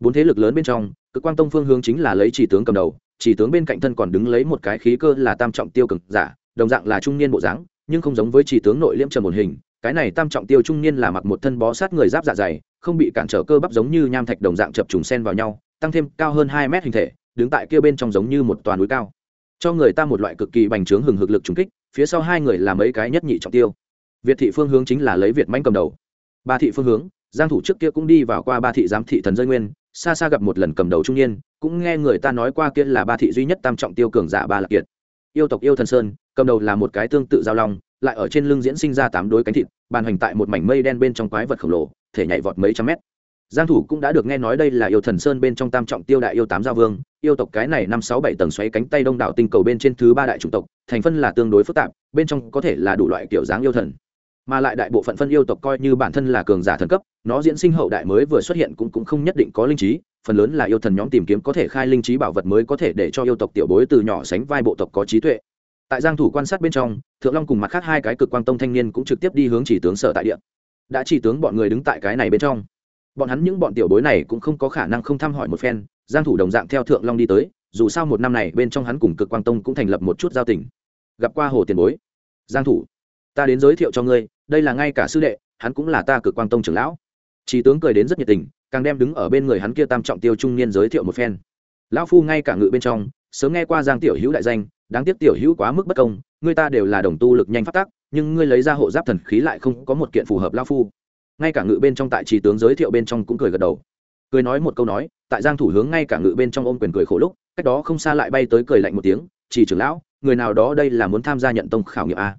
bốn thế lực lớn bên trong, cực quang tông phương hướng chính là lấy chỉ tướng cầm đầu, chỉ tướng bên cạnh thân còn đứng lấy một cái khí cơ là tam trọng tiêu cực giả, đồng dạng là trung niên bộ dáng, nhưng không giống với chỉ tướng nội liễm trầm một hình, cái này tam trọng tiêu trung niên là mặc một thân bó sát người giáp dạ dày, không bị cản trở cơ bắp giống như nham thạch đồng dạng chập trùng sen vào nhau, tăng thêm cao hơn hai mét hình thể, đứng tại kia bên trong giống như một toàn núi cao. Cho người ta một loại cực kỳ bành trướng hừng hực lực trùng kích, phía sau hai người là mấy cái nhất nhị trọng tiêu. Việt thị phương hướng chính là lấy việt manh cầm đầu. Ba thị phương hướng giang thủ trước kia cũng đi vào qua ba thị giám thị thần rơi nguyên, xa xa gặp một lần cầm đầu trung niên, cũng nghe người ta nói qua kia là ba thị duy nhất tam trọng tiêu cường giả ba lạc kiệt. Yêu tộc yêu thần sơn, cầm đầu là một cái tương tự giao long, lại ở trên lưng diễn sinh ra tám đôi cánh thịt, bàn hành tại một mảnh mây đen bên trong quái vật khổng lồ, thể nhảy vọt mấy trăm mét. Giang thủ cũng đã được nghe nói đây là yêu thần sơn bên trong tam trọng tiêu đại yêu tám giao vương, yêu tộc cái này năm sáu bảy tầng xoáy cánh tay đông đảo tinh cầu bên trên thứ ba đại chủng tộc, thành phân là tương đối phức tạp, bên trong có thể là đủ loại kiểu dáng yêu thần mà lại đại bộ phận phân yêu tộc coi như bản thân là cường giả thần cấp, nó diễn sinh hậu đại mới vừa xuất hiện cũng cũng không nhất định có linh trí, phần lớn là yêu thần nhóm tìm kiếm có thể khai linh trí bảo vật mới có thể để cho yêu tộc tiểu bối từ nhỏ sánh vai bộ tộc có trí tuệ. Tại giang thủ quan sát bên trong, thượng long cùng mặt khác hai cái cực quang tông thanh niên cũng trực tiếp đi hướng chỉ tướng sở tại địa. Đã chỉ tướng bọn người đứng tại cái này bên trong. Bọn hắn những bọn tiểu bối này cũng không có khả năng không thăm hỏi một phen, giang thủ đồng dạng theo thượng long đi tới, dù sao một năm này bên trong hắn cùng cực quang tông cũng thành lập một chút giao tình. Gặp qua hồ tiền bối. Giang thủ, ta đến giới thiệu cho ngươi đây là ngay cả sư đệ, hắn cũng là ta cực quang tông trưởng lão. Chỉ tướng cười đến rất nhiệt tình, càng đem đứng ở bên người hắn kia tam trọng tiêu trung niên giới thiệu một phen. Lão phu ngay cả ngự bên trong, sớm nghe qua giang tiểu hữu đại danh, đáng tiếc tiểu hữu quá mức bất công, người ta đều là đồng tu lực nhanh phát tác, nhưng ngươi lấy ra hộ giáp thần khí lại không có một kiện phù hợp lão phu. Ngay cả ngự bên trong tại chỉ tướng giới thiệu bên trong cũng cười gật đầu. Cười nói một câu nói, tại giang thủ hướng ngay cả ngự bên trong ôm quyền cười khổ lúc, cách đó không xa lại bay tới cười lạnh một tiếng, chỉ trưởng lão, người nào đó đây là muốn tham gia nhận tông khảo nghiệm à?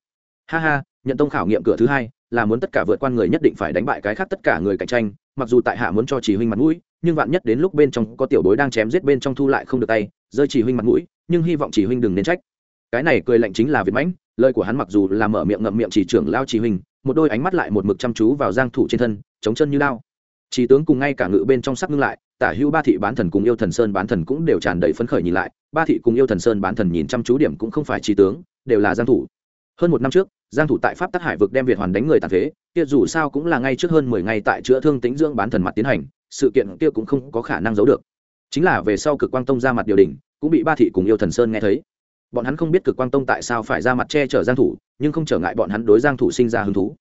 Ha ha nhận tông khảo nghiệm cửa thứ hai, là muốn tất cả vượt qua người nhất định phải đánh bại cái khác tất cả người cạnh tranh, mặc dù tại hạ muốn cho chỉ huynh mặt mũi, nhưng vạn nhất đến lúc bên trong có tiểu bối đang chém giết bên trong thu lại không được tay, rơi chỉ huynh mặt mũi, nhưng hy vọng chỉ huynh đừng nên trách. Cái này cười lạnh chính là việt mãnh, lời của hắn mặc dù là mở miệng ngậm miệng chỉ trưởng lao chỉ huynh, một đôi ánh mắt lại một mực chăm chú vào giang thủ trên thân, chống chân như lao. Chỉ tướng cùng ngay cả ngự bên trong sắc ngưng lại, tả hữu ba thị bán thần cùng yêu thần sơn bán thần cũng đều tràn đầy phấn khởi nhìn lại, ba thị cùng yêu thần sơn bán thần nhìn chăm chú điểm cũng không phải chỉ tướng, đều là giang thủ hơn một năm trước, giang thủ tại pháp tắc hải vực đem việt hoàn đánh người tàn phế, kia dù sao cũng là ngay trước hơn 10 ngày tại chữa thương tính dưỡng bán thần mặt tiến hành, sự kiện kia cũng không có khả năng giấu được. Chính là về sau cực quang tông ra mặt điều đình, cũng bị ba thị cùng yêu thần sơn nghe thấy. Bọn hắn không biết cực quang tông tại sao phải ra mặt che chở giang thủ, nhưng không trở ngại bọn hắn đối giang thủ sinh ra hứng thú.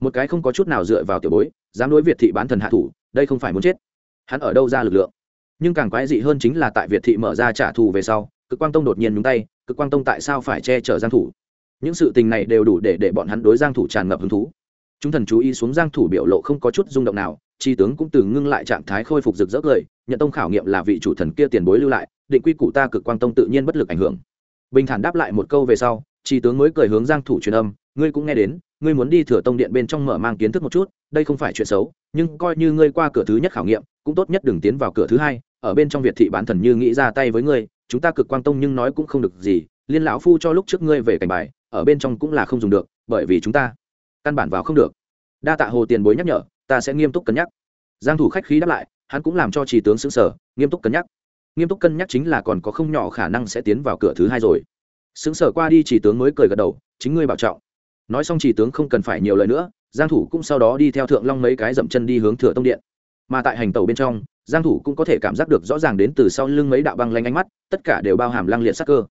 Một cái không có chút nào dựa vào tiểu bối, dám đối việt thị bán thần hạ thủ, đây không phải muốn chết. Hắn ở đâu ra lực lượng? Nhưng càng quái dị hơn chính là tại việt thị mở ra trả thù về sau, cực quang tông đột nhiên nhúng tay, cực quang tông tại sao phải che chở giang thủ? Những sự tình này đều đủ để để bọn hắn đối giang thủ tràn ngập hứng thú. Chúng thần chú ý xuống giang thủ biểu lộ không có chút rung động nào, chi tướng cũng từ ngưng lại trạng thái khôi phục rực rỡ cười, nhận tông khảo nghiệm là vị chủ thần kia tiền bối lưu lại, định quy củ ta cực quang tông tự nhiên bất lực ảnh hưởng. Bình thản đáp lại một câu về sau, chi tướng mới cười hướng giang thủ truyền âm, ngươi cũng nghe đến, ngươi muốn đi thừa tông điện bên trong mở mang kiến thức một chút, đây không phải chuyện xấu, nhưng coi như ngươi qua cửa thứ nhất khảo nghiệm, cũng tốt nhất đừng tiến vào cửa thứ hai, ở bên trong việt thị bán thần như nghĩ ra tay với ngươi, chúng ta cực quang tông nhưng nói cũng không được gì, liên lão phu cho lúc trước ngươi về cảnh bài ở bên trong cũng là không dùng được, bởi vì chúng ta căn bản vào không được. Đa tạ hồ tiền bối nhắc nhở, ta sẽ nghiêm túc cân nhắc. Giang thủ khách khí đáp lại, hắn cũng làm cho chỉ tướng sững sờ nghiêm túc cân nhắc. Nghiêm túc cân nhắc chính là còn có không nhỏ khả năng sẽ tiến vào cửa thứ hai rồi. Sững sờ qua đi chỉ tướng mới cười gật đầu, chính ngươi bảo trọng. Nói xong chỉ tướng không cần phải nhiều lời nữa, giang thủ cũng sau đó đi theo thượng long mấy cái dậm chân đi hướng thừa tông điện. Mà tại hành tàu bên trong, giang thủ cũng có thể cảm giác được rõ ràng đến từ sau lưng mấy đạo băng lanh ánh mắt, tất cả đều bao hàm lăng liệt sắc cơ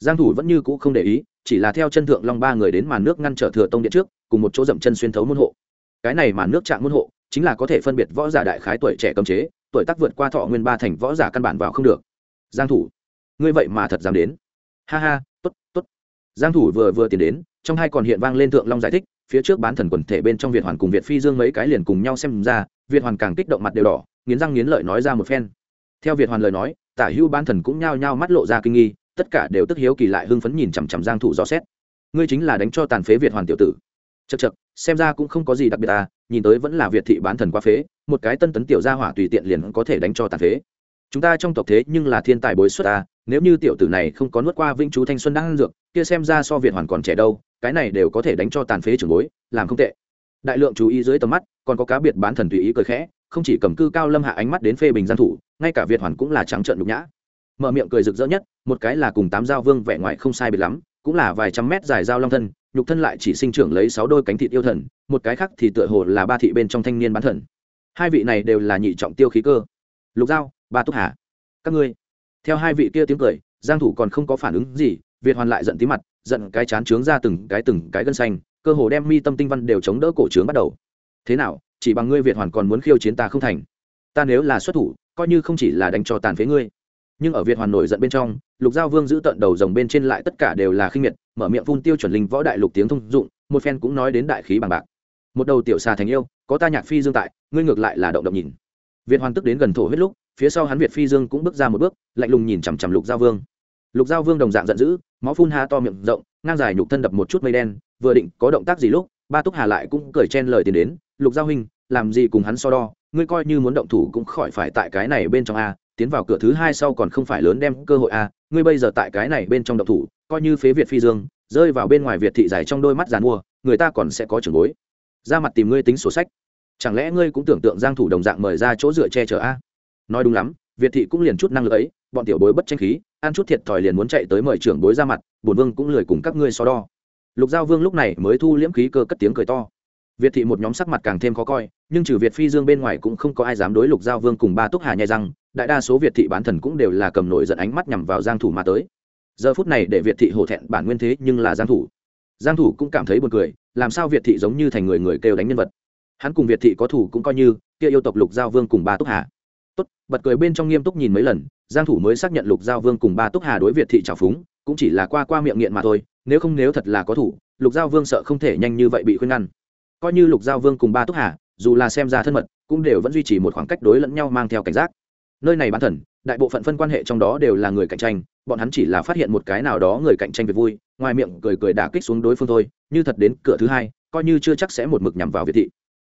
giang thủ vẫn như cũ không để ý, chỉ là theo chân thượng long ba người đến màn nước ngăn trở thừa tông điện trước, cùng một chỗ dậm chân xuyên thấu môn hộ. Cái này màn nước chạm môn hộ, chính là có thể phân biệt võ giả đại khái tuổi trẻ cấm chế, tuổi tác vượt qua thọ nguyên ba thành võ giả căn bản vào không được. Giang thủ, ngươi vậy mà thật dám đến. Ha ha, tốt tốt. Giang thủ vừa vừa tiến đến, trong hai còn hiện vang lên thượng long giải thích, phía trước bán thần quần thể bên trong việt hoàn cùng việt phi dương mấy cái liền cùng nhau xem ra, việt hoàn càng kích động mặt đều đỏ, nghiến răng nghiến lợi nói ra một phen. Theo việt hoàn lời nói, tả hưu bán thần cũng nhao nhao mắt lộ ra kinh nghi tất cả đều tức hiếu kỳ lại hưng phấn nhìn chằm chằm giang thủ rõ xét. Ngươi chính là đánh cho tàn phế việt hoàn tiểu tử. Chật chật xem ra cũng không có gì đặc biệt à nhìn tới vẫn là việt thị bán thần quá phế, một cái tân tấn tiểu gia hỏa tùy tiện liền có thể đánh cho tàn phế. Chúng ta trong tộc thế nhưng là thiên tài bối xuất à nếu như tiểu tử này không có nuốt qua vĩnh chú thanh xuân đang ăn dược, kia xem ra so việt hoàn còn trẻ đâu, cái này đều có thể đánh cho tàn phế trưởng bối, làm không tệ. Đại lượng chú ý dưới tầm mắt, còn có cá biệt bán thần tùy ý cười khẽ, không chỉ cầm cư cao lâm hạ ánh mắt đến phê bình giang thủ ngay cả việt hoàn cũng là trắng trợn nhục nhã mở miệng cười rực rỡ nhất, một cái là cùng tám dao vương vẻ ngoài không sai biệt lắm, cũng là vài trăm mét dài dao long thân, nhục thân lại chỉ sinh trưởng lấy sáu đôi cánh thịt yêu thần, một cái khác thì tựa hồ là ba thị bên trong thanh niên bán thần. Hai vị này đều là nhị trọng tiêu khí cơ. Lục giao, ba túc hà, các ngươi. Theo hai vị kia tiếng cười, giang thủ còn không có phản ứng gì, việt hoàn lại giận tí mặt, giận cái chán trướng ra từng cái từng cái gân xanh, cơ hồ đem mi tâm tinh văn đều chống đỡ cổ trướng bắt đầu. Thế nào, chỉ bằng ngươi việt hoàn còn muốn khiêu chiến ta không thành? Ta nếu là xuất thủ, coi như không chỉ là đánh cho tàn phế ngươi nhưng ở việt hoàn nổi giận bên trong, lục giao vương giữ tận đầu rồng bên trên lại tất cả đều là khinh miệt, mở miệng phun tiêu chuẩn linh võ đại lục tiếng thông dụng, một phen cũng nói đến đại khí bằng bạc. Một đầu tiểu xà thành yêu, có ta nhạc phi dương tại, ngươi ngược lại là động động nhìn. Việt hoàn tức đến gần thổ huyết lúc, phía sau hắn việt phi dương cũng bước ra một bước, lạnh lùng nhìn chằm chằm lục giao vương. Lục giao vương đồng dạng giận dữ, máu phun ha to miệng rộng, ngang dài nhục thân đập một chút mây đen, vừa định có động tác gì lúc, ba túc hà lại cũng cởi chen lời tiền đến, lục giao huynh, làm gì cùng hắn so đo, ngươi coi như muốn động thủ cũng khỏi phải tại cái này bên trong a tiến vào cửa thứ hai sau còn không phải lớn đem cơ hội a ngươi bây giờ tại cái này bên trong động thủ, coi như phế việt phi dương, rơi vào bên ngoài việt thị giải trong đôi mắt giàn mua, người ta còn sẽ có trường bối. Ra mặt tìm ngươi tính sổ sách. Chẳng lẽ ngươi cũng tưởng tượng giang thủ đồng dạng mời ra chỗ dựa che chở a nói đúng lắm, việt thị cũng liền chút năng lực ấy, bọn tiểu bối bất tranh khí, ăn chút thiệt thòi liền muốn chạy tới mời trưởng bối ra mặt, bổn vương cũng lười cùng các ngươi so đo. Lục giao vương lúc này mới thu liễm khí cơ cất tiếng cười to việt thị một nhóm sắc mặt càng thêm khó coi, nhưng trừ việt phi dương bên ngoài cũng không có ai dám đối lục giao vương cùng ba túc hà nhai răng, đại đa số việt thị bán thần cũng đều là cầm nổi giận ánh mắt nhằm vào giang thủ mà tới. Giờ phút này để việt thị hổ thẹn bản nguyên thế nhưng là giang thủ. Giang thủ cũng cảm thấy buồn cười, làm sao việt thị giống như thành người người kêu đánh nhân vật. Hắn cùng việt thị có thủ cũng coi như, kia yêu tộc lục giao vương cùng ba túc hà. Tốt, bật cười bên trong nghiêm túc nhìn mấy lần, giang thủ mới xác nhận lục giao vương cùng ba túc hà đối việt thị trào phúng, cũng chỉ là qua qua miệng nghiện mà thôi, nếu không nếu thật là có thủ, lục giao vương sợ không thể nhanh như vậy bị khuyên ngăn coi như lục giao vương cùng ba túc hà, dù là xem ra thân mật, cũng đều vẫn duy trì một khoảng cách đối lẫn nhau mang theo cảnh giác. Nơi này bán thần, đại bộ phận phân quan hệ trong đó đều là người cạnh tranh, bọn hắn chỉ là phát hiện một cái nào đó người cạnh tranh về vui, ngoài miệng cười cười đả kích xuống đối phương thôi, như thật đến cửa thứ hai, coi như chưa chắc sẽ một mực nhằm vào việt thị.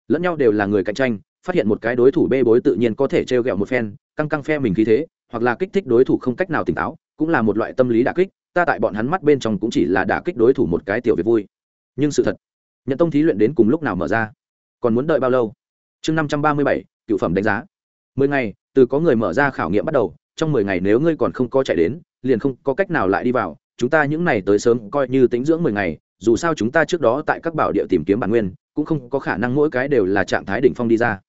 Lẫn nhau đều là người cạnh tranh, phát hiện một cái đối thủ bê bối tự nhiên có thể trêu ghẹo một phen, căng căng phe mình khí thế, hoặc là kích thích đối thủ không cách nào tỉnh táo, cũng là một loại tâm lý đả kích, ta tại bọn hắn mắt bên trong cũng chỉ là đả kích đối thủ một cái tiểu việc vui. Nhưng sự thật nhận tông thí luyện đến cùng lúc nào mở ra? Còn muốn đợi bao lâu? Chương năm trăm ba mươi bảy, cựu phẩm đánh giá. Mười ngày, từ có người mở ra khảo nghiệm bắt đầu, trong mười ngày nếu ngươi còn không có chạy đến, liền không có cách nào lại đi vào. Chúng ta những này tới sớm coi như tính dưỡng mười ngày, dù sao chúng ta trước đó tại các bảo địa tìm kiếm bản nguyên, cũng không có khả năng mỗi cái đều là trạng thái đỉnh phong đi ra.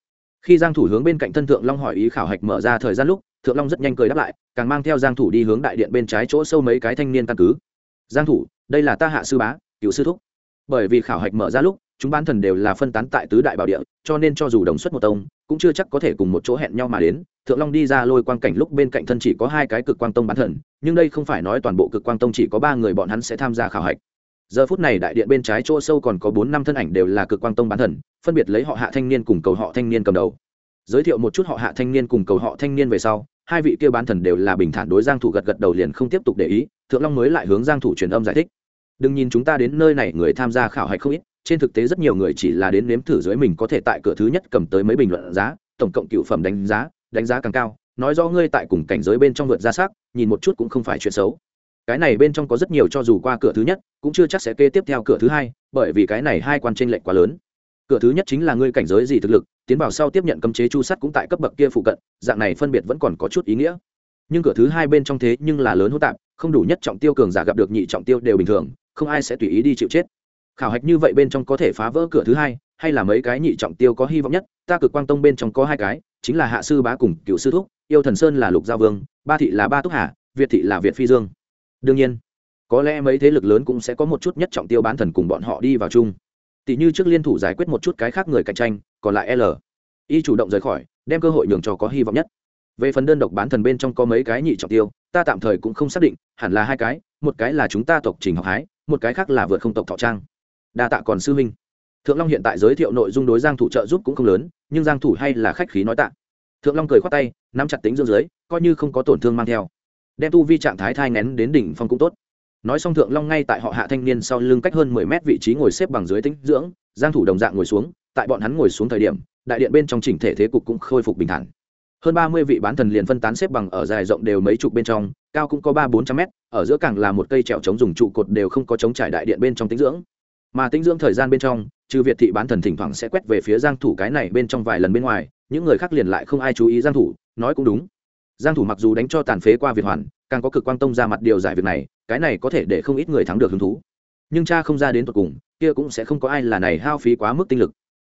Khi giang thủ hướng bên cạnh thân thượng long hỏi ý khảo hạch mở ra thời gian lúc, thượng long rất nhanh cười đáp lại, càng mang theo giang thủ đi hướng đại điện bên trái chỗ sâu mấy cái thanh niên căn cứ. Giang thủ, đây là ta hạ sư bá, cựu sư thúc bởi vì khảo hạch mở ra lúc, chúng bán thần đều là phân tán tại tứ đại bảo địa, cho nên cho dù đồng xuất một tông, cũng chưa chắc có thể cùng một chỗ hẹn nhau mà đến. Thượng long đi ra lôi quang cảnh lúc bên cạnh thân chỉ có hai cái cực quang tông bán thần, nhưng đây không phải nói toàn bộ cực quang tông chỉ có ba người bọn hắn sẽ tham gia khảo hạch. Giờ phút này đại điện bên trái chỗ sâu còn có bốn năm thân ảnh đều là cực quang tông bán thần, phân biệt lấy họ hạ thanh niên cùng cầu họ thanh niên cầm đầu. Giới thiệu một chút họ hạ thanh niên cùng cầu họ thanh niên về sau, hai vị kia bán thần đều là bình thản đối giang thủ gật gật đầu liền không tiếp tục để ý, thượng long mới lại hướng giang thủ truyền âm giải thích đừng nhìn chúng ta đến nơi này người tham gia khảo hạch không ít, trên thực tế rất nhiều người chỉ là đến nếm thử dưới mình có thể tại cửa thứ nhất cầm tới mấy bình luận giá, tổng cộng cựu phẩm đánh giá đánh giá càng cao, nói rõ ngươi tại cùng cảnh giới bên trong vượt ra sắc nhìn một chút cũng không phải chuyện xấu. Cái này bên trong có rất nhiều cho dù qua cửa thứ nhất, cũng chưa chắc sẽ kê tiếp theo cửa thứ hai, bởi vì cái này hai quan tranh lệch quá lớn. Cửa thứ nhất chính là ngươi cảnh giới gì thực lực, tiến vào sau tiếp nhận cấm chế chu sắt cũng tại cấp bậc kia phụ cận, dạng này phân biệt vẫn còn có chút ý nghĩa. Nhưng cửa thứ hai bên trong thế nhưng là lớn hỗn tạp, không đủ nhất trọng tiêu cường giả gặp được nhị trọng tiêu đều bình thường không ai sẽ tùy ý đi chịu chết. Khảo hạch như vậy bên trong có thể phá vỡ cửa thứ hai, hay là mấy cái nhị trọng tiêu có hy vọng nhất? Ta cực quang tông bên trong có hai cái, chính là hạ sư bá cùng cựu sư thúc, yêu thần sơn là lục gia vương, ba thị là ba túc hà, việt thị là việt phi dương. Đương nhiên, có lẽ mấy thế lực lớn cũng sẽ có một chút nhất trọng tiêu bán thần cùng bọn họ đi vào chung. Tỷ như trước liên thủ giải quyết một chút cái khác người cạnh tranh, còn lại l. Y chủ động rời khỏi, đem cơ hội nhường cho có hy vọng nhất. Về phần đơn độc bán thần bên trong có mấy cái nhị trọng tiêu, ta tạm thời cũng không xác định, hẳn là hai cái một cái là chúng ta tộc trình học hái, một cái khác là vượt không tộc thọ trang. Đa tạ còn sư huynh. Thượng long hiện tại giới thiệu nội dung đối giang thủ trợ giúp cũng không lớn, nhưng giang thủ hay là khách khí nói tạ. Thượng long cười khoát tay, nắm chặt tính dương dưới, coi như không có tổn thương mang theo. Đem tu vi trạng thái thai nén đến đỉnh phong cũng tốt. Nói xong thượng long ngay tại họ hạ thanh niên sau lưng cách hơn 10 mét vị trí ngồi xếp bằng dưới tính dưỡng, giang thủ đồng dạng ngồi xuống, tại bọn hắn ngồi xuống thời điểm, đại điện bên trong chỉnh thể thế cục cũng khôi phục bình thản hơn 30 vị bán thần liền phân tán xếp bằng ở dài rộng đều mấy chục bên trong, cao cũng có ba bốn trăm mét, ở giữa càng là một cây trèo chống dùng trụ cột đều không có chống trải đại điện bên trong tính dưỡng. Mà tính dưỡng thời gian bên trong trừ việt thị bán thần thỉnh thoảng sẽ quét về phía giang thủ cái này bên trong vài lần bên ngoài, những người khác liền lại không ai chú ý giang thủ, nói cũng đúng. Giang thủ mặc dù đánh cho tàn phế qua việt hoàn, càng có cực quang tông ra mặt điều giải việc này, cái này có thể để không ít người thắng được hứng thú. Nhưng cha không ra đến tận cùng, kia cũng sẽ không có ai là này hao phí quá mức tinh lực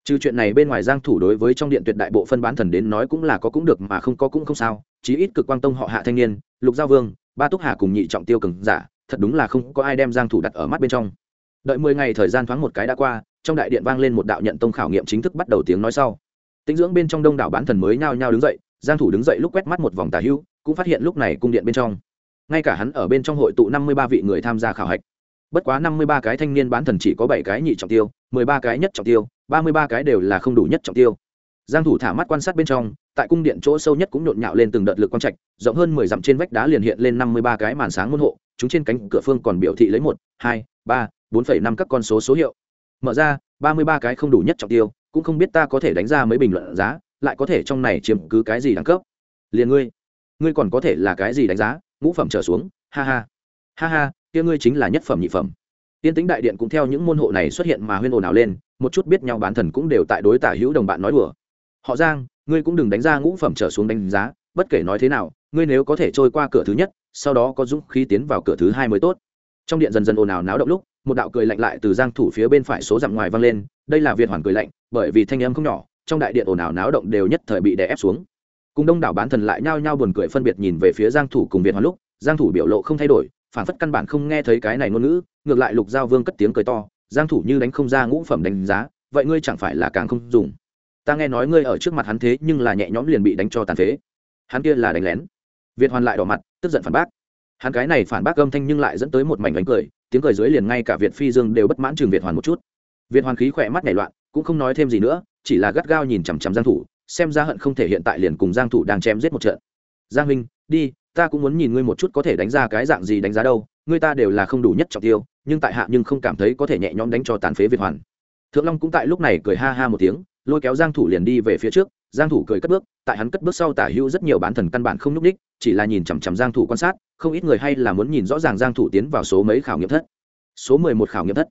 trừ chuyện này bên ngoài giang thủ đối với trong điện tuyệt đại bộ phân bán thần đến nói cũng là có cũng được mà không có cũng không sao, chí ít cực quang tông họ hạ thanh niên, lục giao vương, ba túc hà cùng nhị trọng tiêu cường giả, thật đúng là không có ai đem giang thủ đặt ở mắt bên trong. Đợi 10 ngày thời gian thoáng một cái đã qua, trong đại điện vang lên một đạo nhận tông khảo nghiệm chính thức bắt đầu tiếng nói sau. Tinh dưỡng bên trong đông đảo bán thần mới nhao nhao đứng dậy, giang thủ đứng dậy lúc quét mắt một vòng tà hưu, cũng phát hiện lúc này cung điện bên trong. Ngay cả hắn ở bên trong hội tụ 53 vị người tham gia khảo hạch. Bất quá 53 cái thanh niên bán thần chỉ có 7 cái nhị trọng tiêu 13 cái nhất trọng tiêu 33 cái đều là không đủ nhất trọng tiêu. Giang thủ thả mắt quan sát bên trong tại cung điện chỗ sâu nhất cũng nhộn nhạo lên từng đợt lực quang trạch rộng hơn 10 dặm trên vách đá liền hiện lên 53 cái màn sáng môn hộ chúng trên cánh cửa phương còn biểu thị lấy một, hai, ba, 4,5 các con số số hiệu. Mở ra 33 cái không đủ nhất trọng tiêu cũng không biết ta có thể đánh ra mấy bình luận giá lại có thể trong này chiếm cứ cái gì đẳng cấp. Liền ngươi ngươi còn có thể là cái gì đánh giá? Ngũ phẩm trở xuống ha ha. Ha ha kia ngươi chính là nhất phẩm nhị phẩm tiên tính đại điện cũng theo những môn hộ này xuất hiện mà huyên ồn ào lên, một chút biết nhau bán thần cũng đều tại đối tả hữu đồng bạn nói đùa. Họ giang, ngươi cũng đừng đánh ra ngũ phẩm trở xuống đánh giá, bất kể nói thế nào, ngươi nếu có thể trôi qua cửa thứ nhất, sau đó có dũng khí tiến vào cửa thứ hai mới tốt. Trong điện dần dần ồn ào náo động lúc, một đạo cười lạnh lại từ giang thủ phía bên phải số dặm ngoài vang lên, đây là việt hoàn cười lạnh, bởi vì thanh âm không nhỏ, trong đại điện ồn ào náo động đều nhất thời bị đè ép xuống. Cùng đông đảo bán thần lại nhao nhao buồn cười phân biệt nhìn về phía giang thủ cùng việt hoàn lúc, giang thủ biểu lộ không thay đổi phản phất căn bản không nghe thấy cái này ngôn ngữ, ngược lại lục giao vương cất tiếng cười to, giang thủ như đánh không ra ngũ phẩm đánh giá, vậy ngươi chẳng phải là càng không dùng. Ta nghe nói ngươi ở trước mặt hắn thế nhưng là nhẹ nhõm liền bị đánh cho tàn phế. Hắn kia là đánh lén. Việt hoàn lại đỏ mặt, tức giận phản bác. Hắn cái này phản bác âm thanh nhưng lại dẫn tới một mảnh ánh cười, tiếng cười dưới liền ngay cả việt phi dương đều bất mãn trường việt hoàn một chút. Việt hoàn khí khỏe mắt nhảy loạn, cũng không nói thêm gì nữa, chỉ là gắt gao nhìn chằm chằm giang thủ, xem ra hận không thể hiện tại liền cùng giang thủ đang chém giết một trận. Giang huynh, đi ta cũng muốn nhìn ngươi một chút có thể đánh ra cái dạng gì đánh giá đâu, ngươi ta đều là không đủ nhất trọng tiêu, nhưng tại hạ nhưng không cảm thấy có thể nhẹ nhõm đánh cho tàn phế việt hoàn. Thượng long cũng tại lúc này cười ha ha một tiếng, lôi kéo giang thủ liền đi về phía trước, giang thủ cười cất bước, tại hắn cất bước sau tả hữu rất nhiều bán thần căn bản không nhúc đích, chỉ là nhìn chằm chằm giang thủ quan sát, không ít người hay là muốn nhìn rõ ràng giang thủ tiến vào số mấy khảo nghiệm thất. Số 11 khảo nghiệm thất.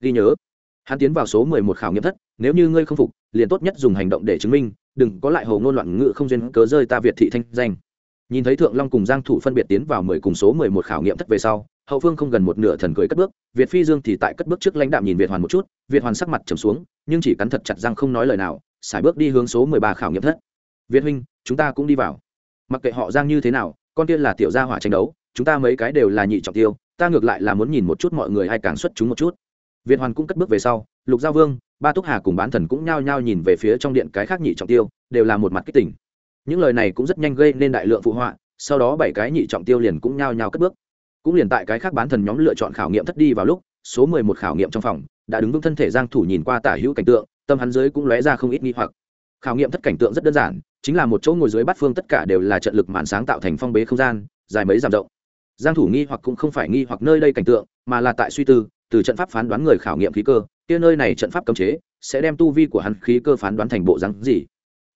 Ghi nhớ, hắn tiến vào số 11 khảo nghiệm thất, nếu như ngươi không phục, liền tốt nhất dùng hành động để chứng minh, đừng có lại hồ ngôn loạn ngữ không duyên cớ rơi ta việt thị thanh danh nhìn thấy thượng long cùng giang thủ phân biệt tiến vào mười cùng số 11 khảo nghiệm thất về sau, hậu phương không gần một nửa thần cười cất bước, việt phi dương thì tại cất bước trước lãnh đạm nhìn việt hoàn một chút, việt hoàn sắc mặt trầm xuống, nhưng chỉ cắn thật chặt răng không nói lời nào, xài bước đi hướng số 13 khảo nghiệm thất. Việt huynh, chúng ta cũng đi vào. Mặc kệ họ giang như thế nào, con tiên là tiểu gia hỏa tranh đấu, chúng ta mấy cái đều là nhị trọng tiêu, ta ngược lại là muốn nhìn một chút mọi người hay càng xuất chúng một chút. Việt hoàn cũng cất bước về sau, lục gia vương, ba túc hà cùng bán thần cũng nhao nhao nhìn về phía trong điện cái khác nhị trọng tiêu, đều là một mặt kích tỉnh những lời này cũng rất nhanh gây nên đại lượng phụ họa, sau đó bảy cái nhị trọng tiêu liền cũng nhao nhao cất bước. Cũng liền tại cái khác bán thần nhóm lựa chọn khảo nghiệm thất đi vào lúc, số mười một khảo nghiệm trong phòng đã đứng vững thân thể giang thủ nhìn qua tả hữu cảnh tượng, tâm hắn dưới cũng lóe ra không ít nghi hoặc. Khảo nghiệm thất cảnh tượng rất đơn giản, chính là một chỗ ngồi dưới bát phương tất cả đều là trận lực màn sáng tạo thành phong bế không gian, dài mấy dặm rộng. Giang thủ nghi hoặc cũng không phải nghi hoặc nơi đây cảnh tượng, mà là tại suy tư, từ trận pháp phán đoán người khảo nghiệm khí cơ, kia nơi này trận pháp cấm chế sẽ đem tu vi của hắn khí cơ phán đoán thành bộ dáng gì.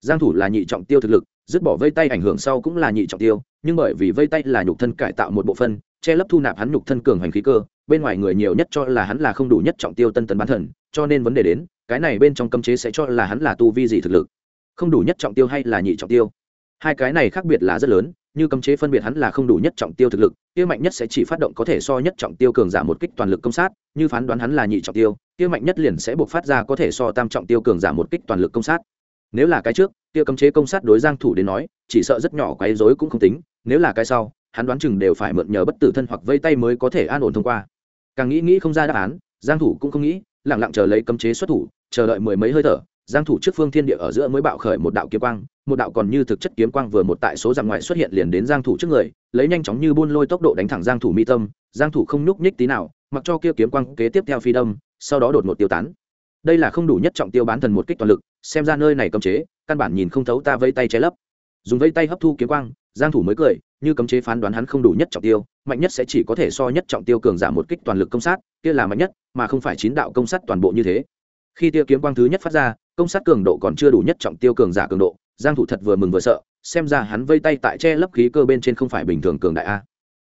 Giang thủ là nhị trọng tiêu thực lực dứt bỏ vây tay ảnh hưởng sau cũng là nhị trọng tiêu, nhưng bởi vì vây tay là nhục thân cải tạo một bộ phân che lấp thu nạp hắn nhục thân cường hành khí cơ, bên ngoài người nhiều nhất cho là hắn là không đủ nhất trọng tiêu tân tấn bán thần, cho nên vấn đề đến, cái này bên trong cấm chế sẽ cho là hắn là tu vi gì thực lực. Không đủ nhất trọng tiêu hay là nhị trọng tiêu? Hai cái này khác biệt là rất lớn, như cấm chế phân biệt hắn là không đủ nhất trọng tiêu thực lực tiêu mạnh nhất sẽ chỉ phát động có thể so nhất trọng tiêu cường giả một kích toàn lực công sát, như phán đoán hắn là nhị trọng tiêu tiêu mạnh nhất liền sẽ buộc phát ra có thể so tam trọng tiêu cường giả một kích toàn lực công sát nếu là cái trước tiêu cấm chế công sát đối giang thủ đến nói, chỉ sợ rất nhỏ quấy rối cũng không tính, nếu là cái sau, hắn đoán chừng đều phải mượn nhờ bất tử thân hoặc vây tay mới có thể an ổn thông qua. Càng nghĩ nghĩ không ra đáp án, giang thủ cũng không nghĩ, lặng lặng chờ lấy cấm chế xuất thủ, chờ đợi mười mấy hơi thở, giang thủ trước phương thiên địa ở giữa mới bạo khởi một đạo kiếm quang, một đạo còn như thực chất kiếm quang vừa một tại số dặm ngoại xuất hiện liền đến giang thủ trước người, lấy nhanh chóng như buôn lôi tốc độ đánh thẳng giang thủ mi tâm, giang thủ không nhúc nhích tí nào, mặc cho kia kiếm quang kế tiếp theo phi đâm, sau đó đột ngột tiêu tán. Đây là không đủ nhất trọng tiêu bán thần một kích toàn lực xem ra nơi này cấm chế, căn bản nhìn không thấu ta vây tay che lấp. Dùng vây tay hấp thu kiếm quang, giang thủ mới cười, như cấm chế phán đoán hắn không đủ nhất trọng tiêu, mạnh nhất sẽ chỉ có thể so nhất trọng tiêu cường giả một kích toàn lực công sát, kia là mạnh nhất, mà không phải chín đạo công sát toàn bộ như thế. Khi tiêu kiếm quang thứ nhất phát ra, công sát cường độ còn chưa đủ nhất trọng tiêu cường giả cường độ, giang thủ thật vừa mừng vừa sợ, xem ra hắn vây tay tại che lấp khí cơ bên trên không phải bình thường cường đại a.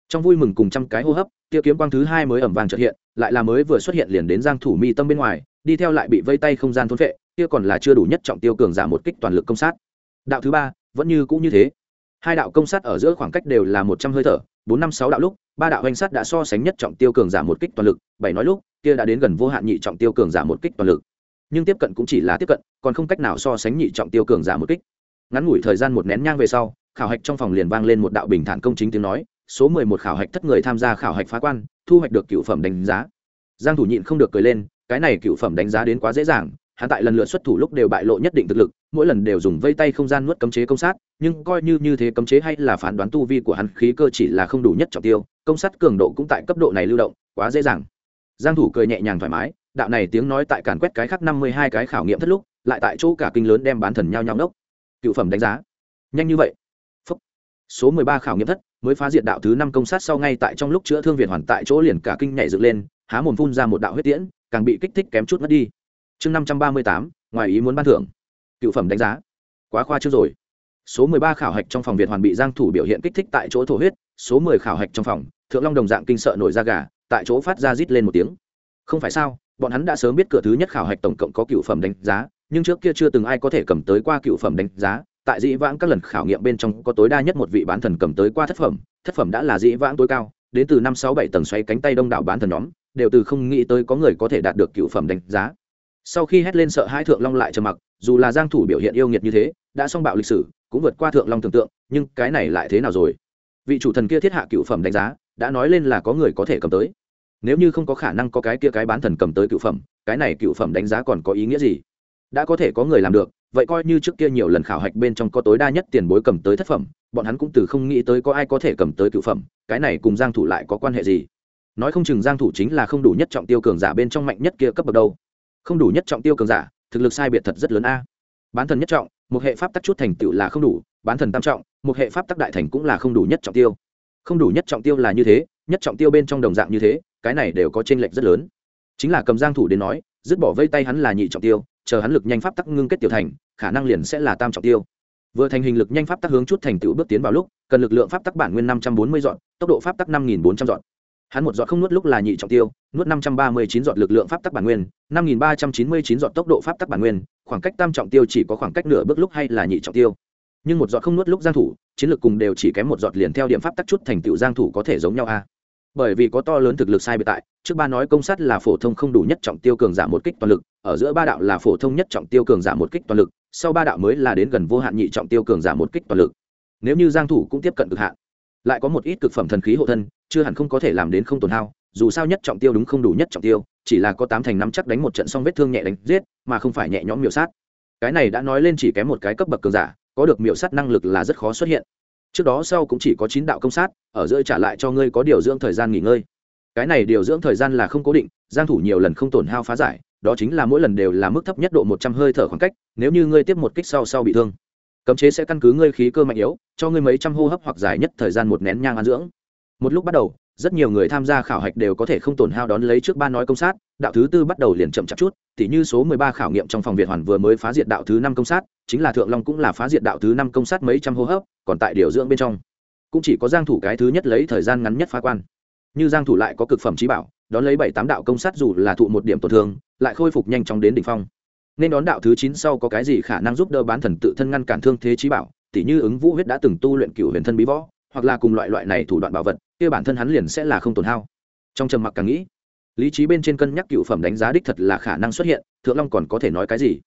Trong vui mừng cùng trăm cái hô hấp tiêu kiếm quang thứ hai mới ẩm vàng chợt hiện, lại là mới vừa xuất hiện liền đến giang thủ mi tâm bên ngoài đi theo lại bị vây tay không gian thôn vệ, kia còn là chưa đủ nhất trọng tiêu cường giả một kích toàn lực công sát. Đạo thứ ba vẫn như cũng như thế. Hai đạo công sát ở giữa khoảng cách đều là một trăm hơi thở bốn năm sáu đạo lúc ba đạo hoành sát đã so sánh nhất trọng tiêu cường giả một kích toàn lực bảy nói lúc kia đã đến gần vô hạn nhị trọng tiêu cường giả một kích toàn lực. Nhưng tiếp cận cũng chỉ là tiếp cận còn không cách nào so sánh nhị trọng tiêu cường giả một kích. Ngắn ngủi thời gian một nén nhang về sau khảo hạch trong phòng liền vang lên một đạo bình thản công chính tiếng nói số mười một khảo hạch thất người tham gia khảo hạch phá quan thu hoạch được cựu phẩm đánh giá. Giang thủ nhịn không được cười lên cái này cựu phẩm đánh giá đến quá dễ dàng, hắn tại lần lượt xuất thủ lúc đều bại lộ nhất định thực lực, mỗi lần đều dùng vây tay không gian nuốt cấm chế công sát, nhưng coi như như thế cấm chế hay là phán đoán tu vi của hắn khí cơ chỉ là không đủ nhất trọng tiêu, công sát cường độ cũng tại cấp độ này lưu động, quá dễ dàng. Giang thủ cười nhẹ nhàng thoải mái, đạo này tiếng nói tại càn quét cái khác năm mươi hai cái khảo nghiệm thất lúc, lại tại chỗ cả kinh lớn đem bán thần nhau nhau đốc cựu phẩm đánh giá. Nhanh như vậy. Phúc. số mười ba khảo nghiệm thất, mới phá diệt đạo thứ năm công sát sau ngay tại trong lúc chữa thương việt hoàn tại chỗ liền cả kinh nhảy dựng lên, há mồm phun ra một đạo huyết tiễn càng bị kích thích kém chút mất đi. Chương năm trăm ba mươi tám, ngoài ý muốn ban thưởng. Cựu phẩm đánh giá. Quá khoa chưa rồi. Số mười ba khảo hạch trong phòng việt hoàn bị giang thủ biểu hiện kích thích tại chỗ thổ huyết, số mười khảo hạch trong phòng, thượng long đồng dạng kinh sợ nổi da gà, tại chỗ phát ra rít lên một tiếng. Không phải sao, bọn hắn đã sớm biết cửa thứ nhất khảo hạch tổng cộng có cựu phẩm đánh giá, nhưng trước kia chưa từng ai có thể cầm tới qua cựu phẩm đánh giá. Tại dĩ vãng các lần khảo nghiệm bên trong có tối đa nhất một vị bán thần cầm tới qua thất phẩm thất phẩm đã là dĩ vãng tối cao, đến từ năm sáu bảy tầng xoay cánh tay đông đảo bán thần nhóm đều từ không nghĩ tới có người có thể đạt được cựu phẩm đánh giá. Sau khi hét lên sợ hai thượng long lại trầm mặc, dù là giang thủ biểu hiện yêu nghiệt như thế, đã song bạo lịch sử, cũng vượt qua thượng long tưởng tượng, nhưng cái này lại thế nào rồi? Vị chủ thần kia thiết hạ cựu phẩm đánh giá, đã nói lên là có người có thể cầm tới. Nếu như không có khả năng có cái kia cái bán thần cầm tới cựu phẩm, cái này cựu phẩm đánh giá còn có ý nghĩa gì? Đã có thể có người làm được, vậy coi như trước kia nhiều lần khảo hạch bên trong có tối đa nhất tiền bối cầm tới thất phẩm, bọn hắn cũng từ không nghĩ tới có ai có thể cầm tới cựu phẩm, cái này cùng giang thủ lại có quan hệ gì? Nói không chừng giang thủ chính là không đủ nhất trọng tiêu cường giả bên trong mạnh nhất kia cấp bậc đâu. Không đủ nhất trọng tiêu cường giả, thực lực sai biệt thật rất lớn a. Bán thần nhất trọng, một hệ pháp tắc chút thành tựu là không đủ, bán thần tam trọng, một hệ pháp tắc đại thành cũng là không đủ nhất trọng tiêu. Không đủ nhất trọng tiêu là như thế, nhất trọng tiêu bên trong đồng dạng như thế, cái này đều có chênh lệch rất lớn. Chính là cầm giang thủ đến nói, dứt bỏ vây tay hắn là nhị trọng tiêu, chờ hắn lực nhanh pháp tắc ngưng kết tiểu thành, khả năng liền sẽ là tam trọng tiêu. Vừa thành hình lực nhanh pháp tắc hướng chút thành tựu bước tiến vào lúc, cần lực lượng pháp tắc bản nguyên năm trăm bốn mươi dọn, tốc độ pháp tắc năm nghìn bốn trăm dọn hắn một giọt không nuốt lúc là nhị trọng tiêu, nuốt năm trăm ba mươi chín giọt lực lượng pháp tắc bản nguyên, năm nghìn ba trăm chín mươi chín giọt tốc độ pháp tắc bản nguyên, khoảng cách tam trọng tiêu chỉ có khoảng cách nửa bước lúc hay là nhị trọng tiêu. Nhưng một giọt không nuốt lúc giang thủ, chiến lược cùng đều chỉ kém một giọt liền theo điểm pháp tắc chút thành tựu giang thủ có thể giống nhau a. Bởi vì có to lớn thực lực sai biệt tại, trước ba nói công sát là phổ thông không đủ nhất trọng tiêu cường giả một kích toàn lực, ở giữa ba đạo là phổ thông nhất trọng tiêu cường giả một kích toàn lực, sau ba đạo mới là đến gần vô hạn nhị trọng tiêu cường giả một kích toàn lực. Nếu như giang thủ cũng tiếp cận cực hạn, lại có một ít cực phẩm thần khí hộ thân chưa hẳn không có thể làm đến không tổn hao, dù sao nhất trọng tiêu đúng không đủ nhất trọng tiêu, chỉ là có tám thành năm chắc đánh một trận xong vết thương nhẹ đánh giết, mà không phải nhẹ nhõm miểu sát. Cái này đã nói lên chỉ kém một cái cấp bậc cường giả, có được miểu sát năng lực là rất khó xuất hiện. Trước đó sau cũng chỉ có chín đạo công sát, ở giữa trả lại cho ngươi có điều dưỡng thời gian nghỉ ngơi. Cái này điều dưỡng thời gian là không cố định, giang thủ nhiều lần không tổn hao phá giải, đó chính là mỗi lần đều là mức thấp nhất độ 100 hơi thở khoảng cách, nếu như ngươi tiếp một kích sau sau bị thương, cấm chế sẽ căn cứ ngươi khí cơ mạnh yếu, cho ngươi mấy trăm hô hấp hoặc dài nhất thời gian một nén nhang ăn dưỡng một lúc bắt đầu, rất nhiều người tham gia khảo hạch đều có thể không tổn hao đón lấy trước ba nói công sát, đạo thứ tư bắt đầu liền chậm chạp chút, tỉ như số 13 khảo nghiệm trong phòng việt hoàn vừa mới phá diệt đạo thứ năm công sát, chính là thượng long cũng là phá diệt đạo thứ năm công sát mấy trăm hô hấp, còn tại điều dưỡng bên trong. Cũng chỉ có giang thủ cái thứ nhất lấy thời gian ngắn nhất phá quan. Như giang thủ lại có cực phẩm trí bảo, đón lấy bảy tám đạo công sát dù là thụ một điểm tổn thương, lại khôi phục nhanh chóng đến đỉnh phong. Nên đón đạo thứ chín sau có cái gì khả năng giúp đỡ bán thần tự thân ngăn cản thương thế trí bảo, tỉ như ứng vũ huyết đã từng tu luyện cửu huyền thân bí võ, hoặc là cùng loại loại này thủ đoạn bảo vật kia bản thân hắn liền sẽ là không tổn hao. Trong trầm mặc càng nghĩ, lý trí bên trên cân nhắc cựu phẩm đánh giá đích thật là khả năng xuất hiện, thượng long còn có thể nói cái gì?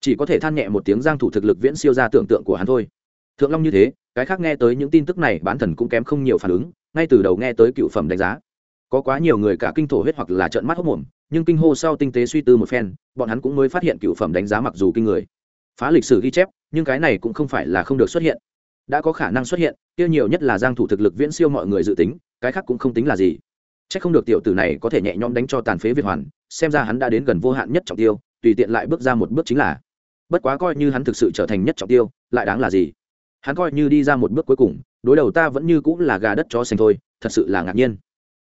Chỉ có thể than nhẹ một tiếng giang thủ thực lực viễn siêu ra tưởng tượng của hắn thôi. Thượng long như thế, cái khác nghe tới những tin tức này bán thần cũng kém không nhiều phản ứng, ngay từ đầu nghe tới cựu phẩm đánh giá, có quá nhiều người cả kinh thổ huyết hoặc là trợn mắt hốc mồm, nhưng kinh hô sau tinh tế suy tư một phen, bọn hắn cũng mới phát hiện cựu phẩm đánh giá mặc dù kinh người, phá lịch sử ghi chép, nhưng cái này cũng không phải là không được xuất hiện đã có khả năng xuất hiện, kia nhiều nhất là giang thủ thực lực viễn siêu mọi người dự tính, cái khác cũng không tính là gì. Chắc không được tiểu tử này có thể nhẹ nhõm đánh cho tàn phế việt hoàn, xem ra hắn đã đến gần vô hạn nhất trọng tiêu, tùy tiện lại bước ra một bước chính là. Bất quá coi như hắn thực sự trở thành nhất trọng tiêu, lại đáng là gì? Hắn coi như đi ra một bước cuối cùng, đối đầu ta vẫn như cũng là gà đất chó xanh thôi, thật sự là ngạc nhiên.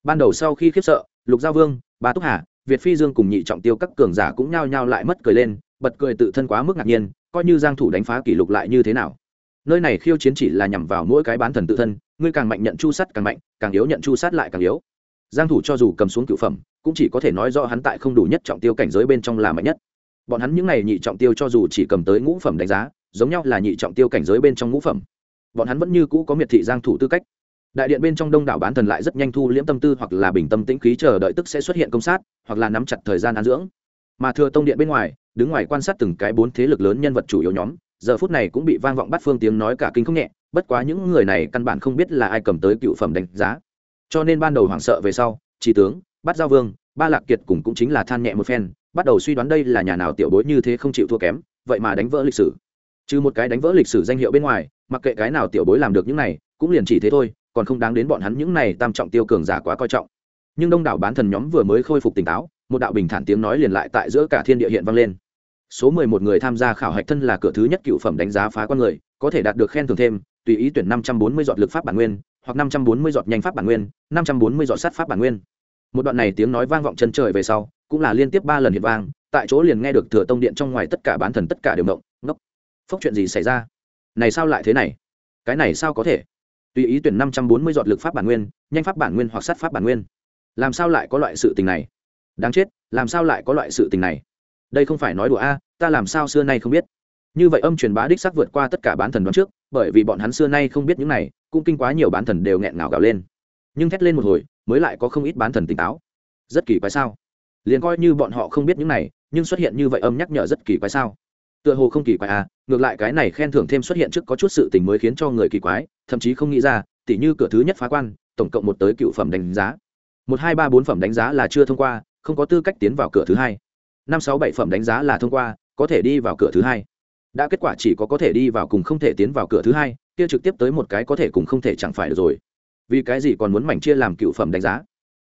Ban đầu sau khi khiếp sợ, lục giao vương, ba túc hà, việt phi dương cùng nhị trọng tiêu các cường giả cũng nhao nhao lại mất cười lên, bật cười tự thân quá mức ngạc nhiên, coi như giang thủ đánh phá kỷ lục lại như thế nào? Nơi này khiêu chiến chỉ là nhằm vào mỗi cái bán thần tự thân, ngươi càng mạnh nhận chu sắt càng mạnh, càng yếu nhận chu sát lại càng yếu. Giang thủ cho dù cầm xuống cửu phẩm, cũng chỉ có thể nói rõ hắn tại không đủ nhất trọng tiêu cảnh giới bên trong là mạnh nhất. Bọn hắn những này nhị trọng tiêu cho dù chỉ cầm tới ngũ phẩm đánh giá, giống nhau là nhị trọng tiêu cảnh giới bên trong ngũ phẩm. Bọn hắn vẫn như cũ có miệt thị giang thủ tư cách. Đại điện bên trong đông đảo bán thần lại rất nhanh thu liễm tâm tư hoặc là bình tâm tĩnh khí chờ đợi tức sẽ xuất hiện công sát, hoặc là nắm chặt thời gian an dưỡng. Mà thừa tông điện bên ngoài, đứng ngoài quan sát từng cái bốn thế lực lớn nhân vật chủ yếu nhóm giờ phút này cũng bị vang vọng bắt phương tiếng nói cả kinh không nhẹ, bất quá những người này căn bản không biết là ai cầm tới cựu phẩm đánh giá. Cho nên ban đầu hoảng sợ về sau, chỉ tướng bắt giao vương, ba lạc kiệt cùng cũng chính là than nhẹ một phen, bắt đầu suy đoán đây là nhà nào tiểu bối như thế không chịu thua kém, vậy mà đánh vỡ lịch sử. Trừ một cái đánh vỡ lịch sử danh hiệu bên ngoài, mặc kệ cái nào tiểu bối làm được những này, cũng liền chỉ thế thôi, còn không đáng đến bọn hắn những này tam trọng tiêu cường giả quá coi trọng. Nhưng đông đảo bán thần nhóm vừa mới khôi phục tỉnh táo, một đạo bình thản tiếng nói liền lại tại giữa cả thiên địa hiện vang lên số mười một người tham gia khảo hạch thân là cửa thứ nhất cựu phẩm đánh giá phá con người, có thể đạt được khen thưởng thêm, tùy ý tuyển năm trăm bốn mươi giọt lực pháp bản nguyên, hoặc năm trăm bốn mươi giọt nhanh pháp bản nguyên, năm trăm bốn mươi giọt sát pháp bản nguyên. Một đoạn này tiếng nói vang vọng chân trời về sau, cũng là liên tiếp ba lần hiện vang, tại chỗ liền nghe được thừa tông điện trong ngoài tất cả bán thần tất cả đều động ngốc. Phốc chuyện gì xảy ra? Này sao lại thế này? Cái này sao có thể? Tùy ý tuyển năm trăm bốn mươi giọt lực pháp bản nguyên, nhanh pháp bản nguyên hoặc sát pháp bản nguyên. Làm sao lại có loại sự tình này? Đáng chết, làm sao lại có loại sự tình này? Đây không phải nói đùa a, ta làm sao xưa nay không biết. Như vậy âm truyền bá đích sắc vượt qua tất cả bán thần đoán trước, bởi vì bọn hắn xưa nay không biết những này, cũng kinh quá nhiều bán thần đều nghẹn ngào gào lên. Nhưng thét lên một hồi, mới lại có không ít bán thần tỉnh táo. Rất kỳ quái sao? Liền coi như bọn họ không biết những này, nhưng xuất hiện như vậy âm nhắc nhở rất kỳ quái sao? Tựa hồ không kỳ quái à ngược lại cái này khen thưởng thêm xuất hiện trước có chút sự tình mới khiến cho người kỳ quái, thậm chí không nghĩ ra, tỉ như cửa thứ nhất phá quan, tổng cộng một tới cựu phẩm đánh giá. Một, hai, ba, bốn phẩm đánh giá là chưa thông qua, không có tư cách tiến vào cửa thứ hai năm sáu bảy phẩm đánh giá là thông qua, có thể đi vào cửa thứ hai. Đã kết quả chỉ có có thể đi vào cùng không thể tiến vào cửa thứ hai, kia trực tiếp tới một cái có thể cùng không thể chẳng phải được rồi. Vì cái gì còn muốn mảnh chia làm cựu phẩm đánh giá?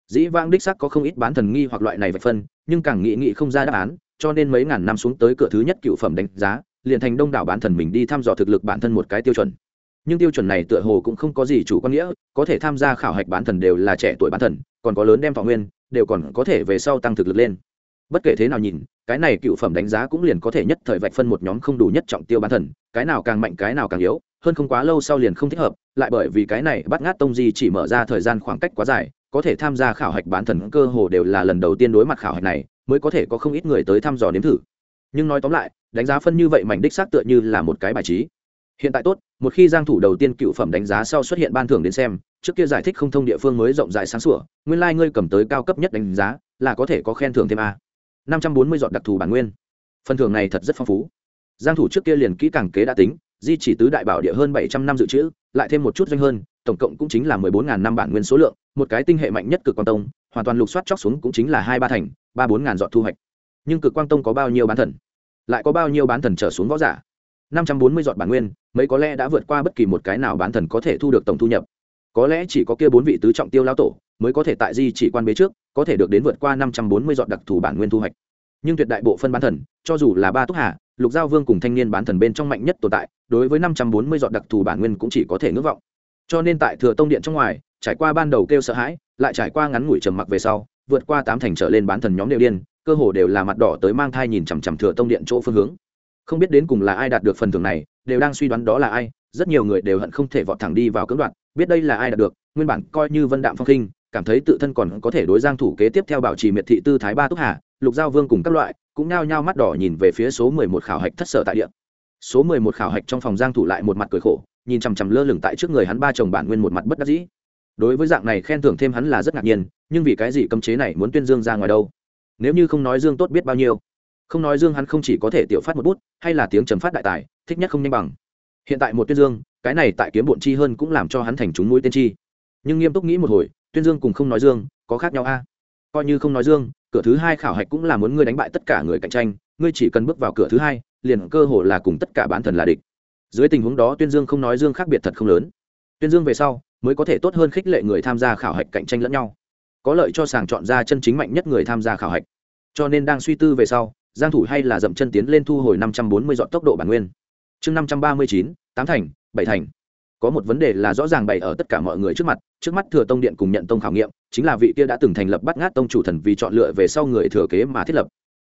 Dĩ vãng đích sắc có không ít bán thần nghi hoặc loại này vạch phân, nhưng càng nghĩ nghĩ không ra đáp án, cho nên mấy ngàn năm xuống tới cửa thứ nhất cựu phẩm đánh giá, liền thành đông đảo bán thần mình đi thăm dò thực lực bản thân một cái tiêu chuẩn. Nhưng tiêu chuẩn này tựa hồ cũng không có gì chủ quan nghĩa, có thể tham gia khảo hạch bán thần đều là trẻ tuổi bán thần, còn có lớn đem thọ nguyên, đều còn có thể về sau tăng thực lực lên bất kể thế nào nhìn, cái này cựu phẩm đánh giá cũng liền có thể nhất thời vạch phân một nhóm không đủ nhất trọng tiêu bán thần, cái nào càng mạnh, cái nào càng yếu, hơn không quá lâu sau liền không thích hợp, lại bởi vì cái này bắt ngát tông di chỉ mở ra thời gian khoảng cách quá dài, có thể tham gia khảo hạch bán thần cơ hồ đều là lần đầu tiên đối mặt khảo hạch này, mới có thể có không ít người tới thăm dò nếm thử. Nhưng nói tóm lại, đánh giá phân như vậy mảnh đích xác tựa như là một cái bài trí. Hiện tại tốt, một khi giang thủ đầu tiên cựu phẩm đánh giá sau xuất hiện ban thưởng đến xem, trước kia giải thích không thông địa phương mới rộng rãi sáng sủa, nguyên lai like ngươi cầm tới cao cấp nhất đánh giá, là có thể có khen thưởng thêm a. 540 dọn đặc thù bản nguyên. Phần thưởng này thật rất phong phú. Giang thủ trước kia liền kỹ càng kế đã tính, di chỉ tứ đại bảo địa hơn 700 năm dự trữ, lại thêm một chút doanh hơn, tổng cộng cũng chính là 14.000 năm bản nguyên số lượng, một cái tinh hệ mạnh nhất cực quang tông, hoàn toàn lục soát chóc xuống cũng chính là hai ba thành, ba bốn ngàn dọn thu hoạch. Nhưng cực quang tông có bao nhiêu bán thần? Lại có bao nhiêu bán thần trở xuống võ giả? năm trăm bốn mươi dọn bản nguyên, mấy có lẽ đã vượt qua bất kỳ một cái nào bán thần có thể thu được tổng thu nhập có lẽ chỉ có kia bốn vị tứ trọng tiêu lao tổ mới có thể tại di chỉ quan bế trước, có thể được đến vượt qua năm trăm bốn mươi dọn đặc thù bản nguyên thu hoạch. Nhưng tuyệt đại bộ phân bán thần, cho dù là ba túc hà, lục giao vương cùng thanh niên bán thần bên trong mạnh nhất tồn tại, đối với năm trăm bốn mươi dọn đặc thù bản nguyên cũng chỉ có thể ngưỡng vọng. Cho nên tại thừa tông điện trong ngoài, trải qua ban đầu kêu sợ hãi, lại trải qua ngắn ngủi trầm mặc về sau, vượt qua tám thành trở lên bán thần nhóm đều điên, cơ hồ đều là mặt đỏ tới mang thai nhìn chằm chằm thừa tông điện chỗ phương hướng. Không biết đến cùng là ai đạt được phần thưởng này, đều đang suy đoán đó là ai, rất nhiều người đều hận không thể vọt thẳng đi vào cưỡng đoạt biết đây là ai đạt được, nguyên bản coi như vân đạm phong khinh cảm thấy tự thân còn có thể đối giang thủ kế tiếp theo bảo trì miệt thị tư thái ba túc hà, lục giao vương cùng các loại, cũng nhao nhao mắt đỏ nhìn về phía số 11 khảo hạch thất sở tại địa. Số 11 khảo hạch trong phòng giang thủ lại một mặt cười khổ, nhìn chằm chằm lơ lửng tại trước người hắn ba chồng bản nguyên một mặt bất đắc dĩ. Đối với dạng này khen thưởng thêm hắn là rất ngạc nhiên, nhưng vì cái gì cấm chế này muốn tuyên dương ra ngoài đâu? Nếu như không nói dương tốt biết bao nhiêu? Không nói dương hắn không chỉ có thể tiểu phát một bút, hay là tiếng trầm phát đại tài, thích nhất không nhanh bằng. Hiện tại một tuyên dương cái này tại kiếm bộn chi hơn cũng làm cho hắn thành chúng mũi tiên chi. Nhưng nghiêm túc nghĩ một hồi tuyên dương cùng không nói dương có khác nhau a? Coi như không nói dương cửa thứ hai khảo hạch cũng là muốn ngươi đánh bại tất cả người cạnh tranh ngươi chỉ cần bước vào cửa thứ hai liền cơ hội là cùng tất cả bán thần là địch. Dưới tình huống đó tuyên dương không nói dương khác biệt thật không lớn. Tuyên dương về sau mới có thể tốt hơn khích lệ người tham gia khảo hạch cạnh tranh lẫn nhau. Có lợi cho sàng chọn ra chân chính mạnh nhất người tham gia khảo hạch. Cho nên đang suy tư về sau giang thủ hay là dậm chân tiến lên thu hồi 540 dọn tốc độ bản nguyên. Chương 539, tám thành bảy thành. Có một vấn đề là rõ ràng bày ở tất cả mọi người trước mặt, trước mắt thừa tông điện cùng nhận tông khảo nghiệm, chính là vị kia đã từng thành lập bắt ngát tông chủ thần vì chọn lựa về sau người thừa kế mà thiết lập.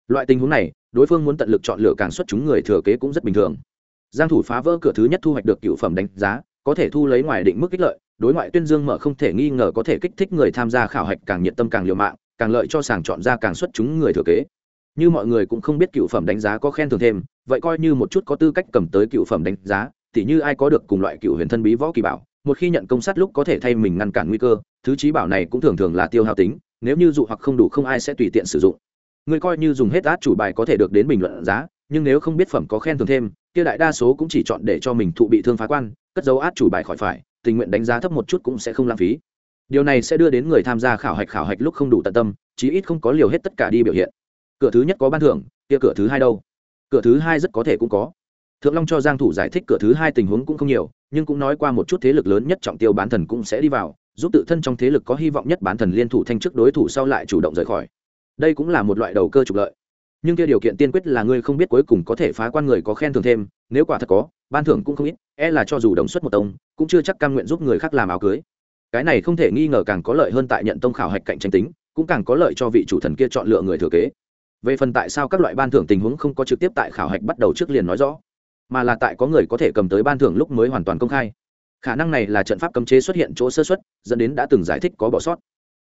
Loại tình huống này, đối phương muốn tận lực chọn lựa càng xuất chúng người thừa kế cũng rất bình thường. Giang thủ phá vỡ cửa thứ nhất thu hoạch được cựu phẩm đánh giá, có thể thu lấy ngoài định mức kích lợi, đối ngoại tuyên dương mở không thể nghi ngờ có thể kích thích người tham gia khảo hạch càng nhiệt tâm càng liều mạng, càng lợi cho sàng chọn ra càng xuất chúng người thừa kế. Như mọi người cũng không biết cựu phẩm đánh giá có khen thưởng thêm, vậy coi như một chút có tư cách cầm tới cựu phẩm đánh giá tỉ như ai có được cùng loại cựu huyền thân bí võ kỳ bảo, một khi nhận công sát lúc có thể thay mình ngăn cản nguy cơ, thứ trí bảo này cũng thường thường là tiêu hao tính, nếu như dụ hoặc không đủ không ai sẽ tùy tiện sử dụng. Người coi như dùng hết át chủ bài có thể được đến bình luận giá, nhưng nếu không biết phẩm có khen thưởng thêm, kia đại đa số cũng chỉ chọn để cho mình thụ bị thương phá quan, cất dấu át chủ bài khỏi phải, tình nguyện đánh giá thấp một chút cũng sẽ không lãng phí. Điều này sẽ đưa đến người tham gia khảo hạch khảo hạch lúc không đủ tận tâm, chí ít không có liều hết tất cả đi biểu hiện. Cửa thứ nhất có ban thưởng, kia cửa thứ hai đâu? Cửa thứ hai rất có thể cũng có thượng long cho giang thủ giải thích cửa thứ hai tình huống cũng không nhiều, nhưng cũng nói qua một chút thế lực lớn nhất trọng tiêu bán thần cũng sẽ đi vào, giúp tự thân trong thế lực có hy vọng nhất bán thần liên thủ thanh chức đối thủ sau lại chủ động rời khỏi. Đây cũng là một loại đầu cơ trục lợi. Nhưng kia điều kiện tiên quyết là ngươi không biết cuối cùng có thể phá quan người có khen thưởng thêm, nếu quả thật có, ban thưởng cũng không ít e là cho dù đồng xuất một tông, cũng chưa chắc cam nguyện giúp người khác làm áo cưới. Cái này không thể nghi ngờ càng có lợi hơn tại nhận tông khảo hạch cạnh tranh tính, cũng càng có lợi cho vị chủ thần kia chọn lựa người thừa kế. Về phần tại sao các loại ban thưởng tình huống không có trực tiếp tại khảo hạch bắt đầu trước liền nói rõ mà là tại có người có thể cầm tới ban thưởng lúc mới hoàn toàn công khai. Khả năng này là trận pháp cấm chế xuất hiện chỗ sơ xuất dẫn đến đã từng giải thích có bỏ sót.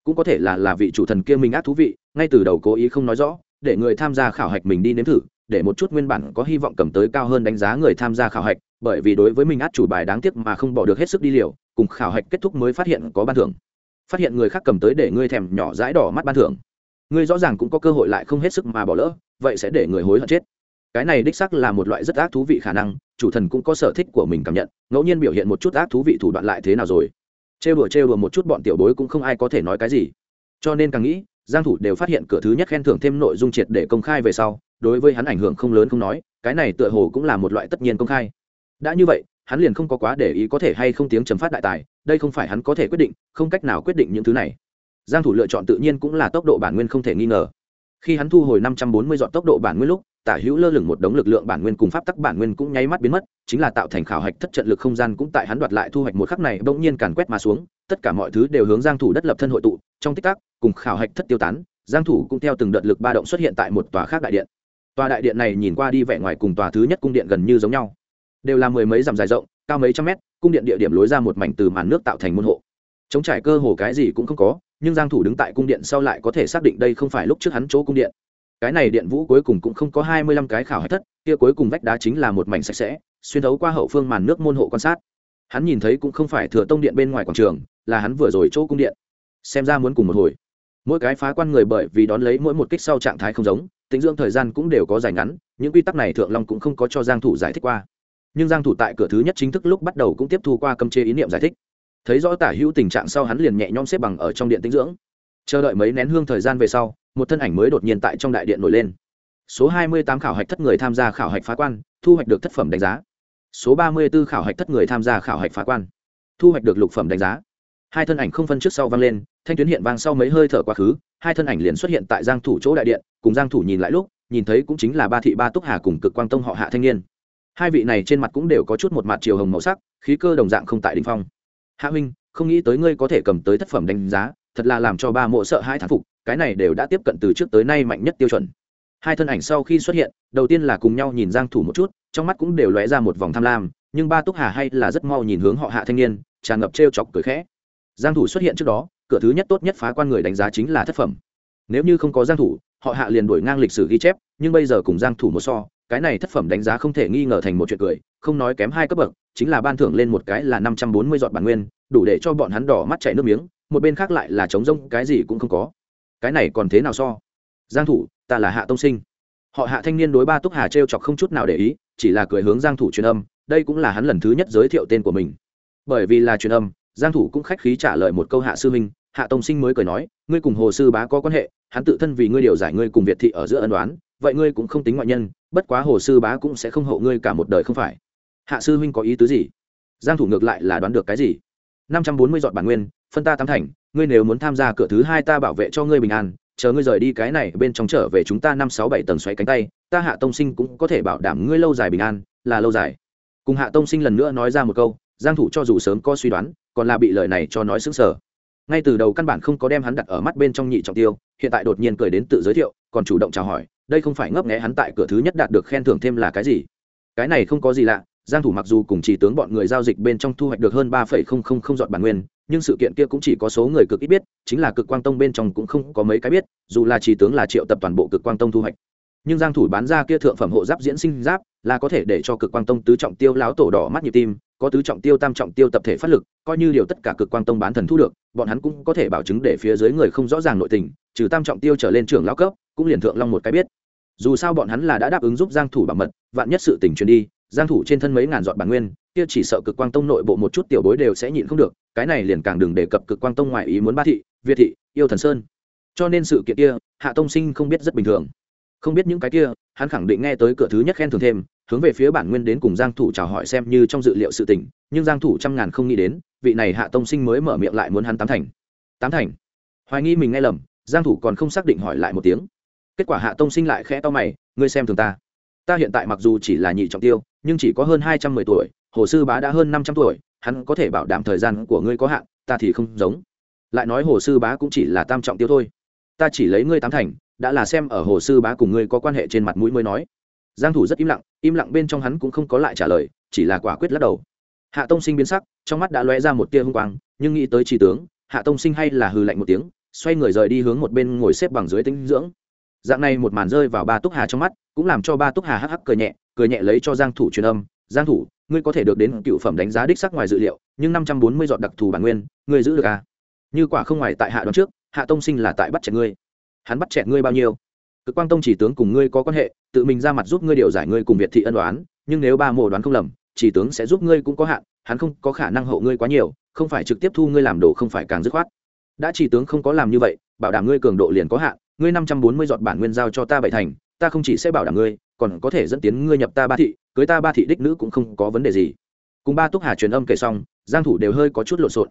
Cũng có thể là là vị chủ thần kia mình ác thú vị, ngay từ đầu cố ý không nói rõ, để người tham gia khảo hạch mình đi nếm thử, để một chút nguyên bản có hy vọng cầm tới cao hơn đánh giá người tham gia khảo hạch, bởi vì đối với mình át chủ bài đáng tiếc mà không bỏ được hết sức đi liều, cùng khảo hạch kết thúc mới phát hiện có ban thưởng. Phát hiện người khác cầm tới để ngươi thèm nhỏ dãi đỏ mắt ban thưởng. Ngươi rõ ràng cũng có cơ hội lại không hết sức mà bỏ lỡ, vậy sẽ để người hối hận chết cái này đích sắc là một loại rất ác thú vị khả năng, chủ thần cũng có sở thích của mình cảm nhận, ngẫu nhiên biểu hiện một chút ác thú vị thủ đoạn lại thế nào rồi. Trêu đùa trêu đùa một chút bọn tiểu bối cũng không ai có thể nói cái gì. Cho nên càng nghĩ, giang thủ đều phát hiện cửa thứ nhất khen thưởng thêm nội dung triệt để công khai về sau, đối với hắn ảnh hưởng không lớn không nói, cái này tựa hồ cũng là một loại tất nhiên công khai. Đã như vậy, hắn liền không có quá để ý có thể hay không tiếng chấm phát đại tài, đây không phải hắn có thể quyết định, không cách nào quyết định những thứ này. Giang thủ lựa chọn tự nhiên cũng là tốc độ bản nguyên không thể nghi ngờ. Khi hắn thu hồi 540 dọn tốc độ bản nguyên lúc tả hữu lơ lửng một đống lực lượng bản nguyên cùng pháp tắc bản nguyên cũng nháy mắt biến mất, chính là tạo thành khảo hạch thất trận lực không gian cũng tại hắn đoạt lại thu hoạch một khắc này bỗng nhiên càn quét mà xuống, tất cả mọi thứ đều hướng giang thủ đất lập thân hội tụ, trong tích tắc, cùng khảo hạch thất tiêu tán, giang thủ cũng theo từng đợt lực ba động xuất hiện tại một tòa khác đại điện. Tòa đại điện này nhìn qua đi vẻ ngoài cùng tòa thứ nhất cung điện gần như giống nhau. Đều là mười mấy dặm dài rộng, cao mấy trăm mét, cung điện địa điểm lối ra một mảnh từ màn nước tạo thành môn hộ. Chống trải cơ hồ cái gì cũng không có, nhưng giang thủ đứng tại cung điện sau lại có thể xác định đây không phải lúc trước hắn chỗ cung điện cái này điện vũ cuối cùng cũng không có hai mươi lăm cái khảo hạch thất, kia cuối cùng vách đá chính là một mảnh sạch sẽ, xuyên thấu qua hậu phương màn nước môn hộ quan sát. Hắn nhìn thấy cũng không phải thừa tông điện bên ngoài quảng trường, là hắn vừa rồi chỗ cung điện. Xem ra muốn cùng một hồi. Mỗi cái phá quan người bởi vì đón lấy mỗi một kích sau trạng thái không giống, tính dưỡng thời gian cũng đều có dài ngắn, những quy tắc này thượng long cũng không có cho giang thủ giải thích qua. Nhưng giang thủ tại cửa thứ nhất chính thức lúc bắt đầu cũng tiếp thu qua cấm chế ý niệm giải thích. Thấy rõ tả hữu tình trạng sau hắn liền nhẹ nhõm xếp bằng ở trong điện tĩnh dưỡng. Chờ đợi mấy nén hương thời gian về sau một thân ảnh mới đột nhiên tại trong đại điện nổi lên. Số 28 khảo hạch thất người tham gia khảo hạch phá quan, thu hoạch được thất phẩm đánh giá. Số 34 khảo hạch thất người tham gia khảo hạch phá quan, thu hoạch được lục phẩm đánh giá. Hai thân ảnh không phân trước sau vang lên, thanh tuyến hiện vang sau mấy hơi thở quá khứ, hai thân ảnh liền xuất hiện tại giang thủ chỗ đại điện, cùng giang thủ nhìn lại lúc, nhìn thấy cũng chính là ba thị ba túc hà cùng cực quang tông họ hạ thanh niên. Hai vị này trên mặt cũng đều có chút một mặt chiều hồng màu sắc, khí cơ đồng dạng không tại đỉnh phong. Hạ huynh, không nghĩ tới ngươi có thể cầm tới thất phẩm đánh giá, thật là làm cho ba mộ sợ hai thán phục cái này đều đã tiếp cận từ trước tới nay mạnh nhất tiêu chuẩn. Hai thân ảnh sau khi xuất hiện, đầu tiên là cùng nhau nhìn giang thủ một chút, trong mắt cũng đều lóe ra một vòng tham lam, nhưng ba túc hà hay là rất mau nhìn hướng họ hạ thanh niên, tràn ngập treo chọc cười khẽ. Giang thủ xuất hiện trước đó, cửa thứ nhất tốt nhất phá quan người đánh giá chính là thất phẩm. Nếu như không có giang thủ, họ hạ liền đuổi ngang lịch sử ghi chép, nhưng bây giờ cùng giang thủ một so, cái này thất phẩm đánh giá không thể nghi ngờ thành một chuyện cười, không nói kém hai cấp bậc, chính là ban thưởng lên một cái là 540 giọt bản nguyên, đủ để cho bọn hắn đỏ mắt chảy nước miếng, một bên khác lại là trống rông, cái gì cũng không có cái này còn thế nào so? Giang thủ, ta là hạ tông sinh. Họ hạ thanh niên đối ba túc hà treo chọc không chút nào để ý, chỉ là cười hướng giang thủ truyền âm, đây cũng là hắn lần thứ nhất giới thiệu tên của mình. Bởi vì là truyền âm, giang thủ cũng khách khí trả lời một câu hạ sư minh, hạ tông sinh mới cười nói, ngươi cùng hồ sư bá có quan hệ, hắn tự thân vì ngươi điều giải ngươi cùng việt thị ở giữa ân đoán vậy ngươi cũng không tính ngoại nhân, bất quá hồ sư bá cũng sẽ không hộ ngươi cả một đời không phải. Hạ sư huynh có ý tứ gì? Giang thủ ngược lại là đoán được cái gì? 540 giọt bản nguyên, phân ta tám thành ngươi nếu muốn tham gia cửa thứ hai ta bảo vệ cho ngươi bình an, chờ ngươi rời đi cái này bên trong trở về chúng ta năm sáu bảy tầng xoáy cánh tay, ta hạ tông sinh cũng có thể bảo đảm ngươi lâu dài bình an, là lâu dài. Cùng hạ tông sinh lần nữa nói ra một câu, giang thủ cho dù sớm có suy đoán, còn là bị lời này cho nói sững sờ. Ngay từ đầu căn bản không có đem hắn đặt ở mắt bên trong nhị trọng tiêu, hiện tại đột nhiên cười đến tự giới thiệu, còn chủ động chào hỏi, đây không phải ngấp nghé hắn tại cửa thứ nhất đạt được khen thưởng thêm là cái gì? Cái này không có gì lạ, giang thủ mặc dù cùng chỉ tướng bọn người giao dịch bên trong thu hoạch được hơn ba phẩy không không không dọn bản nguyên nhưng sự kiện kia cũng chỉ có số người cực ít biết, chính là cực quang tông bên trong cũng không có mấy cái biết, dù là chỉ tướng là triệu tập toàn bộ cực quang tông thu hoạch. Nhưng giang thủ bán ra kia thượng phẩm hộ giáp diễn sinh giáp, là có thể để cho cực quang tông tứ trọng tiêu láo tổ đỏ mắt nhịp tim, có tứ trọng tiêu tam trọng tiêu tập thể phát lực, coi như điều tất cả cực quang tông bán thần thu được, bọn hắn cũng có thể bảo chứng để phía dưới người không rõ ràng nội tình, trừ tam trọng tiêu trở lên trưởng lão cấp, cũng liền thượng long một cái biết. Dù sao bọn hắn là đã đáp ứng giúp giang thủ bảo mật, vạn nhất sự tình truyền đi giang thủ trên thân mấy ngàn giọt bản nguyên, kia chỉ sợ cực quang tông nội bộ một chút tiểu bối đều sẽ nhịn không được, cái này liền càng đừng đề cập cực quang tông ngoại ý muốn ba thị, việt thị, yêu thần sơn. Cho nên sự kiện kia, hạ tông sinh không biết rất bình thường. Không biết những cái kia, hắn khẳng định nghe tới cửa thứ nhất khen thường thêm, hướng về phía bản nguyên đến cùng giang thủ chào hỏi xem như trong dự liệu sự tình, nhưng giang thủ trăm ngàn không nghĩ đến, vị này hạ tông sinh mới mở miệng lại muốn hắn tám thành. Tám thành? Hoài nghi mình nghe lầm, giang thủ còn không xác định hỏi lại một tiếng. Kết quả hạ tông sinh lại khẽ to mày, ngươi xem thường ta ta hiện tại mặc dù chỉ là nhị trọng tiêu, nhưng chỉ có hơn hai trăm mười tuổi, hồ sư bá đã hơn năm trăm tuổi, hắn có thể bảo đảm thời gian của ngươi có hạn, ta thì không giống. Lại nói hồ sư bá cũng chỉ là tam trọng tiêu thôi. Ta chỉ lấy ngươi tám thành, đã là xem ở hồ sư bá cùng ngươi có quan hệ trên mặt mũi mới nói. Giang thủ rất im lặng im lặng bên trong hắn cũng không có lại trả lời, chỉ là quả quyết lắc đầu. Hạ tông sinh biến sắc, trong mắt đã lóe ra một tia hung quang, nhưng nghĩ tới tri tướng, hạ tông sinh hay là hừ lạnh một tiếng, xoay người rời đi hướng một bên ngồi xếp bằng dưới tinh dưỡng dạng này một màn rơi vào ba túc hà trong mắt, cũng làm cho ba túc hà hắc hắc cười nhẹ cười nhẹ lấy cho giang thủ truyền âm, giang thủ, ngươi có thể được đến cựu phẩm đánh giá đích sắc ngoài dự liệu, nhưng năm trăm bốn mươi giọt đặc thù bản nguyên, ngươi giữ được à? Như quả không ngoài tại hạ đoán trước, hạ tông sinh là tại bắt chẹt ngươi. Hắn bắt chẹt ngươi bao nhiêu? Cực quang tông chỉ tướng cùng ngươi có quan hệ, tự mình ra mặt giúp ngươi điều giải ngươi cùng việt thị ân đoán nhưng nếu ba mồ đoán không lầm, chỉ tướng sẽ giúp ngươi cũng có hạn, hắn không có khả năng hậu ngươi quá nhiều, không phải trực tiếp thu ngươi làm đồ không phải càng dứt khoát. Đã chỉ tướng không có làm như vậy, bảo đảm ngươi cường độ liền có hạn ngươi năm trăm bốn mươi giọt bản nguyên giao cho ta bảy thành, ta không chỉ sẽ bảo đảm ngươi, còn có thể dẫn tiến ngươi nhập ta ba thị, cưới ta ba thị đích nữ cũng không có vấn đề gì. Cùng ba túc hà truyền âm kể xong, giang thủ đều hơi có chút lộn xộn.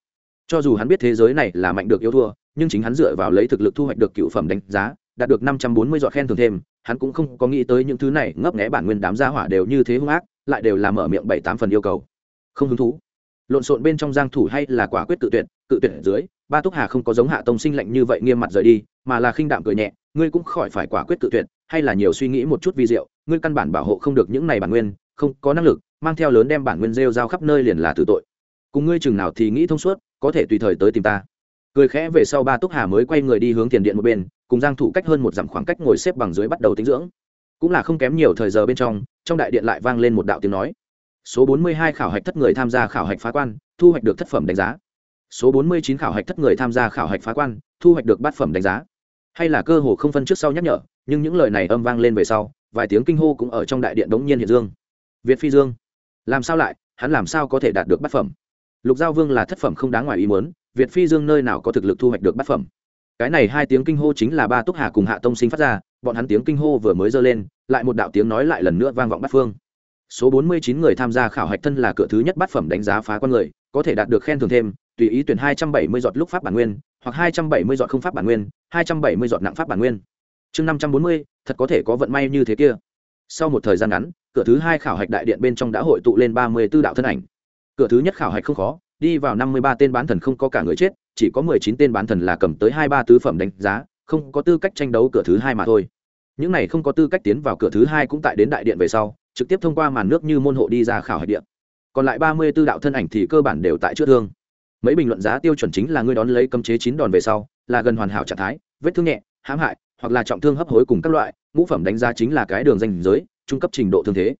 Cho dù hắn biết thế giới này là mạnh được yếu thua, nhưng chính hắn dựa vào lấy thực lực thu hoạch được cựu phẩm đánh giá, đạt được năm trăm bốn mươi giọt khen thưởng thêm, hắn cũng không có nghĩ tới những thứ này ngấp nghé bản nguyên đám gia hỏa đều như thế hung ác, lại đều là mở miệng bảy tám phần yêu cầu. Không hứng thú. Lộn xộn bên trong giang thủ hay là quả quyết tự tuyệt tự tuyệt ở dưới, ba túc hà không có giống hạ tông sinh lệnh như vậy nghiêm mặt rời đi mà là khinh đạm cười nhẹ, ngươi cũng khỏi phải quả quyết tự tuyệt, hay là nhiều suy nghĩ một chút vi diệu, ngươi căn bản bảo hộ không được những này bản nguyên, không có năng lực, mang theo lớn đem bản nguyên rêu rao khắp nơi liền là tử tội. Cùng ngươi chừng nào thì nghĩ thông suốt, có thể tùy thời tới tìm ta. Cười khẽ về sau ba túc hà mới quay người đi hướng tiền điện một bên, cùng giang thủ cách hơn một dặm khoảng cách ngồi xếp bằng dưới bắt đầu tính dưỡng. Cũng là không kém nhiều thời giờ bên trong trong đại điện lại vang lên một đạo tiếng nói. Số 42 khảo hạch thất người tham gia khảo hạch phá quan, thu hoạch được thất phẩm đánh giá. Số 49 khảo hạch thất người tham gia khảo hạch phá quan, thu hoạch được bát phẩm đánh giá hay là cơ hồ không phân trước sau nhắc nhở, nhưng những lời này âm vang lên về sau, vài tiếng kinh hô cũng ở trong đại điện đống nhiên hiện dương. Việt phi dương, làm sao lại, hắn làm sao có thể đạt được bát phẩm? Lục giao vương là thất phẩm không đáng ngoài ý muốn, việt phi dương nơi nào có thực lực thu hoạch được bát phẩm? Cái này hai tiếng kinh hô chính là ba túc hà cùng hạ tông sinh phát ra, bọn hắn tiếng kinh hô vừa mới dơ lên, lại một đạo tiếng nói lại lần nữa vang vọng bát phương. Số bốn mươi chín người tham gia khảo hạch thân là cửa thứ nhất bát phẩm đánh giá phá con người, có thể đạt được khen thưởng thêm tùy ý tuyển hai trăm bảy mươi giọt lúc pháp bản nguyên, hoặc hai trăm bảy mươi giọt không pháp bản nguyên, hai trăm bảy mươi giọt nặng pháp bản nguyên. Chương năm trăm bốn mươi, thật có thể có vận may như thế kia. Sau một thời gian ngắn, cửa thứ hai khảo hạch đại điện bên trong đã hội tụ lên ba mươi b ố đạo thân ảnh. Cửa thứ nhất khảo hạch không khó, đi vào năm mươi ba tên bán thần không có cả người chết, chỉ có mười chín tên bán thần là cầm tới hai ba tứ phẩm đánh giá, không có tư cách tranh đấu cửa thứ hai mà thôi. Những này không có tư cách tiến vào cửa thứ hai cũng tại đến đại điện về sau, trực tiếp thông qua màn nước như môn hộ đi ra khảo hạch điện. Còn lại ba mươi b ố đạo thân ảnh thì cơ bản đều tại chữa thương mấy bình luận giá tiêu chuẩn chính là ngươi đón lấy cấm chế chín đòn về sau, là gần hoàn hảo trạng thái, vết thương nhẹ, hãm hại, hoặc là trọng thương hấp hối cùng các loại, ngũ phẩm đánh giá chính là cái đường danh giới, trung cấp trình độ thương thế.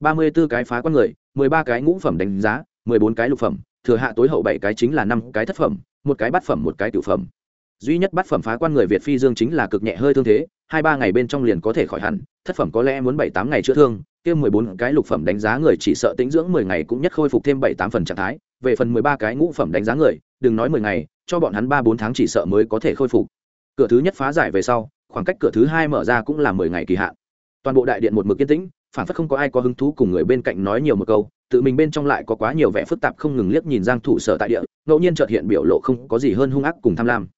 Ba mươi b ố cái phá con người, mười ba cái ngũ phẩm đánh giá, mười bốn cái lục phẩm, thừa hạ tối hậu bảy cái chính là năm cái thất phẩm, một cái bát phẩm, một cái tiểu phẩm duy nhất bắt phẩm phá quan người việt phi dương chính là cực nhẹ hơi thương thế, hai ba ngày bên trong liền có thể khỏi hẳn, thất phẩm có lẽ muốn bảy tám ngày chữa thương, kia mười bốn cái lục phẩm đánh giá người chỉ sợ tính dưỡng mười ngày cũng nhất khôi phục thêm bảy tám phần trạng thái, về phần mười ba cái ngũ phẩm đánh giá người, đừng nói mười ngày, cho bọn hắn ba bốn tháng chỉ sợ mới có thể khôi phục. Cửa thứ nhất phá giải về sau, khoảng cách cửa thứ hai mở ra cũng là mười ngày kỳ hạn. Toàn bộ đại điện một mực yên tĩnh phản phất không có ai có hứng thú cùng người bên cạnh nói nhiều một câu, tự mình bên trong lại có quá nhiều vẻ phức tạp không ngừng liếc nhìn giang thủ sở tại địa, ngẫu nhiên chợt hiện biểu lộ không có gì hơn hung ác cùng tham lam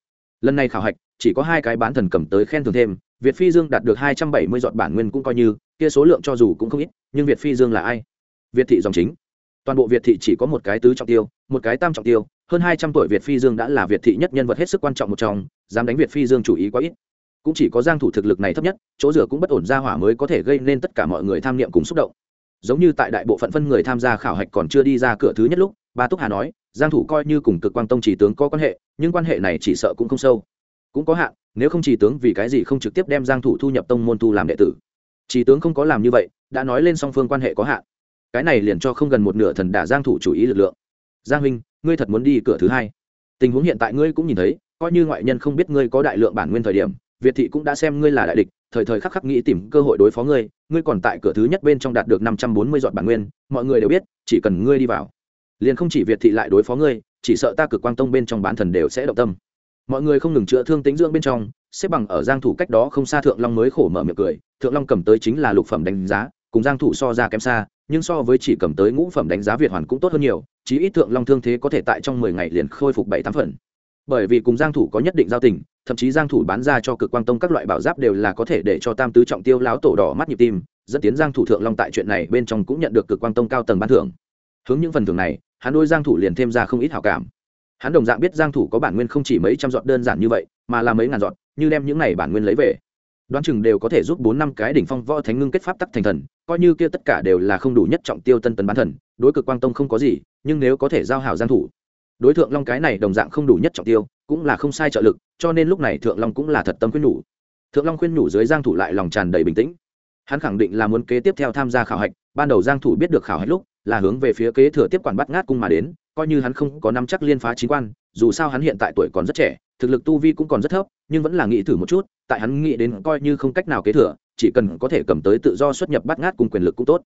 lần này khảo hạch, chỉ có hai cái bán thần cầm tới khen thưởng thêm, việt phi dương đạt được hai trăm bảy mươi giọt bản nguyên cũng coi như, kia số lượng cho dù cũng không ít, nhưng việt phi dương là ai? Việt thị dòng chính. Toàn bộ việt thị chỉ có một cái tứ trọng tiêu, một cái tam trọng tiêu, hơn hai trăm tuổi việt phi dương đã là việt thị nhất nhân vật hết sức quan trọng một trong, dám đánh việt phi dương chủ ý quá ít. Cũng chỉ có giang thủ thực lực này thấp nhất, chỗ rửa cũng bất ổn ra hỏa mới có thể gây nên tất cả mọi người tham niệm cùng xúc động. Giống như tại đại bộ phận phân người tham gia khảo hạch còn chưa đi ra cửa thứ nhất lúc, ba túc hà nói giang thủ coi như cùng cực quang tông chỉ tướng có quan hệ, nhưng quan hệ này chỉ sợ cũng không sâu. Cũng có hạn, nếu không chỉ tướng vì cái gì không trực tiếp đem giang thủ thu nhập tông môn tu làm đệ tử? Chỉ tướng không có làm như vậy, đã nói lên song phương quan hệ có hạn. Cái này liền cho không gần một nửa thần đả giang thủ chủ ý lực lượng. Giang huynh, ngươi thật muốn đi cửa thứ hai. Tình huống hiện tại ngươi cũng nhìn thấy, coi như ngoại nhân không biết ngươi có đại lượng bản nguyên thời điểm, việt thị cũng đã xem ngươi là đại địch, thời thời khắc khắc nghĩ tìm cơ hội đối phó ngươi ngươi còn tại cửa thứ nhất bên trong đạt được năm trăm bốn mươi giọt bản nguyên, mọi người đều biết, chỉ cần ngươi đi vào liền không chỉ việt thị lại đối phó ngươi, chỉ sợ ta cực quang tông bên trong bán thần đều sẽ động tâm. Mọi người không ngừng chữa thương tính dưỡng bên trong, xếp bằng ở giang thủ cách đó không xa thượng long mới khổ mở miệng cười, thượng long cầm tới chính là lục phẩm đánh giá, cùng giang thủ so ra kém xa, nhưng so với chỉ cầm tới ngũ phẩm đánh giá việt hoàn cũng tốt hơn nhiều, chí ít thượng long thương thế có thể tại trong 10 ngày liền khôi phục bảy tám phần. Bởi vì cùng giang thủ có nhất định giao tình, thậm chí giang thủ bán ra cho cực quang tông các loại bảo giáp đều là có thể để cho tam tứ trọng tiêu láo tổ đỏ mắt nhịp tim, dẫn tiến giang thủ thượng long tại chuyện này bên trong cũng nhận được cực quang tông cao tầng ban thưởng. Hướng những phần thưởng này hắn đôi giang thủ liền thêm ra không ít hảo cảm. Hắn đồng dạng biết giang thủ có bản nguyên không chỉ mấy trăm giọt đơn giản như vậy, mà là mấy ngàn giọt, như đem những này bản nguyên lấy về. Đoán chừng đều có thể giúp bốn năm cái đỉnh phong võ thánh ngưng kết pháp tắc thành thần, coi như kia tất cả đều là không đủ nhất trọng tiêu tân tấn bán thần, đối cực quang tông không có gì, nhưng nếu có thể giao hảo giang thủ, đối thượng long cái này đồng dạng không đủ nhất trọng tiêu, cũng là không sai trợ lực, cho nên lúc này thượng long cũng là thật tâm khuyên nhủ. Thượng long khuyên nhủ dưới giang thủ lại lòng tràn đầy bình tĩnh. Hắn khẳng định là muốn kế tiếp theo tham gia khảo hạch, ban đầu giang thủ biết được khảo hạch lúc là hướng về phía kế thừa tiếp quản bắt ngát cung mà đến, coi như hắn không có nắm chắc liên phá chính quan, dù sao hắn hiện tại tuổi còn rất trẻ, thực lực tu vi cũng còn rất thấp, nhưng vẫn là nghĩ thử một chút, tại hắn nghĩ đến coi như không cách nào kế thừa, chỉ cần có thể cầm tới tự do xuất nhập bắt ngát cung quyền lực cũng tốt.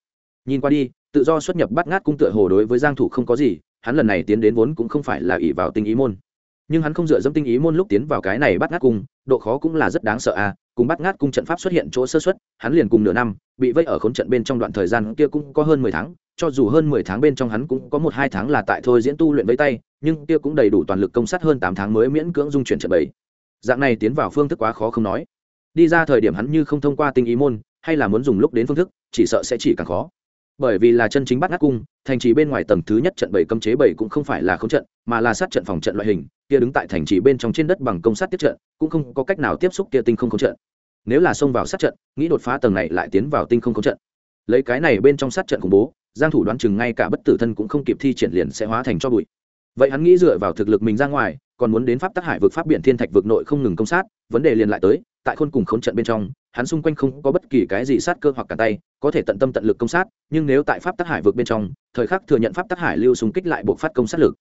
Nhìn qua đi, tự do xuất nhập bắt ngát cung tựa hồ đối với giang thủ không có gì, hắn lần này tiến đến vốn cũng không phải là ỷ vào tinh ý môn. Nhưng hắn không dựa dẫm tinh ý môn lúc tiến vào cái này bắt ngát cung, độ khó cũng là rất đáng sợ à cùng bắt ngát cung trận pháp xuất hiện chỗ sơ xuất hắn liền cùng nửa năm, bị vây ở khốn trận bên trong đoạn thời gian kia cũng có hơn mười tháng cho dù hơn mười tháng bên trong hắn cũng có một hai tháng là tại thôi diễn tu luyện với tay, nhưng kia cũng đầy đủ toàn lực công sát hơn tám tháng mới miễn cưỡng dung chuyển trận bảy dạng này tiến vào phương thức quá khó không nói. Đi ra thời điểm hắn như không thông qua tinh ý môn, hay là muốn dùng lúc đến phương thức, chỉ sợ sẽ chỉ càng khó. Bởi vì là chân chính bắt ngát cung, thành trì bên ngoài tầng thứ nhất trận bảy cấm chế bảy cũng không phải là không trận, mà là sát trận phòng trận loại hình, kia đứng tại thành trì bên trong trên đất bằng công sát tiếp trận, cũng không có cách nào tiếp xúc kia tinh không không trận. Nếu là xông vào sát trận, nghĩ đột phá tầng này lại tiến vào tinh không không trận. Lấy cái này bên trong sát trận khủng bố giang thủ đoán chừng ngay cả bất tử thân cũng không kịp thi triển liền sẽ hóa thành cho bụi. Vậy hắn nghĩ dựa vào thực lực mình ra ngoài, còn muốn đến pháp tắc hải vực pháp biển thiên thạch vực nội không ngừng công sát, vấn đề liền lại tới, tại khôn cùng khốn trận bên trong, hắn xung quanh không có bất kỳ cái gì sát cơ hoặc cả tay, có thể tận tâm tận lực công sát, nhưng nếu tại pháp tắc hải vực bên trong, thời khắc thừa nhận pháp tắc hải lưu xung kích lại buộc phát công sát lực.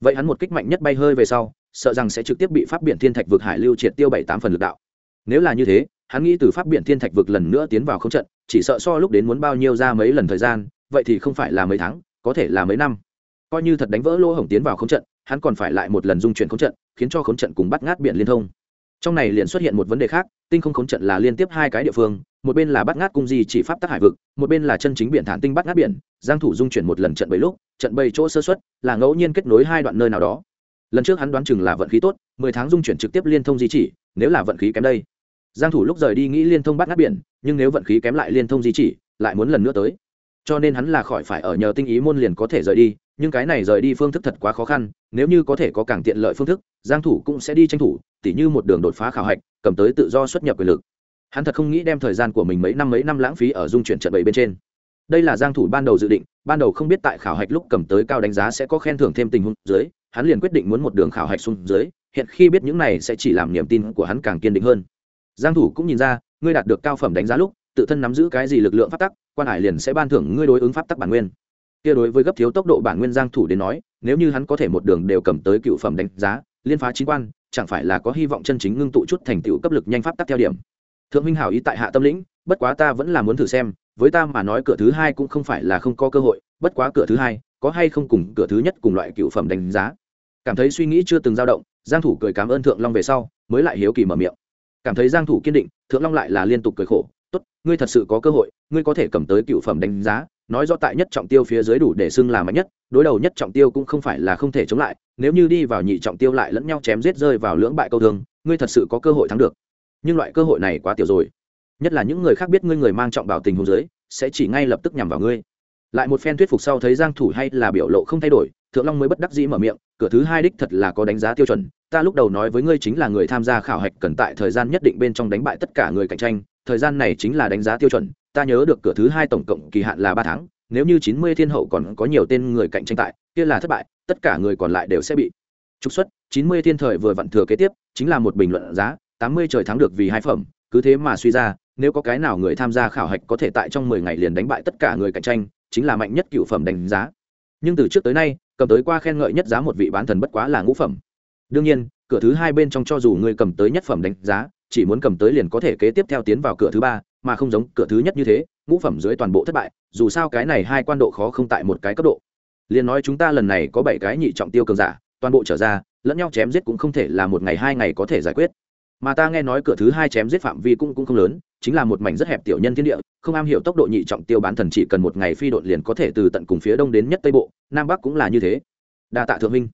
Vậy hắn một kích mạnh nhất bay hơi về sau, sợ rằng sẽ trực tiếp bị pháp biển thiên thạch vực hải lưu triệt tiêu bảy tám phần lực đạo. Nếu là như thế, hắn nghĩ từ pháp biển thiên thạch vực lần nữa tiến vào không trận, chỉ sợ so lúc đến muốn bao nhiêu ra mấy lần thời gian vậy thì không phải là mấy tháng, có thể là mấy năm. Coi như thật đánh vỡ lỗ hổng tiến vào không trận, hắn còn phải lại một lần dung chuyển không trận, khiến cho không trận cùng bắt ngát biển liên thông. Trong này liền xuất hiện một vấn đề khác, tinh không khốn trận là liên tiếp hai cái địa phương, một bên là bắt ngát cung di chỉ pháp tắc hải vực, một bên là chân chính biển thản tinh bắt ngát biển, giang thủ dung chuyển một lần trận bảy lúc, trận bảy chỗ sơ xuất là ngẫu nhiên kết nối hai đoạn nơi nào đó. Lần trước hắn đoán chừng là vận khí tốt 10 tháng dung chuyển trực tiếp liên thông di chỉ, nếu là vận khí kém đây. Giang thủ lúc rời đi nghĩ liên thông bắt ngát biển, nhưng nếu vận khí kém lại liên thông di chỉ, lại muốn lần nữa tới cho nên hắn là khỏi phải ở nhờ tinh ý môn liền có thể rời đi, nhưng cái này rời đi phương thức thật quá khó khăn, nếu như có thể có càng tiện lợi phương thức, giang thủ cũng sẽ đi tranh thủ, tỉ như một đường đột phá khảo hạch, cầm tới tự do xuất nhập quyền lực. Hắn thật không nghĩ đem thời gian của mình mấy năm mấy năm lãng phí ở dung chuyển trận bảy bên trên. Đây là giang thủ ban đầu dự định, ban đầu không biết tại khảo hạch lúc cầm tới cao đánh giá sẽ có khen thưởng thêm tình huống dưới, hắn liền quyết định muốn một đường khảo hạch xuống dưới, hiện khi biết những này sẽ chỉ làm niềm tin của hắn càng kiên định hơn. Giang thủ cũng nhìn ra, ngươi đạt được cao phẩm đánh giá lúc tự thân nắm giữ cái gì lực lượng pháp tắc, quan hải liền sẽ ban thưởng ngươi đối ứng pháp tắc bản nguyên. Kia đối với gấp thiếu tốc độ bản nguyên giang thủ đến nói, nếu như hắn có thể một đường đều cầm tới cựu phẩm đánh giá, liên phá chính quan, chẳng phải là có hy vọng chân chính ngưng tụ chút thành tựu cấp lực nhanh pháp tắc theo điểm. Thượng minh hảo ý tại hạ tâm lĩnh, bất quá ta vẫn là muốn thử xem, với ta mà nói cửa thứ hai cũng không phải là không có cơ hội, bất quá cửa thứ hai, có hay không cùng cửa thứ nhất cùng loại cựu phẩm đánh giá. Cảm thấy suy nghĩ chưa từng dao động, giang thủ cười cảm ơn thượng long về sau, mới lại hiếu kỳ mở miệng. Cảm thấy giang thủ kiên định, thượng long lại là liên tục cười khổ ngươi thật sự có cơ hội, ngươi có thể cầm tới cựu phẩm đánh giá, nói rõ tại nhất trọng tiêu phía dưới đủ để xưng là mạnh nhất, đối đầu nhất trọng tiêu cũng không phải là không thể chống lại, nếu như đi vào nhị trọng tiêu lại lẫn nhau chém giết rơi vào lưỡng bại câu thương ngươi thật sự có cơ hội thắng được. Nhưng loại cơ hội này quá tiểu rồi. Nhất là những người khác biết ngươi người mang trọng bảo tình huống dưới, sẽ chỉ ngay lập tức nhằm vào ngươi. Lại một phen thuyết phục sau thấy giang thủ hay là biểu lộ không thay đổi, thượng long mới bất đắc dĩ mở miệng, cửa thứ hai đích thật là có đánh giá tiêu chuẩn, ta lúc đầu nói với ngươi chính là người tham gia khảo hạch cần tại thời gian nhất định bên trong đánh bại tất cả người cạnh tranh thời gian này chính là đánh giá tiêu chuẩn, ta nhớ được cửa thứ hai tổng cộng kỳ hạn là ba tháng, nếu như chín mươi thiên hậu còn có nhiều tên người cạnh tranh tại, kia là thất bại, tất cả người còn lại đều sẽ bị trục xuất. Chín mươi thiên thời vừa vặn thừa kế tiếp, chính là một bình luận giá, tám mươi trời thắng được vì hai phẩm, cứ thế mà suy ra, nếu có cái nào người tham gia khảo hạch có thể tại trong mười ngày liền đánh bại tất cả người cạnh tranh, chính là mạnh nhất cựu phẩm đánh giá. Nhưng từ trước tới nay, cầm tới qua khen ngợi nhất giá một vị bán thần bất quá là ngũ phẩm. Đương nhiên, cửa thứ hai bên trong cho dù người cầm tới nhất phẩm đánh giá chỉ muốn cầm tới liền có thể kế tiếp theo tiến vào cửa thứ ba, mà không giống cửa thứ nhất như thế, ngũ phẩm dưới toàn bộ thất bại, dù sao cái này hai quan độ khó không tại một cái cấp độ. Liền nói chúng ta lần này có bảy cái nhị trọng tiêu cường giả, toàn bộ trở ra, lẫn nhau chém giết cũng không thể là một ngày hai ngày có thể giải quyết. Mà ta nghe nói cửa thứ hai chém giết phạm vi cũng cũng không lớn, chính là một mảnh rất hẹp tiểu nhân thiên địa, không am hiểu tốc độ nhị trọng tiêu bán thần chỉ cần một ngày phi đột liền có thể từ tận cùng phía đông đến nhất tây bộ, nam bắc cũng là như thế. Đa tạ thượng minh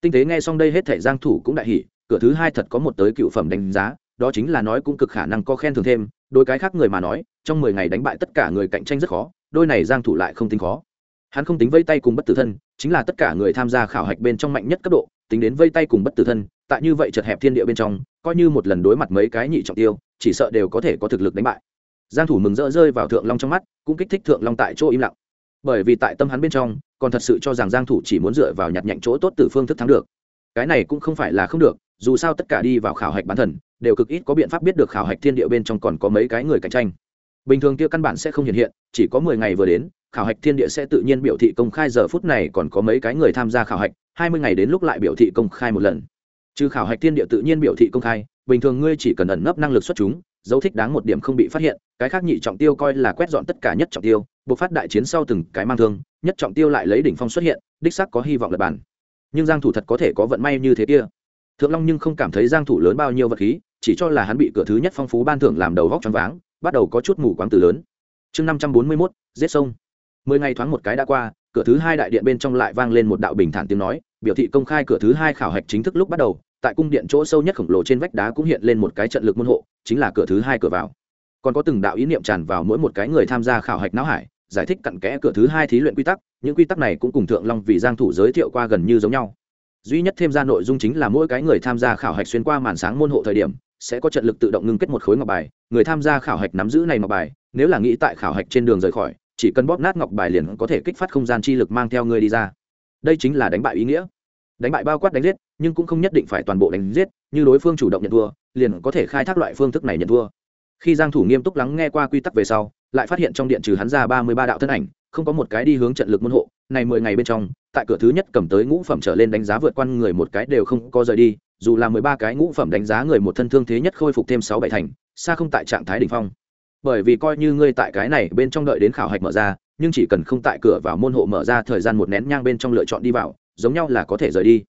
tinh tế nghe xong đây hết thể giang thủ cũng đại hỉ, cửa thứ hai thật có một tới cựu phẩm đánh giá đó chính là nói cũng cực khả năng có khen thưởng thêm đôi cái khác người mà nói, trong 10 ngày đánh bại tất cả người cạnh tranh rất khó, đôi này giang thủ lại không tính khó. Hắn không tính vây tay cùng bất tử thân, chính là tất cả người tham gia khảo hạch bên trong mạnh nhất cấp độ, tính đến vây tay cùng bất tử thân, tại như vậy chật hẹp thiên địa bên trong, coi như một lần đối mặt mấy cái nhị trọng tiêu, chỉ sợ đều có thể có thực lực đánh bại. Giang thủ mừng rỡ rơi vào thượng long trong mắt, cũng kích thích thượng long tại chỗ im lặng. Bởi vì tại tâm hắn bên trong, còn thật sự cho rằng giang thủ chỉ muốn dựa vào nhặt nhạnh chỗ tốt từ phương thức thắng được. Cái này cũng không phải là không được dù sao tất cả đi vào khảo hạch bản thần, đều cực ít có biện pháp biết được khảo hạch thiên địa bên trong còn có mấy cái người cạnh tranh. Bình thường kia căn bản sẽ không hiện hiện, chỉ có 10 ngày vừa đến, khảo hạch thiên địa sẽ tự nhiên biểu thị công khai, giờ phút này còn có mấy cái người tham gia khảo hạch 20 ngày đến lúc lại biểu thị công khai một lần. Trừ khảo hạch thiên địa tự nhiên biểu thị công khai, bình thường ngươi chỉ cần ẩn nấp năng lực xuất chúng, dấu thích đáng một điểm không bị phát hiện, cái khác nhị trọng tiêu coi là quét dọn tất cả nhất trọng tiêu buộc phát đại chiến sau từng cái mang thương, nhất trọng tiêu lại lấy đỉnh phong xuất hiện, đích sắc có hy vọng lập bản nhưng giang thủ thật có thể có vận may như thế kia thượng long nhưng không cảm thấy giang thủ lớn bao nhiêu vật khí chỉ cho là hắn bị cửa thứ nhất phong phú ban thưởng làm đầu vóc choáng váng bắt đầu có chút mù quáng từ lớn. Chương 541, giết sông. Mười ngày thoáng một cái đã qua cửa thứ hai đại điện bên trong lại vang lên một đạo bình thản tiếng nói biểu thị công khai cửa thứ hai khảo hạch chính thức lúc bắt đầu tại cung điện chỗ sâu nhất khổng lồ trên vách đá cũng hiện lên một cái trận lực môn hộ chính là cửa thứ hai cửa vào. Còn có từng đạo ý niệm tràn vào mỗi một cái người tham gia khảo hạch não hải giải thích cặn kẽ cửa thứ hai thí luyện quy tắc những quy tắc này cũng cùng thượng long vì giang thủ giới thiệu qua gần như giống nhau duy nhất thêm ra nội dung chính là mỗi cái người tham gia khảo hạch xuyên qua màn sáng môn hộ thời điểm, sẽ có trận lực tự động ngưng kết một khối ngọc bài. Người tham gia khảo hạch nắm giữ này ngọc bài, nếu là nghĩ tại khảo hạch trên đường rời khỏi, chỉ cần bóp nát ngọc bài liền có thể kích phát không gian chi lực mang theo người đi ra. Đây chính là đánh bại ý nghĩa. Đánh bại bao quát đánh giết, nhưng cũng không nhất định phải toàn bộ đánh giết, như đối phương chủ động nhận thua, liền có thể khai thác loại phương thức này nhận thua. Khi giang thủ nghiêm túc lắng nghe qua quy tắc về sau, lại phát hiện trong điện trừ hắn ra ba mươi ba đạo thân ảnh, không có một cái đi hướng trận lực môn hộ này mười ngày bên trong, tại cửa thứ nhất cầm tới ngũ phẩm trở lên đánh giá vượt qua người một cái đều không có rời đi, dù là mười ba cái ngũ phẩm đánh giá người một thân thương thế nhất khôi phục thêm sáu bảy thành, xa không tại trạng thái đỉnh phong. Bởi vì coi như ngươi tại cái này bên trong đợi đến khảo hạch mở ra, nhưng chỉ cần không tại cửa vào môn hộ mở ra thời gian một nén nhang bên trong lựa chọn đi vào, giống nhau là có thể rời đi.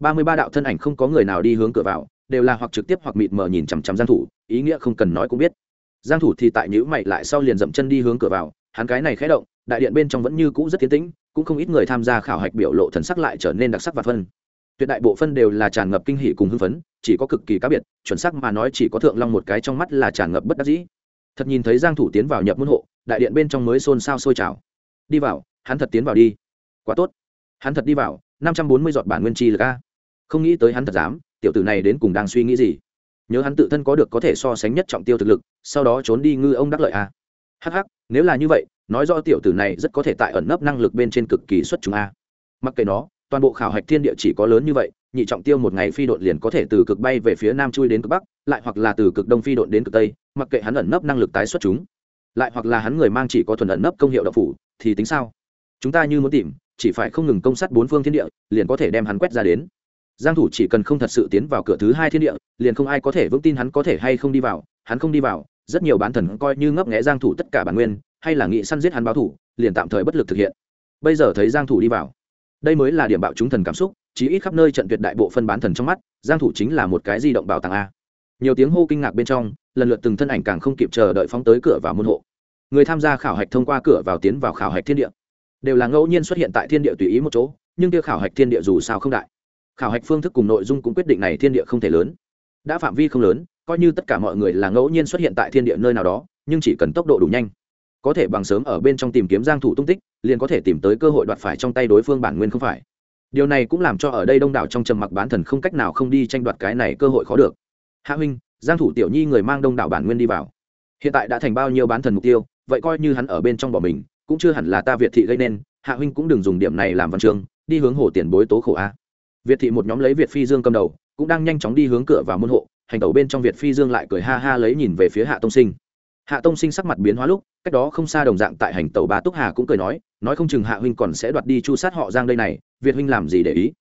Ba mươi ba đạo thân ảnh không có người nào đi hướng cửa vào, đều là hoặc trực tiếp hoặc mịt mờ nhìn chằm chằm giang thủ, ý nghĩa không cần nói cũng biết. Giang thủ thì tại nhữ mày lại sau liền dậm chân đi hướng cửa vào, hắn cái này khẽ động, đại điện bên trong vẫn như cũ rất tiến tĩnh cũng không ít người tham gia khảo hạch biểu lộ thần sắc lại trở nên đặc sắc và phân. Tuyệt đại bộ phân đều là tràn ngập kinh hỉ cùng hưng phấn, chỉ có cực kỳ cá biệt, chuẩn xác mà nói chỉ có thượng long một cái trong mắt là tràn ngập bất đắc dĩ. Thật nhìn thấy giang thủ tiến vào nhập môn hộ, đại điện bên trong mới xôn xao sôi trào. Đi vào, hắn thật tiến vào đi. Quá tốt. Hắn thật đi vào, năm trăm bốn mươi giọt bản nguyên chi lực a. Không nghĩ tới hắn thật dám, tiểu tử này đến cùng đang suy nghĩ gì? Nhớ hắn tự thân có được có thể so sánh nhất trọng tiêu thực lực, sau đó trốn đi ngư ông đắc lợi a. Hắc hắc, nếu là như vậy nói rõ tiểu tử này rất có thể tại ẩn nấp năng lực bên trên cực kỳ xuất chúng a. Mặc kệ nó, toàn bộ khảo hạch thiên địa chỉ có lớn như vậy, nhị trọng tiêu một ngày phi độn liền có thể từ cực bay về phía nam chui đến cực bắc, lại hoặc là từ cực đông phi độn đến cực tây, mặc kệ hắn ẩn nấp năng lực tái xuất chúng, lại hoặc là hắn người mang chỉ có thuần ẩn nấp công hiệu đậu phủ, thì tính sao? Chúng ta như muốn tìm, chỉ phải không ngừng công sát bốn phương thiên địa, liền có thể đem hắn quét ra đến. Giang thủ chỉ cần không thật sự tiến vào cửa thứ hai thiên địa, liền không ai có thể vững tin hắn có thể hay không đi vào, hắn không đi vào, rất nhiều bán thần coi như ngấp nghé giang thủ tất cả bản nguyên hay là nghị săn giết hắn báo thủ, liền tạm thời bất lực thực hiện. Bây giờ thấy giang thủ đi vào. Đây mới là điểm bạo chúng thần cảm xúc, chí ít khắp nơi trận tuyệt đại bộ phân bán thần trong mắt, giang thủ chính là một cái di động bảo tàng a. Nhiều tiếng hô kinh ngạc bên trong, lần lượt từng thân ảnh càng không kịp chờ đợi phóng tới cửa vào môn hộ. Người tham gia khảo hạch thông qua cửa vào tiến vào khảo hạch thiên địa. Đều là ngẫu nhiên xuất hiện tại thiên địa tùy ý một chỗ, nhưng kia khảo hạch thiên địa dù sao không đại. Khảo hạch phương thức cùng nội dung cũng quyết định này thiên địa không thể lớn. Đã phạm vi không lớn, coi như tất cả mọi người là ngẫu nhiên xuất hiện tại thiên địa nơi nào đó, nhưng chỉ cần tốc độ đủ nhanh có thể bằng sớm ở bên trong tìm kiếm giang thủ tung tích, liền có thể tìm tới cơ hội đoạt phải trong tay đối phương bản nguyên không phải. Điều này cũng làm cho ở đây đông đảo trong trầm mặc bán thần không cách nào không đi tranh đoạt cái này cơ hội khó được. Hạ huynh, giang thủ tiểu nhi người mang đông đảo bản nguyên đi vào. Hiện tại đã thành bao nhiêu bán thần mục tiêu, vậy coi như hắn ở bên trong bỏ mình, cũng chưa hẳn là ta việt thị gây nên, hạ huynh cũng đừng dùng điểm này làm văn chương, đi hướng hồ tiền bối tố khổ a. Việt thị một nhóm lấy việt phi dương cầm đầu, cũng đang nhanh chóng đi hướng cửa vào môn hộ, hành tẩu bên trong việt phi dương lại cười ha ha lấy nhìn về phía hạ tông sinh. Hạ tông sinh sắc mặt biến hóa lúc cách đó không xa đồng dạng tại hành tàu bà túc hà cũng cười nói nói không chừng hạ huynh còn sẽ đoạt đi chu sát họ giang đây này, việt huynh làm gì để ý?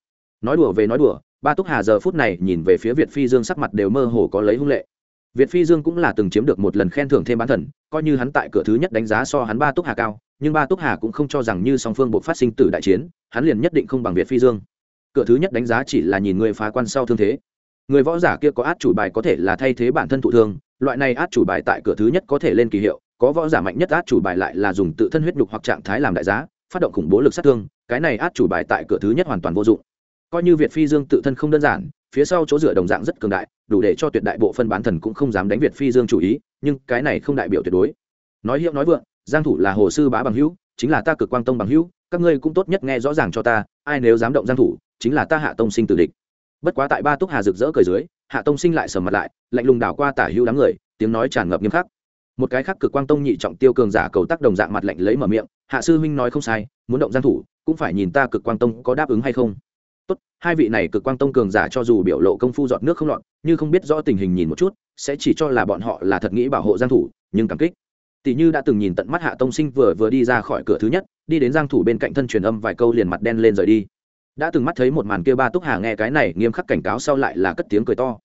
Nói đùa về nói đùa, ba túc hà giờ phút này nhìn về phía việt phi dương sắc mặt đều mơ hồ có lấy hung lệ. Việt phi dương cũng là từng chiếm được một lần khen thưởng thêm bán thần, coi như hắn tại cửa thứ nhất đánh giá so hắn ba túc hà cao, nhưng ba túc hà cũng không cho rằng như song phương buộc phát sinh tử đại chiến, hắn liền nhất định không bằng việt phi dương. Cửa thứ nhất đánh giá chỉ là nhìn người phá quan sau thương thế. Người võ giả kia có át chủ bài có thể là thay thế bản thân thụ thương, loại này át chủ bài tại cửa thứ nhất có thể lên kỳ hiệu có võ giả mạnh nhất át chủ bài lại là dùng tự thân huyết nhục hoặc trạng thái làm đại giá, phát động khủng bố lực sát thương, cái này át chủ bài tại cửa thứ nhất hoàn toàn vô dụng. Coi như việt phi dương tự thân không đơn giản, phía sau chỗ dựa đồng dạng rất cường đại, đủ để cho tuyệt đại bộ phân bán thần cũng không dám đánh việt phi dương chủ ý, nhưng cái này không đại biểu tuyệt đối. Nói hiệu nói vượng, giang thủ là hồ sư bá bằng hữu, chính là ta cực quang tông bằng hữu, các ngươi cũng tốt nhất nghe rõ ràng cho ta, ai nếu dám động giang thủ, chính là ta hạ tông sinh tử địch. Bất quá tại ba túc hà rực rỡ cười dưới, hạ tông sinh lại sờ mặt lại, lạnh lùng đảo qua tả hữu đám người, tiếng nói tràn ngập nghiêm khắc một cái khác cực quang tông nhị trọng tiêu cường giả cầu tác đồng dạng mặt lạnh lấy mở miệng, hạ sư huynh nói không sai, muốn động giang thủ, cũng phải nhìn ta cực quang tông có đáp ứng hay không. Tốt, hai vị này cực quang tông cường giả cho dù biểu lộ công phu giọt nước không lọt như không biết rõ tình hình nhìn một chút, sẽ chỉ cho là bọn họ là thật nghĩ bảo hộ giang thủ, nhưng cảm kích. Tỷ như đã từng nhìn tận mắt hạ tông sinh vừa vừa đi ra khỏi cửa thứ nhất, đi đến giang thủ bên cạnh thân truyền âm vài câu liền mặt đen lên rời đi. Đã từng mắt thấy một màn kia ba túc hà nghe cái này nghiêm khắc cảnh cáo sau lại là cất tiếng cười to.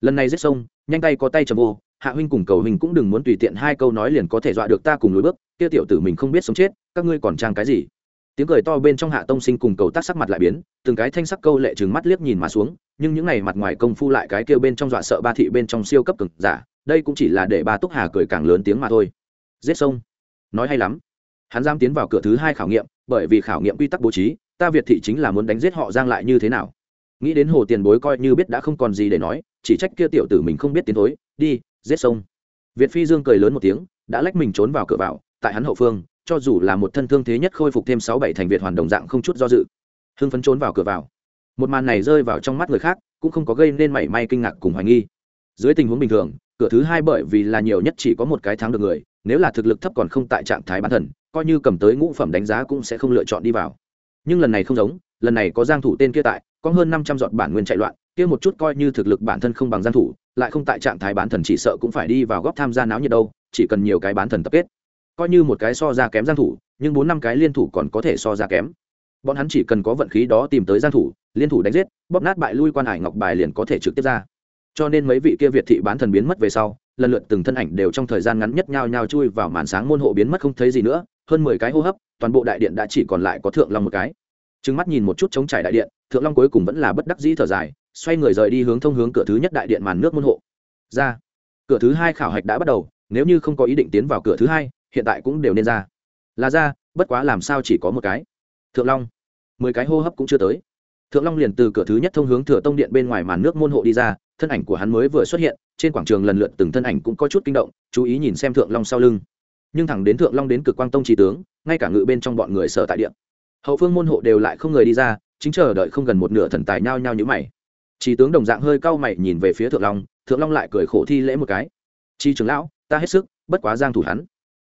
Lần này giết sông nhanh tay có tay chầm vô hạ huynh cùng cầu huynh cũng đừng muốn tùy tiện hai câu nói liền có thể dọa được ta cùng lối bước, kia tiểu tử mình không biết sống chết, các ngươi còn trang cái gì? Tiếng cười to bên trong hạ tông sinh cùng cầu tác sắc mặt lại biến, từng cái thanh sắc câu lệ trừng mắt liếc nhìn mà xuống, nhưng những này mặt ngoài công phu lại cái kêu bên trong dọa sợ ba thị bên trong siêu cấp cực giả, đây cũng chỉ là để ba túc hà cười càng lớn tiếng mà thôi. Giết sông. Nói hay lắm. Hắn giam tiến vào cửa thứ hai khảo nghiệm, bởi vì khảo nghiệm quy tắc bố trí, ta việt thị chính là muốn đánh giết họ giang lại như thế nào? Nghĩ đến hồ tiền bối coi như biết đã không còn gì để nói, chỉ trách kia tiểu tử mình không biết tiến thối, đi giết sông. Việt phi dương cười lớn một tiếng, đã lách mình trốn vào cửa vào, tại hắn hậu phương, cho dù là một thân thương thế nhất khôi phục thêm sáu bảy thành việt hoàn đồng dạng không chút do dự. Hưng phấn trốn vào cửa vào. Một màn này rơi vào trong mắt người khác, cũng không có gây nên mảy may kinh ngạc cùng hoài nghi. Dưới tình huống bình thường, cửa thứ hai bởi vì là nhiều nhất chỉ có một cái thắng được người, nếu là thực lực thấp còn không tại trạng thái bán thần, coi như cầm tới ngũ phẩm đánh giá cũng sẽ không lựa chọn đi vào. Nhưng lần này không giống, lần này có giang thủ tên kia tại, có hơn 500 giọt bản nguyên chạy loạn kia một chút coi như thực lực bản thân không bằng giang thủ, lại không tại trạng thái bán thần chỉ sợ cũng phải đi vào góp tham gia náo nhiệt đâu, chỉ cần nhiều cái bán thần tập kết. Coi như một cái so ra kém giang thủ, nhưng bốn năm cái liên thủ còn có thể so ra kém. Bọn hắn chỉ cần có vận khí đó tìm tới giang thủ, liên thủ đánh giết, bóp nát bại lui quan hải ngọc bài liền có thể trực tiếp ra. Cho nên mấy vị kia việt thị bán thần biến mất về sau, lần lượt từng thân ảnh đều trong thời gian ngắn nhất nhau nhao chui vào màn sáng môn hộ biến mất không thấy gì nữa, hơn mười cái hô hấp, toàn bộ đại điện đã chỉ còn lại có thượng long một cái. Trừng mắt nhìn một chút chống trải đại điện, thượng long cuối cùng vẫn là bất đắc dĩ thở dài xoay người rời đi hướng thông hướng cửa thứ nhất đại điện màn nước môn hộ. Ra. Cửa thứ hai khảo hạch đã bắt đầu, nếu như không có ý định tiến vào cửa thứ hai, hiện tại cũng đều nên ra. Là ra, bất quá làm sao chỉ có một cái. Thượng long. Mười cái hô hấp cũng chưa tới. Thượng long liền từ cửa thứ nhất thông hướng thừa tông điện bên ngoài màn nước môn hộ đi ra, thân ảnh của hắn mới vừa xuất hiện, trên quảng trường lần lượt từng thân ảnh cũng có chút kinh động, chú ý nhìn xem thượng long sau lưng. Nhưng thẳng đến thượng long đến cực quang tông trí tướng, ngay cả ngự bên trong bọn người sở tại điện hậu phương môn hộ đều lại không người đi ra, chính chờ đợi không gần một nửa thần tài nhao nhao như mày. Chỉ tướng đồng dạng hơi cau mày nhìn về phía thượng long thượng long lại cười khổ thi lễ một cái. Chi trưởng lão, ta hết sức, bất quá giang thủ hắn.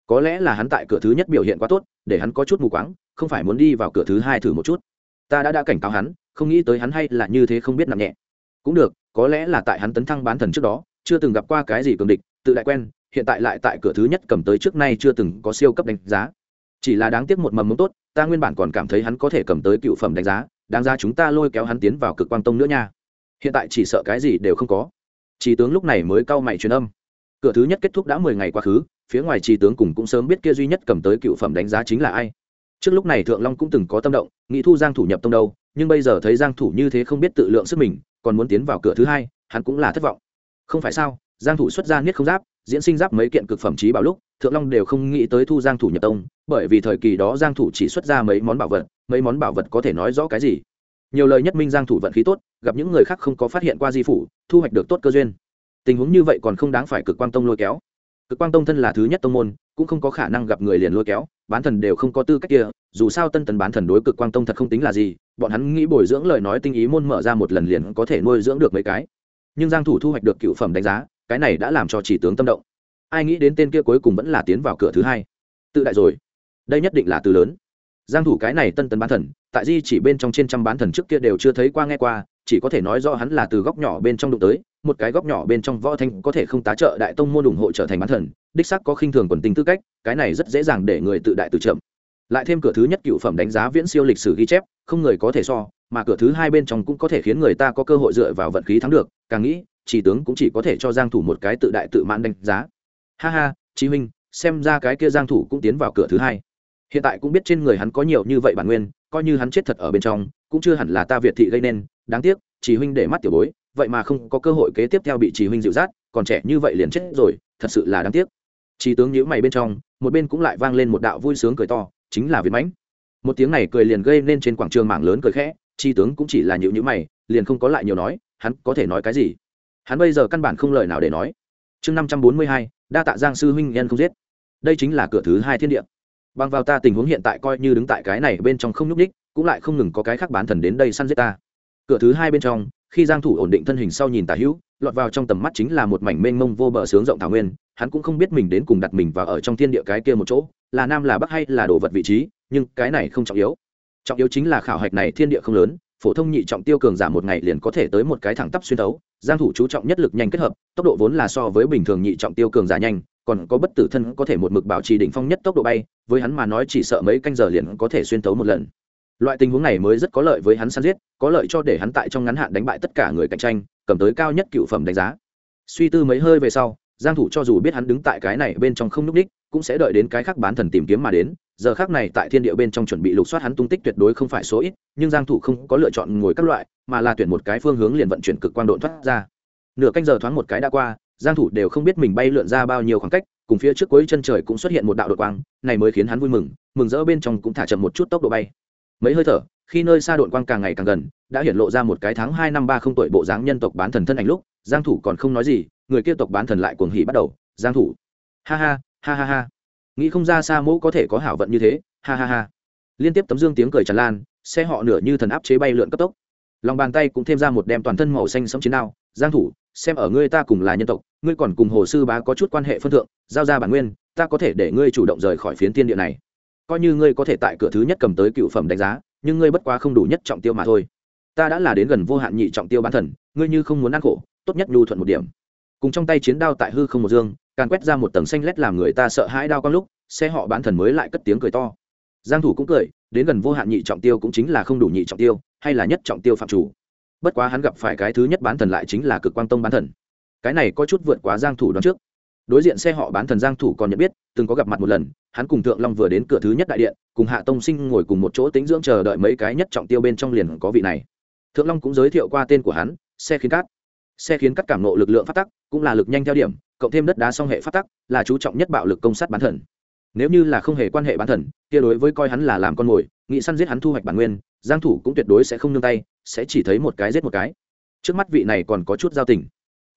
Có lẽ là hắn tại cửa thứ nhất biểu hiện quá tốt, để hắn có chút mù quáng, không phải muốn đi vào cửa thứ hai thử một chút. Ta đã đã cảnh cáo hắn, không nghĩ tới hắn hay là như thế không biết nặng nhẹ. Cũng được, có lẽ là tại hắn tấn thăng bán thần trước đó, chưa từng gặp qua cái gì cường địch, tự đại quen, hiện tại lại tại cửa thứ nhất cầm tới trước nay chưa từng có siêu cấp đánh giá. Chỉ là đáng tiếc một mầm mống tốt, ta nguyên bản còn cảm thấy hắn có thể cầm tới cựu phẩm đánh giá, đáng ra chúng ta lôi kéo hắn tiến vào cực quang tông nữa nha hiện tại chỉ sợ cái gì đều không có. Chỉ tướng lúc này mới cau mày truyền âm. Cửa thứ nhất kết thúc đã mười ngày quá khứ, phía ngoài chỉ tướng cùng cũng sớm biết kia duy nhất cầm tới cựu phẩm đánh giá chính là ai. Trước lúc này thượng long cũng từng có tâm động, nghĩ thu giang thủ nhập tông đâu, nhưng bây giờ thấy giang thủ như thế không biết tự lượng sức mình, còn muốn tiến vào cửa thứ hai, hắn cũng là thất vọng. Không phải sao, giang thủ xuất ra niết không giáp, diễn sinh giáp mấy kiện cực phẩm trí bảo lúc, thượng long đều không nghĩ tới thu giang thủ nhập tông, bởi vì thời kỳ đó giang thủ chỉ xuất ra mấy món bảo vật, mấy món bảo vật có thể nói rõ cái gì. Nhiều lời nhất minh giang thủ vận khí tốt gặp những người khác không có phát hiện qua di phủ, thu hoạch được tốt cơ duyên. Tình huống như vậy còn không đáng phải cực quan tông lôi kéo. Cực quang tông thân là thứ nhất tông môn, cũng không có khả năng gặp người liền lôi kéo, bán thần đều không có tư cách kia, dù sao tân tần bán thần đối cực quang tông thật không tính là gì, bọn hắn nghĩ bồi dưỡng lời nói tinh ý môn mở ra một lần liền có thể nuôi dưỡng được mấy cái. Nhưng giang thủ thu hoạch được cựu phẩm đánh giá, cái này đã làm cho chỉ tướng tâm động. Ai nghĩ đến tên kia cuối cùng vẫn là tiến vào cửa thứ hai. Tự đại rồi. Đây nhất định là từ lớn. Giang thủ cái này tân tần bán thần, tại di chỉ bên trong trên trăm bán thần trước kia đều chưa thấy qua nghe qua chỉ có thể nói do hắn là từ góc nhỏ bên trong đụng tới, một cái góc nhỏ bên trong võ thanh có thể không tá trợ đại tông môn ủng hộ trở thành bán thần, đích sắc có khinh thường quần tính tư cách, cái này rất dễ dàng để người tự đại tự chậm. Lại thêm cửa thứ nhất cựu phẩm đánh giá viễn siêu lịch sử ghi chép, không người có thể so, mà cửa thứ hai bên trong cũng có thể khiến người ta có cơ hội dựa vào vận khí thắng được, càng nghĩ, chỉ tướng cũng chỉ có thể cho giang thủ một cái tự đại tự mãn đánh giá. Ha ha, chí minh, xem ra cái kia giang thủ cũng tiến vào cửa thứ hai. Hiện tại cũng biết trên người hắn có nhiều như vậy bản nguyên, coi như hắn chết thật ở bên trong, cũng chưa hẳn là ta việt thị gây nên đáng tiếc, chỉ huynh để mắt tiểu bối, vậy mà không có cơ hội kế tiếp theo bị chỉ huynh dịu dắt, còn trẻ như vậy liền chết rồi, thật sự là đáng tiếc. Chỉ tướng nhíu mày bên trong, một bên cũng lại vang lên một đạo vui sướng cười to, chính là việt mãnh. Một tiếng này cười liền gây nên trên quảng trường mảng lớn cười khẽ, chi tướng cũng chỉ là nhịu nhữ mày, liền không có lại nhiều nói, hắn có thể nói cái gì? Hắn bây giờ căn bản không lời nào để nói. Chương năm trăm bốn mươi hai, đa tạ giang sư huynh nhân không giết. Đây chính là cửa thứ hai thiên địa. Bằng vào ta tình huống hiện tại coi như đứng tại cái này bên trong không nhúc ních cũng lại không ngừng có cái khác bán thần đến đây săn giết ta cửa thứ hai bên trong, khi giang thủ ổn định thân hình sau nhìn tả hữu, lọt vào trong tầm mắt chính là một mảnh mênh mông vô bờ sướng rộng thảo nguyên, hắn cũng không biết mình đến cùng đặt mình vào ở trong thiên địa cái kia một chỗ, là nam là bắc hay là đồ vật vị trí, nhưng cái này không trọng yếu. Trọng yếu chính là khảo hạch này thiên địa không lớn, phổ thông nhị trọng tiêu cường giả một ngày liền có thể tới một cái thẳng tắp xuyên tấu giang thủ chú trọng nhất lực nhanh kết hợp, tốc độ vốn là so với bình thường nhị trọng tiêu cường giả nhanh, còn có bất tử thân có thể một mực bảo trì đỉnh phong nhất tốc độ bay, với hắn mà nói chỉ sợ mấy canh giờ liền có thể xuyên tấu một lần loại tình huống này mới rất có lợi với hắn săn giết, có lợi cho để hắn tại trong ngắn hạn đánh bại tất cả người cạnh tranh, cầm tới cao nhất cựu phẩm đánh giá. Suy tư mấy hơi về sau, giang thủ cho dù biết hắn đứng tại cái này bên trong không núp đích, cũng sẽ đợi đến cái khác bán thần tìm kiếm mà đến. Giờ khác này tại thiên địa bên trong chuẩn bị lục soát hắn tung tích tuyệt đối không phải số ít, nhưng giang thủ không có lựa chọn ngồi các loại, mà là tuyển một cái phương hướng liền vận chuyển cực quang độn thoát ra. Nửa canh giờ thoáng một cái đã qua, giang thủ đều không biết mình bay lượn ra bao nhiêu khoảng cách, cùng phía trước cuối chân trời cũng xuất hiện một đạo đột quang, này mới khiến hắn vui mừng mừng rỡ bên trong cũng thả chậm một chút tốc độ bay mấy hơi thở, khi nơi xa đột quang càng ngày càng gần, đã hiện lộ ra một cái tháng hai năm ba không tuổi bộ dáng nhân tộc bán thần thân ảnh lúc, giang thủ còn không nói gì, người kia tộc bán thần lại cuồng hỉ bắt đầu, giang thủ, ha ha ha ha ha, nghĩ không ra xa mẫu có thể có hảo vận như thế, ha ha ha. Liên tiếp tấm dương tiếng cười tràn lan, xe họ nửa như thần áp chế bay lượn cấp tốc. Lòng bàn tay cũng thêm ra một đem toàn thân màu xanh sẫm chiến đao, giang thủ, xem ở ngươi ta cùng là nhân tộc, ngươi còn cùng hồ sư bá có chút quan hệ phân thượng, giao ra bản nguyên, ta có thể để ngươi chủ động rời khỏi phiến tiên địa này coi như ngươi có thể tại cửa thứ nhất cầm tới cựu phẩm đánh giá, nhưng ngươi bất quá không đủ nhất trọng tiêu mà thôi. Ta đã là đến gần vô hạn nhị trọng tiêu bán thần, ngươi như không muốn ăn khổ, tốt nhất nhu thuận một điểm. Cùng trong tay chiến đao tại hư không một dương, càn quét ra một tầng xanh lét làm người ta sợ hãi đao con lúc, xe họ bán thần mới lại cất tiếng cười to. Giang thủ cũng cười, đến gần vô hạn nhị trọng tiêu cũng chính là không đủ nhị trọng tiêu, hay là nhất trọng tiêu phạm chủ. Bất quá hắn gặp phải cái thứ nhất bán thần lại chính là cực quang tông bán thần. Cái này có chút vượt quá giang thủ đoán trước đối diện xe họ bán thần giang thủ còn nhận biết, từng có gặp mặt một lần, hắn cùng thượng long vừa đến cửa thứ nhất đại điện, cùng hạ tông sinh ngồi cùng một chỗ tính dưỡng chờ đợi mấy cái nhất trọng tiêu bên trong liền có vị này. Thượng long cũng giới thiệu qua tên của hắn, xe khiến cát. Xe khiến Cát cảm nộ lực lượng phát tắc, cũng là lực nhanh theo điểm, cộng thêm đất đá song hệ phát tắc, là chú trọng nhất bạo lực công sát bán thần. Nếu như là không hề quan hệ bán thần, kia đối với coi hắn là làm con mồi, nghị săn giết hắn thu hoạch bản nguyên, giang thủ cũng tuyệt đối sẽ không nương tay, sẽ chỉ thấy một cái giết một cái. Trước mắt vị này còn có chút giao tình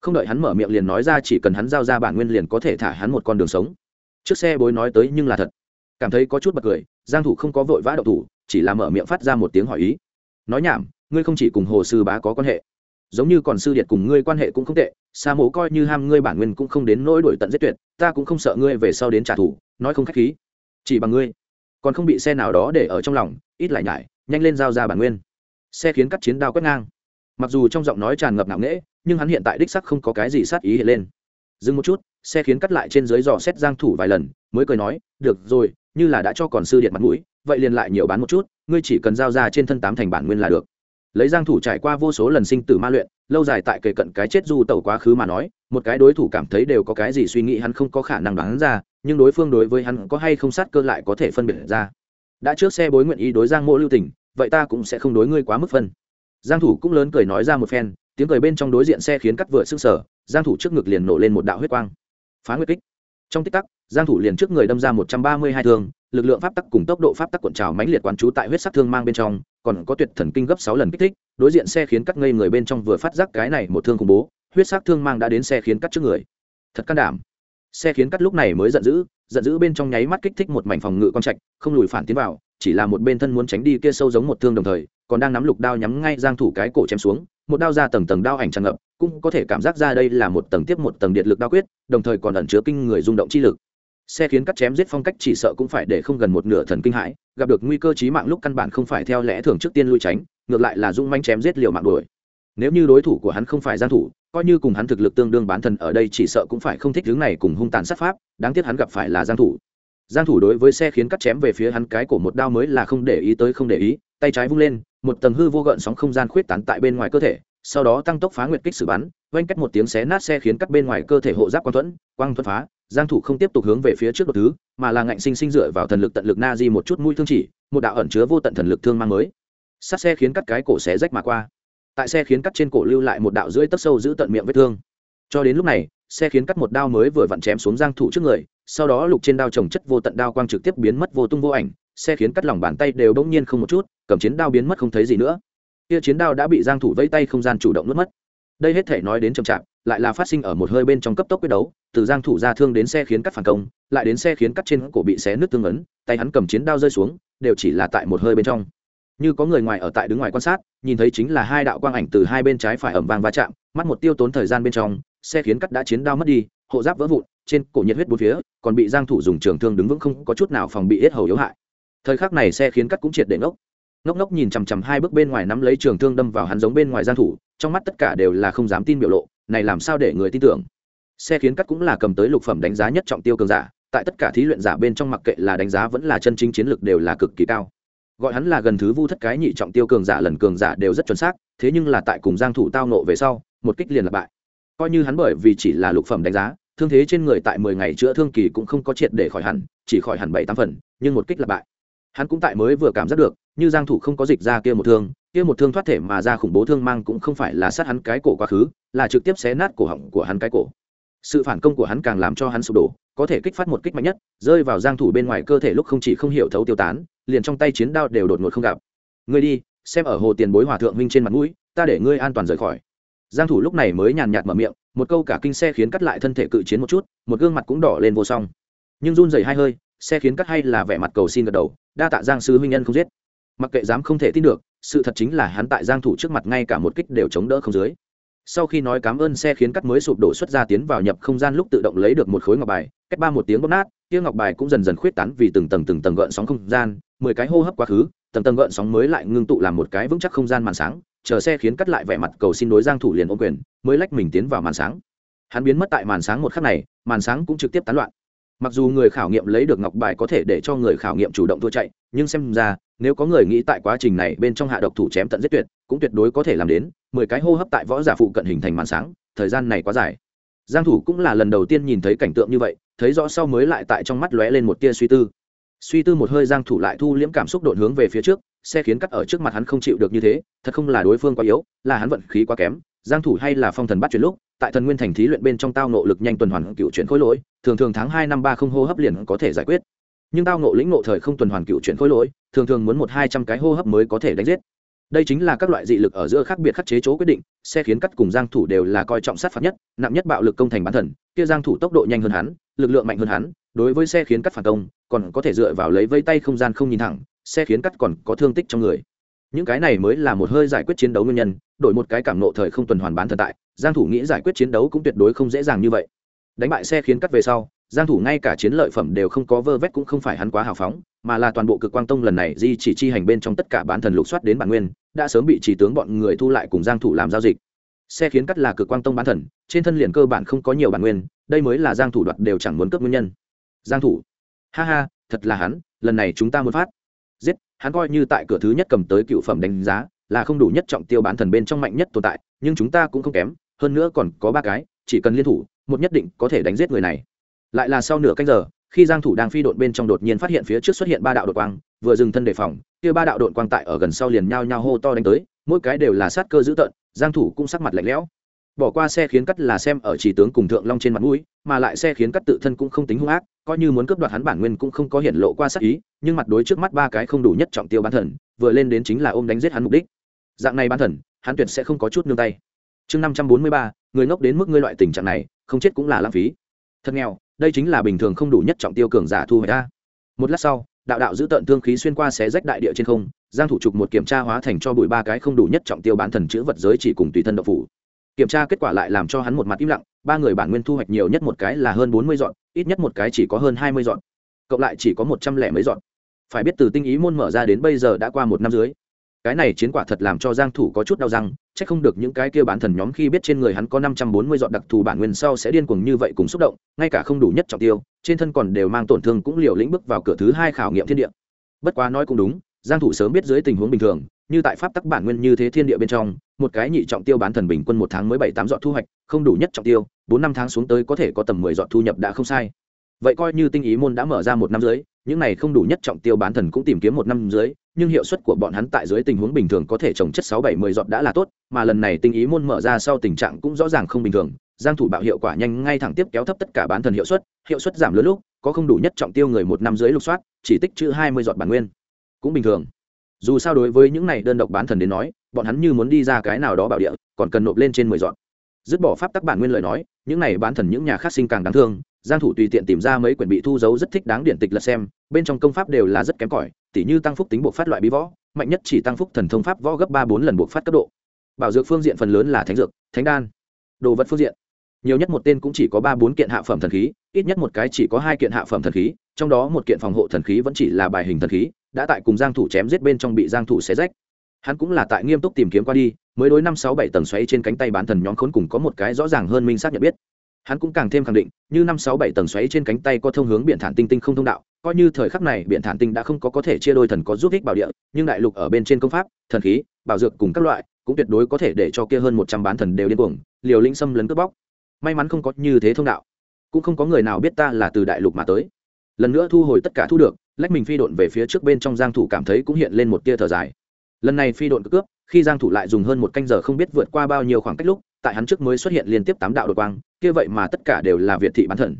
không đợi hắn mở miệng liền nói ra chỉ cần hắn giao ra bản nguyên liền có thể thả hắn một con đường sống. Trước xe bối nói tới nhưng là thật. Cảm thấy có chút bật cười, giang thủ không có vội vã động thủ, chỉ là mở miệng phát ra một tiếng hỏi ý. Nói nhảm, ngươi không chỉ cùng hồ sư bá có quan hệ, giống như còn sư điệt cùng ngươi quan hệ cũng không tệ, sa mố coi như ham ngươi bản nguyên cũng không đến nỗi đổi tận giết tuyệt, ta cũng không sợ ngươi về sau đến trả thù, nói không khách khí. Chỉ bằng ngươi, còn không bị xe nào đó để ở trong lòng, ít lại nhải, nhanh lên giao ra bản nguyên. Xe khiến cắt chiến đao quét ngang mặc dù trong giọng nói tràn ngập nặng nễ nhưng hắn hiện tại đích sắc không có cái gì sát ý hiện lên. Dừng một chút, xe khiến cắt lại trên dưới dò xét giang thủ vài lần, mới cười nói, được rồi, như là đã cho còn sư điện mặt mũi, vậy liền lại nhiều bán một chút, ngươi chỉ cần giao ra trên thân tám thành bản nguyên là được. Lấy giang thủ trải qua vô số lần sinh tử ma luyện, lâu dài tại kề cận cái chết du tẩu quá khứ mà nói, một cái đối thủ cảm thấy đều có cái gì suy nghĩ hắn không có khả năng đoán ra, nhưng đối phương đối với hắn có hay không sát cơ lại có thể phân biệt ra. Đã trước xe bối nguyện ý đối giang mộ lưu tình, vậy ta cũng sẽ không đối ngươi quá mức phân giang thủ cũng lớn cười nói ra một phen, tiếng cười bên trong đối diện xe khiến cắt vựa sưng sở giang thủ trước ngực liền nổ lên một đạo huyết quang. Phá nguyệt kích. Trong tích tắc, giang thủ liền trước người đâm ra 132 thương, lực lượng pháp tắc cùng tốc độ pháp tắc cuộn trào mãnh liệt quán chú tại huyết sắc thương mang bên trong, còn có tuyệt thần kinh gấp 6 lần kích thích, đối diện xe khiến cắt ngây người bên trong vừa phát giác cái này một thương khủng bố, huyết sắc thương mang đã đến xe khiến cắt trước người. Thật can đảm. Xe khiến cắt lúc này mới giận dữ giận dữ bên trong nháy mắt kích thích một mảnh phòng ngự quan trạch, không lùi phản tiến vào chỉ là một bên thân muốn tránh đi kia sâu giống một thương đồng thời, còn đang nắm lục đao nhắm ngay giang thủ cái cổ chém xuống, một đao ra tầng tầng đao ảnh tràn ngập, cũng có thể cảm giác ra đây là một tầng tiếp một tầng điện lực đao quyết, đồng thời còn ẩn chứa kinh người rung động chi lực. Xe khiến cắt chém giết phong cách chỉ sợ cũng phải để không gần một nửa thần kinh hãi, gặp được nguy cơ chí mạng lúc căn bản không phải theo lẽ thường trước tiên lui tránh, ngược lại là dung manh chém giết liều mạng đuổi. Nếu như đối thủ của hắn không phải giang thủ, coi như cùng hắn thực lực tương đương bán thần ở đây chỉ sợ cũng phải không thích hướng này cùng hung tàn sát pháp, đáng tiếc hắn gặp phải là giang thủ giang thủ đối với xe khiến cắt chém về phía hắn cái cổ một đao mới là không để ý tới không để ý, tay trái vung lên, một tầng hư vô gợn sóng không gian khuyết tán tại bên ngoài cơ thể, sau đó tăng tốc phá nguyệt kích xử bắn, vang cách một tiếng xé nát xe khiến cắt bên ngoài cơ thể hộ giáp quang thuẫn quang thuẫn phá, giang thủ không tiếp tục hướng về phía trước một thứ, mà là ngạnh sinh sinh dựa vào thần lực tận lực na di một chút mũi thương chỉ, một đạo ẩn chứa vô tận thần lực thương mang mới. Sát xe khiến cắt cái cổ xé rách mà qua. Tại xe khiến cắt trên cổ lưu lại một đạo rưỡi tấc sâu giữ tận miệng vết thương. Cho đến lúc này, xe khiến cắt một đao mới vừa vặn chém xuống giang thủ trước người sau đó lục trên đao trồng chất vô tận đao quang trực tiếp biến mất vô tung vô ảnh, xe khiến cắt lòng bàn tay đều bỗng nhiên không một chút, cầm chiến đao biến mất không thấy gì nữa. Kia chiến đao đã bị giang thủ vây tay không gian chủ động nuốt mất. Đây hết thể nói đến chậm chạp, lại là phát sinh ở một hơi bên trong cấp tốc quyết đấu, từ giang thủ ra thương đến xe khiến cắt phản công, lại đến xe khiến cắt trên cổ bị xé nứt tương ấn, tay hắn cầm chiến đao rơi xuống, đều chỉ là tại một hơi bên trong. Như có người ngoài ở tại đứng ngoài quan sát, nhìn thấy chính là hai đạo quang ảnh từ hai bên trái phải ẩm vang va chạm, mắt một tiêu tốn thời gian bên trong, xe khiến cắt đã chiến đao mất đi hộ giáp vỡ vụn, trên cổ nhiệt huyết bốn phía, còn bị giang thủ dùng trường thương đứng vững không có chút nào phòng bị hết hầu yếu hại. Thời khắc này xe khiến cắt cũng triệt để ngốc. Ngốc ngốc nhìn chằm chằm hai bước bên ngoài nắm lấy trường thương đâm vào hắn giống bên ngoài giang thủ, trong mắt tất cả đều là không dám tin biểu lộ, này làm sao để người tin tưởng? Xe khiến cắt cũng là cầm tới lục phẩm đánh giá nhất trọng tiêu cường giả, tại tất cả thí luyện giả bên trong mặc kệ là đánh giá vẫn là chân chính chiến lược đều là cực kỳ cao. Gọi hắn là gần thứ vu thất cái nhị trọng tiêu cường giả lần cường giả đều rất chuẩn xác, thế nhưng là tại cùng giang thủ tao nộ về sau, một kích liền là bại. Coi như hắn bởi vì chỉ là lục phẩm đánh giá thương thế trên người tại 10 ngày chữa thương kỳ cũng không có triệt để khỏi hẳn, chỉ khỏi hẳn bảy tám phần, nhưng một kích là bại. Hắn cũng tại mới vừa cảm giác được, như giang thủ không có dịch ra kia một thương, kia một thương thoát thể mà ra khủng bố thương mang cũng không phải là sát hắn cái cổ quá khứ, là trực tiếp xé nát cổ họng của hắn cái cổ. Sự phản công của hắn càng làm cho hắn sụp đổ, có thể kích phát một kích mạnh nhất, rơi vào giang thủ bên ngoài cơ thể lúc không chỉ không hiểu thấu tiêu tán, liền trong tay chiến đao đều đột ngột không gặp. Ngươi đi, xem ở hồ tiền bối hòa thượng huynh trên mặt mũi, ta để ngươi an toàn rời khỏi. Giang thủ lúc này mới nhàn nhạt mở miệng một câu cả kinh xe khiến cắt lại thân thể cự chiến một chút, một gương mặt cũng đỏ lên vô song. Nhưng run rẩy hai hơi, xe khiến cắt hay là vẻ mặt cầu xin gật đầu, đa tạ giang sư huynh nhân không giết. Mặc kệ dám không thể tin được, sự thật chính là hắn tại giang thủ trước mặt ngay cả một kích đều chống đỡ không dưới. Sau khi nói cảm ơn xe khiến cắt mới sụp đổ xuất ra tiến vào nhập không gian lúc tự động lấy được một khối ngọc bài, cách ba một tiếng bóp nát kia ngọc bài cũng dần dần khuyết tán vì từng tầng từng tầng gợn sóng không gian, mười cái hô hấp quá khứ, tầng tầng gợn sóng mới lại ngưng tụ làm một cái vững chắc không gian màn sáng, chờ xe khiến cắt lại vẻ mặt cầu xin đối giang thủ liền ôm quyền mới lách mình tiến vào màn sáng. Hắn biến mất tại màn sáng một khắc này, màn sáng cũng trực tiếp tán loạn. Mặc dù người khảo nghiệm lấy được ngọc bài có thể để cho người khảo nghiệm chủ động thua chạy, nhưng xem ra, nếu có người nghĩ tại quá trình này bên trong hạ độc thủ chém tận giết tuyệt, cũng tuyệt đối có thể làm đến, mười cái hô hấp tại võ giả phụ cận hình thành màn sáng, thời gian này quá dài. Giang thủ cũng là lần đầu tiên nhìn thấy cảnh tượng như vậy, thấy rõ sau mới lại tại trong mắt lóe lên một tia suy tư. Suy tư một hơi giang thủ lại thu liễm cảm xúc đột hướng về phía trước, xe khiến cắt ở trước mặt hắn không chịu được như thế, thật không là đối phương quá yếu, là hắn vận khí quá kém giang thủ hay là phong thần bắt chuyển lúc, tại thần nguyên thành thí luyện bên trong tao nộ lực nhanh tuần hoàn cựu chuyển khối lỗi, thường thường tháng hai năm ba không hô hấp liền có thể giải quyết. Nhưng tao nộ lĩnh nộ thời không tuần hoàn cựu chuyển khối lỗi, thường thường muốn một hai trăm cái hô hấp mới có thể đánh giết. Đây chính là các loại dị lực ở giữa khác biệt khắc chế chỗ quyết định xe khiến cắt cùng giang thủ đều là coi trọng sát phạt nhất, nặng nhất bạo lực công thành bản thần, kia giang thủ tốc độ nhanh hơn hắn, lực lượng mạnh hơn hắn, đối với xe khiến cắt phản công, còn có thể dựa vào lấy vây tay không gian không nhìn thẳng, xe khiến cắt còn có thương tích trong người những cái này mới là một hơi giải quyết chiến đấu nguyên nhân, đổi một cái cảm nộ thời không tuần hoàn bán thần tại, giang thủ nghĩ giải quyết chiến đấu cũng tuyệt đối không dễ dàng như vậy. Đánh bại xe khiến cắt về sau, giang thủ ngay cả chiến lợi phẩm đều không có vơ vét cũng không phải hắn quá hào phóng, mà là toàn bộ cực quang tông lần này di chỉ chi hành bên trong tất cả bán thần lục soát đến bản nguyên, đã sớm bị chỉ tướng bọn người thu lại cùng giang thủ làm giao dịch. Xe khiến cắt là cực quang tông bán thần, trên thân liền cơ bản không có nhiều bản nguyên, đây mới là giang thủ đoạt đều chẳng muốn cướp nguyên nhân. Giang thủ, ha ha, thật là hắn, lần này chúng ta muốn phát. Giết hắn coi như tại cửa thứ nhất cầm tới cựu phẩm đánh giá, là không đủ nhất trọng tiêu bán thần bên trong mạnh nhất tồn tại, nhưng chúng ta cũng không kém, hơn nữa còn có ba cái, chỉ cần liên thủ, một nhất định có thể đánh giết người này. Lại là sau nửa canh giờ, khi giang thủ đang phi độn bên trong đột nhiên phát hiện phía trước xuất hiện ba đạo đột quang, vừa dừng thân đề phòng, kia ba đạo đột quang tại ở gần sau liền nhao nhao hô to đánh tới, mỗi cái đều là sát cơ dữ tợn, giang thủ cũng sắc mặt lạnh lẽo bỏ qua xe khiến cắt là xem ở chỉ tướng cùng thượng long trên mặt mũi, mà lại xe khiến cắt tự thân cũng không tính hung ác, coi như muốn cướp đoạt hắn bản nguyên cũng không có hiện lộ qua sát ý, nhưng mặt đối trước mắt ba cái không đủ nhất trọng tiêu bán thần, vừa lên đến chính là ôm đánh giết hắn mục đích. Dạng này bán thần, hắn tuyệt sẽ không có chút nương tay. Chương năm trăm bốn mươi ba, người ngốc đến mức ngươi loại tình trạng này, không chết cũng là lãng phí. Thật nghèo, đây chính là bình thường không đủ nhất trọng tiêu cường giả thu hồi ta một lát sau, đạo đạo giữ tận thương khí xuyên qua xé rách đại địa trên không, giang thủ trục một kiểm tra hóa thành cho bụi ba cái không đủ nhất trọng tiêu bán thần chữ vật giới chỉ cùng tùy thân độc phủ kiểm tra kết quả lại làm cho hắn một mặt im lặng, ba người bản nguyên thu hoạch nhiều nhất một cái là hơn bốn mươi dọn, ít nhất một cái chỉ có hơn hai mươi dọn. Cộng lại chỉ có một trăm lẻ mấy dọn. Phải biết từ tinh ý môn mở ra đến bây giờ đã qua một năm dưới cái này chiến quả thật làm cho giang thủ có chút đau răng, chắc không được những cái kia bán thần nhóm khi biết trên người hắn có 540 dọn đặc thù bản nguyên sau sẽ điên cuồng như vậy cùng xúc động, ngay cả không đủ nhất trọng tiêu, trên thân còn đều mang tổn thương cũng liều lĩnh bước vào cửa thứ hai khảo nghiệm thiên địa. Bất quá nói cũng đúng, giang thủ sớm biết dưới tình huống bình thường, như tại pháp tắc bản nguyên như thế thiên địa bên trong một cái nhị trọng tiêu bán thần bình quân một tháng mới bảy tám dọn thu hoạch, không đủ nhất trọng tiêu, bốn năm tháng xuống tới có thể có tầm mười dọn thu nhập đã không sai. Vậy coi như tinh ý môn đã mở ra một năm dưới, những này không đủ nhất trọng tiêu bán thần cũng tìm kiếm một năm dưới, nhưng hiệu suất của bọn hắn tại dưới tình huống bình thường có thể trồng chất sáu bảy mươi dọn đã là tốt, mà lần này tinh ý môn mở ra sau tình trạng cũng rõ ràng không bình thường, giang thủ bạo hiệu quả nhanh ngay thẳng tiếp kéo thấp tất cả bán thần hiệu suất hiệu suất giảm lớn lúc, có không đủ nhất trọng tiêu người một năm dưới lục soát, chỉ tích chữ hai mươi dọn bản nguyên. Cũng bình thường. Dù sao đối với những này đơn độc bán thần đến nói bọn hắn như muốn đi ra cái nào đó bảo địa còn cần nộp lên trên mười dọn, dứt bỏ pháp tắc bản nguyên lời nói những này bán thần những nhà khác sinh càng đáng thương giang thủ tùy tiện tìm ra mấy quyển bị thu giấu rất thích đáng điển tịch lật xem bên trong công pháp đều là rất kém cỏi tỉ như tăng phúc tính buộc phát loại bí võ mạnh nhất chỉ tăng phúc thần thông pháp võ gấp ba bốn lần buộc phát cấp độ. Bảo dược phương diện phần lớn là thánh dược thánh đan đồ vật phương diện. Nhiều nhất một tên cũng chỉ có ba bốn kiện hạ phẩm thần khí ít nhất một cái chỉ có hai kiện hạ phẩm thần khí trong đó một kiện phòng hộ thần khí vẫn chỉ là bài hình thần khí đã tại cùng giang thủ chém giết bên trong bị giang thủ xé rách hắn cũng là tại nghiêm túc tìm kiếm qua đi, mới đối năm sáu bảy tầng xoáy trên cánh tay bán thần nhóm khốn cùng có một cái rõ ràng hơn minh xác nhận biết. Hắn cũng càng thêm khẳng định, như năm sáu bảy tầng xoáy trên cánh tay có thông hướng biển thản tinh tinh không thông đạo, coi như thời khắc này biển thản tinh đã không có có thể chia đôi thần có giúp ích bảo địa, nhưng đại lục ở bên trên công pháp, thần khí, bảo dược cùng các loại, cũng tuyệt đối có thể để cho kia hơn một trăm bán thần đều điên cuồng, liều lĩnh xâm lấn cướp bóc. May mắn không có như thế thông đạo, cũng không có người nào biết ta là từ đại lục mà tới. Lần nữa thu hồi tất cả thu được, lách mình phi độn về phía trước bên trong giang thủ cảm thấy cũng hiện lên một tia thở dài lần này phi độn cướp, khi giang thủ lại dùng hơn một canh giờ không biết vượt qua bao nhiêu khoảng cách lúc, tại hắn trước mới xuất hiện liên tiếp tám đạo đột quang, kia vậy mà tất cả đều là việt thị bán thần.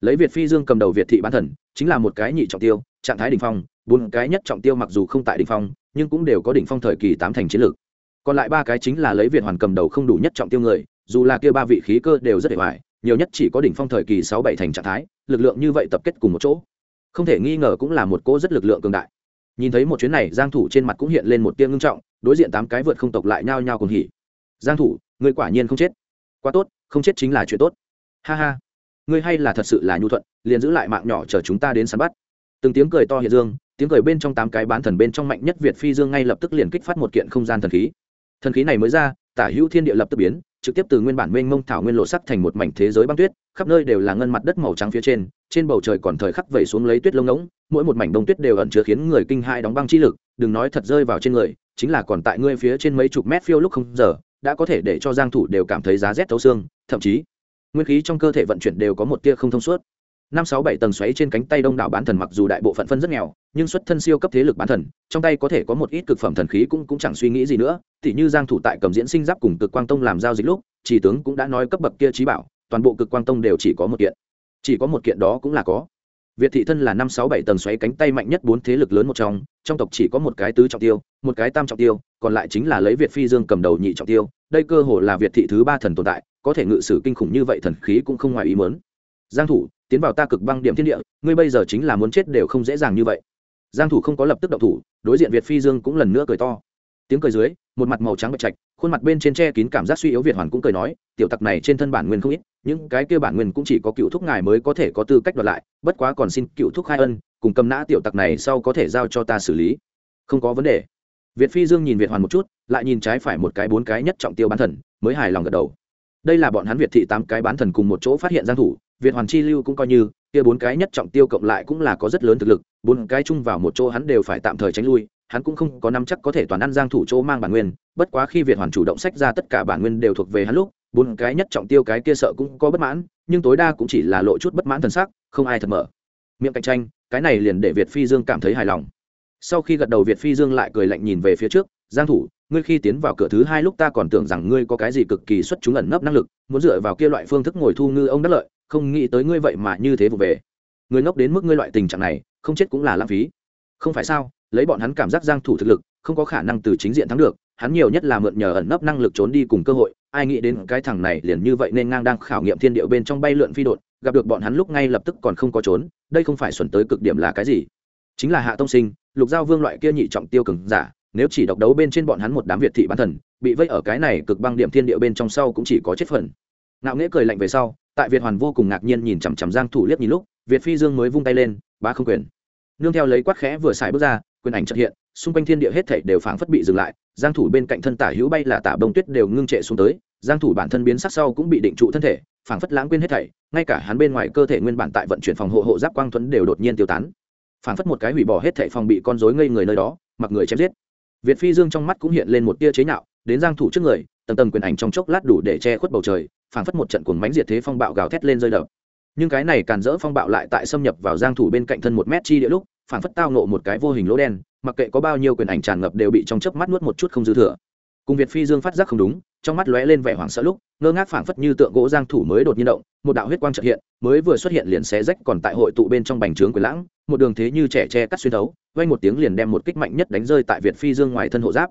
Lấy việt phi dương cầm đầu việt thị bán thần, chính là một cái nhị trọng tiêu, trạng thái đỉnh phong, bốn cái nhất trọng tiêu mặc dù không tại đỉnh phong, nhưng cũng đều có đỉnh phong thời kỳ tám thành chiến lược. Còn lại ba cái chính là lấy việt hoàn cầm đầu không đủ nhất trọng tiêu người, dù là kia ba vị khí cơ đều rất để hoài nhiều nhất chỉ có đỉnh phong thời kỳ sáu bảy thành trạng thái, lực lượng như vậy tập kết cùng một chỗ. Không thể nghi ngờ cũng là một cô rất lực lượng cường đại nhìn thấy một chuyến này, giang thủ trên mặt cũng hiện lên một tia ngưng trọng, đối diện tám cái vượt không tộc lại nhao nhao cùng hỉ. Giang thủ, ngươi quả nhiên không chết. Quá tốt, không chết chính là chuyện tốt. Ha ha. Ngươi hay là thật sự là nhu thuận, liền giữ lại mạng nhỏ chờ chúng ta đến săn bắt. Từng tiếng cười to hiện dương, tiếng cười bên trong tám cái bán thần bên trong mạnh nhất việt phi dương ngay lập tức liền kích phát một kiện không gian thần khí. Thần khí này mới ra tả hữu thiên địa lập tức biến, trực tiếp từ nguyên bản mênh mông thảo nguyên lộ sắc thành một mảnh thế giới băng tuyết, khắp nơi đều là ngân mặt đất màu trắng phía trên trên bầu trời còn thời khắc vẩy xuống lấy tuyết lông ngỗng, mỗi một mảnh đông tuyết đều ẩn chứa khiến người kinh hai đóng băng chi lực, đừng nói thật rơi vào trên người, chính là còn tại ngươi phía trên mấy chục mét phiêu lúc không giờ, đã có thể để cho giang thủ đều cảm thấy giá rét thấu xương, thậm chí, nguyên khí trong cơ thể vận chuyển đều có một tia không thông suốt năm sáu bảy tầng xoáy trên cánh tay đông đảo bán thần mặc dù đại bộ phận phân rất nghèo nhưng xuất thân siêu cấp thế lực bán thần trong tay có thể có một ít cực phẩm thần khí cũng cũng chẳng suy nghĩ gì nữa. Tỉ như giang thủ tại cầm diễn sinh giáp cùng cực quang tông làm giao dịch lúc chỉ tướng cũng đã nói cấp bậc kia trí bảo toàn bộ cực quang tông đều chỉ có một kiện. Chỉ có một kiện đó cũng là có. Việt thị thân là năm sáu bảy tầng xoáy cánh tay mạnh nhất bốn thế lực lớn một trong, trong tộc chỉ có một cái tứ trọng tiêu, một cái tam trọng tiêu, còn lại chính là lấy Việt Phi Dương cầm đầu nhị trọng tiêu, đây cơ hồ là Việt thị thứ ba thần tồn tại, có thể ngự sử kinh khủng như vậy thần khí cũng không ngoài ý muốn. Giang thủ, tiến vào ta cực băng điểm thiên địa, ngươi bây giờ chính là muốn chết đều không dễ dàng như vậy. Giang thủ không có lập tức động thủ, đối diện Việt Phi Dương cũng lần nữa cười to. Tiếng cười dưới, một mặt màu trắng bạch trạch, khuôn mặt bên trên che kín cảm giác suy yếu Việt Hoàn cũng cười nói, tiểu tặc này trên thân bản nguyên không ít, những cái kia bản nguyên cũng chỉ có cựu thúc ngài mới có thể có tư cách đoạt lại bất quá còn xin cựu thúc khai ân cùng cầm nã tiểu tặc này sau có thể giao cho ta xử lý không có vấn đề việt phi dương nhìn việt hoàn một chút lại nhìn trái phải một cái bốn cái nhất trọng tiêu bán thần mới hài lòng gật đầu đây là bọn hắn việt thị tám cái bán thần cùng một chỗ phát hiện giang thủ việt hoàn chi lưu cũng coi như, kia bốn cái nhất trọng tiêu cộng lại cũng là có rất lớn thực lực, bốn cái chung vào một chỗ hắn đều phải tạm thời tránh lui, hắn cũng không có nắm chắc có thể toàn ăn giang thủ chỗ mang bản nguyên, bất quá khi việt hoàn chủ động sách ra tất cả bản nguyên đều thuộc về hắn lúc, bốn cái nhất trọng tiêu cái kia sợ cũng có bất mãn, nhưng tối đa cũng chỉ là lộ chút bất mãn thần sắc, không ai thật mở. Miệng cạnh tranh, cái này liền để việt phi dương cảm thấy hài lòng. Sau khi gật đầu việt phi dương lại cười lạnh nhìn về phía trước, giang thủ, ngươi khi tiến vào cửa thứ hai lúc ta còn tưởng rằng ngươi có cái gì cực kỳ xuất chúng ẩn nấp năng lực, muốn dựa vào kia loại phương thức ngồi thu ngư ông đắc lợi không nghĩ tới ngươi vậy mà như thế vụ về. Người ngốc đến mức ngươi loại tình trạng này, không chết cũng là lãng phí. Không phải sao, lấy bọn hắn cảm giác giang thủ thực lực, không có khả năng từ chính diện thắng được, hắn nhiều nhất là mượn nhờ ẩn nấp năng lực trốn đi cùng cơ hội, ai nghĩ đến cái thằng này liền như vậy nên ngang đang khảo nghiệm thiên điệu bên trong bay lượn phi đột gặp được bọn hắn lúc ngay lập tức còn không có trốn, đây không phải xuẩn tới cực điểm là cái gì? Chính là hạ tông sinh, lục giao vương loại kia nhị trọng tiêu cường giả, nếu chỉ độc đấu bên trên bọn hắn một đám việt thị bán thần, bị vây ở cái này cực băng điểm thiên địa bên trong sau cũng chỉ có chết phần. Ngạo nghễ cười lạnh về sau tại việt hoàn vô cùng ngạc nhiên nhìn chằm chằm giang thủ liếc nhìn lúc, việt phi dương mới vung tay lên, bá không quyền. Nương theo lấy quát khẽ vừa xài bước ra, quyền ảnh chợt hiện, xung quanh thiên địa hết thảy đều phảng phất bị dừng lại, giang thủ bên cạnh thân tả hữu bay là tả bông tuyết đều ngưng trệ xuống tới, giang thủ bản thân biến sắc sau cũng bị định trụ thân thể, phảng phất lãng quên hết thảy, ngay cả hắn bên ngoài cơ thể nguyên bản tại vận chuyển phòng hộ hộ giáp quang thuẫn đều đột nhiên tiêu tán. Phảng phất một cái hủy bỏ hết thảy phòng bị con rối ngây người nơi đó, mặc người chém giết. Việt phi dương trong mắt cũng hiện lên một tia chế nhạo, đến giang thủ trước người tầng tầng quyền ảnh trong chốc lát đủ để che khuất bầu trời, phảng phất một trận cuồng mánh diệt thế phong bạo gào thét lên rơi đập. Nhưng cái này càn rỡ phong bạo lại tại xâm nhập vào giang thủ bên cạnh thân một mét chi địa lúc, phảng phất tao nộ một cái vô hình lỗ đen, mặc kệ có bao nhiêu quyền ảnh tràn ngập đều bị trong chớp mắt nuốt một chút không dư thừa. Cùng việt phi dương phát giác không đúng, trong mắt lóe lên vẻ hoảng sợ lúc, ngơ ngác phảng phất như tượng gỗ giang thủ mới đột nhiên động, một đạo huyết quang chợt hiện, mới vừa xuất hiện liền xé rách còn tại hội tụ bên trong bành trướng quyền lãng, một đường thế như trẻ tre cắt xuyên thấu, vang một tiếng liền đem một kích mạnh nhất đánh rơi tại việt phi dương ngoài thân hộ giáp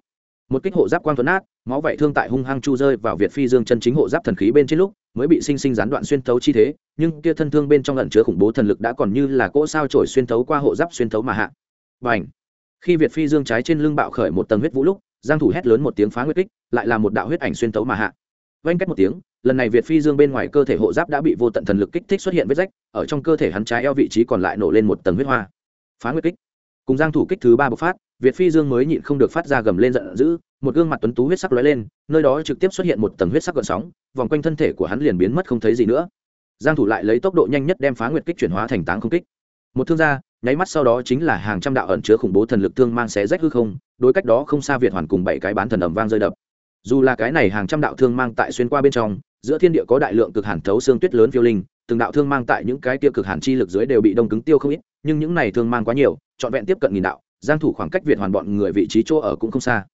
một kích hộ giáp quang thuẫn át máu vảy thương tại hung hăng chu rơi vào việt phi dương chân chính hộ giáp thần khí bên trên lúc, mới bị sinh sinh gián đoạn xuyên thấu chi thế, nhưng kia thân thương bên trong lẩn chứa khủng bố thần lực đã còn như là cỗ sao trổi xuyên thấu qua hộ giáp xuyên thấu mà hạ. Và khi việt phi dương trái trên lưng bạo khởi một tầng huyết vũ lúc, giang thủ hét lớn một tiếng phá nguyệt kích, lại là một đạo huyết ảnh xuyên thấu mà hạ. Vang cách một tiếng, lần này việt phi dương bên ngoài cơ thể hộ giáp đã bị vô tận thần lực kích thích xuất hiện vết rách, ở trong cơ thể hắn trái eo vị trí còn lại nổ lên một tầng huyết hoa. Phá nguyệt kích. Cùng giang thủ kích thứ ba bộc phát việt phi dương mới nhịn không được phát ra gầm lên giận dữ, một gương mặt tuấn tú huyết sắc lóe lên, nơi đó trực tiếp xuất hiện một tầng huyết sắc gợn sóng, vòng quanh thân thể của hắn liền biến mất không thấy gì nữa. Giang thủ lại lấy tốc độ nhanh nhất đem phá nguyệt kích chuyển hóa thành táng không kích. Một thương gia, nháy mắt sau đó chính là hàng trăm đạo ẩn chứa khủng bố thần lực thương mang xé rách hư không, đối cách đó không xa việt hoàn cùng bảy cái bán thần ầm vang rơi đập. Dù là cái này hàng trăm đạo thương mang tại xuyên qua bên trong, giữa thiên địa có đại lượng cực hàn thấu xương tuyết lớn phiêu linh, từng đạo thương mang tại những cái tiêu cực hàn chi lực dưới đều bị đông cứng tiêu không ít, nhưng những này thương mang quá nhiều, trọn vẹn tiếp cận nghìn đạo giang thủ khoảng cách việt hoàn bọn người vị trí chỗ ở cũng không xa.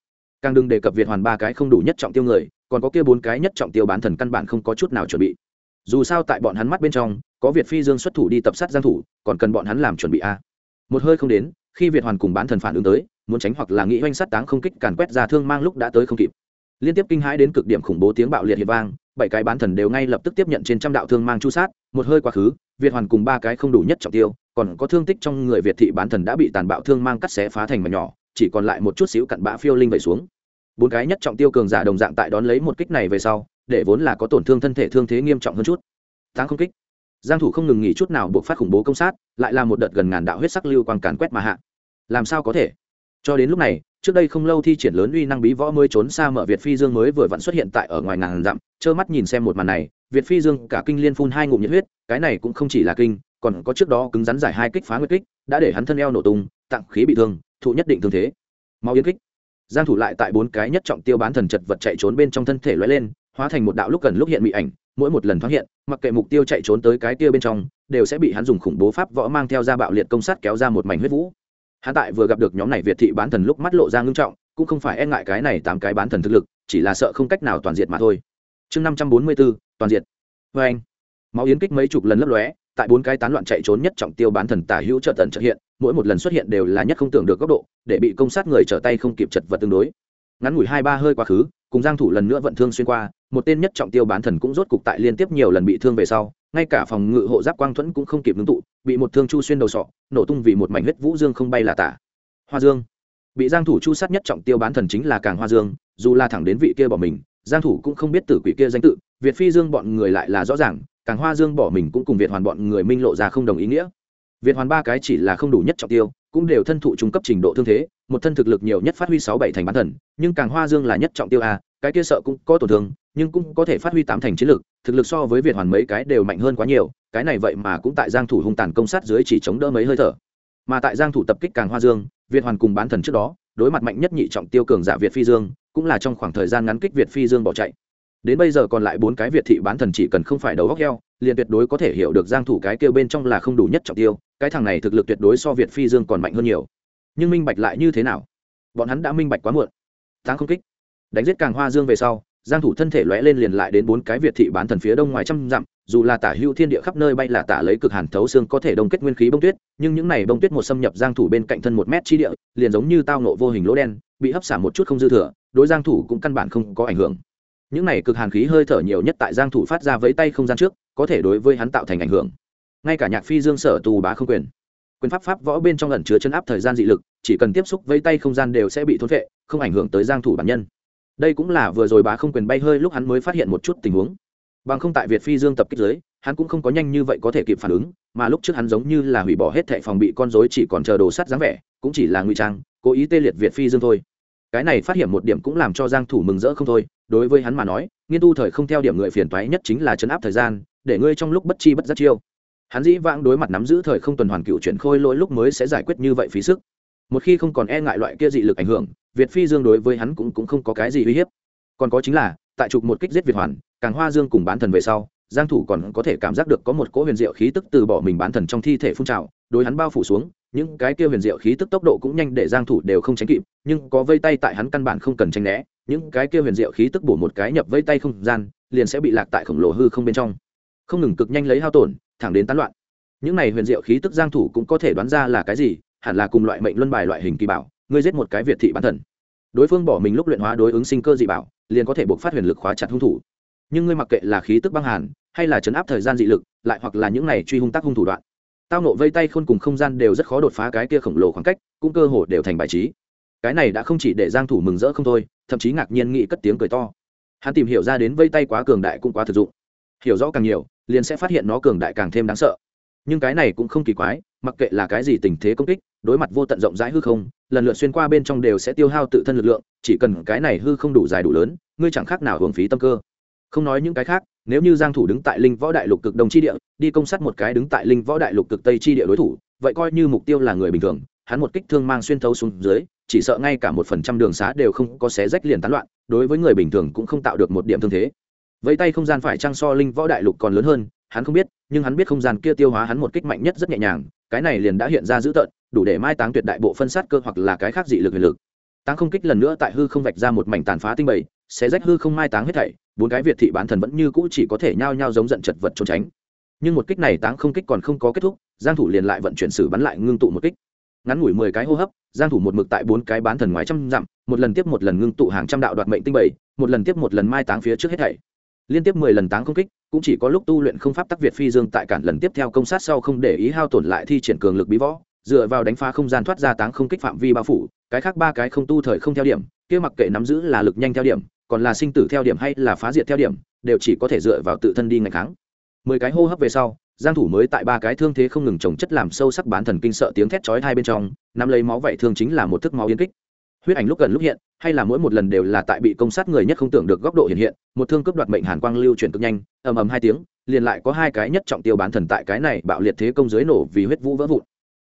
Càng đừng đề cập việt hoàn ba cái không đủ nhất trọng tiêu người, còn có kia bốn cái nhất trọng tiêu bán thần căn bản không có chút nào chuẩn bị. Dù sao tại bọn hắn mắt bên trong, có việt phi dương xuất thủ đi tập sát giang thủ, còn cần bọn hắn làm chuẩn bị a. Một hơi không đến, khi việt hoàn cùng bán thần phản ứng tới, muốn tránh hoặc là nghĩ oanh sát táng không kích càn quét ra thương mang lúc đã tới không kịp. Liên tiếp kinh hãi đến cực điểm khủng bố tiếng bạo liệt hiệp vang, bảy cái bán thần đều ngay lập tức tiếp nhận trên trăm đạo thương mang chu sát, một hơi quá khứ, việt hoàn cùng ba cái không đủ nhất trọng tiêu còn có thương tích trong người việt thị bán thần đã bị tàn bạo thương mang cắt xé phá thành mảnh nhỏ, chỉ còn lại một chút xíu cặn bã phiêu linh vẩy xuống. Bốn cái nhất trọng tiêu cường giả đồng dạng tại đón lấy một kích này về sau, để vốn là có tổn thương thân thể thương thế nghiêm trọng hơn chút. Tháng không kích. Giang thủ không ngừng nghỉ chút nào buộc phát khủng bố công sát, lại là một đợt gần ngàn đạo huyết sắc lưu quang càn quét mà hạ. Làm sao có thể? Cho đến lúc này, trước đây không lâu thi triển lớn uy năng bí võ mới trốn xa mở việt phi dương mới vừa vặn xuất hiện tại ở ngoài ngàn dặm, trơ mắt nhìn xem một màn này, việt phi dương cả kinh liên phun hai ngụm nhiệt huyết, cái này cũng không chỉ là kinh còn có trước đó cứng rắn giải hai kích phá nguyệt kích, đã để hắn thân eo nổ tung tặng khí bị thương, thụ nhất định thương thế. Mau yến kích. Giang thủ lại tại bốn cái nhất trọng tiêu bán thần chật vật chạy trốn bên trong thân thể lóe lên, hóa thành một đạo lúc gần lúc hiện bị ảnh, mỗi một lần thoáng hiện, mặc kệ mục tiêu chạy trốn tới cái kia bên trong, đều sẽ bị hắn dùng khủng bố pháp võ mang theo ra bạo liệt công sát kéo ra một mảnh huyết vũ. Hắn tại vừa gặp được nhóm này việt thị bán thần lúc mắt lộ ra ngưng trọng, cũng không phải e ngại cái này tám cái bán thần thực lực, chỉ là sợ không cách nào toàn diện mà thôi. Chương năm trăm bốn mươi bốn, toàn diện vê vâng. anh máu yến kích mấy chục lần lấp lóe tại bốn cái tán loạn chạy trốn nhất trọng tiêu bán thần tả hữu trợ tần trợ hiện, mỗi một lần xuất hiện đều là nhất không tưởng được góc độ, để bị công sát người trở tay không kịp chật vật tương đối. Ngắn ngủi hai ba hơi quá khứ, cùng giang thủ lần nữa vận thương xuyên qua, một tên nhất trọng tiêu bán thần cũng rốt cục tại liên tiếp nhiều lần bị thương về sau, ngay cả phòng ngự hộ giáp quang thuẫn cũng không kịp đứng tụ, bị một thương chu xuyên đầu sọ, nổ tung vì một mảnh huyết vũ dương không bay là tả. Hoa dương. Bị giang thủ chu sát nhất trọng tiêu bán thần chính là càng hoa dương, dù là thẳng đến vị kia bỏ mình giang thủ cũng không biết tử quỷ kia danh tự, việt phi dương bọn người lại là rõ ràng, càng hoa dương bỏ mình cũng cùng việt hoàn bọn người minh lộ ra không đồng ý nghĩa. Việt hoàn ba cái chỉ là không đủ nhất trọng tiêu, cũng đều thân thụ trung cấp trình độ thương thế, một thân thực lực nhiều nhất phát huy sáu bảy thành bán thần, nhưng càng hoa dương là nhất trọng tiêu a, cái kia sợ cũng có tổn thương, nhưng cũng có thể phát huy tám thành chiến lực, thực lực so với việt hoàn mấy cái đều mạnh hơn quá nhiều, cái này vậy mà cũng tại giang thủ hung tàn công sát dưới chỉ chống đỡ mấy hơi thở. Mà tại giang thủ tập kích càng hoa dương, việt hoàn cùng bán thần trước đó, đối mặt mạnh nhất nhị trọng tiêu cường giả việt phi dương cũng là trong khoảng thời gian ngắn kích việt phi dương bỏ chạy. Đến bây giờ còn lại bốn cái việt thị bán thần chỉ cần không phải đầu góc heo liền tuyệt đối có thể hiểu được giang thủ cái kêu bên trong là không đủ nhất trọng tiêu, cái thằng này thực lực tuyệt đối so việt phi dương còn mạnh hơn nhiều. Nhưng minh bạch lại như thế nào? Bọn hắn đã minh bạch quá muộn. Thắng không kích. Đánh giết càng hoa dương về sau, giang thủ thân thể lóe lên liền lại đến bốn cái việt thị bán thần phía đông ngoài trăm dặm, dù là tả hưu thiên địa khắp nơi bay là tả lấy cực hàn thấu xương có thể đông kết nguyên khí bông tuyết, nhưng những này bông tuyết một xâm nhập giang thủ bên cạnh thân một mét chi địa, liền giống như tao nộ vô hình lỗ đen, bị hấp xả một chút không dư thừa đối giang thủ cũng căn bản không có ảnh hưởng. Những này cực hàn khí hơi thở nhiều nhất tại giang thủ phát ra với tay không gian trước, có thể đối với hắn tạo thành ảnh hưởng. Ngay cả nhạc phi dương sở tù bá không quyền. Quyền pháp pháp võ bên trong ẩn chứa chân áp thời gian dị lực, chỉ cần tiếp xúc với tay không gian đều sẽ bị thôn vệ không ảnh hưởng tới giang thủ bản nhân. Đây cũng là vừa rồi bá không quyền bay hơi lúc hắn mới phát hiện một chút tình huống. Bằng không tại việt phi dương tập kích dưới, hắn cũng không có nhanh như vậy có thể kịp phản ứng, mà lúc trước hắn giống như là hủy bỏ hết thệ phòng bị con rối chỉ còn chờ đồ sắt dáng vẻ, cũng chỉ là ngụy trang, cố ý tê liệt việt phi dương thôi cái này phát hiện một điểm cũng làm cho giang thủ mừng rỡ không thôi đối với hắn mà nói nghiên tu thời không theo điểm người phiền toái nhất chính là chấn áp thời gian để ngươi trong lúc bất chi bất giác chiêu. Hắn dĩ vãng đối mặt nắm giữ thời không tuần hoàn cựu chuyển khôi lỗi lúc mới sẽ giải quyết như vậy phí sức. Một khi không còn e ngại loại kia dị lực ảnh hưởng việt phi dương đối với hắn cũng, cũng không có cái gì uy hiếp. Còn có chính là tại trục một kích giết việt hoàn càng hoa dương cùng bán thần về sau giang thủ còn có thể cảm giác được có một cỗ huyền diệu khí tức từ bỏ mình bán thần trong thi thể phun trào đối hắn bao phủ xuống những cái kia huyền diệu khí tức tốc độ cũng nhanh để giang thủ đều không tránh kịp, nhưng có vây tay tại hắn căn bản không cần tránh né, những cái kia huyền diệu khí tức bổ một cái nhập vây tay không gian, liền sẽ bị lạc tại khổng lồ hư không bên trong. Không ngừng cực nhanh lấy hao tổn, thẳng đến tán loạn. Những này huyền diệu khí tức giang thủ cũng có thể đoán ra là cái gì, hẳn là cùng loại mệnh luân bài loại hình kỳ bảo, ngươi giết một cái việt thị bán thần. Đối phương bỏ mình lúc luyện hóa đối ứng sinh cơ dị bảo, liền có thể buộc phát huyền lực khóa chặt hung thủ. Nhưng ngươi mặc kệ là khí tức băng hàn, hay là chấn áp thời gian dị lực, lại hoặc là những này truy hung tác hung thủ đoạn tao nộ vây tay khôn cùng không gian đều rất khó đột phá cái kia khổng lồ khoảng cách, cũng cơ hồ đều thành bài trí. Cái này đã không chỉ để giang thủ mừng rỡ không thôi, thậm chí ngạc nhiên nghĩ cất tiếng cười to. Hắn tìm hiểu ra đến vây tay quá cường đại cũng quá thực dụng. Hiểu rõ càng nhiều, liền sẽ phát hiện nó cường đại càng thêm đáng sợ. Nhưng cái này cũng không kỳ quái, mặc kệ là cái gì tình thế công kích, đối mặt vô tận rộng rãi hư không, lần lượt xuyên qua bên trong đều sẽ tiêu hao tự thân lực lượng, chỉ cần cái này hư không đủ dài đủ lớn, ngươi chẳng khác nào hưởng phí tâm cơ. Không nói những cái khác nếu như giang thủ đứng tại linh võ đại lục cực đông chi địa, đi công sát một cái đứng tại linh võ đại lục cực tây chi địa đối thủ, vậy coi như mục tiêu là người bình thường, hắn một kích thương mang xuyên thấu xuống dưới, chỉ sợ ngay cả một phần trăm đường xá đều không có xé rách liền tán loạn, đối với người bình thường cũng không tạo được một điểm thương thế. Vẫy tay không gian phải trang so linh võ đại lục còn lớn hơn, hắn không biết, nhưng hắn biết không gian kia tiêu hóa hắn một kích mạnh nhất rất nhẹ nhàng, cái này liền đã hiện ra dữ tợn, đủ để mai táng tuyệt đại bộ phân sát cơ hoặc là cái khác dị lực huyền lực. Táng không kích lần nữa tại hư không vạch ra một mảnh tàn phá tinh bầy, xé rách hư không mai táng hết thảy bốn cái việt thị bán thần vẫn như cũ chỉ có thể nhao nhao giống giận chật vật trốn tránh. Nhưng một kích này táng không kích còn không có kết thúc, giang thủ liền lại vận chuyển sử bắn lại ngưng tụ một kích. Ngắn ngủi mười cái hô hấp, giang thủ một mực tại bốn cái bán thần ngoài trăm dặm, một lần tiếp một lần ngưng tụ hàng trăm đạo đoạt mệnh tinh bảy, một lần tiếp một lần mai táng phía trước hết thảy. Liên tiếp mười lần táng không kích, cũng chỉ có lúc tu luyện không pháp tắc việt phi dương tại cản lần tiếp theo công sát sau không để ý hao tổn lại thi triển cường lực bí võ, dựa vào đánh phá không gian thoát ra táng không kích phạm vi bao phủ, cái khác ba cái không tu thời không theo điểm, kia mặc kệ nắm giữ là lực nhanh theo điểm còn là sinh tử theo điểm hay là phá diệt theo điểm, đều chỉ có thể dựa vào tự thân đi ngày kháng. Mười cái hô hấp về sau, giang thủ mới tại ba cái thương thế không ngừng chồng chất làm sâu sắc bán thần kinh sợ tiếng thét chói hai bên trong, nắm lấy máu vậy thương chính là một thức máu yên kích. Huyết ảnh lúc gần lúc hiện, hay là mỗi một lần đều là tại bị công sát người nhất không tưởng được góc độ hiện hiện, một thương cướp đoạt mệnh hàn quang lưu chuyển cực nhanh, ầm ầm hai tiếng, liền lại có hai cái nhất trọng tiêu bán thần tại cái này bạo liệt thế công dưới nổ vì huyết vũ vỡ vụn.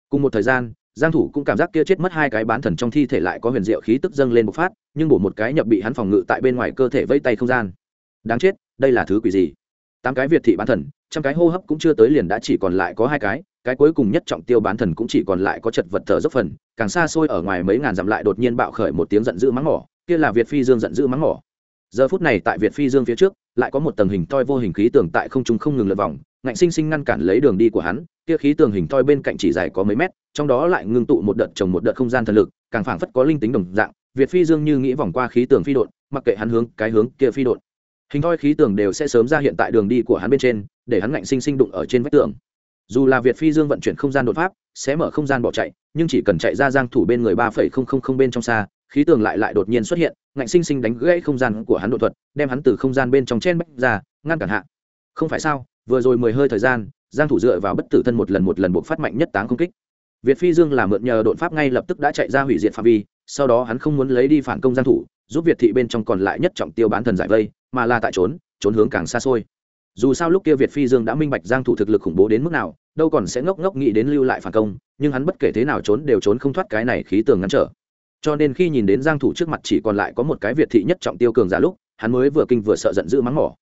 Cùng một thời gian giang thủ cũng cảm giác kia chết mất hai cái bán thần trong thi thể lại có huyền diệu khí tức dâng lên một phát, nhưng bổ một cái nhập bị hắn phòng ngự tại bên ngoài cơ thể vây tay không gian. Đáng chết, đây là thứ quỷ gì? Tám cái việt thị bán thần, trăm cái hô hấp cũng chưa tới liền đã chỉ còn lại có hai cái cái cuối cùng nhất trọng tiêu bán thần cũng chỉ còn lại có chật vật thở dốc phần, càng xa xôi ở ngoài mấy ngàn dặm lại đột nhiên bạo khởi một tiếng giận dữ mắng mỏ, kia là việt phi dương giận dữ mắng mỏ. Giờ phút này tại việt phi dương phía trước, lại có một tầng hình toi vô hình khí tường tại không trung không ngừng lượn vòng ngạnh sinh sinh ngăn cản lấy đường đi của hắn, kia khí tường hình thoi bên cạnh chỉ dài có mấy mét, trong đó lại ngưng tụ một đợt trồng một đợt không gian thần lực, càng phảng phất có linh tính đồng dạng, việt phi dương như nghĩ vòng qua khí tường phi đột mặc kệ hắn hướng cái hướng kia phi đột hình thoi khí tường đều sẽ sớm ra hiện tại đường đi của hắn bên trên, để hắn ngạnh sinh sinh đụng ở trên vách tường. Dù là việt phi dương vận chuyển không gian đột pháp, sẽ mở không gian bỏ chạy, nhưng chỉ cần chạy ra giang thủ bên người ba phẩy không không không bên trong xa, khí tường lại lại đột nhiên xuất hiện, ngạnh sinh sinh đánh gãy không gian của hắn đột thuật, đem hắn từ không gian bên trong trên bách ra, ngăn cản hạ. Không phải sao? Vừa rồi mười hơi thời gian, giang thủ dựa vào bất tử thân một lần một lần buộc phát mạnh nhất táng công kích. Việt phi dương là mượn nhờ đột pháp ngay lập tức đã chạy ra hủy diệt phạm vi, sau đó hắn không muốn lấy đi phản công giang thủ, giúp việt thị bên trong còn lại nhất trọng tiêu bán thần giải vây, mà là tại trốn trốn hướng càng xa xôi. Dù sao lúc kia việt phi dương đã minh bạch giang thủ thực lực khủng bố đến mức nào, đâu còn sẽ ngốc ngốc nghĩ đến lưu lại phản công, nhưng hắn bất kể thế nào trốn đều trốn không thoát cái này khí tường ngăn trở. Cho nên khi nhìn đến giang thủ trước mặt chỉ còn lại có một cái việt thị nhất trọng tiêu cường giả lúc, hắn mới vừa kinh vừa sợ giận dữ mắng mỏ.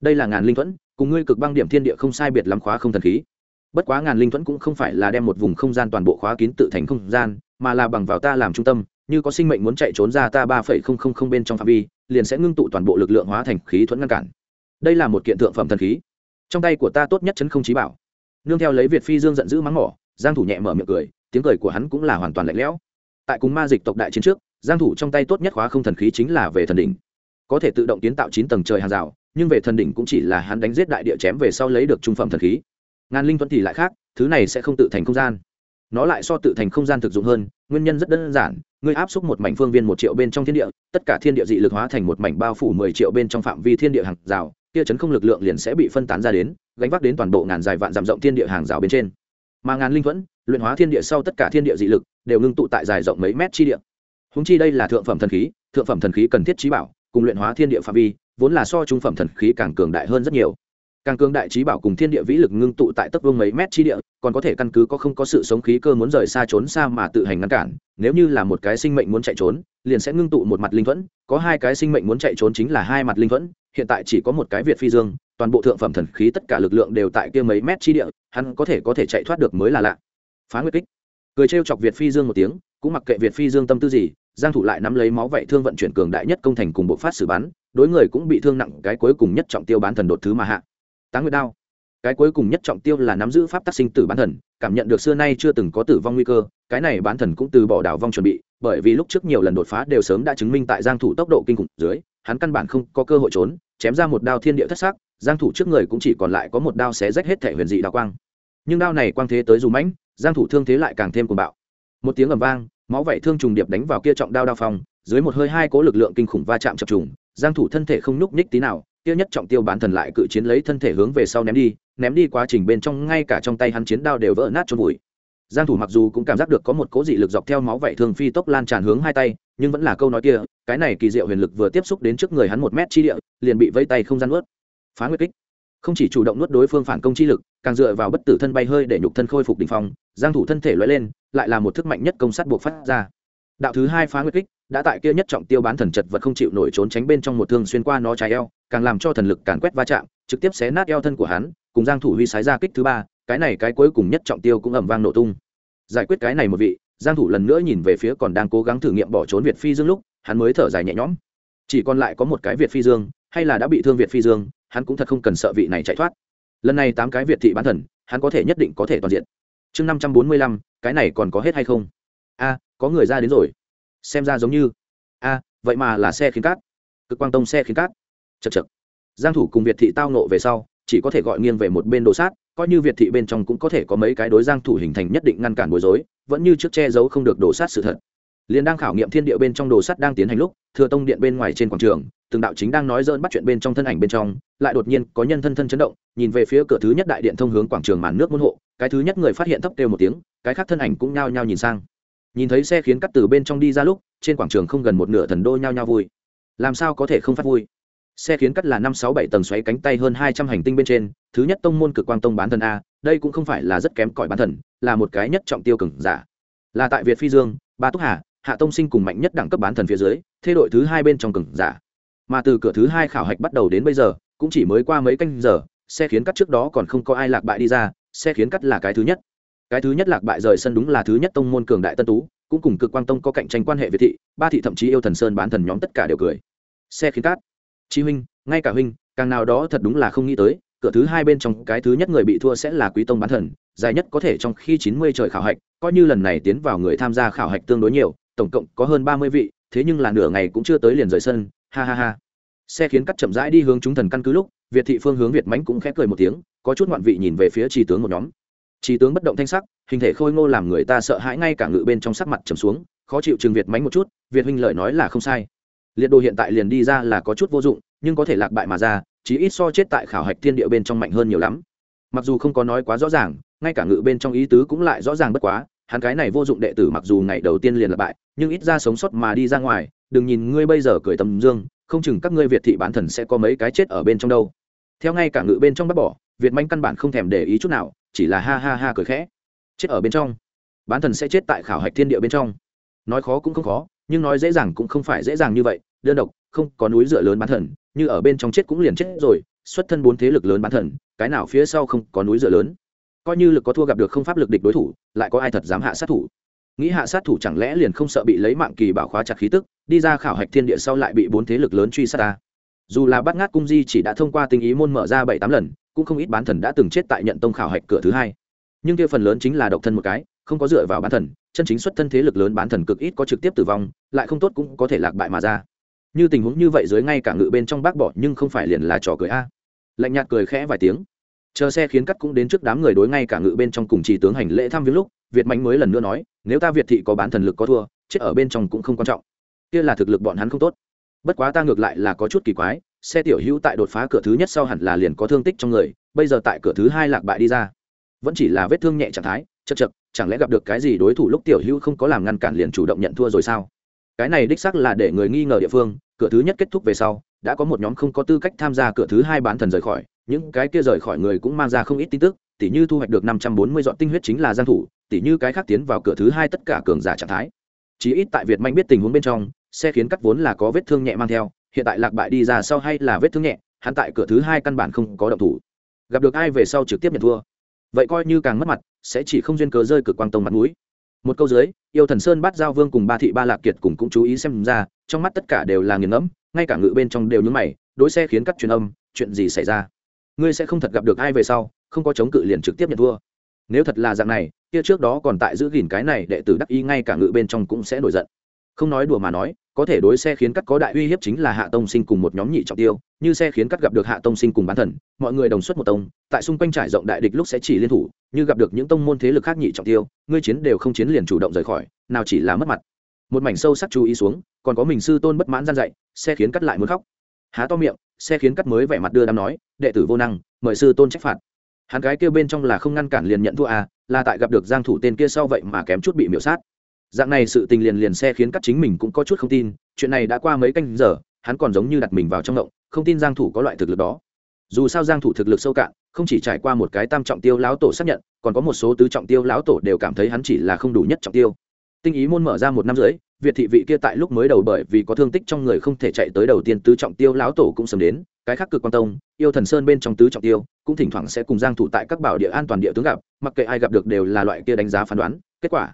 Đây là ngàn linh thuẫn cùng ngươi cực băng điểm thiên địa không sai biệt lắm khóa không thần khí. Bất quá ngàn linh thuẫn cũng không phải là đem một vùng không gian toàn bộ khóa kín tự thành không gian, mà là bằng vào ta làm trung tâm, như có sinh mệnh muốn chạy trốn ra ta ba phẩy không không không bên trong phạm vi, liền sẽ ngưng tụ toàn bộ lực lượng hóa thành khí thuẫn ngăn cản. Đây là một kiện thượng phẩm thần khí. Trong tay của ta tốt nhất chấn không chí bảo. Nương theo lấy việt phi dương giận dữ mắng mỏ, giang thủ nhẹ mở miệng cười, tiếng cười của hắn cũng là hoàn toàn lạnh lẽo. Tại cùng ma dịch tộc đại chiến trước, giang thủ trong tay tốt nhất khóa không thần khí chính là về thần đỉnh. Có thể tự động kiến tạo chín tầng trời hàng rào nhưng về thần đỉnh cũng chỉ là hắn đánh giết đại địa chém về sau lấy được trung phẩm thần khí. Ngàn linh tuấn thì lại khác, thứ này sẽ không tự thành không gian. Nó lại so tự thành không gian thực dụng hơn, nguyên nhân rất đơn giản, ngươi áp xúc một mảnh phương viên một triệu bên trong thiên địa, tất cả thiên địa dị lực hóa thành một mảnh bao phủ mười triệu bên trong phạm vi thiên địa hàng rào, kia chấn không lực lượng liền sẽ bị phân tán ra đến, gánh vác đến toàn bộ ngàn dài vạn dặm rộng thiên địa hàng rào bên trên. Mà ngàn linh thuẫn luyện hóa thiên địa sau tất cả thiên địa dị lực, đều ngưng tụ tại dài rộng mấy mét chi địa. Húng chi đây là thượng phẩm thần khí, thượng phẩm thần khí cần thiết trí bảo, cùng luyện hóa thiên địa phạm vi vốn là so trung phẩm thần khí càng cường đại hơn rất nhiều. Càng cường đại trí bảo cùng thiên địa vĩ lực ngưng tụ tại tấc vương mấy mét chi địa, còn có thể căn cứ có không có sự sống khí cơ muốn rời xa trốn xa mà tự hành ngăn cản, nếu như là một cái sinh mệnh muốn chạy trốn, liền sẽ ngưng tụ một mặt linh thuẫn, có hai cái sinh mệnh muốn chạy trốn chính là hai mặt linh thuẫn, hiện tại chỉ có một cái việt phi dương, toàn bộ thượng phẩm thần khí tất cả lực lượng đều tại kia mấy mét chi địa, hắn có thể có thể chạy thoát được mới là lạ. Phá nguyệt kích. Cười trêu chọc việt phi dương một tiếng, cũng mặc kệ việt phi dương tâm tư gì, giang thủ lại nắm lấy máu vậy thương vận chuyển cường đại nhất công thành cùng bộ phát xử bắn đối người cũng bị thương nặng, cái cuối cùng nhất trọng tiêu bán thần đột thứ mà hạ. Táng nguyệt đao. Cái cuối cùng nhất trọng tiêu là nắm giữ pháp tác sinh tử bán thần, cảm nhận được xưa nay chưa từng có tử vong nguy cơ, cái này bán thần cũng từ bỏ đảo vong chuẩn bị, bởi vì lúc trước nhiều lần đột phá đều sớm đã chứng minh tại giang thủ tốc độ kinh khủng dưới, hắn căn bản không có cơ hội trốn, chém ra một đao thiên địa thất sắc, giang thủ trước người cũng chỉ còn lại có một đao xé rách hết thể huyền dị đao quang. Nhưng đao này quang thế tới dù mãnh, giang thủ thương thế lại càng thêm cuồng bạo. Một tiếng ầm vang, máu vảy thương trùng điệp đánh vào kia trọng đao đao phong, dưới một hơi hai cố lực lượng kinh khủng va chạm chập trùng giang thủ thân thể không nhúc nhích tí nào, kia nhất trọng tiêu bán thần lại cự chiến lấy thân thể hướng về sau ném đi ném đi quá trình bên trong ngay cả trong tay hắn chiến đao đều vỡ nát cho bụi. Giang thủ mặc dù cũng cảm giác được có một cố dị lực dọc theo máu vảy thường phi tốc lan tràn hướng hai tay, nhưng vẫn là câu nói kia, cái này kỳ diệu huyền lực vừa tiếp xúc đến trước người hắn một mét chi địa, liền bị vây tay không gian nuốt. Phá nguyệt kích. Không chỉ chủ động nuốt đối phương phản công chi lực, càng dựa vào bất tử thân bay hơi để nhục thân khôi phục đỉnh phong, giang thủ thân thể lóe lên, lại là một thức mạnh nhất công sát buộc phát ra đạo thứ hai phá nguyệt kích, đã tại kia nhất trọng tiêu bán thần chật vật không chịu nổi trốn tránh bên trong một thương xuyên qua nó trái eo, càng làm cho thần lực càn quét va chạm, trực tiếp xé nát eo thân của hắn, cùng giang thủ huy sái ra kích thứ ba, cái này cái cuối cùng nhất trọng tiêu cũng ầm vang nổ tung. Giải quyết cái này một vị, giang thủ lần nữa nhìn về phía còn đang cố gắng thử nghiệm bỏ trốn việt phi dương lúc, hắn mới thở dài nhẹ nhõm. Chỉ còn lại có một cái việt phi dương, hay là đã bị thương việt phi dương, hắn cũng thật không cần sợ vị này chạy thoát. Lần này tám cái việt thị bán thần, hắn có thể nhất định có thể toàn diện. Chương năm trăm bốn mươi lăm, cái này còn có hết hay không? A, có người ra đến rồi. Xem ra giống như, a, vậy mà là xe khiến cát. Cực quang tông xe khiến cát. Chật chật giang thủ cùng việt thị tao nộ về sau, chỉ có thể gọi nghiêng về một bên đồ sát, coi như việt thị bên trong cũng có thể có mấy cái đối giang thủ hình thành nhất định ngăn cản bối rối, vẫn như trước che giấu không được đổ sát sự thật. Liền đang khảo nghiệm thiên địa bên trong đồ sắt đang tiến hành lúc, thừa tông điện bên ngoài trên quảng trường, từng đạo chính đang nói dỡn bắt chuyện bên trong thân ảnh bên trong, lại đột nhiên có nhân thân thân chấn động, nhìn về phía cửa thứ nhất đại điện thông hướng quảng trường màn nước môn hộ, cái thứ nhất người phát hiện thấp kêu một tiếng, cái khác thân ảnh cũng nhao nhao nhìn sang nhìn thấy xe khiến cắt từ bên trong đi ra lúc, trên quảng trường không gần một nửa thần đô nhao nhao vui. Làm sao có thể không phát vui? Xe khiến cắt là năm sáu bảy tầng xoáy cánh tay hơn hai trăm hành tinh bên trên, thứ nhất tông môn cực quang tông bán thần a, đây cũng không phải là rất kém cỏi bán thần, là một cái nhất trọng tiêu cường giả. Là tại việt phi dương, ba túc hà, hạ tông sinh cùng mạnh nhất đẳng cấp bán thần phía dưới thê đội thứ hai bên trong cường giả. Mà từ cửa thứ hai khảo hạch bắt đầu đến bây giờ, cũng chỉ mới qua mấy canh giờ, xe khiến cắt trước đó còn không có ai lạc bại đi ra, xe khiến cắt là cái thứ nhất cái thứ nhất lạc bại rời sân đúng là thứ nhất tông môn cường đại tân tú, cũng cùng cực quang tông có cạnh tranh quan hệ việt thị, ba thị thậm chí yêu thần sơn bán thần nhóm tất cả đều cười. Xe khiến cát. Chi huynh, ngay cả huynh, càng nào đó thật đúng là không nghĩ tới, cửa thứ hai bên trong cái thứ nhất người bị thua sẽ là quý tông bán thần, dài nhất có thể trong khi chín mươi trời khảo hạch, coi như lần này tiến vào người tham gia khảo hạch tương đối nhiều, tổng cộng có hơn ba mươi vị, thế nhưng là nửa ngày cũng chưa tới liền rời sân, ha ha ha. Xe khiến cắt chậm rãi đi hướng chúng thần căn cứ lúc, việt thị phương hướng việt mánh cũng khẽ cười một tiếng, có chút ngoạn vị nhìn về phía trì tướng một nhóm. Chỉ tướng bất động thanh sắc, hình thể khôi ngô làm người ta sợ hãi ngay cả ngự bên trong sắc mặt trầm xuống, khó chịu trừng việt mánh một chút, việt huynh lời nói là không sai. Liệt đồ hiện tại liền đi ra là có chút vô dụng, nhưng có thể lạc bại mà ra, chí ít so chết tại khảo hạch thiên địa bên trong mạnh hơn nhiều lắm. Mặc dù không có nói quá rõ ràng, ngay cả ngự bên trong ý tứ cũng lại rõ ràng bất quá, hắn cái này vô dụng đệ tử mặc dù ngày đầu tiên liền là bại, nhưng ít ra sống sót mà đi ra ngoài, đừng nhìn ngươi bây giờ cười tầm dương, không chừng các ngươi việt thị bán thần sẽ có mấy cái chết ở bên trong đâu. Theo ngay cả ngự bên trong bắt bỏ, việt manh căn bản không thèm để ý chút nào chỉ là ha ha ha cười khẽ. Chết ở bên trong. Bán thần sẽ chết tại khảo hạch thiên địa bên trong. Nói khó cũng không khó, nhưng nói dễ dàng cũng không phải dễ dàng như vậy. Đơn độc, không, có núi dựa lớn bán thần, như ở bên trong chết cũng liền chết rồi, xuất thân bốn thế lực lớn bán thần, cái nào phía sau không có núi dựa lớn? Coi như lực có thua gặp được không pháp lực địch đối thủ, lại có ai thật dám hạ sát thủ? Nghĩ hạ sát thủ chẳng lẽ liền không sợ bị lấy mạng kỳ bảo khóa chặt khí tức, đi ra khảo hạch thiên địa sau lại bị bốn thế lực lớn truy sát ta? Dù là bắt ngát cung di chỉ đã thông qua tình ý môn mở ra bảy tám lần cũng không ít bán thần đã từng chết tại nhận tông khảo hạch cửa thứ hai. Nhưng kia phần lớn chính là độc thân một cái, không có dựa vào bán thần, chân chính xuất thân thế lực lớn bán thần cực ít có trực tiếp tử vong, lại không tốt cũng có thể lạc bại mà ra. Như tình huống như vậy dưới ngay cả ngự bên trong bác bỏ nhưng không phải liền là trò cười a. Lạnh nhạt cười khẽ vài tiếng. Chờ xe khiến cắt cũng đến trước đám người đối ngay cả ngự bên trong cùng chỉ tướng hành lễ thăm viếng lúc, việt mạnh mới lần nữa nói, nếu ta việt thị có bán thần lực có thua, chết ở bên trong cũng không quan trọng. Kia là thực lực bọn hắn không tốt. Bất quá ta ngược lại là có chút kỳ quái xe tiểu hữu tại đột phá cửa thứ nhất sau hẳn là liền có thương tích trong người, bây giờ tại cửa thứ hai lạc bại đi ra. Vẫn chỉ là vết thương nhẹ trạng thái, chật chật, chẳng lẽ gặp được cái gì đối thủ lúc tiểu hữu không có làm ngăn cản liền chủ động nhận thua rồi sao? Cái này đích xác là để người nghi ngờ địa phương, cửa thứ nhất kết thúc về sau, đã có một nhóm không có tư cách tham gia cửa thứ hai bán thần rời khỏi, những cái kia rời khỏi người cũng mang ra không ít tin tức, tỉ như thu hoạch được năm trăm bốn mươi dọn tinh huyết chính là giang thủ, tỉ như cái khác tiến vào cửa thứ hai tất cả cường giả trạng thái. Chí ít tại việt manh biết tình huống bên trong, xe khiến cắt vốn là có vết thương nhẹ mang theo hiện tại lạc bại đi ra sau hay là vết thương nhẹ, hắn tại cửa thứ hai căn bản không có động thủ. Gặp được ai về sau trực tiếp nhận thua. Vậy coi như càng mất mặt, sẽ chỉ không duyên cớ rơi cực quang tông mặt mũi. Một câu dưới, yêu thần sơn bắt giao vương cùng ba thị ba lạc kiệt cùng cũng chú ý xem ra, trong mắt tất cả đều là nghiền ngẫm, ngay cả ngự bên trong đều nhướng mày, đối xe khiến cắt truyền âm, chuyện gì xảy ra? Ngươi sẽ không thật gặp được ai về sau, không có chống cự liền trực tiếp nhận thua. Nếu thật là dạng này, kia trước đó còn tại giữ gìn cái này đệ tử đắc ý ngay cả ngự bên trong cũng sẽ nổi giận. Không nói đùa mà nói có thể đối xe khiến cắt có đại uy hiếp chính là hạ tông sinh cùng một nhóm nhị trọng tiêu, như xe khiến cắt gặp được hạ tông sinh cùng bán thần, mọi người đồng xuất một tông, tại xung quanh trải rộng đại địch lúc sẽ chỉ liên thủ, như gặp được những tông môn thế lực khác nhị trọng tiêu, ngươi chiến đều không chiến liền chủ động rời khỏi, nào chỉ là mất mặt. Một mảnh sâu sắc chú ý xuống, còn có mình sư tôn bất mãn gian dạy, xe khiến cắt lại muốn khóc. Há to miệng, xe khiến cắt mới vẻ mặt đưa đám nói, đệ tử vô năng, mời sư tôn trách phạt. Hắn gái kêu bên trong là không ngăn cản liền nhận thua à là tại gặp được giang thủ tên kia sau vậy mà kém chút bị miểu sát dạng này sự tình liền liền xe khiến các chính mình cũng có chút không tin, chuyện này đã qua mấy canh giờ, hắn còn giống như đặt mình vào trong động không tin giang thủ có loại thực lực đó. Dù sao giang thủ thực lực sâu cạn, không chỉ trải qua một cái tam trọng tiêu lão tổ xác nhận, còn có một số tứ trọng tiêu lão tổ đều cảm thấy hắn chỉ là không đủ nhất trọng tiêu. Tinh ý môn mở ra một năm rưỡi, việt thị vị kia tại lúc mới đầu bởi vì có thương tích trong người không thể chạy tới đầu tiên tứ trọng tiêu lão tổ cũng sớm đến, cái khác cực quan tông, yêu thần sơn bên trong tứ trọng tiêu, cũng thỉnh thoảng sẽ cùng giang thủ tại các bảo địa an toàn địa tướng gặp, mặc kệ ai gặp được đều là loại kia đánh giá phán đoán, kết quả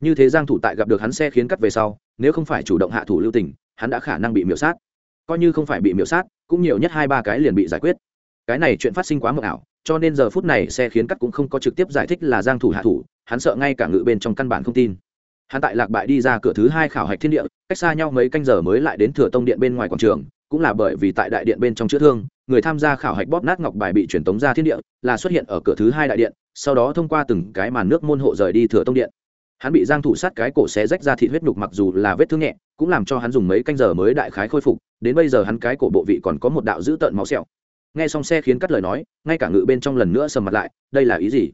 như thế giang thủ tại gặp được hắn xe khiến cắt về sau, nếu không phải chủ động hạ thủ lưu tình, hắn đã khả năng bị miểu sát. Coi như không phải bị miểu sát, cũng nhiều nhất hai ba cái liền bị giải quyết. Cái này chuyện phát sinh quá mờ ảo, cho nên giờ phút này xe khiến cắt cũng không có trực tiếp giải thích là giang thủ hạ thủ, hắn sợ ngay cả ngự bên trong căn bản không tin. Hắn tại lạc bại đi ra cửa thứ hai khảo hạch thiên địa, cách xa nhau mấy canh giờ mới lại đến thừa tông điện bên ngoài quảng trường, cũng là bởi vì tại đại điện bên trong chữa thương, người tham gia khảo hạch bóp nát ngọc bài bị truyền tống ra thiên địa, là xuất hiện ở cửa thứ hai đại điện, sau đó thông qua từng cái màn nước môn hộ rời đi thừa tông điện hắn bị giang thủ sát cái cổ xé rách ra thịt huyết nhục mặc dù là vết thương nhẹ, cũng làm cho hắn dùng mấy canh giờ mới đại khái khôi phục, đến bây giờ hắn cái cổ bộ vị còn có một đạo dữ tợn máu sẹo. Nghe xong xe khiến cắt lời nói, ngay cả ngự bên trong lần nữa sầm mặt lại, đây là ý gì?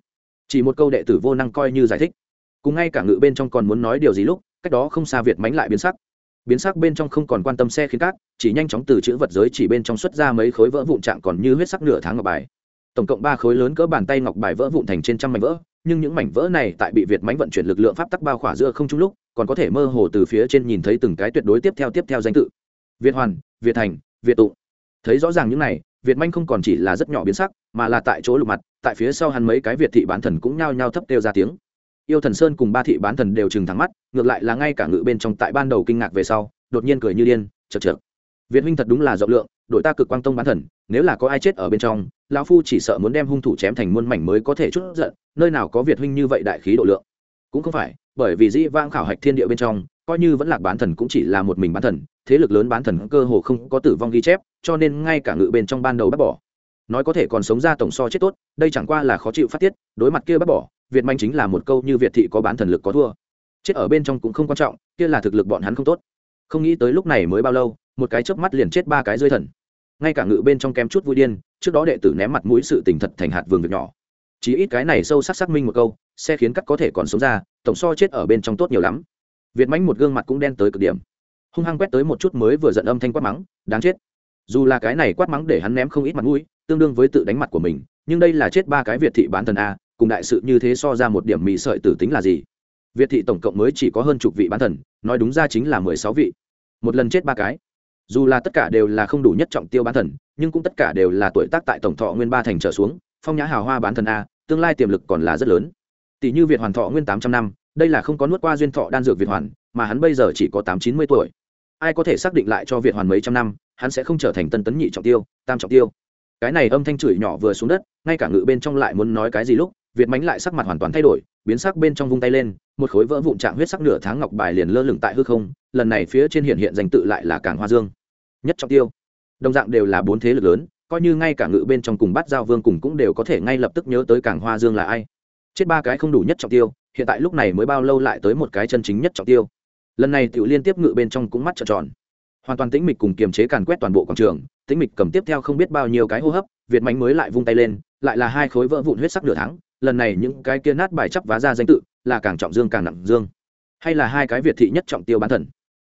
Chỉ một câu đệ tử vô năng coi như giải thích. Cùng ngay cả ngự bên trong còn muốn nói điều gì lúc, cách đó không xa việt mánh lại biến sắc. Biến sắc bên trong không còn quan tâm xe khiến cát chỉ nhanh chóng từ chữ vật giới chỉ bên trong xuất ra mấy khối vỡ vụn trạng còn như huyết sắc nửa tháng ngọc bài. Tổng cộng ba khối lớn cỡ bàn tay ngọc bài vỡ vụn thành trên trăm mảnh vỡ nhưng những mảnh vỡ này tại bị việt mánh vận chuyển lực lượng pháp tắc bao khỏa giữa không trung lúc, còn có thể mơ hồ từ phía trên nhìn thấy từng cái tuyệt đối tiếp theo tiếp theo danh tự. Việt hoàn, việt thành, việt tụ. Thấy rõ ràng những này, việt manh không còn chỉ là rất nhỏ biến sắc, mà là tại chỗ lục mặt, tại phía sau hắn mấy cái việt thị bán thần cũng nhao nhao thấp kêu ra tiếng. Yêu thần sơn cùng ba thị bán thần đều chừng thắng mắt, ngược lại là ngay cả ngự bên trong tại ban đầu kinh ngạc về sau, đột nhiên cười như điên chật chật việt huynh thật đúng là rộng lượng đội ta cực quang tông bán thần, nếu là có ai chết ở bên trong, lão phu chỉ sợ muốn đem hung thủ chém thành muôn mảnh mới có thể chút giận, nơi nào có việt huynh như vậy đại khí độ lượng. Cũng không phải, bởi vì dĩ vãng khảo hạch thiên địa bên trong, coi như vẫn lạc bán thần cũng chỉ là một mình bán thần, thế lực lớn bán thần cơ hồ không có tử vong ghi chép, cho nên ngay cả ngự bên trong ban đầu bác bỏ. Nói có thể còn sống ra tổng so chết tốt, đây chẳng qua là khó chịu phát tiết, đối mặt kia bác bỏ, việt manh chính là một câu như việt thị có bán thần lực có thua. Chết ở bên trong cũng không quan trọng, kia là thực lực bọn hắn không tốt. Không nghĩ tới lúc này mới bao lâu một cái chớp mắt liền chết ba cái rơi thần. Ngay cả ngự bên trong kém chút vui điên, trước đó đệ tử ném mặt mũi sự tình thật thành hạt vườn việc nhỏ. Chỉ ít cái này sâu sắc xác minh một câu xe khiến cắt có thể còn sống ra, tổng so chết ở bên trong tốt nhiều lắm. Việt mánh một gương mặt cũng đen tới cực điểm. Hung hăng quét tới một chút mới vừa giận âm thanh quát mắng, đáng chết. Dù là cái này quát mắng để hắn ném không ít mặt mũi, tương đương với tự đánh mặt của mình, nhưng đây là chết ba cái việt thị bán thần a, cùng đại sự như thế so ra một điểm mì sợi tử tính là gì? Việt thị tổng cộng mới chỉ có hơn chục vị bán thần, nói đúng ra chính là mười sáu vị. Một lần chết ba cái dù là tất cả đều là không đủ nhất trọng tiêu bán thần, nhưng cũng tất cả đều là tuổi tác tại tổng thọ nguyên ba thành trở xuống, phong nhã hào hoa bán thần a, tương lai tiềm lực còn là rất lớn. Tỷ như việt hoàn thọ nguyên tám trăm năm, đây là không có nuốt qua duyên thọ đan dược việt hoàn, mà hắn bây giờ chỉ có tám chín mươi tuổi. Ai có thể xác định lại cho việt hoàn mấy trăm năm, hắn sẽ không trở thành tân tấn nhị trọng tiêu, tam trọng tiêu. Cái này âm thanh chửi nhỏ vừa xuống đất, ngay cả ngự bên trong lại muốn nói cái gì lúc việt mánh lại sắc mặt hoàn toàn thay đổi, biến sắc bên trong vung tay lên, một khối vỡ vụn trạng huyết sắc nửa tháng ngọc bài liền lơ lửng tại hư không, lần này phía trên hiện hiện danh tự lại là càng hoa dương. Nhất trọng tiêu. Đồng dạng đều là bốn thế lực lớn, coi như ngay cả ngự bên trong cùng bát giao vương cùng cũng đều có thể ngay lập tức nhớ tới càng hoa dương là ai. Chết ba cái không đủ nhất trọng tiêu, hiện tại lúc này mới bao lâu lại tới một cái chân chính nhất trọng tiêu. Lần này tiểu liên tiếp ngự bên trong cũng mắt trợn tròn. Hoàn toàn tĩnh mịch cùng kiềm chế càn quét toàn bộ quảng trường, tĩnh mịch cầm tiếp theo không biết bao nhiêu cái hô hấp, việt mánh mới lại vung tay lên, lại là hai khối vỡ vụn huyết sắc nửa tháng lần này những cái kia nát bài chắp vá ra danh tự là càng trọng dương càng nặng dương. Hay là hai cái việt thị nhất trọng tiêu bán thần.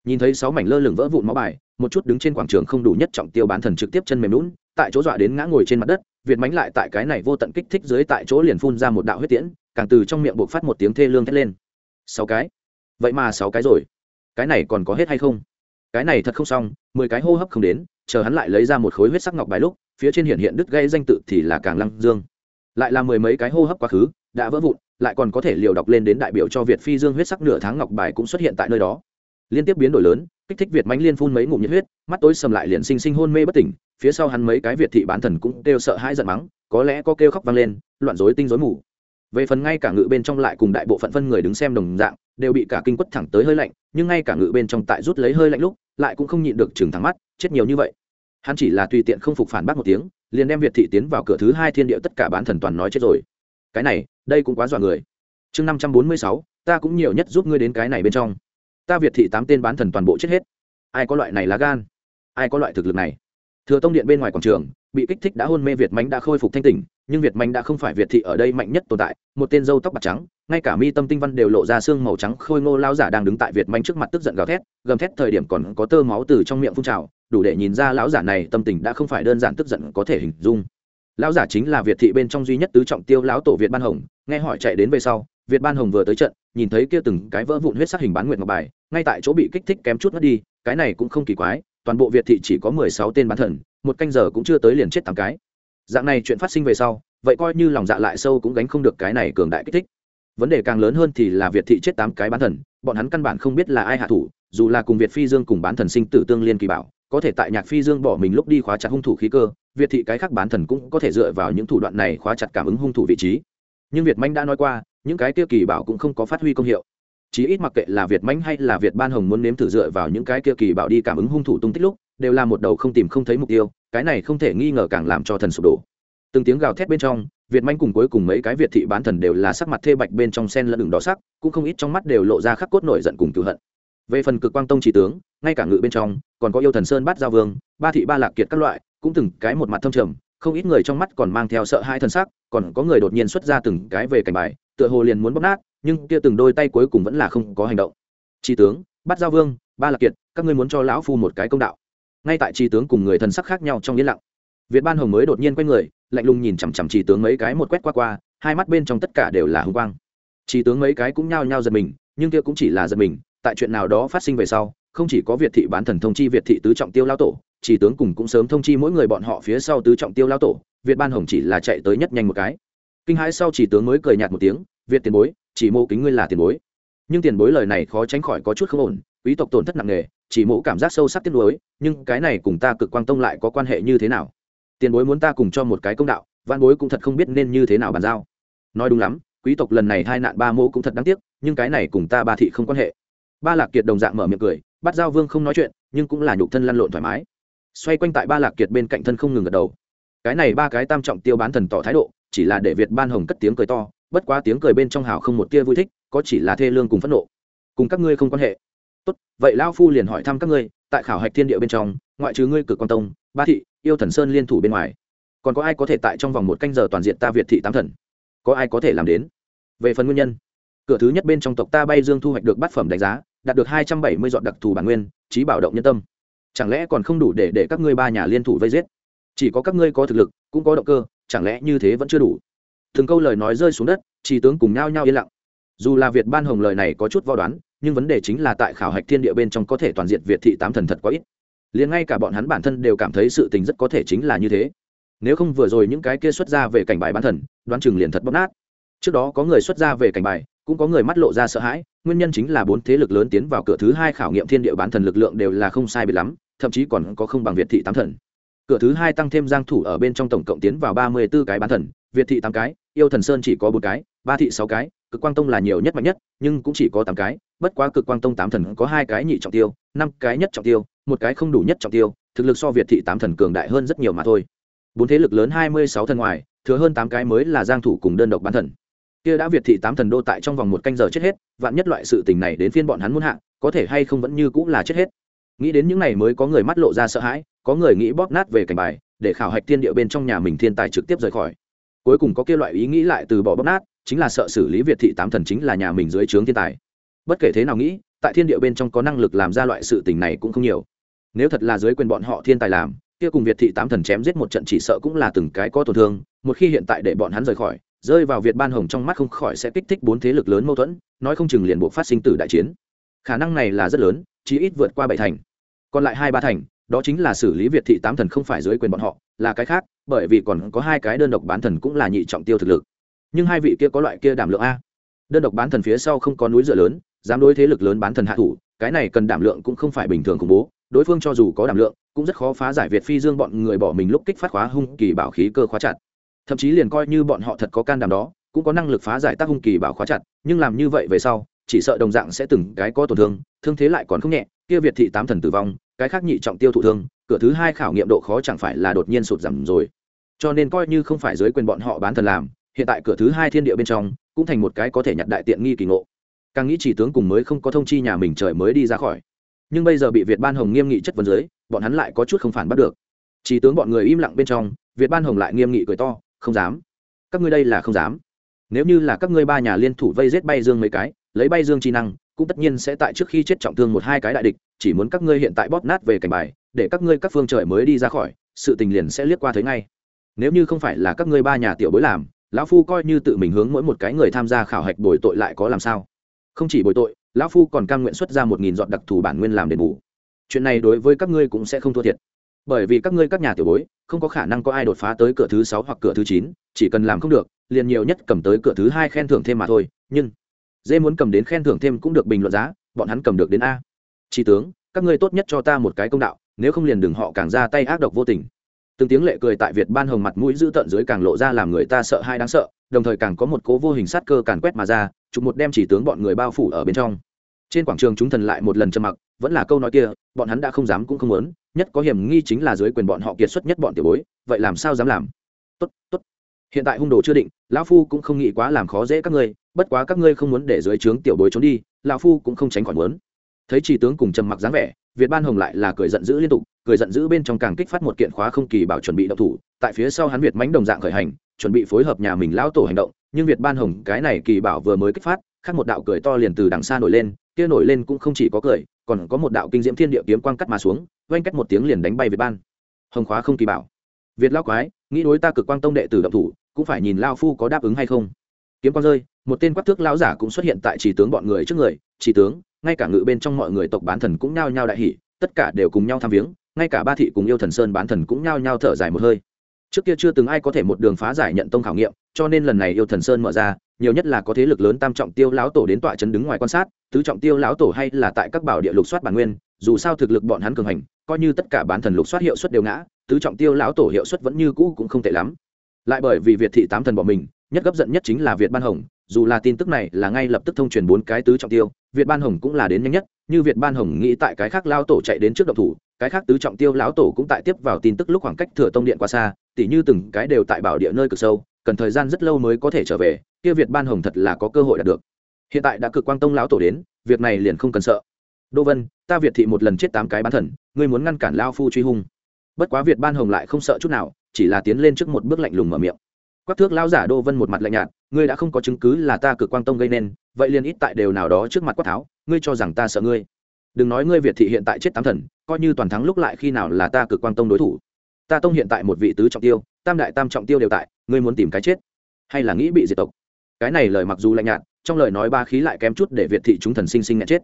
Nhìn thấy sáu mảnh lơ lửng vỡ vụn máu bài, một chút đứng trên quảng trường không đủ nhất trọng tiêu bán thần trực tiếp chân mềm lún, tại chỗ dọa đến ngã ngồi trên mặt đất, việt mánh lại tại cái này vô tận kích thích dưới tại chỗ liền phun ra một đạo huyết tiễn, càng từ trong miệng buộc phát một tiếng thê lương thét lên. Sáu cái? Vậy mà sáu cái rồi. Cái này còn có hết hay không? Cái này thật không xong, mười cái hô hấp không đến, chờ hắn lại lấy ra một khối huyết sắc ngọc bài lúc, phía trên hiện hiện đứt gây danh tự thì là càng lăng dương lại là mười mấy cái hô hấp quá khứ, đã vỡ vụn, lại còn có thể liều đọc lên đến đại biểu cho việt phi dương huyết sắc nửa tháng ngọc bài cũng xuất hiện tại nơi đó. Liên tiếp biến đổi lớn, kích thích việt mánh liên phun mấy ngụm nhiệt huyết, mắt tối sầm lại liền sinh sinh hôn mê bất tỉnh, phía sau hắn mấy cái việt thị bán thần cũng kêu sợ hãi giận mắng, có lẽ có kêu khóc vang lên, loạn rối tinh rối mù. Về phần ngay cả ngự bên trong lại cùng đại bộ phận phân người đứng xem đồng dạng, đều bị cả kinh quất thẳng tới hơi lạnh, nhưng ngay cả ngự bên trong tại rút lấy hơi lạnh lúc, lại cũng không nhịn được chừng thẳng mắt, chết nhiều như vậy. Hắn chỉ là tùy tiện không phục phản bác một tiếng liền đem việt thị tiến vào cửa thứ hai thiên địa tất cả bán thần toàn nói chết rồi. Cái này, đây cũng quá dọa người. Chương năm trăm bốn mươi sáu, ta cũng nhiều nhất giúp ngươi đến cái này bên trong. Ta việt thị tám tên bán thần toàn bộ chết hết. Ai có loại này lá gan? Ai có loại thực lực này? Thừa tông điện bên ngoài quảng trường, bị kích thích đã hôn mê việt mánh đã khôi phục thanh tỉnh, nhưng việt mánh đã không phải việt thị ở đây mạnh nhất tồn tại. Một tên dâu tóc bạc trắng, ngay cả mi tâm tinh văn đều lộ ra xương màu trắng khôi ngô lao giả đang đứng tại việt mánh trước mặt tức giận gào thét, gầm thét thời điểm còn có tơ máu từ trong miệng phun trào đủ để nhìn ra lão giả này tâm tình đã không phải đơn giản tức giận có thể hình dung. Lão giả chính là việt thị bên trong duy nhất tứ trọng tiêu lão tổ việt ban hồng, nghe hỏi chạy đến về sau, việt ban hồng vừa tới trận, nhìn thấy kia từng cái vỡ vụn huyết sắc hình bán nguyệt ngọc bài, ngay tại chỗ bị kích thích kém chút mất đi, cái này cũng không kỳ quái, toàn bộ việt thị chỉ có mười sáu tên bán thần, một canh giờ cũng chưa tới liền chết tám cái. Dạng này chuyện phát sinh về sau, vậy coi như lòng dạ lại sâu cũng gánh không được cái này cường đại kích thích. Vấn đề càng lớn hơn thì là việt thị chết tám cái bán thần, bọn hắn căn bản không biết là ai hạ thủ, dù là cùng việt phi dương cùng bán thần sinh tử tương liên kỳ bảo có thể tại nhạc phi dương bỏ mình lúc đi khóa chặt hung thủ khí cơ, việt thị cái khác bán thần cũng có thể dựa vào những thủ đoạn này khóa chặt cảm ứng hung thủ vị trí. Nhưng việt manh đã nói qua, những cái kia kỳ bảo cũng không có phát huy công hiệu. Chí ít mặc kệ là việt manh hay là việt ban hồng muốn nếm thử dựa vào những cái kia kỳ bảo đi cảm ứng hung thủ tung tích lúc, đều là một đầu không tìm không thấy mục tiêu, cái này không thể nghi ngờ càng làm cho thần sụp đổ. Từng tiếng gào thét bên trong, việt manh cùng cuối cùng mấy cái việt thị bán thần đều là sắc mặt thê bạch bên trong sen lẫn đường đỏ sắc, cũng không ít trong mắt đều lộ ra khắc cốt nổi giận cùng cựu hận. Về phần cực quang tông chỉ tướng, ngay cả ngự bên trong còn có yêu thần sơn bát giao vương, ba thị ba lạc kiệt các loại, cũng từng cái một mặt thâm trầm, không ít người trong mắt còn mang theo sợ hai thân sắc, còn có người đột nhiên xuất ra từng cái về cảnh bài, tựa hồ liền muốn bóp nát, nhưng kia từng đôi tay cuối cùng vẫn là không có hành động. Tri tướng, bát giao vương, ba lạc kiệt, các ngươi muốn cho lão phu một cái công đạo. Ngay tại tri tướng cùng người thần sắc khác nhau trong yên lặng, việt ban hồng mới đột nhiên quay người, lạnh lùng nhìn chằm chằm tri tướng mấy cái một quét qua qua, hai mắt bên trong tất cả đều là hồng quang. Tri tướng mấy cái cũng nhao nhao giật mình, nhưng kia cũng chỉ là giật mình, tại chuyện nào đó phát sinh về sau không chỉ có việt thị bán thần thông chi việt thị tứ trọng tiêu lao tổ, chỉ tướng cùng cũng sớm thông chi mỗi người bọn họ phía sau tứ trọng tiêu lao tổ, việt ban hồng chỉ là chạy tới nhất nhanh một cái. Kinh hãi sau chỉ tướng mới cười nhạt một tiếng, việt tiền bối, chỉ mô kính ngươi là tiền bối. Nhưng tiền bối lời này khó tránh khỏi có chút không ổn, quý tộc tổn thất nặng nề, chỉ mộ cảm giác sâu sắc tiếc nuối, nhưng cái này cùng ta cực quang tông lại có quan hệ như thế nào? Tiền bối muốn ta cùng cho một cái công đạo, văn bối cũng thật không biết nên như thế nào bàn giao. Nói đúng lắm, quý tộc lần này hai nạn ba mô cũng thật đáng tiếc, nhưng cái này cùng ta ba thị không quan hệ. Ba lạc kiệt đồng dạng mở miệng cười bắt giao vương không nói chuyện, nhưng cũng là nhục thân lăn lộn thoải mái. Xoay quanh tại ba lạc kiệt bên cạnh thân không ngừng gật đầu. Cái này ba cái tam trọng tiêu bán thần tỏ thái độ, chỉ là để việt ban hồng cất tiếng cười to, bất quá tiếng cười bên trong hào không một tia vui thích, có chỉ là thê lương cùng phẫn nộ. Cùng các ngươi không quan hệ. Tốt, vậy lao phu liền hỏi thăm các ngươi, tại khảo hạch thiên địa bên trong, ngoại trừ ngươi cực quan tông, ba thị, yêu thần sơn liên thủ bên ngoài, còn có ai có thể tại trong vòng một canh giờ toàn diện ta việt thị tám thần? Có ai có thể làm đến? Về phần nguyên nhân, cửa thứ nhất bên trong tộc ta bay dương thu hoạch được bát phẩm đánh giá đạt được hai trăm bảy mươi dọn đặc thù bản nguyên, trí bảo động nhân tâm. Chẳng lẽ còn không đủ để để các ngươi ba nhà liên thủ vây giết? Chỉ có các ngươi có thực lực, cũng có động cơ, chẳng lẽ như thế vẫn chưa đủ? Từng câu lời nói rơi xuống đất chỉ tướng cùng nhau nhau yên lặng. Dù là việt ban hồng lời này có chút vo đoán, nhưng vấn đề chính là tại khảo hạch thiên địa bên trong có thể toàn diện việt thị tám thần thật quá ít. Liền ngay cả bọn hắn bản thân đều cảm thấy sự tình rất có thể chính là như thế. Nếu không vừa rồi những cái kia xuất ra về cảnh bài bán thần, đoán chừng liền thật bóp nát trước đó có người xuất ra về cảnh bài, cũng có người mắt lộ ra sợ hãi, nguyên nhân chính là bốn thế lực lớn tiến vào cửa thứ hai khảo nghiệm thiên địa bán thần lực lượng đều là không sai biệt lắm, thậm chí còn có không bằng việt thị tám thần. Cửa thứ hai tăng thêm giang thủ ở bên trong tổng cộng tiến vào ba mươi 34 cái bán thần, việt thị tám cái, yêu thần sơn chỉ có bốn cái, ba thị sáu cái, cực quang tông là nhiều nhất mạnh nhất, nhưng cũng chỉ có tám cái, bất quá cực quang tông tám thần có hai cái nhị trọng tiêu, năm cái nhất trọng tiêu, một cái không đủ nhất trọng tiêu, thực lực so việt thị tám thần cường đại hơn rất nhiều mà thôi. Bốn thế lực lớn hai mươi sáu thần ngoài, thừa hơn tám cái mới là giang thủ cùng đơn độc bán thần kia đã việt thị tám thần đô tại trong vòng một canh giờ chết hết, vạn nhất loại sự tình này đến phiên bọn hắn muốn hạ, có thể hay không vẫn như cũng là chết hết. Nghĩ đến những này mới có người mắt lộ ra sợ hãi, có người nghĩ bóp nát về cảnh bài, để khảo hạch thiên địa bên trong nhà mình thiên tài trực tiếp rời khỏi. Cuối cùng có kia loại ý nghĩ lại từ bỏ bóp nát, chính là sợ xử lý việt thị tám thần chính là nhà mình dưới trướng thiên tài. Bất kể thế nào nghĩ, tại thiên địa bên trong có năng lực làm ra loại sự tình này cũng không nhiều. Nếu thật là dưới quyền bọn họ thiên tài làm, kia cùng việt thị tám thần chém giết một trận chỉ sợ cũng là từng cái có tổn thương, một khi hiện tại để bọn hắn rời khỏi rơi vào việt ban hồng trong mắt không khỏi sẽ kích thích bốn thế lực lớn mâu thuẫn, nói không chừng liền buộc phát sinh tử đại chiến. Khả năng này là rất lớn, chí ít vượt qua bảy thành. Còn lại hai ba thành, đó chính là xử lý việt thị tám thần không phải dưới quyền bọn họ, là cái khác, bởi vì còn có hai cái đơn độc bán thần cũng là nhị trọng tiêu thực lực. Nhưng hai vị kia có loại kia đảm lượng a. Đơn độc bán thần phía sau không có núi dựa lớn, dám đối thế lực lớn bán thần hạ thủ, cái này cần đảm lượng cũng không phải bình thường khủng bố, đối phương cho dù có đảm lượng, cũng rất khó phá giải việt phi dương bọn người bỏ mình lúc kích phát khóa hung kỳ bảo khí cơ khóa chặt thậm chí liền coi như bọn họ thật có can đảm đó, cũng có năng lực phá giải tác hung kỳ bảo khóa chặt, nhưng làm như vậy về sau, chỉ sợ đồng dạng sẽ từng cái có tổn thương thương thế lại còn không nhẹ, kia việt thị tám thần tử vong, cái khác nhị trọng tiêu thụ thương, cửa thứ hai khảo nghiệm độ khó chẳng phải là đột nhiên sụt giảm rồi. Cho nên coi như không phải dưới quyền bọn họ bán thần làm, hiện tại cửa thứ hai thiên địa bên trong, cũng thành một cái có thể nhặt đại tiện nghi kỳ ngộ. Càng nghĩ chỉ tướng cùng mới không có thông chi nhà mình trời mới đi ra khỏi. Nhưng bây giờ bị việt ban hồng nghiêm nghị chất vấn dưới, bọn hắn lại có chút không phản bắt được. Chỉ tướng bọn người im lặng bên trong, việt ban hồng lại nghiêm nghị cười to không dám. Các ngươi đây là không dám. Nếu như là các ngươi ba nhà liên thủ vây giết bay dương mấy cái, lấy bay dương chi năng, cũng tất nhiên sẽ tại trước khi chết trọng thương một hai cái đại địch, chỉ muốn các ngươi hiện tại bóp nát về cảnh bài, để các ngươi các phương trời mới đi ra khỏi, sự tình liền sẽ liếc qua thấy ngay. Nếu như không phải là các ngươi ba nhà tiểu bối làm, lão phu coi như tự mình hướng mỗi một cái người tham gia khảo hạch bồi tội lại có làm sao? Không chỉ bồi tội, lão phu còn cam nguyện xuất ra một nghìn dọn đặc thù bản nguyên làm đền bù. Chuyện này đối với các ngươi cũng sẽ không thua thiệt bởi vì các ngươi các nhà tiểu bối, không có khả năng có ai đột phá tới cửa thứ sáu hoặc cửa thứ chín, chỉ cần làm không được, liền nhiều nhất cầm tới cửa thứ hai khen thưởng thêm mà thôi, nhưng dê muốn cầm đến khen thưởng thêm cũng được bình luận giá, bọn hắn cầm được đến a. Chỉ tướng, các ngươi tốt nhất cho ta một cái công đạo, nếu không liền đừng họ càng ra tay ác độc vô tình. Từng tiếng lệ cười tại việt ban hồng mặt mũi dữ tợn dưới càng lộ ra làm người ta sợ hai đáng sợ, đồng thời càng có một cố vô hình sát cơ càn quét mà ra, chụp một đem chỉ tướng bọn người bao phủ ở bên trong trên quảng trường chúng thần lại một lần trầm mặc, vẫn là câu nói kia, bọn hắn đã không dám cũng không muốn, nhất có hiểm nghi chính là dưới quyền bọn họ kiệt xuất nhất bọn tiểu bối, vậy làm sao dám làm? Tốt tốt. Hiện tại hung đồ chưa định, lão phu cũng không nghĩ quá làm khó dễ các ngươi, bất quá các ngươi không muốn để dưới trướng tiểu bối trốn đi, lão phu cũng không tránh khỏi muốn. Thấy chỉ tướng cùng trầm mặc dáng vẻ, việt ban hồng lại là cười giận dữ liên tục, cười giận dữ bên trong càng kích phát một kiện khóa không kỳ bảo chuẩn bị động thủ, tại phía sau hắn việt mánh đồng dạng khởi hành, chuẩn bị phối hợp nhà mình lão tổ hành động, nhưng việt ban hồng cái này kỳ bảo vừa mới kích phát khác một đạo cười to liền từ đằng xa nổi lên, kia nổi lên cũng không chỉ có cười, còn có một đạo kinh diễm thiên địa kiếm quang cắt mà xuống, oanh cách một tiếng liền đánh bay việt ban. Hồng khóa không kỳ bảo. Việt lao quái, nghĩ đối ta cực quang tông đệ tử động thủ, cũng phải nhìn lao phu có đáp ứng hay không. Kiếm quang rơi, một tên quắc thước lão giả cũng xuất hiện tại chỉ tướng bọn người trước người, chỉ tướng, ngay cả ngự bên trong mọi người tộc bán thần cũng nhao nhao đại hỉ, tất cả đều cùng nhau tham viếng, ngay cả ba thị cùng yêu thần sơn bán thần cũng nhao nhao thở dài một hơi trước kia chưa từng ai có thể một đường phá giải nhận tông khảo nghiệm, cho nên lần này yêu thần sơn mở ra, nhiều nhất là có thế lực lớn tam trọng tiêu lão tổ đến tọa chấn đứng ngoài quan sát, tứ trọng tiêu lão tổ hay là tại các bảo địa lục soát bản nguyên, dù sao thực lực bọn hắn cường hành, coi như tất cả bán thần lục soát hiệu suất đều ngã, tứ trọng tiêu lão tổ hiệu suất vẫn như cũ cũng không tệ lắm. Lại bởi vì việt thị tám thần bỏ mình, nhất gấp giận nhất chính là việt ban hồng, dù là tin tức này là ngay lập tức thông truyền bốn cái tứ trọng tiêu, việt ban hồng cũng là đến nhanh nhất, như việt ban hồng nghĩ tại cái khác lao tổ chạy đến trước độc thủ, cái khác tứ trọng tiêu lão tổ cũng tại tiếp vào tin tức lúc khoảng cách thừa tông điện qua xa tỉ như từng cái đều tại bảo địa nơi cực sâu, cần thời gian rất lâu mới có thể trở về, kia việt ban hồng thật là có cơ hội đạt được. Hiện tại đã cực quang tông lão tổ đến, việc này liền không cần sợ. Đô vân, ta việt thị một lần chết tám cái bán thần, ngươi muốn ngăn cản lao phu truy hung. Bất quá việt ban hồng lại không sợ chút nào, chỉ là tiến lên trước một bước lạnh lùng mở miệng. Quắc thước lao giả đô vân một mặt lạnh nhạt, ngươi đã không có chứng cứ là ta cực quang tông gây nên, vậy liền ít tại đều nào đó trước mặt quát tháo, ngươi cho rằng ta sợ ngươi. Đừng nói ngươi việt thị hiện tại chết tám thần, coi như toàn thắng lúc lại khi nào là ta cực quang tông đối thủ ta tông hiện tại một vị tứ trọng tiêu, tam đại tam trọng tiêu đều tại, ngươi muốn tìm cái chết hay là nghĩ bị diệt tộc? Cái này lời mặc dù lạnh nhạt, trong lời nói ba khí lại kém chút để việt thị chúng thần sinh sinh nhẹ chết.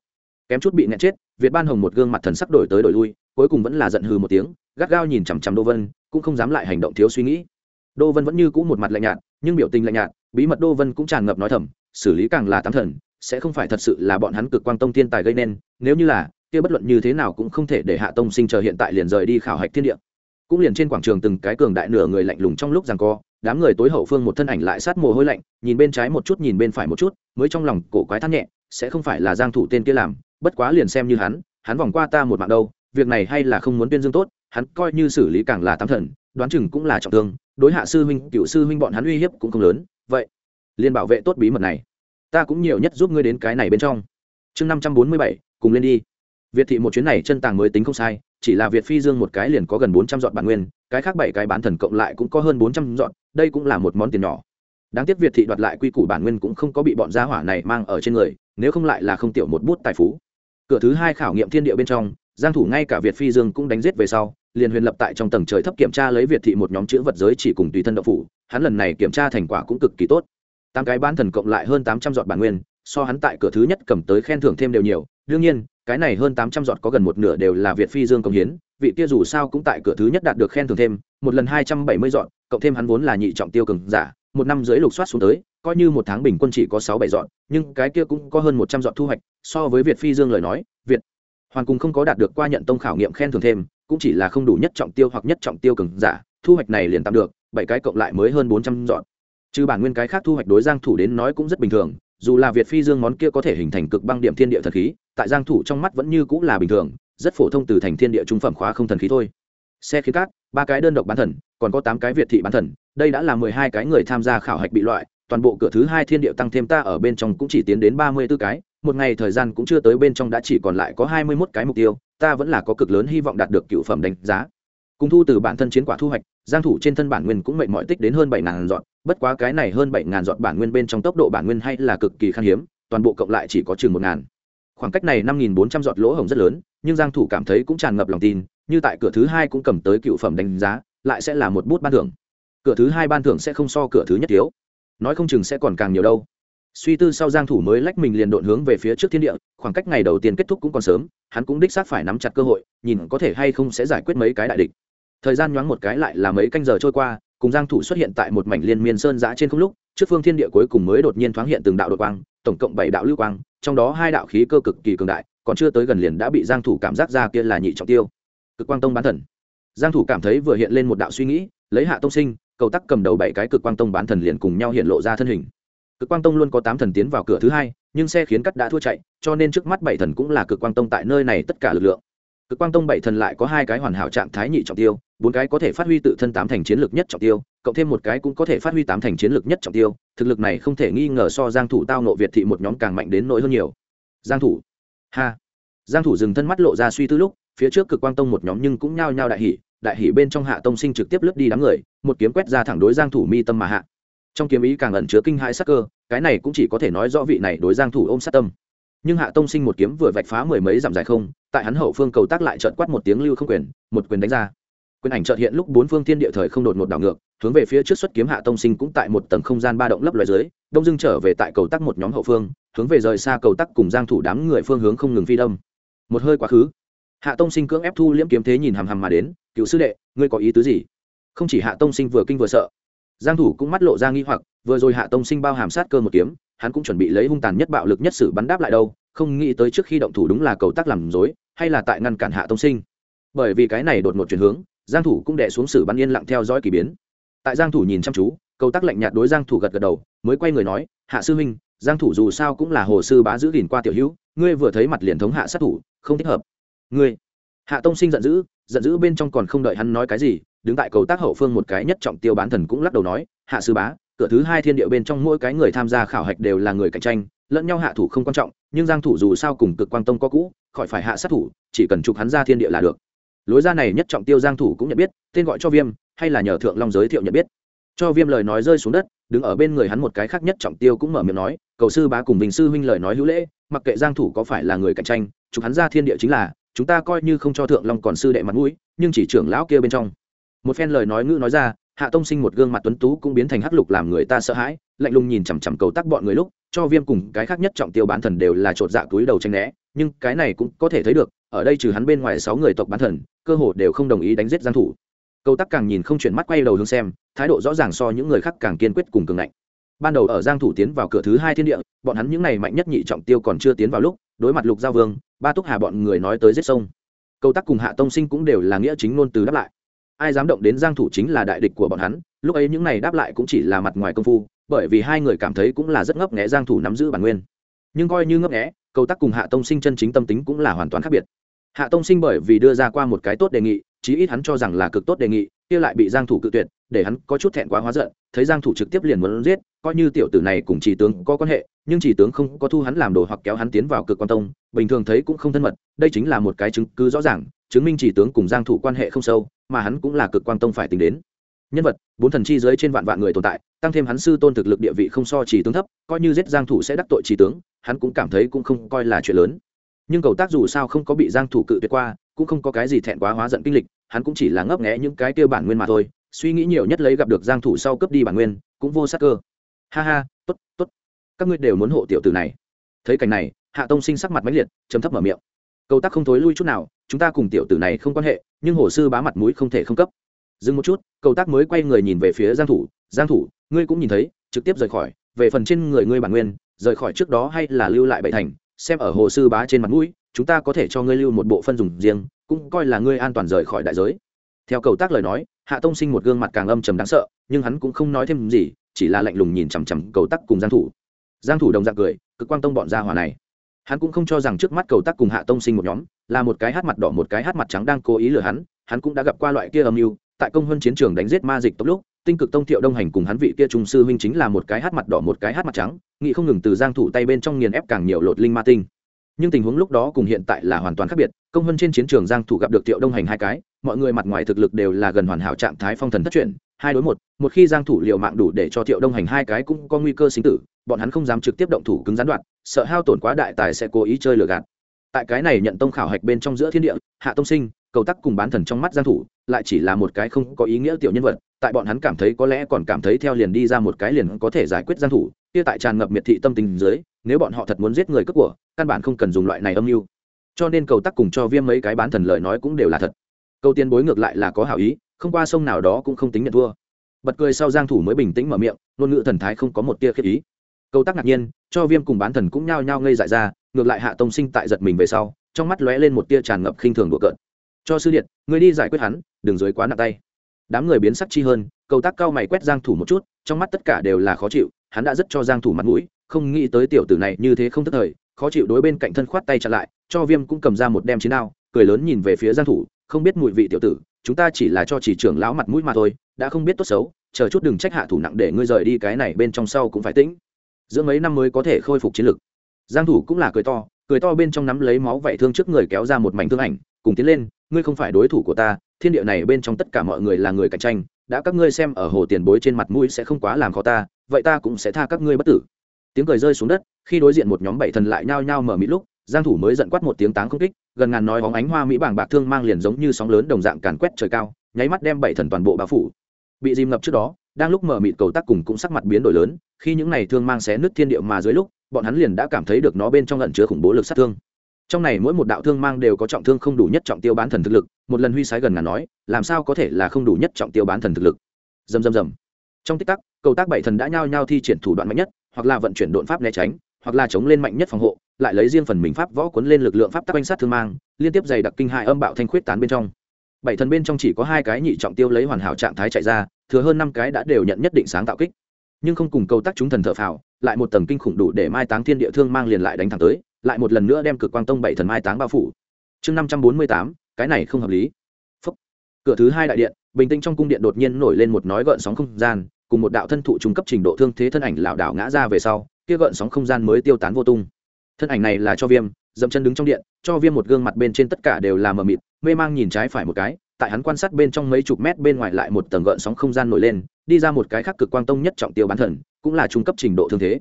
Kém chút bị nhẹ chết, việt ban hồng một gương mặt thần sắc đổi tới đổi lui, cuối cùng vẫn là giận hừ một tiếng, gắt gao nhìn chằm chằm đô vân, cũng không dám lại hành động thiếu suy nghĩ. Đô vân vẫn như cũ một mặt lạnh nhạt, nhưng biểu tình lạnh nhạt, bí mật đô vân cũng tràn ngập nói thầm, xử lý càng là tám thần, sẽ không phải thật sự là bọn hắn cực quang tông thiên tài gây nên, nếu như là, kia bất luận như thế nào cũng không thể để hạ tông sinh chờ hiện tại liền rời đi khảo hạch thiên địa cũng liền trên quảng trường từng cái cường đại nửa người lạnh lùng trong lúc rằng co, đám người tối hậu phương một thân ảnh lại sát mồ hôi lạnh, nhìn bên trái một chút, nhìn bên phải một chút, mới trong lòng cổ quái thắt nhẹ, sẽ không phải là giang thủ tên kia làm, bất quá liền xem như hắn hắn vòng qua ta một mạng đâu, việc này hay là không muốn tuyên dương tốt, hắn coi như xử lý càng là tám thần, đoán chừng cũng là trọng thương, đối hạ sư huynh, cựu sư huynh bọn hắn uy hiếp cũng không lớn, vậy, liền bảo vệ tốt bí mật này. Ta cũng nhiều nhất giúp ngươi đến cái này bên trong. Chương năm trăm bốn mươi bảy, cùng lên đi việt thị một chuyến này chân tàng mới tính không sai, chỉ là việt phi dương một cái liền có gần bốn trăm dọn bản nguyên, cái khác bảy cái bán thần cộng lại cũng có hơn bốn trăm dọn đây cũng là một món tiền nhỏ. Đáng tiếc việt thị đoạt lại quy củ bản nguyên cũng không có bị bọn gia hỏa này mang ở trên người, nếu không lại là không tiểu một bút tài phú. Cửa thứ hai khảo nghiệm thiên địa bên trong, giang thủ ngay cả việt phi dương cũng đánh giết về sau, liền huyền lập tại trong tầng trời thấp kiểm tra lấy việt thị một nhóm chữ vật giới chỉ cùng tùy thân đậu phủ, hắn lần này kiểm tra thành quả cũng cực kỳ tốt. Tám cái bán thần cộng lại hơn tám trăm giọt bản nguyên so hắn tại cửa thứ nhất cầm tới khen thưởng thêm đều nhiều. Đương nhiên, cái này hơn tám trăm giọt có gần một nửa đều là việt phi dương công hiến, vị kia dù sao cũng tại cửa thứ nhất đạt được khen thưởng thêm, một lần hai trăm bảy mươi dọn cộng thêm hắn vốn là nhị trọng tiêu cường giả, một năm dưới lục soát xuống tới, coi như một tháng bình quân chỉ có sáu bảy dọn nhưng cái kia cũng có hơn một trăm dọn thu hoạch, so với việt phi dương lời nói, việt hoàn cùng không có đạt được qua nhận tông khảo nghiệm khen thưởng thêm, cũng chỉ là không đủ nhất trọng tiêu hoặc nhất trọng tiêu cường giả, thu hoạch này liền tạm được, bảy cái cộng lại mới hơn bốn trăm dọn trừ bản nguyên cái khác thu hoạch đối giang thủ đến nói cũng rất bình thường dù là việt phi dương món kia có thể hình thành cực băng điểm thiên địa thần khí, tại giang thủ trong mắt vẫn như cũng là bình thường, rất phổ thông từ thành thiên địa trung phẩm khóa không thần khí thôi. Xe khí cát, ba cái đơn độc bán thần, còn có tám cái việt thị bán thần, đây đã là mười hai cái người tham gia khảo hạch bị loại, toàn bộ cửa thứ hai thiên địa tăng thêm ta ở bên trong cũng chỉ tiến đến ba mươi 34 cái, một ngày thời gian cũng chưa tới bên trong đã chỉ còn lại có hai mươi 21 cái mục tiêu, ta vẫn là có cực lớn hy vọng đạt được cựu phẩm đánh giá cùng thu từ bản thân chiến quả thu hoạch, giang thủ trên thân bản nguyên cũng mệnh mọi tích đến hơn bảy ngàn dọn bất quá cái này hơn bảy ngàn dọn bản nguyên bên trong tốc độ bản nguyên hay là cực kỳ khan hiếm, toàn bộ cộng lại chỉ có chừng một ngàn. Khoảng cách này năm nghìn bốn trăm dọn lỗ hổng rất lớn, nhưng giang thủ cảm thấy cũng tràn ngập lòng tin, như tại cửa thứ hai cũng cầm tới cựu phẩm đánh giá, lại sẽ là một bút ban thưởng. Cửa thứ hai ban thưởng sẽ không so cửa thứ nhất thiếu. Nói không chừng sẽ còn càng nhiều đâu. Suy tư sau giang thủ mới lách mình liền đột hướng về phía trước thiên địa, khoảng cách ngày đầu tiên kết thúc cũng còn sớm, hắn cũng đích xác phải nắm chặt cơ hội, nhìn có thể hay không sẽ giải quyết mấy cái đại địch thời gian nhoáng một cái lại là mấy canh giờ trôi qua, cùng giang thủ xuất hiện tại một mảnh liên miên sơn giã trên không lúc, trước phương thiên địa cuối cùng mới đột nhiên thoáng hiện từng đạo đột quang, tổng cộng bảy đạo lưu quang, trong đó hai đạo khí cơ cực kỳ cường đại, còn chưa tới gần liền đã bị giang thủ cảm giác ra kia là nhị trọng tiêu. Cực quang tông bán thần. Giang thủ cảm thấy vừa hiện lên một đạo suy nghĩ, lấy hạ tông sinh, cầu tắc cầm đầu bảy cái cực quang tông bán thần liền cùng nhau hiện lộ ra thân hình. Cực quang tông luôn có tám thần tiến vào cửa thứ hai, nhưng xe khiến cắt đã thua chạy, cho nên trước mắt bảy thần cũng là cực quang tông tại nơi này tất cả lực lượng. Cực quang tông bảy thần lại có hai cái hoàn hảo trạng thái nhị trọng tiêu bốn cái có thể phát huy tự thân tám thành chiến lược nhất trọng tiêu, cộng thêm một cái cũng có thể phát huy tám thành chiến lược nhất trọng tiêu, thực lực này không thể nghi ngờ so giang thủ tao nộ việt thị một nhóm càng mạnh đến nỗi hơn nhiều. Giang thủ. Ha. Giang thủ dừng thân mắt lộ ra suy tư lúc, phía trước cực quang tông một nhóm nhưng cũng nhao nhao đại hỉ đại hỉ bên trong hạ tông sinh trực tiếp lướt đi đám người, một kiếm quét ra thẳng đối giang thủ mi tâm mà hạ. Trong kiếm ý càng ẩn chứa kinh hãi sắc cơ, cái này cũng chỉ có thể nói rõ vị này đối giang thủ ôm sát tâm. Nhưng hạ tông sinh một kiếm vừa vạch phá mười mấy dặm dài không, tại hắn hậu phương cầu tác lại chợt quát một tiếng lưu không quyền, một quyền đánh ra quyền ảnh chợt hiện lúc bốn phương thiên địa thời không đột ngột đảo ngược, hướng về phía trước xuất kiếm hạ tông sinh cũng tại một tầng không gian ba động lấp loài dưới, đông dưng trở về tại cầu tắc một nhóm hậu phương, hướng về rời xa cầu tắc cùng giang thủ đám người phương hướng không ngừng phi đông một hơi quá khứ, hạ tông sinh cưỡng ép thu liễm kiếm thế nhìn hằm hằm mà đến, cựu sư đệ, ngươi có ý tứ gì? Không chỉ hạ tông sinh vừa kinh vừa sợ, giang thủ cũng mắt lộ ra nghi hoặc, vừa rồi hạ tông sinh bao hàm sát cơ một kiếm, hắn cũng chuẩn bị lấy hung tàn nhất bạo lực nhất sự bắn đáp lại đâu, không nghĩ tới trước khi động thủ đúng là cầu tác làm dối hay là tại ngăn cản hạ tông sinh. Bởi vì cái này đột ngột chuyển hướng giang thủ cũng đè xuống sử bắn yên lặng theo dõi kỳ biến. Tại giang thủ nhìn chăm chú, cầu tác lạnh nhạt đối giang thủ gật gật đầu, mới quay người nói, hạ sư huynh, giang thủ dù sao cũng là hồ sư bá giữ gìn qua tiểu hữu, ngươi vừa thấy mặt liền thống hạ sát thủ, không thích hợp. Ngươi? Hạ tông sinh giận dữ giận dữ bên trong còn không đợi hắn nói cái gì, đứng tại cầu tác hậu phương một cái nhất trọng tiêu bán thần cũng lắc đầu nói, hạ sư bá, cửa thứ hai thiên địa bên trong mỗi cái người tham gia khảo hạch đều là người cạnh tranh, lẫn nhau hạ thủ không quan trọng, nhưng giang thủ dù sao cùng cực quang tông có cũ, khỏi phải hạ sát thủ, chỉ cần chụp hắn ra thiên địa là được lối ra này nhất trọng tiêu giang thủ cũng nhận biết, tên gọi cho viêm, hay là nhờ thượng long giới thiệu nhận biết. Cho viêm lời nói rơi xuống đất, đứng ở bên người hắn một cái khác nhất trọng tiêu cũng mở miệng nói, cầu sư bá cùng bình sư huynh lời nói hữu lễ, mặc kệ giang thủ có phải là người cạnh tranh chúng hắn ra thiên địa chính là, chúng ta coi như không cho thượng long còn sư đệ mặt mũi, nhưng chỉ trưởng lão kia bên trong. Một phen lời nói ngữ nói ra, hạ tông sinh một gương mặt tuấn tú cũng biến thành hắc lục làm người ta sợ hãi, lạnh lùng nhìn chằm chằm cầu tắc bọn người lúc, cho viêm cùng cái khác nhất trọng tiêu bán thần đều là trột dạ túi đầu tranh né, nhưng cái này cũng có thể thấy được ở đây trừ hắn bên ngoài sáu người tộc bán thần, cơ hồ đều không đồng ý đánh giết giang thủ. Câu tắc càng nhìn không chuyển mắt quay đầu hướng xem, thái độ rõ ràng so những người khác càng kiên quyết cùng cường ngạnh. Ban đầu ở giang thủ tiến vào cửa thứ hai thiên địa, bọn hắn những này mạnh nhất nhị trọng tiêu còn chưa tiến vào lúc, đối mặt lục giao vương, ba túc hà bọn người nói tới giết sông. Câu tắc cùng hạ tông sinh cũng đều là nghĩa chính ngôn từ đáp lại. Ai dám động đến giang thủ chính là đại địch của bọn hắn, lúc ấy những này đáp lại cũng chỉ là mặt ngoài công phu, bởi vì hai người cảm thấy cũng là rất ngấp nghé giang thủ nắm giữ bản nguyên. Nhưng coi như ngấp nghé cầu tắc cùng hạ tông sinh chân chính tâm tính cũng là hoàn toàn khác biệt. Hạ tông sinh bởi vì đưa ra qua một cái tốt đề nghị, chí ít hắn cho rằng là cực tốt đề nghị, kia lại bị giang thủ cự tuyệt, để hắn có chút thẹn quá hóa giận, thấy giang thủ trực tiếp liền muốn giết, coi như tiểu tử này cùng chỉ tướng có quan hệ, nhưng chỉ tướng không có thu hắn làm đồ hoặc kéo hắn tiến vào cực quan tông, bình thường thấy cũng không thân mật, đây chính là một cái chứng cứ rõ ràng, chứng minh chỉ tướng cùng giang thủ quan hệ không sâu, mà hắn cũng là cực quan tông phải tính đến. Nhân vật, bốn thần chi giới trên vạn vạn người tồn tại, tăng thêm hắn sư tôn thực lực địa vị không so chỉ tướng thấp, coi như giết giang thủ sẽ đắc tội chỉ tướng hắn cũng cảm thấy cũng không coi là chuyện lớn. Nhưng cầu tác dù sao không có bị giang thủ cự tuyệt qua, cũng không có cái gì thẹn quá hóa giận kinh lịch, hắn cũng chỉ là ngấp nghé những cái kia bản nguyên mà thôi, suy nghĩ nhiều nhất lấy gặp được giang thủ sau cướp đi bản nguyên, cũng vô sát cơ. Ha ha, tốt tốt. Các ngươi đều muốn hộ tiểu tử này. Thấy cảnh này, hạ tông sinh sắc mặt mãnh liệt, trầm thấp mở miệng. Cầu tác không thối lui chút nào, chúng ta cùng tiểu tử này không quan hệ, nhưng hồ sư bá mặt mũi không thể không cấp. Dừng một chút, cầu tác mới quay người nhìn về phía giang thủ. Giang thủ, ngươi cũng nhìn thấy, trực tiếp rời khỏi, về phần trên người ngươi bản nguyên rời khỏi trước đó hay là lưu lại bảy thành, xem ở hồ sư bá trên mặt mũi, chúng ta có thể cho ngươi lưu một bộ phân dùng riêng, cũng coi là ngươi an toàn rời khỏi đại giới. Theo cầu tác lời nói, hạ tông sinh một gương mặt càng âm trầm đáng sợ, nhưng hắn cũng không nói thêm gì, chỉ là lạnh lùng nhìn chằm chằm cầu tắc cùng giang thủ. Giang thủ đồng dạng cười, cực quang tông bọn gia hỏa này. Hắn cũng không cho rằng trước mắt cầu tắc cùng hạ tông sinh một nhóm, là một cái hát mặt đỏ một cái hát mặt trắng đang cố ý lừa hắn hắn cũng đã gặp qua loại kia âm mưu, tại công hơn chiến trường đánh giết ma dịch tốc lúc tinh cực tông thiệu đông hành cùng hắn vị kia trung sư huynh chính là một cái hát mặt đỏ, một cái hát mặt trắng, nghị không ngừng từ giang thủ tay bên trong nghiền ép càng nhiều lột linh ma tinh. Nhưng tình huống lúc đó cùng hiện tại là hoàn toàn khác biệt, công hơn trên chiến trường giang thủ gặp được thiệu đông hành hai cái, mọi người mặt ngoài thực lực đều là gần hoàn hảo trạng thái phong thần thất truyền hai đối một một khi giang thủ liều mạng đủ để cho thiệu đông hành hai cái cũng có nguy cơ sinh tử, bọn hắn không dám trực tiếp động thủ cứng gián đoạn, sợ hao tổn quá đại tài sẽ cố ý chơi lừa gạt. Tại cái này nhận tông khảo hạch bên trong giữa thiên địa, hạ tông sinh, cầu tắc cùng bán thần trong mắt giang thủ, lại chỉ là một cái không có ý nghĩa tiểu nhân vật tại bọn hắn cảm thấy có lẽ còn cảm thấy theo liền đi ra một cái liền có thể giải quyết giang thủ, kia tại tràn ngập miệt thị tâm tình dưới, nếu bọn họ thật muốn giết người cướp của, căn bản không cần dùng loại này âm mưu. Cho nên cầu tắc cùng cho viêm mấy cái bán thần lời nói cũng đều là thật. Câu tiên bối ngược lại là có hảo ý, không qua sông nào đó cũng không tính nhận thua. Bật cười sau giang thủ mới bình tĩnh mở miệng, ngôn ngữ thần thái không có một tia khiếp ý. Câu tắc ngạc nhiên, cho viêm cùng bán thần cũng nhao nhao ngây dại ra, ngược lại hạ tông sinh tại giật mình về sau, trong mắt lóe lên một tia tràn ngập khinh thường đùa cợt. Cho sư điện người đi giải quyết hắn, đừng dưới quá nặng tay đám người biến sắc chi hơn, cầu tác cao mày quét giang thủ một chút, trong mắt tất cả đều là khó chịu, hắn đã rất cho giang thủ mặt mũi, không nghĩ tới tiểu tử này như thế không tức thời, khó chịu đối bên cạnh thân khoát tay chặn lại, cho viêm cũng cầm ra một đem chiến đao, cười lớn nhìn về phía giang thủ, không biết mùi vị tiểu tử, chúng ta chỉ là cho chỉ trưởng lão mặt mũi mà thôi, đã không biết tốt xấu, chờ chút đừng trách hạ thủ nặng để ngươi rời đi cái này bên trong sau cũng phải tĩnh. Giữa mấy năm mới có thể khôi phục chiến lực. Giang thủ cũng là cười to cười to bên trong nắm lấy máu vảy thương trước người kéo ra một mảnh thương ảnh, cùng tiến lên, ngươi không phải đối thủ của ta thiên địa này bên trong tất cả mọi người là người cạnh tranh, đã các ngươi xem ở hồ tiền bối trên mặt mũi sẽ không quá làm khó ta, vậy ta cũng sẽ tha các ngươi bất tử. Tiếng cười rơi xuống đất, khi đối diện một nhóm bảy thần lại nhao nhao mở mỹ lúc, giang thủ mới giận quát một tiếng táng không kích, gần ngàn nói bóng ánh hoa mỹ bảng bạc thương mang liền giống như sóng lớn đồng dạng càn quét trời cao, nháy mắt đem bảy thần toàn bộ bao phủ. Bị dìm ngập trước đó, đang lúc mở mịt cầu tác cùng cũng sắc mặt biến đổi lớn, khi những này thương mang xé nứt thiên địa mà dưới lúc, bọn hắn liền đã cảm thấy được nó bên trong ẩn chứa khủng bố lực sát thương trong này mỗi một đạo thương mang đều có trọng thương không đủ nhất trọng tiêu bán thần thực lực, một lần huy sái gần ngàn nói, làm sao có thể là không đủ nhất trọng tiêu bán thần thực lực? Dầm dầm dầm trong tích tắc, cầu tác bảy thần đã nhao nhao thi triển thủ đoạn mạnh nhất, hoặc là vận chuyển đột pháp né tránh, hoặc là chống lên mạnh nhất phòng hộ, lại lấy riêng phần mình pháp võ cuốn lên lực lượng pháp tắc quanh sát thương mang, liên tiếp dày đặc kinh hại âm bạo thanh khuyết tán bên trong. Bảy thần bên trong chỉ có hai cái nhị trọng tiêu lấy hoàn hảo trạng thái chạy ra, thừa hơn năm cái đã đều nhận nhất định sáng tạo kích. Nhưng không cùng cầu tác chúng thần thợ phào, lại một tầng kinh khủng đủ để mai táng thiên địa thương mang liền lại đánh thẳng tới lại một lần nữa đem cực quang tông bảy thần mai táng bao phủ. Chương năm trăm bốn mươi tám, cái này không hợp lý. Phúc. cửa thứ hai đại điện, bình tĩnh trong cung điện đột nhiên nổi lên một nói gợn sóng không gian, cùng một đạo thân thụ trung cấp trình độ thương thế thân ảnh lảo đảo ngã ra về sau, kia gợn sóng không gian mới tiêu tán vô tung. Thân ảnh này là cho viêm, dậm chân đứng trong điện, cho viêm một gương mặt bên trên tất cả đều là mờ mịt, mê mang nhìn trái phải một cái, tại hắn quan sát bên trong mấy chục mét bên ngoài lại một tầng gợn sóng không gian nổi lên, đi ra một cái khác cực quang tông nhất trọng tiêu bán thần, cũng là trung cấp trình độ thương thế.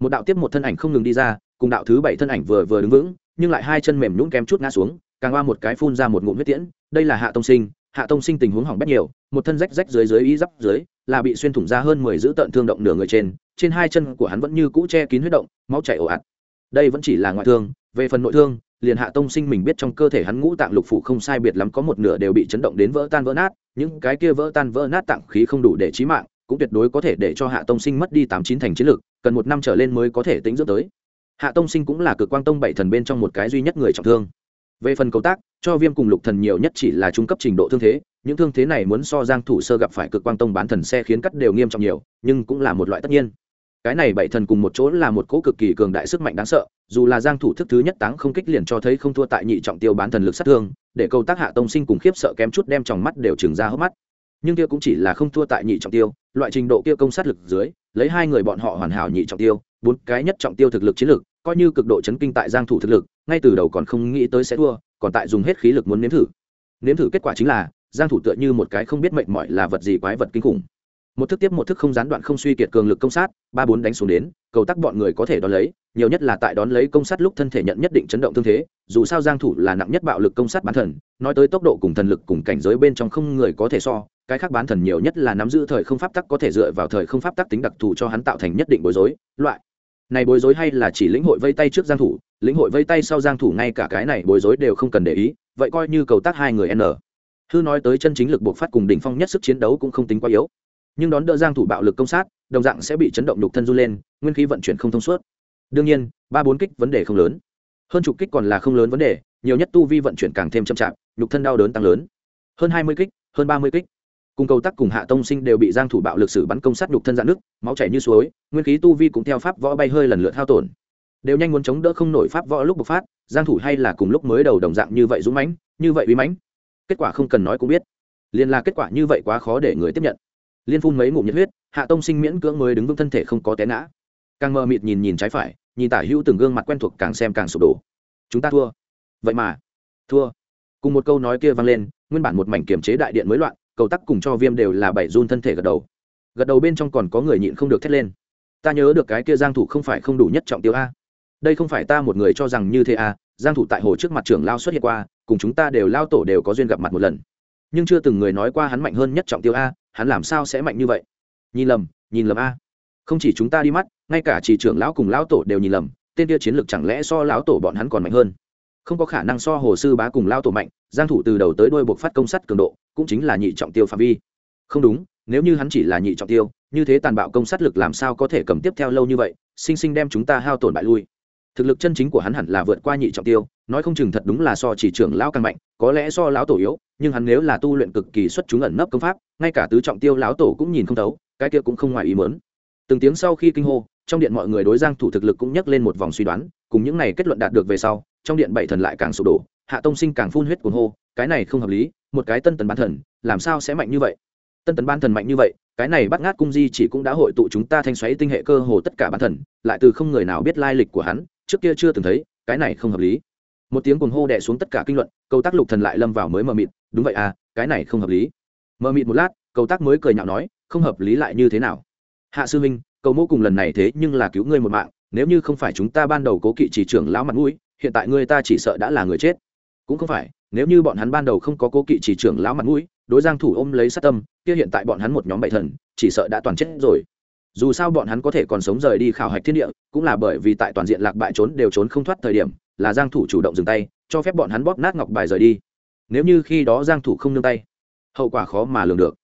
Một đạo tiếp một thân ảnh không ngừng đi ra cùng đạo thứ bảy thân ảnh vừa vừa đứng vững, nhưng lại hai chân mềm nhũng kém chút ngã xuống, càng qua một cái phun ra một ngụm huyết tiễn. Đây là hạ tông sinh. Hạ tông sinh tình huống hỏng bét nhiều, một thân rách rách dưới dưới y giáp dưới, là bị xuyên thủng ra hơn mười giữ tận thương động nửa người trên trên hai chân của hắn vẫn như cũ che kín huyết động, máu chảy ồ ạt. Đây vẫn chỉ là ngoại thương, về phần nội thương, liền hạ tông sinh mình biết trong cơ thể hắn ngũ tạng lục phủ không sai biệt lắm có một nửa đều bị chấn động đến vỡ tan vỡ nát, những cái kia vỡ tan vỡ nát tạng khí không đủ để trí mạng, cũng tuyệt đối có thể để cho hạ tông sinh mất đi tám chín thành chiến lực, cần một năm trở lên mới có thể tính dưỡng tới hạ tông sinh cũng là cực quang tông bảy thần bên trong một cái duy nhất người trọng thương. Về phần cầu tác, cho viêm cùng lục thần nhiều nhất chỉ là trung cấp trình độ thương thế, những thương thế này muốn so giang thủ sơ gặp phải cực quang tông bán thần xe khiến cắt đều nghiêm trọng nhiều, nhưng cũng là một loại tất nhiên. Cái này bảy thần cùng một chỗ là một cỗ cực kỳ cường đại sức mạnh đáng sợ, dù là giang thủ thức thứ nhất táng không kích liền cho thấy không thua tại nhị trọng tiêu bán thần lực sát thương, để cầu tác hạ tông sinh cùng khiếp sợ kém chút đem tròng mắt đều trừng ra hốc mắt. Nhưng kia cũng chỉ là không thua tại nhị trọng tiêu, loại trình độ kia công sát lực dưới lấy hai người bọn họ hoàn hảo nhị trọng tiêu, bốn cái nhất trọng tiêu thực lực chiến lực coi như cực độ chấn kinh tại giang thủ thực lực, ngay từ đầu còn không nghĩ tới sẽ thua, còn tại dùng hết khí lực muốn nếm thử. Nếm thử kết quả chính là, giang thủ tựa như một cái không biết mệnh mỏi là vật gì quái vật kinh khủng. Một thức tiếp một thức không gián đoạn không suy kiệt cường lực công sát, ba bốn đánh xuống đến, cầu tắc bọn người có thể đón lấy, nhiều nhất là tại đón lấy công sát lúc thân thể nhận nhất định chấn động thương thế, dù sao giang thủ là nặng nhất bạo lực công sát bản thần nói tới tốc độ cùng thần lực cùng cảnh giới bên trong không người có thể so cái khác bán thần nhiều nhất là nắm giữ thời không pháp tắc có thể dựa vào thời không pháp tắc tính đặc thù cho hắn tạo thành nhất định bối rối, loại. Này bối rối hay là chỉ lĩnh hội vây tay trước giang thủ, lĩnh hội vây tay sau giang thủ ngay cả cái này bối rối đều không cần để ý, vậy coi như cầu tác hai người n. Hư nói tới chân chính lực buộc phát cùng đỉnh phong nhất sức chiến đấu cũng không tính quá yếu. Nhưng đón đỡ giang thủ bạo lực công sát, đồng dạng sẽ bị chấn động nhục thân du lên, nguyên khí vận chuyển không thông suốt. Đương nhiên, ba bốn kích vấn đề không lớn. Hơn chục kích còn là không lớn vấn đề, nhiều nhất tu vi vận chuyển càng thêm chậm chạp, nhục thân đau đớn tăng lớn. Hơn hai mươi kích, hơn ba mươi kích cùng cầu tắc cùng hạ tông sinh đều bị giang thủ bạo lực sử bắn công sát đục thân dạn nước máu chảy như suối, nguyên khí tu vi cũng theo pháp võ bay hơi lần lượt hao tổn. Đều nhanh muốn chống đỡ không nổi pháp võ lúc bộc phát, giang thủ hay là cùng lúc mới đầu đồng dạng như vậy dũng mãnh, như vậy uy mãnh? Kết quả không cần nói cũng biết. Liên là kết quả như vậy quá khó để người tiếp nhận. Liên phun mấy ngụm nhiệt huyết, hạ tông sinh miễn cưỡng mới đứng vững thân thể không có té ngã. Càng mờ mịt nhìn nhìn trái phải, nhìn tả hữu từng gương mặt quen thuộc càng xem càng sụp đổ. Chúng ta thua. Vậy mà, thua. Cùng một câu nói kia vang lên, nguyên bản một mảnh kiểm chế đại điện mới loạn cầu tắc cùng cho viêm đều là bảy run thân thể gật đầu. Gật đầu bên trong còn có người nhịn không được thét lên. Ta nhớ được cái kia giang thủ không phải không đủ nhất trọng tiêu a. Đây không phải ta một người cho rằng như thế a, giang thủ tại hồ trước mặt trưởng lao xuất hiện qua, cùng chúng ta đều lao tổ đều có duyên gặp mặt một lần. Nhưng chưa từng người nói qua hắn mạnh hơn nhất trọng tiêu a, hắn làm sao sẽ mạnh như vậy? Nhìn lầm nhìn lầm a. Không chỉ chúng ta đi mắt, ngay cả chỉ trưởng lão cùng lão tổ đều nhìn lầm, tên kia chiến lược chẳng lẽ so lão tổ bọn hắn còn mạnh hơn? Không có khả năng so hồ sư bá cùng lao tổ mạnh, giang thủ từ đầu tới đuôi buộc phát công sắt cường độ, cũng chính là nhị trọng tiêu phạm vi. Không đúng, nếu như hắn chỉ là nhị trọng tiêu, như thế tàn bạo công sát lực làm sao có thể cầm tiếp theo lâu như vậy, sinh sinh đem chúng ta hao tổn bại lui. Thực lực chân chính của hắn hẳn là vượt qua nhị trọng tiêu, nói không chừng thật đúng là so chỉ trưởng lão càng mạnh, có lẽ so lão tổ yếu, nhưng hắn nếu là tu luyện cực kỳ xuất chúng ẩn nấp công pháp, ngay cả tứ trọng tiêu lão tổ cũng nhìn không thấu, cái kia cũng không ngoài ý muốn. Từng tiếng sau khi kinh hô, trong điện mọi người đối giang thủ thực lực cũng nhắc lên một vòng suy đoán, cùng những này kết luận đạt được về sau trong điện bảy thần lại càng sụp đổ, hạ tông sinh càng phun huyết cuồng hô, cái này không hợp lý, một cái tân tần bán thần, làm sao sẽ mạnh như vậy? Tân tần ban thần mạnh như vậy, cái này bắt ngát cung di chỉ cũng đã hội tụ chúng ta thanh xoáy tinh hệ cơ hồ tất cả bán thần, lại từ không người nào biết lai lịch của hắn, trước kia chưa từng thấy, cái này không hợp lý. Một tiếng cuồng hô đè xuống tất cả kinh luận, câu tác lục thần lại lâm vào mới mờ mịt, đúng vậy à cái này không hợp lý. Mờ mịt một lát, câu tác mới cười nhạo nói, không hợp lý lại như thế nào? Hạ sư minh cầu mô cùng lần này thế nhưng là cứu ngươi một mạng, nếu như không phải chúng ta ban đầu cố kỵ chỉ trưởng lão mặt mũi hiện tại ngươi ta chỉ sợ đã là người chết. Cũng không phải, nếu như bọn hắn ban đầu không có cố kỵ chỉ trưởng lão mặt mũi, đối giang thủ ôm lấy sát tâm, kia hiện tại bọn hắn một nhóm bảy thần, chỉ sợ đã toàn chết rồi. Dù sao bọn hắn có thể còn sống rời đi khảo hạch thiên địa, cũng là bởi vì tại toàn diện lạc bại trốn đều trốn không thoát thời điểm, là giang thủ chủ động dừng tay, cho phép bọn hắn bóp nát ngọc bài rời đi. Nếu như khi đó giang thủ không nương tay, hậu quả khó mà lường được.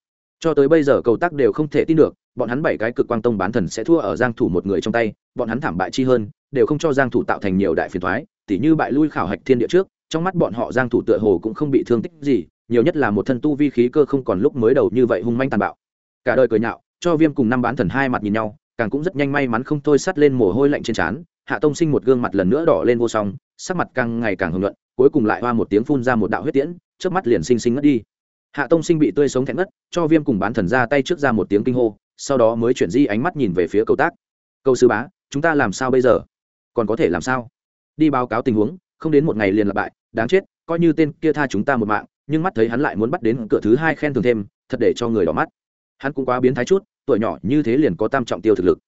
Cho tới bây giờ cầu tác đều không thể tin được, bọn hắn bảy cái cực quang tông bán thần sẽ thua ở giang thủ một người trong tay, bọn hắn thảm bại chi hơn, đều không cho giang thủ tạo thành nhiều đại phiền toái tỉ như bại lui khảo hạch thiên địa trước, trong mắt bọn họ giang thủ tựa hồ cũng không bị thương tích gì, nhiều nhất là một thân tu vi khí cơ không còn lúc mới đầu như vậy hung manh tàn bạo. Cả đời cười nhạo, cho viêm cùng năm bán thần hai mặt nhìn nhau, càng cũng rất nhanh may mắn không thôi sát lên mồ hôi lạnh trên trán, hạ tông sinh một gương mặt lần nữa đỏ lên vô song, sắc mặt càng ngày càng hưng luận cuối cùng lại hoa một tiếng phun ra một đạo huyết tiễn trước mắt liền sinh sinh ngất đi. Hạ tông sinh bị tươi sống thẹn ngất, cho viêm cùng bán thần ra tay trước ra một tiếng kinh hô, sau đó mới chuyển di ánh mắt nhìn về phía cầu tác. Câu sư bá, chúng ta làm sao bây giờ? Còn có thể làm sao? Đi báo cáo tình huống, không đến một ngày liền lặp bại, đáng chết, coi như tên kia tha chúng ta một mạng, nhưng mắt thấy hắn lại muốn bắt đến cửa thứ hai khen thường thêm, thật để cho người đỏ mắt. Hắn cũng quá biến thái chút, tuổi nhỏ như thế liền có tam trọng tiêu thực lực.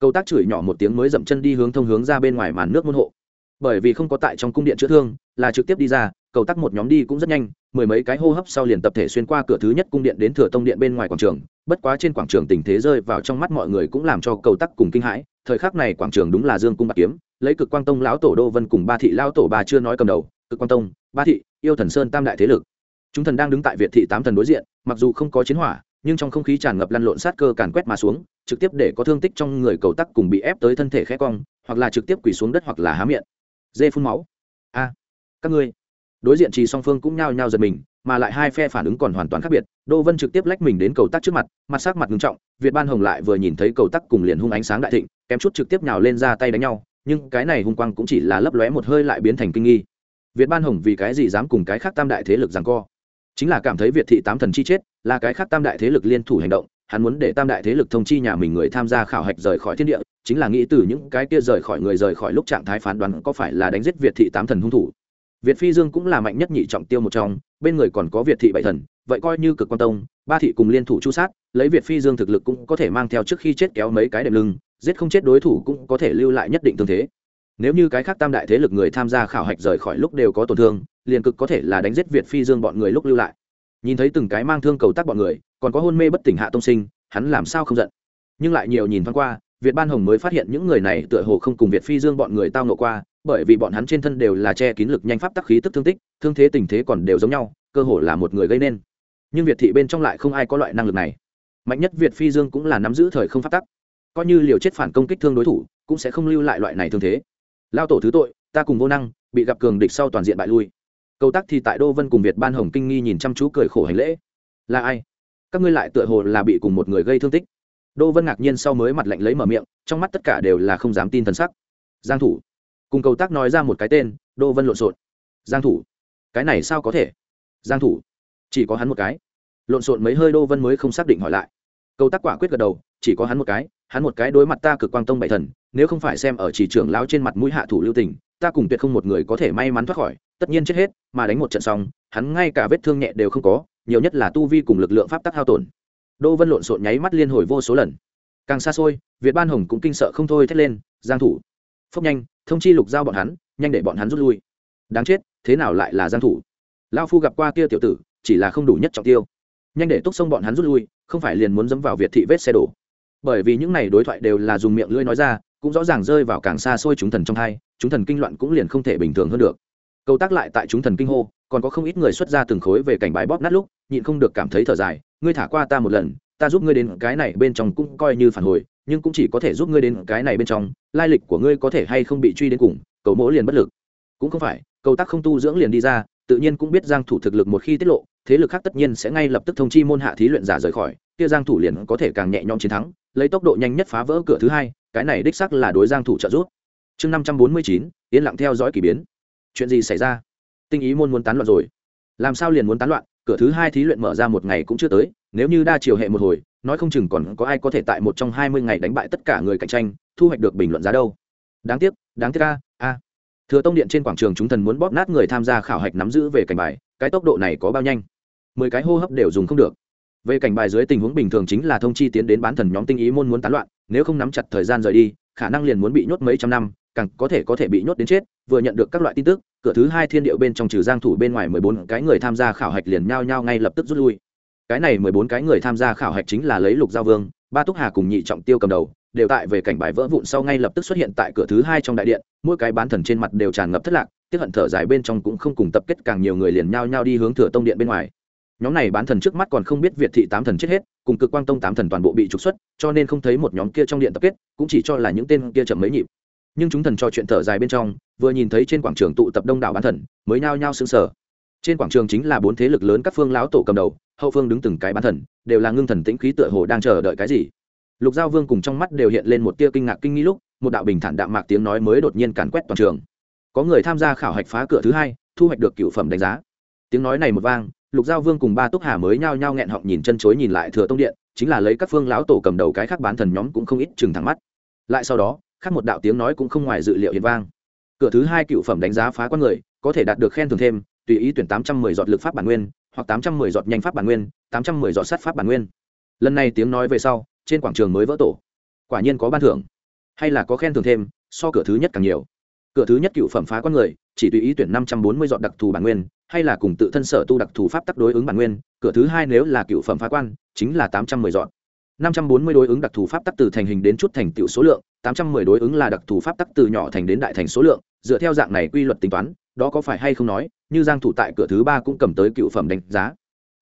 Câu tác chửi nhỏ một tiếng mới dậm chân đi hướng thông hướng ra bên ngoài màn nước môn hộ. Bởi vì không có tại trong cung điện chữa thương, là trực tiếp đi ra, cầu tắc một nhóm đi cũng rất nhanh, mười mấy cái hô hấp sau liền tập thể xuyên qua cửa thứ nhất cung điện đến thừa tông điện bên ngoài quảng trường. Bất quá trên quảng trường tình thế rơi vào trong mắt mọi người cũng làm cho cầu tắc cùng kinh hãi, thời khắc này quảng trường đúng là dương cung bạc kiếm lấy cực quang tông lão tổ đô vân cùng ba thị lão tổ bà chưa nói cầm đầu, cực quang tông, ba thị, yêu thần sơn tam đại thế lực. Chúng thần đang đứng tại việt thị tám thần đối diện, mặc dù không có chiến hỏa, nhưng trong không khí tràn ngập lăn lộn sát cơ càn quét mà xuống, trực tiếp để có thương tích trong người cầu tắc cùng bị ép tới thân thể khẽ cong, hoặc là trực tiếp quỳ xuống đất hoặc là há miệng. Dê phun máu. A. Các ngươi. Đối diện trì song phương cũng nhao nhao giật mình, mà lại hai phe phản ứng còn hoàn toàn khác biệt. Đô vân trực tiếp lách mình đến cầu tắc trước mặt mặt sắc mặt ngưng trọng, việt ban hồng lại vừa nhìn thấy cầu tắc cùng liền hung ánh sáng đại thịnh, kém chút trực tiếp nhào lên ra tay đánh nhau nhưng cái này hung quang cũng chỉ là lấp lóe một hơi lại biến thành kinh nghi. Việt ban hồng vì cái gì dám cùng cái khác tam đại thế lực rằng co? Chính là cảm thấy việt thị tám thần chi chết, là cái khác tam đại thế lực liên thủ hành động, hắn muốn để tam đại thế lực thông chi nhà mình người tham gia khảo hạch rời khỏi thiên địa, chính là nghĩ từ những cái kia rời khỏi người rời khỏi lúc trạng thái phán đoán có phải là đánh giết việt thị tám thần hung thủ. Việt phi dương cũng là mạnh nhất nhị trọng tiêu một trong, bên người còn có việt thị bảy thần, vậy coi như cực quan tông, ba thị cùng liên thủ chu sát, lấy việt phi dương thực lực cũng có thể mang theo trước khi chết kéo mấy cái đệm lưng giết không chết đối thủ cũng có thể lưu lại nhất định tương thế. Nếu như cái khác tam đại thế lực người tham gia khảo hạch rời khỏi lúc đều có tổn thương, liền cực có thể là đánh giết việt phi dương bọn người lúc lưu lại. Nhìn thấy từng cái mang thương cầu tác bọn người, còn có hôn mê bất tỉnh hạ tông sinh, hắn làm sao không giận? Nhưng lại nhiều nhìn thoáng qua, việt ban hồng mới phát hiện những người này tựa hồ không cùng việt phi dương bọn người tao nộ qua, bởi vì bọn hắn trên thân đều là che kín lực nhanh pháp tắc khí tức thương tích, thương thế tình thế còn đều giống nhau, cơ hồ là một người gây nên. Nhưng việt thị bên trong lại không ai có loại năng lực này. Mạnh nhất việt phi dương cũng là nắm giữ thời không pháp tắc coi như liều chết phản công kích thương đối thủ, cũng sẽ không lưu lại loại này thương thế. Lao tổ thứ tội, ta cùng vô năng, bị gặp cường địch sau toàn diện bại lui. Câu tác thì tại đô vân cùng việt ban hồng kinh nghi nhìn chăm chú cười khổ hành lễ. Là ai? Các ngươi lại tựa hồ là bị cùng một người gây thương tích. Đô vân ngạc nhiên sau mới mặt lạnh lấy mở miệng, trong mắt tất cả đều là không dám tin thần sắc. Giang thủ. Cùng cầu tác nói ra một cái tên, đô vân lộn xộn. Giang thủ. Cái này sao có thể? Giang thủ. Chỉ có hắn một cái. Lộn xộn mấy hơi đô vân mới không xác định hỏi lại. Câu tác quả quyết gật đầu, chỉ có hắn một cái hắn một cái đối mặt ta cực quang tông bảy thần, nếu không phải xem ở chỉ trưởng lão trên mặt mũi hạ thủ lưu tình, ta cùng tuyệt không một người có thể may mắn thoát khỏi, tất nhiên chết hết, mà đánh một trận xong, hắn ngay cả vết thương nhẹ đều không có, nhiều nhất là tu vi cùng lực lượng pháp tắc hao tổn. Đô vân lộn xộn nháy mắt liên hồi vô số lần. Càng xa xôi, việt ban hồng cũng kinh sợ không thôi thét lên, giang thủ, phốc nhanh, thông chi lục giao bọn hắn, nhanh để bọn hắn rút lui. Đáng chết, thế nào lại là giang thủ? Lão phu gặp qua kia tiểu tử, chỉ là không đủ nhất trọng tiêu. Nhanh để túc sông bọn hắn rút lui, không phải liền muốn dẫm vào việt thị vết xe đổ bởi vì những này đối thoại đều là dùng miệng lưỡi nói ra, cũng rõ ràng rơi vào càng xa xôi chúng thần trong hai, chúng thần kinh loạn cũng liền không thể bình thường hơn được. Câu tác lại tại chúng thần kinh hô, còn có không ít người xuất ra từng khối về cảnh bãi bóp nát lúc, nhịn không được cảm thấy thở dài, ngươi thả qua ta một lần, ta giúp ngươi đến cái này bên trong cũng coi như phản hồi, nhưng cũng chỉ có thể giúp ngươi đến cái này bên trong, lai lịch của ngươi có thể hay không bị truy đến cùng, cầu mỗ liền bất lực. Cũng không phải cầu tác không tu dưỡng liền đi ra, tự nhiên cũng biết giang thủ thực lực một khi tiết lộ thế lực khác tất nhiên sẽ ngay lập tức thông chi môn hạ thí luyện giả rời khỏi kia giang thủ liền có thể càng nhẹ nhõm chiến thắng lấy tốc độ nhanh nhất phá vỡ cửa thứ hai cái này đích xác là đối giang thủ trợ giúp. Chương 549, yên lặng theo dõi kỳ biến. Chuyện gì xảy ra? Tinh ý môn muốn tán loạn rồi. Làm sao liền muốn tán loạn? Cửa thứ hai thí luyện mở ra một ngày cũng chưa tới nếu như đa chiều hệ một hồi nói không chừng còn có ai có thể tại một trong hai mươi ngày đánh bại tất cả người cạnh tranh thu hoạch được bình luận giá đâu. Đáng tiếc đáng tiếc a a. Thừa tông điện trên quảng trường chúng thần muốn bóp nát người tham gia khảo hạch nắm giữ về cảnh bài cái tốc độ này có bao nhanh? Mười cái hô hấp đều dùng không được. Về cảnh bài dưới tình huống bình thường chính là thông chi tiến đến bán thần nhóm tinh ý môn muốn tán loạn, nếu không nắm chặt thời gian rời đi, khả năng liền muốn bị nhốt mấy trăm năm, càng có thể có thể bị nhốt đến chết, vừa nhận được các loại tin tức, cửa thứ hai thiên điệu bên trong trừ giang thủ bên ngoài mười bốn cái người tham gia khảo hạch liền nhao nhao ngay lập tức rút lui. Cái này mười bốn cái người tham gia khảo hạch chính là lấy lục giao vương, ba túc hà cùng nhị trọng tiêu cầm đầu, đều tại về cảnh bài vỡ vụn sau ngay lập tức xuất hiện tại cửa thứ hai trong đại điện, mỗi cái bán thần trên mặt đều tràn ngập thất lạc, tiếc hận thở dài bên trong cũng không cùng tập kết càng nhiều người liền nhao nhao đi hướng thừa tông điện bên ngoài nhóm này bán thần trước mắt còn không biết việt thị tám thần chết hết, cùng cực quang tông tám thần toàn bộ bị trục xuất, cho nên không thấy một nhóm kia trong điện tập kết, cũng chỉ cho là những tên kia chậm mấy nhịp. Nhưng chúng thần cho chuyện thở dài bên trong, vừa nhìn thấy trên quảng trường tụ tập đông đảo bán thần, mới nhao nhao xứng sở trên quảng trường chính là bốn thế lực lớn các phương lão tổ cầm đầu, hậu phương đứng từng cái bán thần, đều là ngưng thần tĩnh khí tựa hồ đang chờ đợi cái gì. Lục giao vương cùng trong mắt đều hiện lên một tia kinh ngạc kinh nghi lúc, một đạo bình thản đạm mạc tiếng nói mới đột nhiên càn quét toàn trường. Có người tham gia khảo hạch phá cửa thứ hai, thu hoạch được cựu phẩm đánh giá. Tiếng nói này một vang lục giao vương cùng ba túc hà mới nhao nhao nghẹn họng nhìn chân chối nhìn lại thừa tông điện, chính là lấy các phương lão tổ cầm đầu cái khác bán thần nhóm cũng không ít chừng thẳng mắt. Lại sau đó, khác một đạo tiếng nói cũng không ngoài dự liệu hiện vang. Cửa thứ hai cựu phẩm đánh giá phá con người, có thể đạt được khen thưởng thêm, tùy ý tuyển tám trăm mười giọt lực pháp bản nguyên, hoặc tám trăm mười giọt nhanh pháp bản nguyên, tám trăm mười giọt sát pháp bản nguyên. Lần này tiếng nói về sau, trên quảng trường mới vỡ tổ. Quả nhiên có ban thưởng. Hay là có khen thưởng thêm, so cửa thứ nhất càng nhiều. Cửa thứ nhất cựu phẩm phá con người, chỉ tùy ý tuyển năm trăm bốn mươi giọt đặc thù bản nguyên hay là cùng tự thân sở tu đặc thù pháp tắc đối ứng bản nguyên, cửa thứ hai nếu là cựu phẩm phá quan, chính là tám trăm mười dọn. năm trăm bốn mươi đối ứng đặc thù pháp tắc từ thành hình đến chút thành tựu số lượng, tám trăm mười đối ứng là đặc thù pháp tắc từ nhỏ thành đến đại thành số lượng, dựa theo dạng này quy luật tính toán, đó có phải hay không nói, như giang thủ tại cửa thứ ba cũng cầm tới cựu phẩm đánh giá,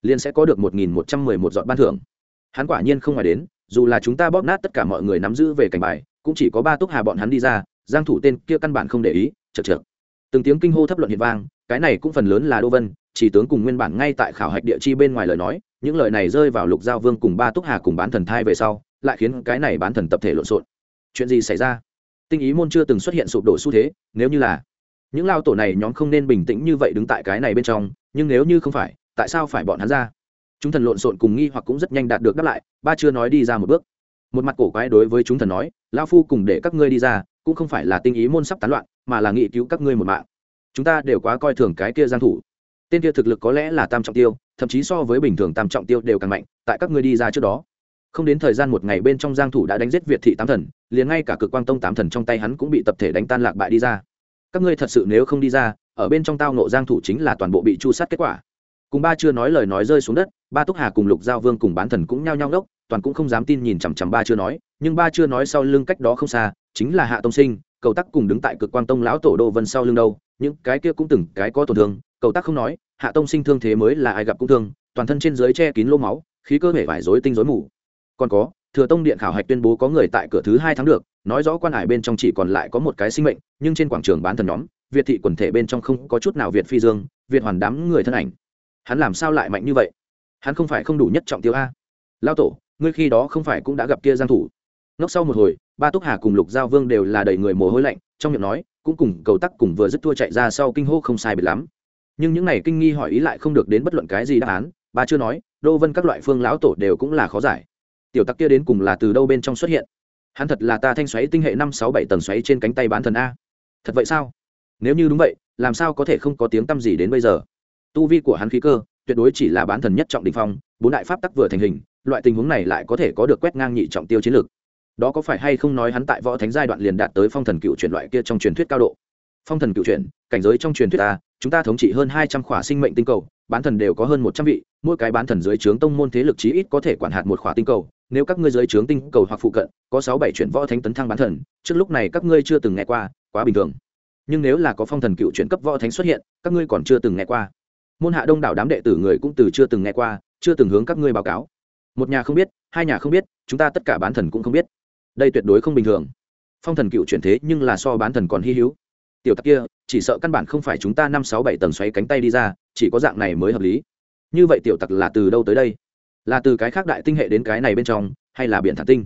liền sẽ có được một nghìn một trăm mười một dọn ban thưởng hắn quả nhiên không ngoài đến, dù là chúng ta bóp nát tất cả mọi người nắm giữ về cảnh bài, cũng chỉ có ba túc hà bọn hắn đi ra, giang thủ tên kia căn bản không để ý, chật chật từng tiếng kinh hô thấp luận hiện vang cái này cũng phần lớn là đô vân, chỉ tướng cùng nguyên bản ngay tại khảo hạch địa chi bên ngoài lời nói, những lời này rơi vào lục giao vương cùng ba túc hà cùng bán thần thai về sau, lại khiến cái này bán thần tập thể lộn xộn. Chuyện gì xảy ra? Tinh ý môn chưa từng xuất hiện sụp đổ xu thế, nếu như là những lao tổ này nhóm không nên bình tĩnh như vậy đứng tại cái này bên trong, nhưng nếu như không phải, tại sao phải bọn hắn ra? Chúng thần lộn xộn cùng nghi hoặc cũng rất nhanh đạt được đáp lại, ba chưa nói đi ra một bước. Một mặt cổ quái đối với chúng thần nói lao phu cùng để các ngươi đi ra, cũng không phải là tinh ý môn sắp tán loạn, mà là nghị cứu các ngươi một mạng chúng ta đều quá coi thường cái kia giang thủ. Tên kia thực lực có lẽ là tam trọng tiêu, thậm chí so với bình thường tam trọng tiêu đều càng mạnh, tại các ngươi đi ra trước đó. Không đến thời gian một ngày bên trong giang thủ đã đánh giết việt thị tám thần, liền ngay cả cực quang tông tám thần trong tay hắn cũng bị tập thể đánh tan lạc bại đi ra. Các ngươi thật sự nếu không đi ra, ở bên trong tao nộ giang thủ chính là toàn bộ bị chu sát kết quả. Cùng ba chưa nói lời nói rơi xuống đất, ba túc hà cùng lục giao vương cùng bán thần cũng nhao nhao đốc toàn cũng không dám tin nhìn chằm chằm ba chưa nói, nhưng ba chưa nói sau lưng cách đó không xa, chính là hạ tông sinh, cầu tắc cùng đứng tại cực quang tông lão tổ đô vân sau lưng đâu những cái kia cũng từng cái có tổn thương, cầu tác không nói, hạ tông sinh thương thế mới là ai gặp cũng thương, toàn thân trên dưới che kín lô máu, khí cơ thể vải rối tinh rối mù. Còn có, thừa tông điện khảo hạch tuyên bố có người tại cửa thứ hai tháng được, nói rõ quan hải bên trong chỉ còn lại có một cái sinh mệnh, nhưng trên quảng trường bán thần nhóm, việt thị quần thể bên trong không có chút nào việt phi dương, việt hoàn đám người thân ảnh. Hắn làm sao lại mạnh như vậy? Hắn không phải không đủ nhất trọng tiêu a. Lao tổ, ngươi khi đó không phải cũng đã gặp kia giang thủ. Nóc sau một hồi, ba túc hà cùng lục giao vương đều là đầy người mồ hôi lạnh, trong miệng nói cũng cùng cầu tắc cùng vừa dứt thua chạy ra sau kinh hô không sai biệt lắm. Nhưng những này kinh nghi hỏi ý lại không được đến bất luận cái gì đáp án ba chưa nói, đô vân các loại phương lão tổ đều cũng là khó giải. Tiểu tắc kia đến cùng là từ đâu bên trong xuất hiện? Hắn thật là ta thanh xoáy tinh hệ năm sáu bảy tầng xoáy trên cánh tay bán thần a. Thật vậy sao? Nếu như đúng vậy, làm sao có thể không có tiếng t â m gì đến bây giờ? Tu vi của hắn khí cơ, tuyệt đối chỉ là bán thần nhất trọng đình phong, bốn đại pháp tắc vừa thành hình, loại tình huống này lại có thể có được quét ngang nhị trọng tiêu chiến lược đó có phải hay không nói hắn tại võ thánh giai đoạn liền đạt tới phong thần cựu chuyển loại kia trong truyền thuyết cao độ? Phong thần cựu chuyển, cảnh giới trong truyền thuyết ta, chúng ta thống trị hơn hai trăm khỏa sinh mệnh tinh cầu, bán thần đều có hơn một trăm vị, mỗi cái bán thần dưới trướng tông môn thế lực chí ít có thể quản hạt một khỏa tinh cầu. Nếu các ngươi dưới trướng tinh cầu hoặc phụ cận, có sáu bảy chuyển võ thánh tấn thăng bán thần, trước lúc này các ngươi chưa từng nghe qua, quá bình thường. Nhưng nếu là có phong thần cựu chuyển cấp võ thánh xuất hiện, các ngươi còn chưa từng nghe qua. Môn hạ đông đảo đám đệ tử người cũng từ chưa từng nghe qua, chưa từng hướng các ngươi báo cáo. Một nhà không biết, hai nhà không biết, chúng ta tất cả bán thần cũng không biết đây tuyệt đối không bình thường. Phong thần cựu chuyển thế nhưng là so bán thần còn hy hữu. Tiểu tặc kia, chỉ sợ căn bản không phải chúng ta năm sáu bảy tầng xoáy cánh tay đi ra, chỉ có dạng này mới hợp lý. Như vậy tiểu tặc là từ đâu tới đây? Là từ cái khác đại tinh hệ đến cái này bên trong, hay là biển thản tinh?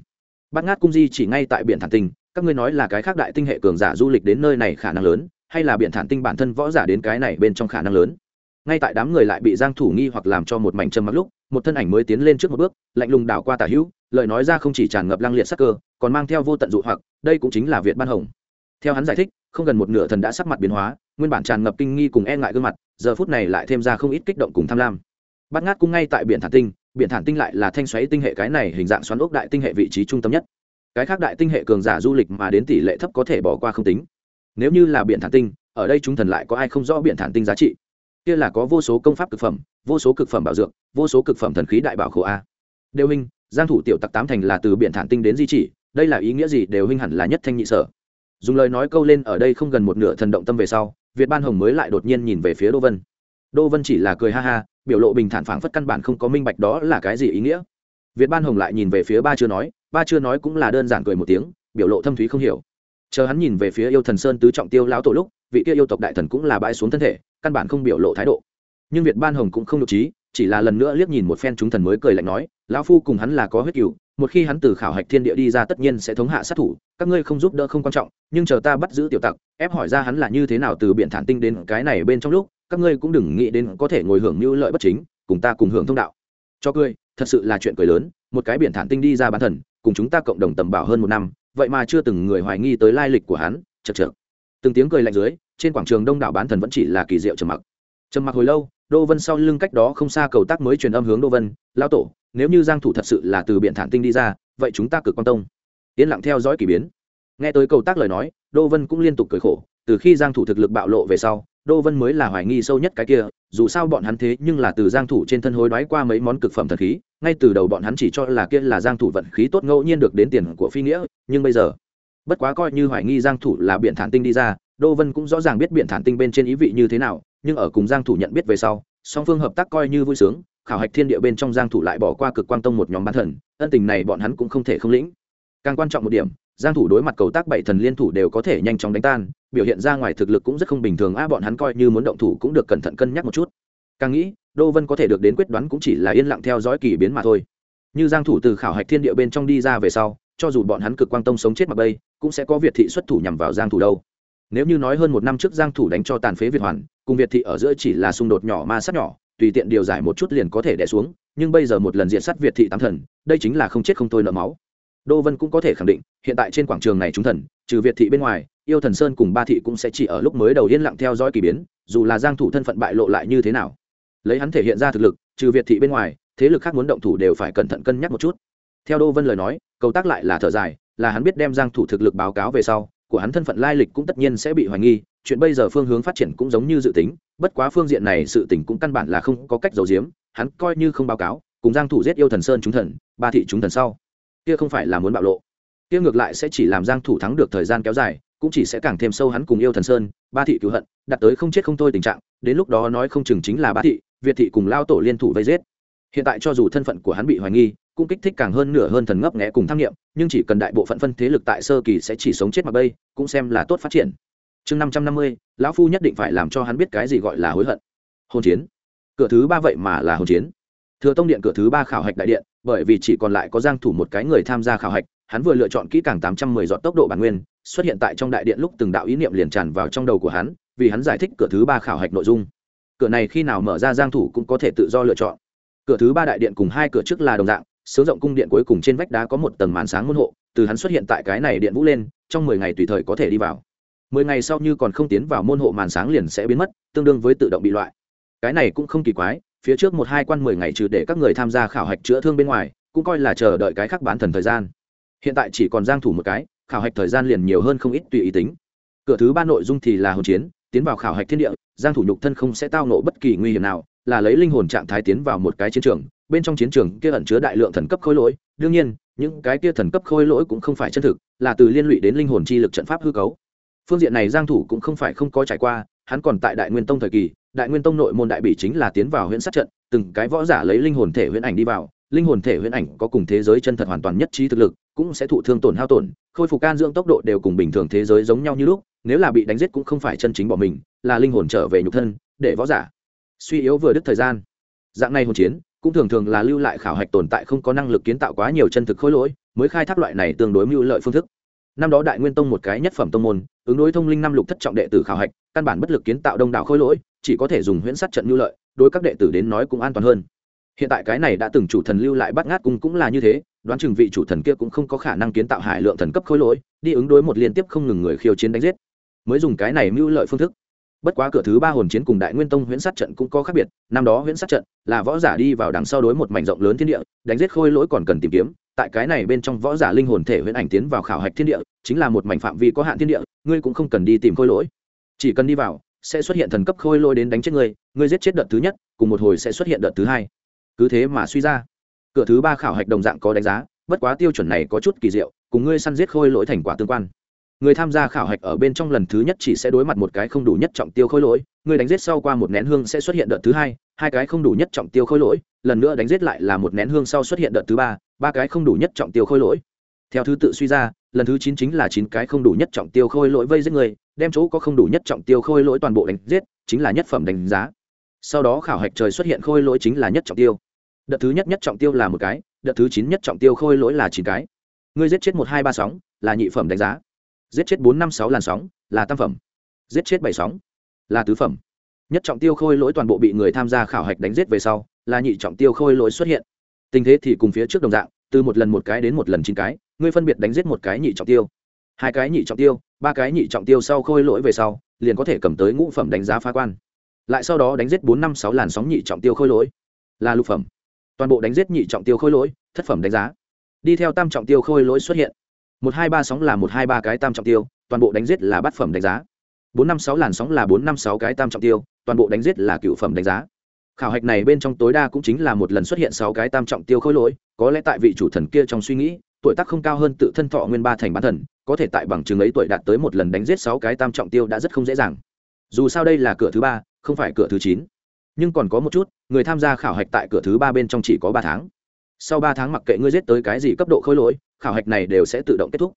Bát ngát cung di chỉ ngay tại biển thản tinh, các ngươi nói là cái khác đại tinh hệ cường giả du lịch đến nơi này khả năng lớn, hay là biển thản tinh bản thân võ giả đến cái này bên trong khả năng lớn? Ngay tại đám người lại bị giang thủ nghi hoặc làm cho một mảnh châm mặc lúc, một thân ảnh mới tiến lên trước một bước, lạnh lùng đảo qua tả hữu lời nói ra không chỉ tràn ngập lăng liệt sắc cơ, còn mang theo vô tận dụ hoặc, đây cũng chính là việt ban hồng. Theo hắn giải thích, không gần một nửa thần đã sắc mặt biến hóa, nguyên bản tràn ngập kinh nghi cùng e ngại gương mặt, giờ phút này lại thêm ra không ít kích động cùng tham lam. Bát ngát cung ngay tại biển thản tinh, biển thản tinh lại là thanh xoáy tinh hệ cái này hình dạng xoắn ốc đại tinh hệ vị trí trung tâm nhất. Cái khác đại tinh hệ cường giả du lịch mà đến tỷ lệ thấp có thể bỏ qua không tính. Nếu như là biển thản tinh, ở đây chúng thần lại có ai không rõ biển thản tinh giá trị? Kia là có vô số công pháp cực phẩm, vô số cực phẩm bảo dược, vô số cực phẩm thần khí đại bảo khổ a. Đều hình giang thủ tiểu tặc tám thành là từ biển thản tinh đến di chỉ, đây là ý nghĩa gì đều huynh hẳn là nhất thanh nhị sở. Dùng lời nói câu lên ở đây không gần một nửa thần động tâm về sau, việt ban hồng mới lại đột nhiên nhìn về phía đô vân. Đô vân chỉ là cười ha ha, biểu lộ bình thản phảng phất căn bản không có minh bạch đó là cái gì ý nghĩa. Việt ban hồng lại nhìn về phía ba chưa nói, ba chưa nói cũng là đơn giản cười một tiếng, biểu lộ thâm thúy không hiểu. Chờ hắn nhìn về phía yêu thần sơn tứ trọng tiêu lão tổ lúc, vị kia yêu tộc đại thần cũng là bãi xuống thân thể, căn bản không biểu lộ thái độ. Nhưng việt ban hồng cũng không nhục trí chỉ là lần nữa liếc nhìn một phen chúng thần mới cười lạnh nói, lão phu cùng hắn là có huyết cựu một khi hắn từ khảo hạch thiên địa đi ra tất nhiên sẽ thống hạ sát thủ, các ngươi không giúp đỡ không quan trọng, nhưng chờ ta bắt giữ tiểu tặc, ép hỏi ra hắn là như thế nào từ biển thản tinh đến cái này bên trong lúc, các ngươi cũng đừng nghĩ đến có thể ngồi hưởng mưu lợi bất chính, cùng ta cùng hưởng thông đạo. Cho cười, thật sự là chuyện cười lớn, một cái biển thản tinh đi ra bán thần, cùng chúng ta cộng đồng tầm bảo hơn một năm, vậy mà chưa từng người hoài nghi tới lai lịch của hắn chật chật từng tiếng cười lạnh dưới, trên quảng trường đông đảo bán thần vẫn chỉ là kỳ diệu trầm mặc trầm mặc hồi lâu đô vân sau lưng cách đó không xa cầu tác mới truyền âm hướng đô vân lao tổ, nếu như giang thủ thật sự là từ biển thản tinh đi ra, vậy chúng ta cực quan tông. Yên lặng theo dõi kỳ biến. Nghe tới cầu tác lời nói đô vân cũng liên tục cười khổ, từ khi giang thủ thực lực bạo lộ về sau đô vân mới là hoài nghi sâu nhất cái kia, dù sao bọn hắn thế nhưng là từ giang thủ trên thân hối đoái qua mấy món cực phẩm thần khí, ngay từ đầu bọn hắn chỉ cho là kia là giang thủ vận khí tốt ngẫu nhiên được đến tiền của phi nghĩa, nhưng bây giờ, bất quá coi như hoài nghi giang thủ là biện thản tinh đi ra đô vân cũng rõ ràng biết biện thản tinh bên trên ý vị như thế nào nhưng ở cùng giang thủ nhận biết về sau, song phương hợp tác coi như vui sướng, khảo hạch thiên địa bên trong giang thủ lại bỏ qua cực quang tông một nhóm bán thần, ân tình này bọn hắn cũng không thể không lĩnh. Càng quan trọng một điểm, giang thủ đối mặt cầu tác bảy thần liên thủ đều có thể nhanh chóng đánh tan, biểu hiện ra ngoài thực lực cũng rất không bình thường a bọn hắn coi như muốn động thủ cũng được cẩn thận cân nhắc một chút. Càng nghĩ, đô vân có thể được đến quyết đoán cũng chỉ là yên lặng theo dõi kỳ biến mà thôi. Như giang thủ từ khảo hạch thiên địa bên trong đi ra về sau, cho dù bọn hắn cực quang tông sống chết mặc bay, cũng sẽ có việt thị xuất thủ nhằm vào giang thủ đâu nếu như nói hơn một năm trước giang thủ đánh cho tàn phế việt hoàn, cùng việt thị ở giữa chỉ là xung đột nhỏ ma sát nhỏ, tùy tiện điều giải một chút liền có thể đè xuống, nhưng bây giờ một lần diện sát việt thị tám thần, đây chính là không chết không thôi nợ máu. Đô vân cũng có thể khẳng định, hiện tại trên quảng trường này chúng thần, trừ việt thị bên ngoài, yêu thần sơn cùng ba thị cũng sẽ chỉ ở lúc mới đầu yên lặng theo dõi kỳ biến, dù là giang thủ thân phận bại lộ lại như thế nào. Lấy hắn thể hiện ra thực lực, trừ việt thị bên ngoài, thế lực khác muốn động thủ đều phải cẩn thận cân nhắc một chút. Theo đô vân lời nói cầu tác lại là thở dài, là hắn biết đem giang thủ thực lực báo cáo về sau của hắn thân phận lai lịch cũng tất nhiên sẽ bị hoài nghi, chuyện bây giờ phương hướng phát triển cũng giống như dự tính, bất quá phương diện này sự tình cũng căn bản là không có cách giấu giếm, hắn coi như không báo cáo, cùng giang thủ giết yêu thần sơn chúng thần, ba thị chúng thần sau, kia không phải là muốn bạo lộ. Kia ngược lại sẽ chỉ làm giang thủ thắng được thời gian kéo dài, cũng chỉ sẽ càng thêm sâu hắn cùng yêu thần sơn, ba thị cứu hận đặt tới không chết không thôi tình trạng, đến lúc đó nói không chừng chính là ba thị, việt thị cùng lao tổ liên thủ vây giết. Hiện tại cho dù thân phận của hắn bị hoài nghi cũng kích thích càng hơn nửa hơn thần ngấp nghẽ cùng tham nghiệm, nhưng chỉ cần đại bộ phận phân thế lực tại sơ kỳ sẽ chỉ sống chết mà bây cũng xem là tốt phát triển. Chương năm trăm năm mươi, lão phu nhất định phải làm cho hắn biết cái gì gọi là hối hận. Hôn chiến. Cửa thứ ba vậy mà là hôn chiến. Thừa tông điện cửa thứ ba khảo hạch đại điện, bởi vì chỉ còn lại có giang thủ một cái người tham gia khảo hạch, hắn vừa lựa chọn kỹ càng tám trăm mười dọn tốc độ bản nguyên, xuất hiện tại trong đại điện lúc từng đạo ý niệm liền tràn vào trong đầu của hắn, vì hắn giải thích cửa thứ ba khảo hạch nội dung. Cửa này khi nào mở ra giang thủ cũng có thể tự do lựa chọn. Cửa thứ ba đại điện cùng hai cửa trước là đồng dạng sướng rộng cung điện cuối cùng trên vách đá có một tầng màn sáng môn hộ, từ hắn xuất hiện tại cái này điện vũ lên, trong mười ngày tùy thời có thể đi vào. Mười ngày sau như còn không tiến vào môn hộ màn sáng liền sẽ biến mất, tương đương với tự động bị loại. Cái này cũng không kỳ quái, phía trước một hai quan mười ngày trừ để các người tham gia khảo hạch chữa thương bên ngoài, cũng coi là chờ đợi cái khác bán thần thời gian. Hiện tại chỉ còn giang thủ một cái, khảo hạch thời gian liền nhiều hơn không ít tùy ý tính. Cửa thứ ba nội dung thì là hồn chiến, tiến vào khảo hạch thiên địa, giang thủ nhục thân không sẽ tao nộ bất kỳ nguy hiểm nào, là lấy linh hồn trạng thái tiến vào một cái chiến trường bên trong chiến trường kia ẩn chứa đại lượng thần cấp khối lỗi, đương nhiên, những cái kia thần cấp khối lỗi cũng không phải chân thực, là từ liên lụy đến linh hồn chi lực trận pháp hư cấu. Phương diện này giang thủ cũng không phải không có trải qua, hắn còn tại đại nguyên tông thời kỳ, đại nguyên tông nội môn đại bỉ chính là tiến vào huyễn sát trận, từng cái võ giả lấy linh hồn thể huyễn ảnh đi vào, linh hồn thể huyễn ảnh có cùng thế giới chân thật hoàn toàn nhất trí thực lực, cũng sẽ thụ thương tổn hao tổn, khôi phục can dưỡng tốc độ đều cùng bình thường thế giới giống nhau như lúc, nếu là bị đánh giết cũng không phải chân chính bỏ mình, là linh hồn trở về nhục thân, để võ giả suy yếu vừa đứt thời gian. Dạng này hồn chiến cũng thường thường là lưu lại khảo hạch tồn tại không có năng lực kiến tạo quá nhiều chân thực khối lỗi, mới khai thác loại này tương đối mưu lợi phương thức. Năm đó đại nguyên tông một cái nhất phẩm tông môn, ứng đối thông linh năm lục thất trọng đệ tử khảo hạch, căn bản bất lực kiến tạo đông đảo khối lỗi, chỉ có thể dùng huyễn sát trận mưu lợi, đối các đệ tử đến nói cũng an toàn hơn. Hiện tại cái này đã từng chủ thần lưu lại bắt ngát cung cũng là như thế, đoán chừng vị chủ thần kia cũng không có khả năng kiến tạo hải lượng thần cấp khối lỗi, đi ứng đối một liên tiếp không ngừng người khiêu chiến đánh giết. Mới dùng cái này mưu lợi phương thức bất quá cửa thứ ba hồn chiến cùng đại nguyên tông huyễn sát trận cũng có khác biệt, năm đó huyễn sát trận là võ giả đi vào đằng sau đối một mảnh rộng lớn thiên địa, đánh giết khôi lỗi còn cần tìm kiếm, tại cái này bên trong võ giả linh hồn thể huyễn ảnh tiến vào khảo hạch thiên địa, chính là một mảnh phạm vi có hạn thiên địa, ngươi cũng không cần đi tìm khôi lỗi. Chỉ cần đi vào, sẽ xuất hiện thần cấp khôi lỗi đến đánh chết ngươi ngươi giết chết đợt thứ nhất, cùng một hồi sẽ xuất hiện đợt thứ hai. Cứ thế mà suy ra. Cửa thứ ba khảo hạch đồng dạng có đánh giá, bất quá tiêu chuẩn này có chút kỳ diệu, cùng ngươi săn giết khôi lỗi thành quả tương quan người tham gia khảo hạch ở bên trong lần thứ nhất chỉ sẽ đối mặt một cái không đủ nhất trọng tiêu khôi lỗi, người đánh giết sau qua một nén hương sẽ xuất hiện đợt thứ hai hai cái không đủ nhất trọng tiêu khôi lỗi, lần nữa đánh giết lại là một nén hương sau xuất hiện đợt thứ ba ba cái không đủ nhất trọng tiêu khôi lỗi. Theo thứ tự suy ra, lần thứ chín chính là chín cái không đủ nhất trọng tiêu khôi lỗi vây giết người, đem chỗ có không đủ nhất trọng tiêu khôi lỗi toàn bộ đánh giết, chính là nhất phẩm đánh giá. Sau đó khảo hạch trời xuất hiện khôi lỗi chính là nhất trọng tiêu. Đợt thứ nhất nhất trọng tiêu là một cái, đợt thứ chín nhất trọng tiêu khôi lỗi là chín cái. Ngươi giết chết một hai ba sóng là nhị phẩm đánh giá giết chết bốn năm sáu làn sóng, là tam phẩm. Giết chết bảy sóng, là tứ phẩm. Nhất trọng tiêu khôi lỗi toàn bộ bị người tham gia khảo hạch đánh giết về sau, là nhị trọng tiêu khôi lỗi xuất hiện. Tình thế thì cùng phía trước đồng dạng, từ một lần một cái đến một lần chín cái, ngươi phân biệt đánh giết một cái nhị trọng tiêu. Hai cái nhị trọng tiêu, ba cái nhị trọng tiêu sau khôi lỗi về sau, liền có thể cầm tới ngũ phẩm đánh giá phá quan. Lại sau đó đánh giết bốn năm sáu làn sóng nhị trọng tiêu khôi lỗi, là lục phẩm. Toàn bộ đánh giết nhị trọng tiêu khôi lỗi, thất phẩm đánh giá. Đi theo tam trọng tiêu khôi lỗi xuất hiện một hai ba sóng là một hai ba cái tam trọng tiêu, toàn bộ đánh giết là bát phẩm đánh giá. Bốn năm sáu làn sóng là bốn năm sáu cái tam trọng tiêu, toàn bộ đánh giết là cựu phẩm đánh giá. Khảo hạch này bên trong tối đa cũng chính là một lần xuất hiện sáu cái tam trọng tiêu khối lỗi, có lẽ tại vị chủ thần kia trong suy nghĩ, tuổi tác không cao hơn tự thân thọ nguyên ba thành bán thần, có thể tại bằng chứng ấy tuổi đạt tới một lần đánh giết sáu cái tam trọng tiêu đã rất không dễ dàng. Dù sao đây là cửa thứ ba, không phải cửa thứ chín. Nhưng còn có một chút, người tham gia khảo hạch tại cửa thứ ba bên trong chỉ có ba tháng sau ba tháng mặc kệ ngươi giết tới cái gì cấp độ khôi lỗi, khảo hạch này đều sẽ tự động kết thúc.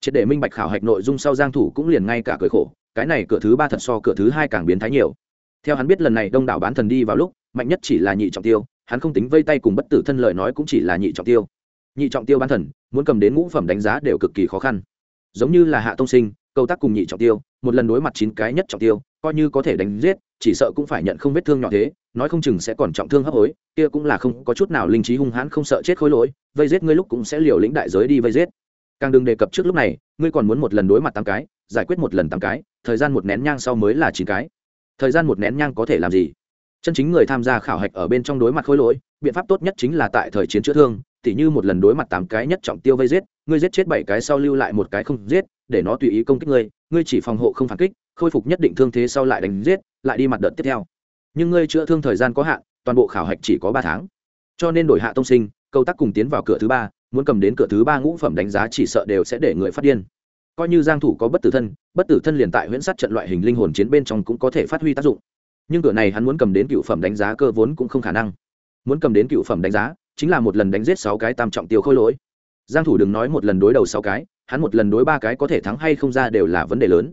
Triệt để minh bạch khảo hạch nội dung sau giang thủ cũng liền ngay cả cười khổ, cái này cửa thứ ba thật so cửa thứ hai càng biến thái nhiều. Theo hắn biết lần này đông đảo bán thần đi vào lúc, mạnh nhất chỉ là nhị trọng tiêu, hắn không tính vây tay cùng bất tử thân lời nói cũng chỉ là nhị trọng tiêu. Nhị trọng tiêu bán thần, muốn cầm đến ngũ phẩm đánh giá đều cực kỳ khó khăn. Giống như là hạ tông sinh câu tác cùng nhị trọng tiêu, một lần đối mặt chín cái nhất trọng tiêu, coi như có thể đánh giết chỉ sợ cũng phải nhận không vết thương nhỏ thế, nói không chừng sẽ còn trọng thương hấp hối, kia cũng là không có chút nào linh trí hung hãn không sợ chết khối lỗi, vây giết ngươi lúc cũng sẽ liều lĩnh đại giới đi vây giết. Càng đừng đề cập trước lúc này, ngươi còn muốn một lần đối mặt tám cái, giải quyết một lần tám cái, thời gian một nén nhang sau mới là chín cái. Thời gian một nén nhang có thể làm gì? Chân chính người tham gia khảo hạch ở bên trong đối mặt khối lỗi, biện pháp tốt nhất chính là tại thời chiến chữa thương tỉ như một lần đối mặt tám cái nhất trọng tiêu vây giết, ngươi giết chết bảy cái sau lưu lại một cái không giết, để nó tùy ý công kích ngươi ngươi chỉ phòng hộ không phản kích, khôi phục nhất định thương thế sau lại đánh giết, lại đi mặt đợt tiếp theo. Nhưng ngươi chữa thương thời gian có hạn, toàn bộ khảo hạch chỉ có ba tháng. Cho nên đổi hạ tông sinh, câu tác cùng tiến vào cửa thứ ba, muốn cầm đến cửa thứ ba ngũ phẩm đánh giá chỉ sợ đều sẽ để người phát điên. Coi như giang thủ có bất tử thân, bất tử thân liền tại huyễn sát trận loại hình linh hồn chiến bên trong cũng có thể phát huy tác dụng. Nhưng cửa này hắn muốn cầm đến cựu phẩm đánh giá cơ vốn cũng không khả năng. Muốn cầm đến cựu phẩm đánh giá chính là một lần đánh giết sáu cái tam trọng tiêu khôi lỗi. Giang thủ đừng nói một lần đối đầu sáu cái, hắn một lần đối ba cái có thể thắng hay không ra đều là vấn đề lớn.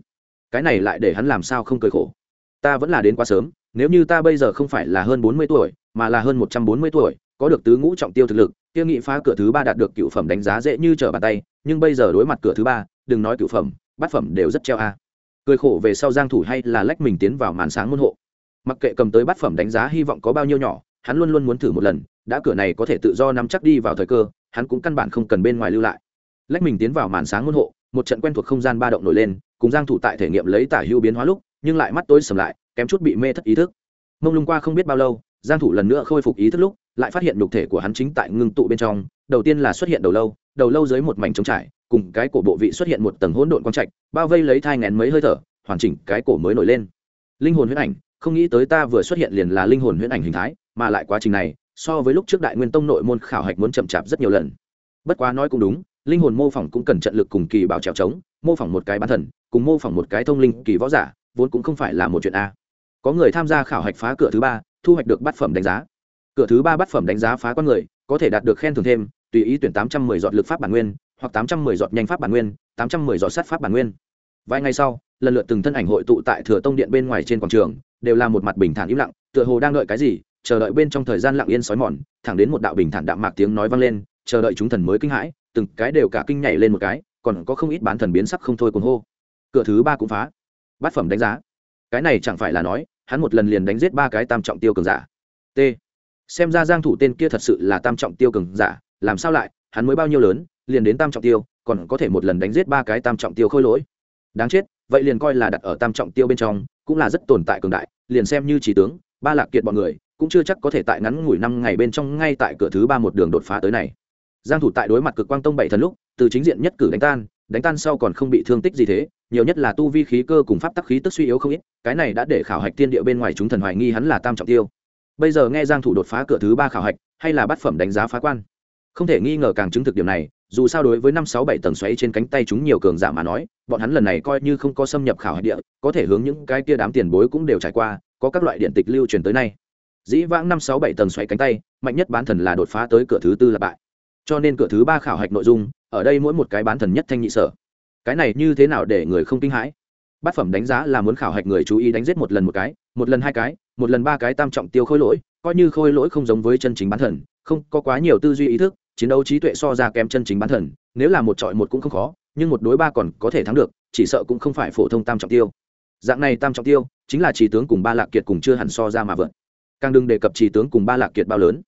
Cái này lại để hắn làm sao không cười khổ. Ta vẫn là đến quá sớm, nếu như ta bây giờ không phải là hơn 40 tuổi, mà là hơn 140 tuổi, có được tứ ngũ trọng tiêu thực lực, kia nghị phá cửa thứ ba đạt được cựu phẩm đánh giá dễ như trở bàn tay, nhưng bây giờ đối mặt cửa thứ ba, đừng nói cựu phẩm, bát phẩm đều rất treo a. Cười khổ về sau giang thủ hay là lách mình tiến vào màn sáng môn hộ. Mặc kệ cầm tới bát phẩm đánh giá hy vọng có bao nhiêu nhỏ, hắn luôn luôn muốn thử một lần đã cửa này có thể tự do nắm chắc đi vào thời cơ, hắn cũng căn bản không cần bên ngoài lưu lại. Lách mình tiến vào màn sáng môn hộ, một trận quen thuộc không gian ba động nổi lên, cùng giang thủ tại thể nghiệm lấy tả hưu biến hóa lúc, nhưng lại mắt tối sầm lại, kém chút bị mê thất ý thức. Mông lung qua không biết bao lâu, giang thủ lần nữa khôi phục ý thức lúc, lại phát hiện nhục thể của hắn chính tại ngưng tụ bên trong, đầu tiên là xuất hiện đầu lâu đầu lâu dưới một mảnh trống trải, cùng cái cổ bộ vị xuất hiện một tầng hỗn độn quang trạch, bao vây lấy thai ngén mấy hơi thở, hoàn chỉnh cái cổ mới nổi lên. Linh hồn huyễn ảnh, không nghĩ tới ta vừa xuất hiện liền là linh hồn huyễn ảnh hình thái, mà lại quá trình này so với lúc trước đại nguyên tông nội môn khảo hạch muốn chậm chạp rất nhiều lần. Bất quá nói cũng đúng, linh hồn mô phỏng cũng cần trận lực cùng kỳ bảo trèo trống, mô phỏng một cái bán thần, cùng mô phỏng một cái thông linh kỳ võ giả, vốn cũng không phải là một chuyện a. Có người tham gia khảo hạch phá cửa thứ ba, thu hoạch được bát phẩm đánh giá. Cửa thứ ba bát phẩm đánh giá phá con người, có thể đạt được khen thưởng thêm, tùy ý tuyển tám trăm mười giọt lực pháp bản nguyên, hoặc tám trăm mười giọt nhanh pháp bản nguyên, tám trăm mười giọt sát pháp bản nguyên. Vài ngày sau, lần lượt từng thân ảnh hội tụ tại thừa tông điện bên ngoài trên quảng trường, đều là một mặt bình thản im lặng, tựa hồ đang đợi cái gì chờ đợi bên trong thời gian lặng yên sói mòn, thẳng đến một đạo bình thản đạm mạc tiếng nói vang lên, chờ đợi chúng thần mới kinh hãi, từng cái đều cả kinh nhảy lên một cái, còn có không ít bán thần biến sắc không thôi cuồng hô. Cửa thứ ba cũng phá. Bát phẩm đánh giá. Cái này chẳng phải là nói, hắn một lần liền đánh giết ba cái tam trọng tiêu cường giả. T. Xem ra giang thủ tên kia thật sự là tam trọng tiêu cường giả, làm sao lại, hắn mới bao nhiêu lớn, liền đến tam trọng tiêu, còn có thể một lần đánh giết ba cái tam trọng tiêu khôi lỗi. Đáng chết, vậy liền coi là đặt ở tam trọng tiêu bên trong, cũng là rất tồn tại cường đại, liền xem như chỉ tướng, ba lạc kiệt bọn người cũng chưa chắc có thể tại ngắn ngủi năm ngày bên trong ngay tại cửa thứ ba một đường đột phá tới này. Giang thủ tại đối mặt cực quang tông bảy thần lúc, từ chính diện nhất cử đánh tan đánh tan sau còn không bị thương tích gì thế, nhiều nhất là tu vi khí cơ cùng pháp tắc khí tức suy yếu không ít, cái này đã để khảo hạch tiên địa bên ngoài chúng thần hoài nghi hắn là tam trọng tiêu. Bây giờ nghe giang thủ đột phá cửa thứ ba khảo hạch, hay là bắt phẩm đánh giá phá quan? Không thể nghi ngờ càng chứng thực điểm này, dù sao đối với năm sáu bảy tầng xoáy trên cánh tay chúng nhiều cường giả mà nói, bọn hắn lần này coi như không có xâm nhập khảo hạch địa, có thể hướng những cái kia đám tiền bối cũng đều trải qua, có các loại điện tịch lưu truyền tới nay dĩ vãng năm sáu bảy tầng xoáy cánh tay, mạnh nhất bán thần là đột phá tới cửa thứ tư là bại. Cho nên cửa thứ ba khảo hạch nội dung, ở đây mỗi một cái bán thần nhất thanh nhị sở. Cái này như thế nào để người không kinh hãi? Bát phẩm đánh giá là muốn khảo hạch người chú ý đánh giết một lần một cái, một lần hai cái, một lần ba cái tam trọng tiêu khôi lỗi, coi như khôi lỗi không giống với chân chính bán thần, không có quá nhiều tư duy ý thức, chiến đấu trí tuệ so ra kém chân chính bán thần, nếu là một trọi một cũng không khó, nhưng một đối ba còn có thể thắng được, chỉ sợ cũng không phải phổ thông tam trọng tiêu. Dạng này tam trọng tiêu, chính là trí tướng cùng ba lạc kiệt cùng chưa hẳn so ra mà vượt càng đừng đề cập chỉ tướng cùng ba lạc kiệt bao lớn.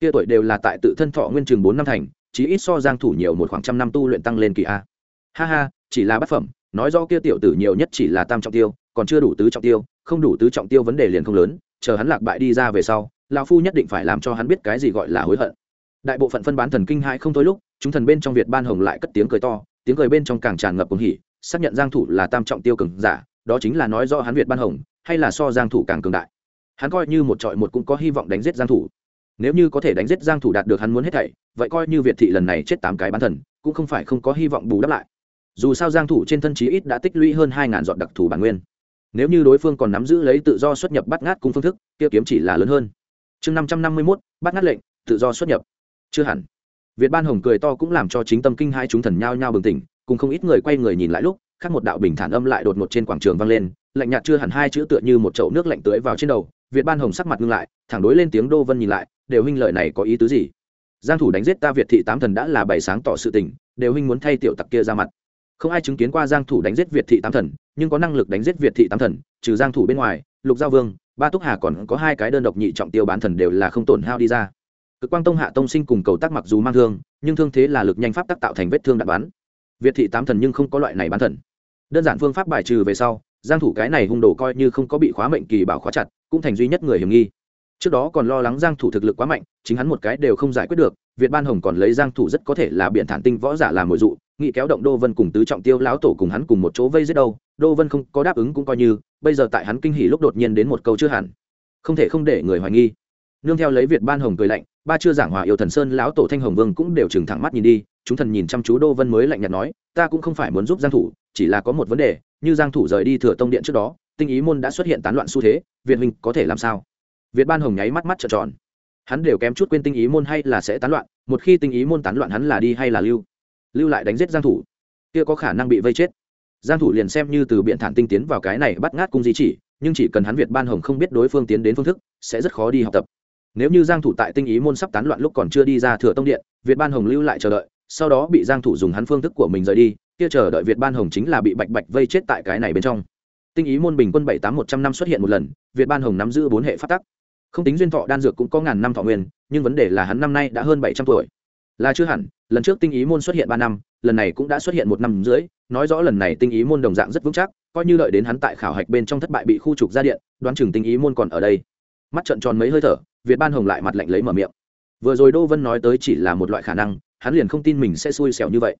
Kia tuổi đều là tại tự thân thọ nguyên trường bốn năm thành, chí ít so giang thủ nhiều một khoảng trăm năm tu luyện tăng lên kỳ a. Ha ha, chỉ là bát phẩm, nói do kia tiểu tử nhiều nhất chỉ là tam trọng tiêu, còn chưa đủ tứ trọng tiêu, không đủ tứ trọng tiêu vấn đề liền không lớn, chờ hắn lạc bại đi ra về sau, lão phu nhất định phải làm cho hắn biết cái gì gọi là hối hận. Đại bộ phận phân bán thần kinh hãi không thôi lúc, chúng thần bên trong việt ban hồng lại cất tiếng cười to, tiếng cười bên trong càng tràn ngập cuồng hỉ, xác nhận giang thủ là tam trọng tiêu cường giả, đó chính là nói do hắn việt ban hồng, hay là so giang thủ càng cường đại hắn coi như một trọi một cũng có hy vọng đánh giết giang thủ. Nếu như có thể đánh giết giang thủ đạt được hắn muốn hết thảy vậy coi như việt thị lần này chết tám cái bán thần cũng không phải không có hy vọng bù đắp lại. Dù sao giang thủ trên thân chí ít đã tích lũy hơn hai ngàn giọt đặc thù bản nguyên. Nếu như đối phương còn nắm giữ lấy tự do xuất nhập bắt ngát cùng phương thức kia kiếm chỉ là lớn hơn. Chương năm trăm năm mươi 551, bắt ngát lệnh tự do xuất nhập. Chưa hẳn. Việt ban hồng cười to cũng làm cho chính tâm kinh hai chúng thần nhao nhao bừng tỉnh cùng không ít người quay người nhìn lại lúc khác một đạo bình thản âm lại đột ngột trên quảng trường vang lên lạnh nhạt chưa hẳn hai chữ tựa như một chậu nước lạnh tưới vào trên đầu việt ban hồng sắc mặt ngưng lại, thẳng đối lên tiếng đô vân nhìn lại, đều huynh lợi này có ý tứ gì? Giang thủ đánh giết ta việt thị tám thần đã là bày sáng tỏ sự tình, đều huynh muốn thay tiểu tặc kia ra mặt. Không ai chứng kiến qua giang thủ đánh giết việt thị tám thần, nhưng có năng lực đánh giết việt thị tám thần, trừ giang thủ bên ngoài, lục giao vương, ba túc hà còn có hai cái đơn độc nhị trọng tiêu bán thần đều là không tổn hao đi ra. Cực quang tông hạ tông sinh cùng cầu tác mặc dù mang thương, nhưng thương thế là lực nhanh pháp tác tạo thành vết thương đạn bắn. Việt thị tám thần nhưng không có loại này bán thần. Đơn giản phương pháp bài trừ về sau, giang thủ cái này hung đồ coi như không có bị khóa mệnh kỳ bảo khóa chặt cũng thành duy nhất người hiểm nghi. Trước đó còn lo lắng giang thủ thực lực quá mạnh, chính hắn một cái đều không giải quyết được, việt ban hồng còn lấy giang thủ rất có thể là biện thản tinh võ giả làm mồi dụ nghị kéo động đô vân cùng tứ trọng tiêu lão tổ cùng hắn cùng một chỗ vây giết đâu, đô vân không có đáp ứng cũng coi như, bây giờ tại hắn kinh hỉ lúc đột nhiên đến một câu chưa hẳn. Không thể không để người hoài nghi. Nương theo lấy việt ban hồng cười lạnh, ba chưa giảng hòa yêu thần sơn lão tổ thanh hồng vương cũng đều trừng thẳng mắt nhìn đi, chúng thần nhìn chăm chú đô vân mới lạnh nhạt nói, ta cũng không phải muốn giúp giang thủ, chỉ là có một vấn đề, như giang thủ rời đi thừa tông điện trước đó tinh ý môn đã xuất hiện tán loạn xu thế, việt huynh có thể làm sao? Việt ban hồng nháy mắt mắt trợn tròn. Hắn đều kém chút quên tinh ý môn hay là sẽ tán loạn, một khi tinh ý môn tán loạn hắn là đi hay là lưu? Lưu lại đánh giết giang thủ. Kia có khả năng bị vây chết. Giang thủ liền xem như từ biện thản tinh tiến vào cái này bắt ngát cung di chỉ, nhưng chỉ cần hắn việt ban hồng không biết đối phương tiến đến phương thức, sẽ rất khó đi học tập. Nếu như giang thủ tại tinh ý môn sắp tán loạn lúc còn chưa đi ra thừa tông điện, việt ban hồng lưu lại chờ đợi, sau đó bị giang thủ dùng hắn phương thức của mình rời đi, kia chờ đợi việt ban hồng chính là bị bạch bạch vây chết tại cái này bên trong tinh ý môn bình quân bảy tám một trăm năm xuất hiện một lần, việt ban hồng nắm giữ bốn hệ phát tắc. Không tính duyên thọ đan dược cũng có ngàn năm thọ nguyên, nhưng vấn đề là hắn năm nay đã hơn bảy trăm tuổi. Là chưa hẳn, lần trước tinh ý môn xuất hiện ba năm, lần này cũng đã xuất hiện một năm rưỡi, nói rõ lần này tinh ý môn đồng dạng rất vững chắc, coi như đợi đến hắn tại khảo hạch bên trong thất bại bị khu trục ra điện, đoán chừng tinh ý môn còn ở đây. Mắt trận tròn mấy hơi thở, việt ban hồng lại mặt lạnh lấy mở miệng. Vừa rồi đô vân nói tới chỉ là một loại khả năng, hắn liền không tin mình sẽ xui xẻo như vậy.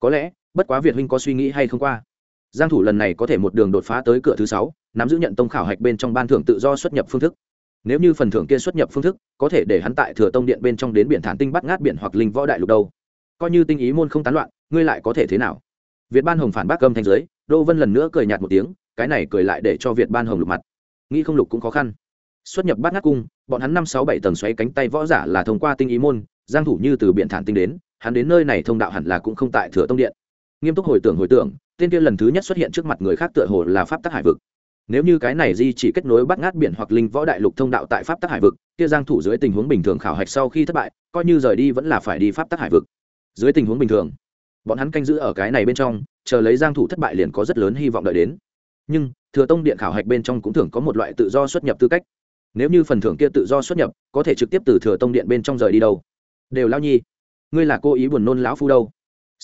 Có lẽ, bất quá việt huynh có suy nghĩ hay không qua giang thủ lần này có thể một đường đột phá tới cửa thứ sáu, nắm giữ nhận tông khảo hạch bên trong ban thưởng tự do xuất nhập phương thức. Nếu như phần thưởng kia xuất nhập phương thức, có thể để hắn tại thừa tông điện bên trong đến biển thản tinh bắt ngát biển hoặc linh võ đại lục đâu. Coi như tinh ý môn không tán loạn, ngươi lại có thể thế nào? Việt ban hồng phản bác âm thanh giới đô vân lần nữa cười nhạt một tiếng, cái này cười lại để cho việt ban hồng lục mặt. Nghĩ không lục cũng khó khăn. Xuất nhập bát ngát cung, bọn hắn năm sáu bảy tầng xoáy cánh tay võ giả là thông qua tinh ý môn, giang thủ như từ biển thản tinh đến, hắn đến nơi này thông đạo hẳn là cũng không tại thừa tông điện nghiêm túc hồi tưởng hồi tưởng, tên kia lần thứ nhất xuất hiện trước mặt người khác tựa hồ là pháp tắc hải vực. Nếu như cái này di chỉ kết nối bắt ngát biển hoặc linh võ đại lục thông đạo tại pháp tắc hải vực, kia giang thủ dưới tình huống bình thường khảo hạch sau khi thất bại, coi như rời đi vẫn là phải đi pháp tắc hải vực. Dưới tình huống bình thường, bọn hắn canh giữ ở cái này bên trong, chờ lấy giang thủ thất bại liền có rất lớn hy vọng đợi đến. Nhưng, thừa tông điện khảo hạch bên trong cũng thường có một loại tự do xuất nhập tư cách. Nếu như phần thưởng kia tự do xuất nhập, có thể trực tiếp từ thừa tông điện bên trong rời đi đâu? Đều lao nhi, ngươi là cô ý buồn nôn lão phu đâu?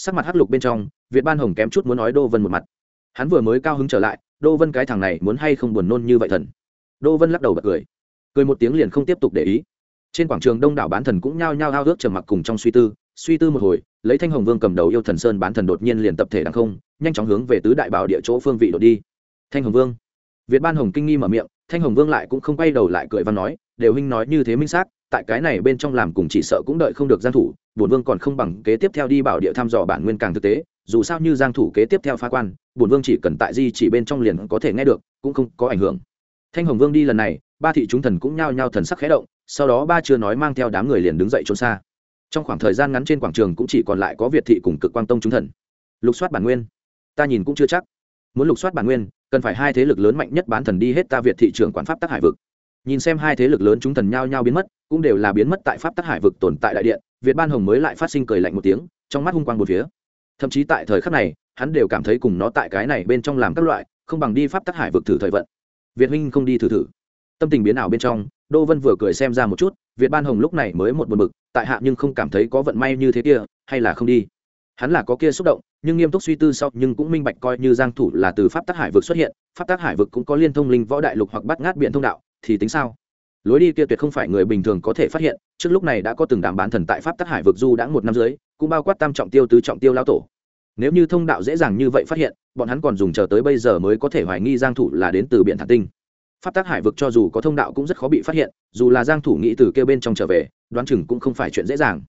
Sắc mặt hắc lục bên trong, việt ban hồng kém chút muốn nói đô vân một mặt. Hắn vừa mới cao hứng trở lại, đô vân cái thằng này muốn hay không buồn nôn như vậy thần? Đô vân lắc đầu bật cười. Cười một tiếng liền không tiếp tục để ý. Trên quảng trường đông đảo bán thần cũng nhao nhao hao ước trầm mặc cùng trong suy tư suy tư một hồi, lấy thanh hồng vương cầm đầu yêu thần sơn bán thần đột nhiên liền tập thể đằng không, nhanh chóng hướng về tứ đại bảo địa chỗ phương vị đột đi. Thanh hồng vương. Việt ban hồng kinh nghi mở miệng, thanh hồng vương lại cũng không quay đầu lại cười và nói, đều huynh nói như thế minh xác tại cái này bên trong làm cùng chỉ sợ cũng đợi không được giang thủ, bổn vương còn không bằng kế tiếp theo đi bảo địa thăm dò bản nguyên càng thực tế, dù sao như giang thủ kế tiếp theo phá quan, bổn vương chỉ cần tại di chỉ bên trong liền có thể nghe được, cũng không có ảnh hưởng. Thanh hồng vương đi lần này, ba thị chúng thần cũng nhao nhao thần sắc khẽ động, sau đó ba chưa nói mang theo đám người liền đứng dậy trốn xa. Trong khoảng thời gian ngắn trên quảng trường cũng chỉ còn lại có việt thị cùng cực quang tông chúng thần. Lục soát bản nguyên. Ta nhìn cũng chưa chắc. Muốn lục soát bản nguyên, cần phải hai thế lực lớn mạnh nhất bán thần đi hết ta việt thị trường quản pháp tắc hải vực nhìn xem hai thế lực lớn chúng thần nhao nhao biến mất, cũng đều là biến mất tại pháp tắc hải vực tồn tại đại điện, việt ban hồng mới lại phát sinh cười lạnh một tiếng, trong mắt hung quang một phía. Thậm chí tại thời khắc này, hắn đều cảm thấy cùng nó tại cái này bên trong làm các loại, không bằng đi pháp tắc hải vực thử thời vận. Việt huynh không đi thử thử. Tâm tình biến ảo bên trong, đô vân vừa cười xem ra một chút, việt ban hồng lúc này mới một buồn bực, tại hạ nhưng không cảm thấy có vận may như thế kia, hay là không đi. Hắn là có kia xúc động, nhưng nghiêm túc suy tư sau, nhưng cũng minh bạch coi như giang thủ là từ pháp tác hải vực xuất hiện, pháp tác hải vực cũng có liên thông linh võ đại lục hoặc bắt ngát biển thông đạo thì tính sao? Lối đi kia tuyệt không phải người bình thường có thể phát hiện, trước lúc này đã có từng đàm bán thần tại pháp tắc hải vực du đã một năm dưới, cũng bao quát tam trọng tiêu, tứ trọng tiêu lao tổ. Nếu như thông đạo dễ dàng như vậy phát hiện, bọn hắn còn dùng chờ tới bây giờ mới có thể hoài nghi giang thủ là đến từ biển thản tinh. Pháp tắc hải vực cho dù có thông đạo cũng rất khó bị phát hiện, dù là giang thủ nghĩ từ kia bên trong trở về, đoán chừng cũng không phải chuyện dễ dàng.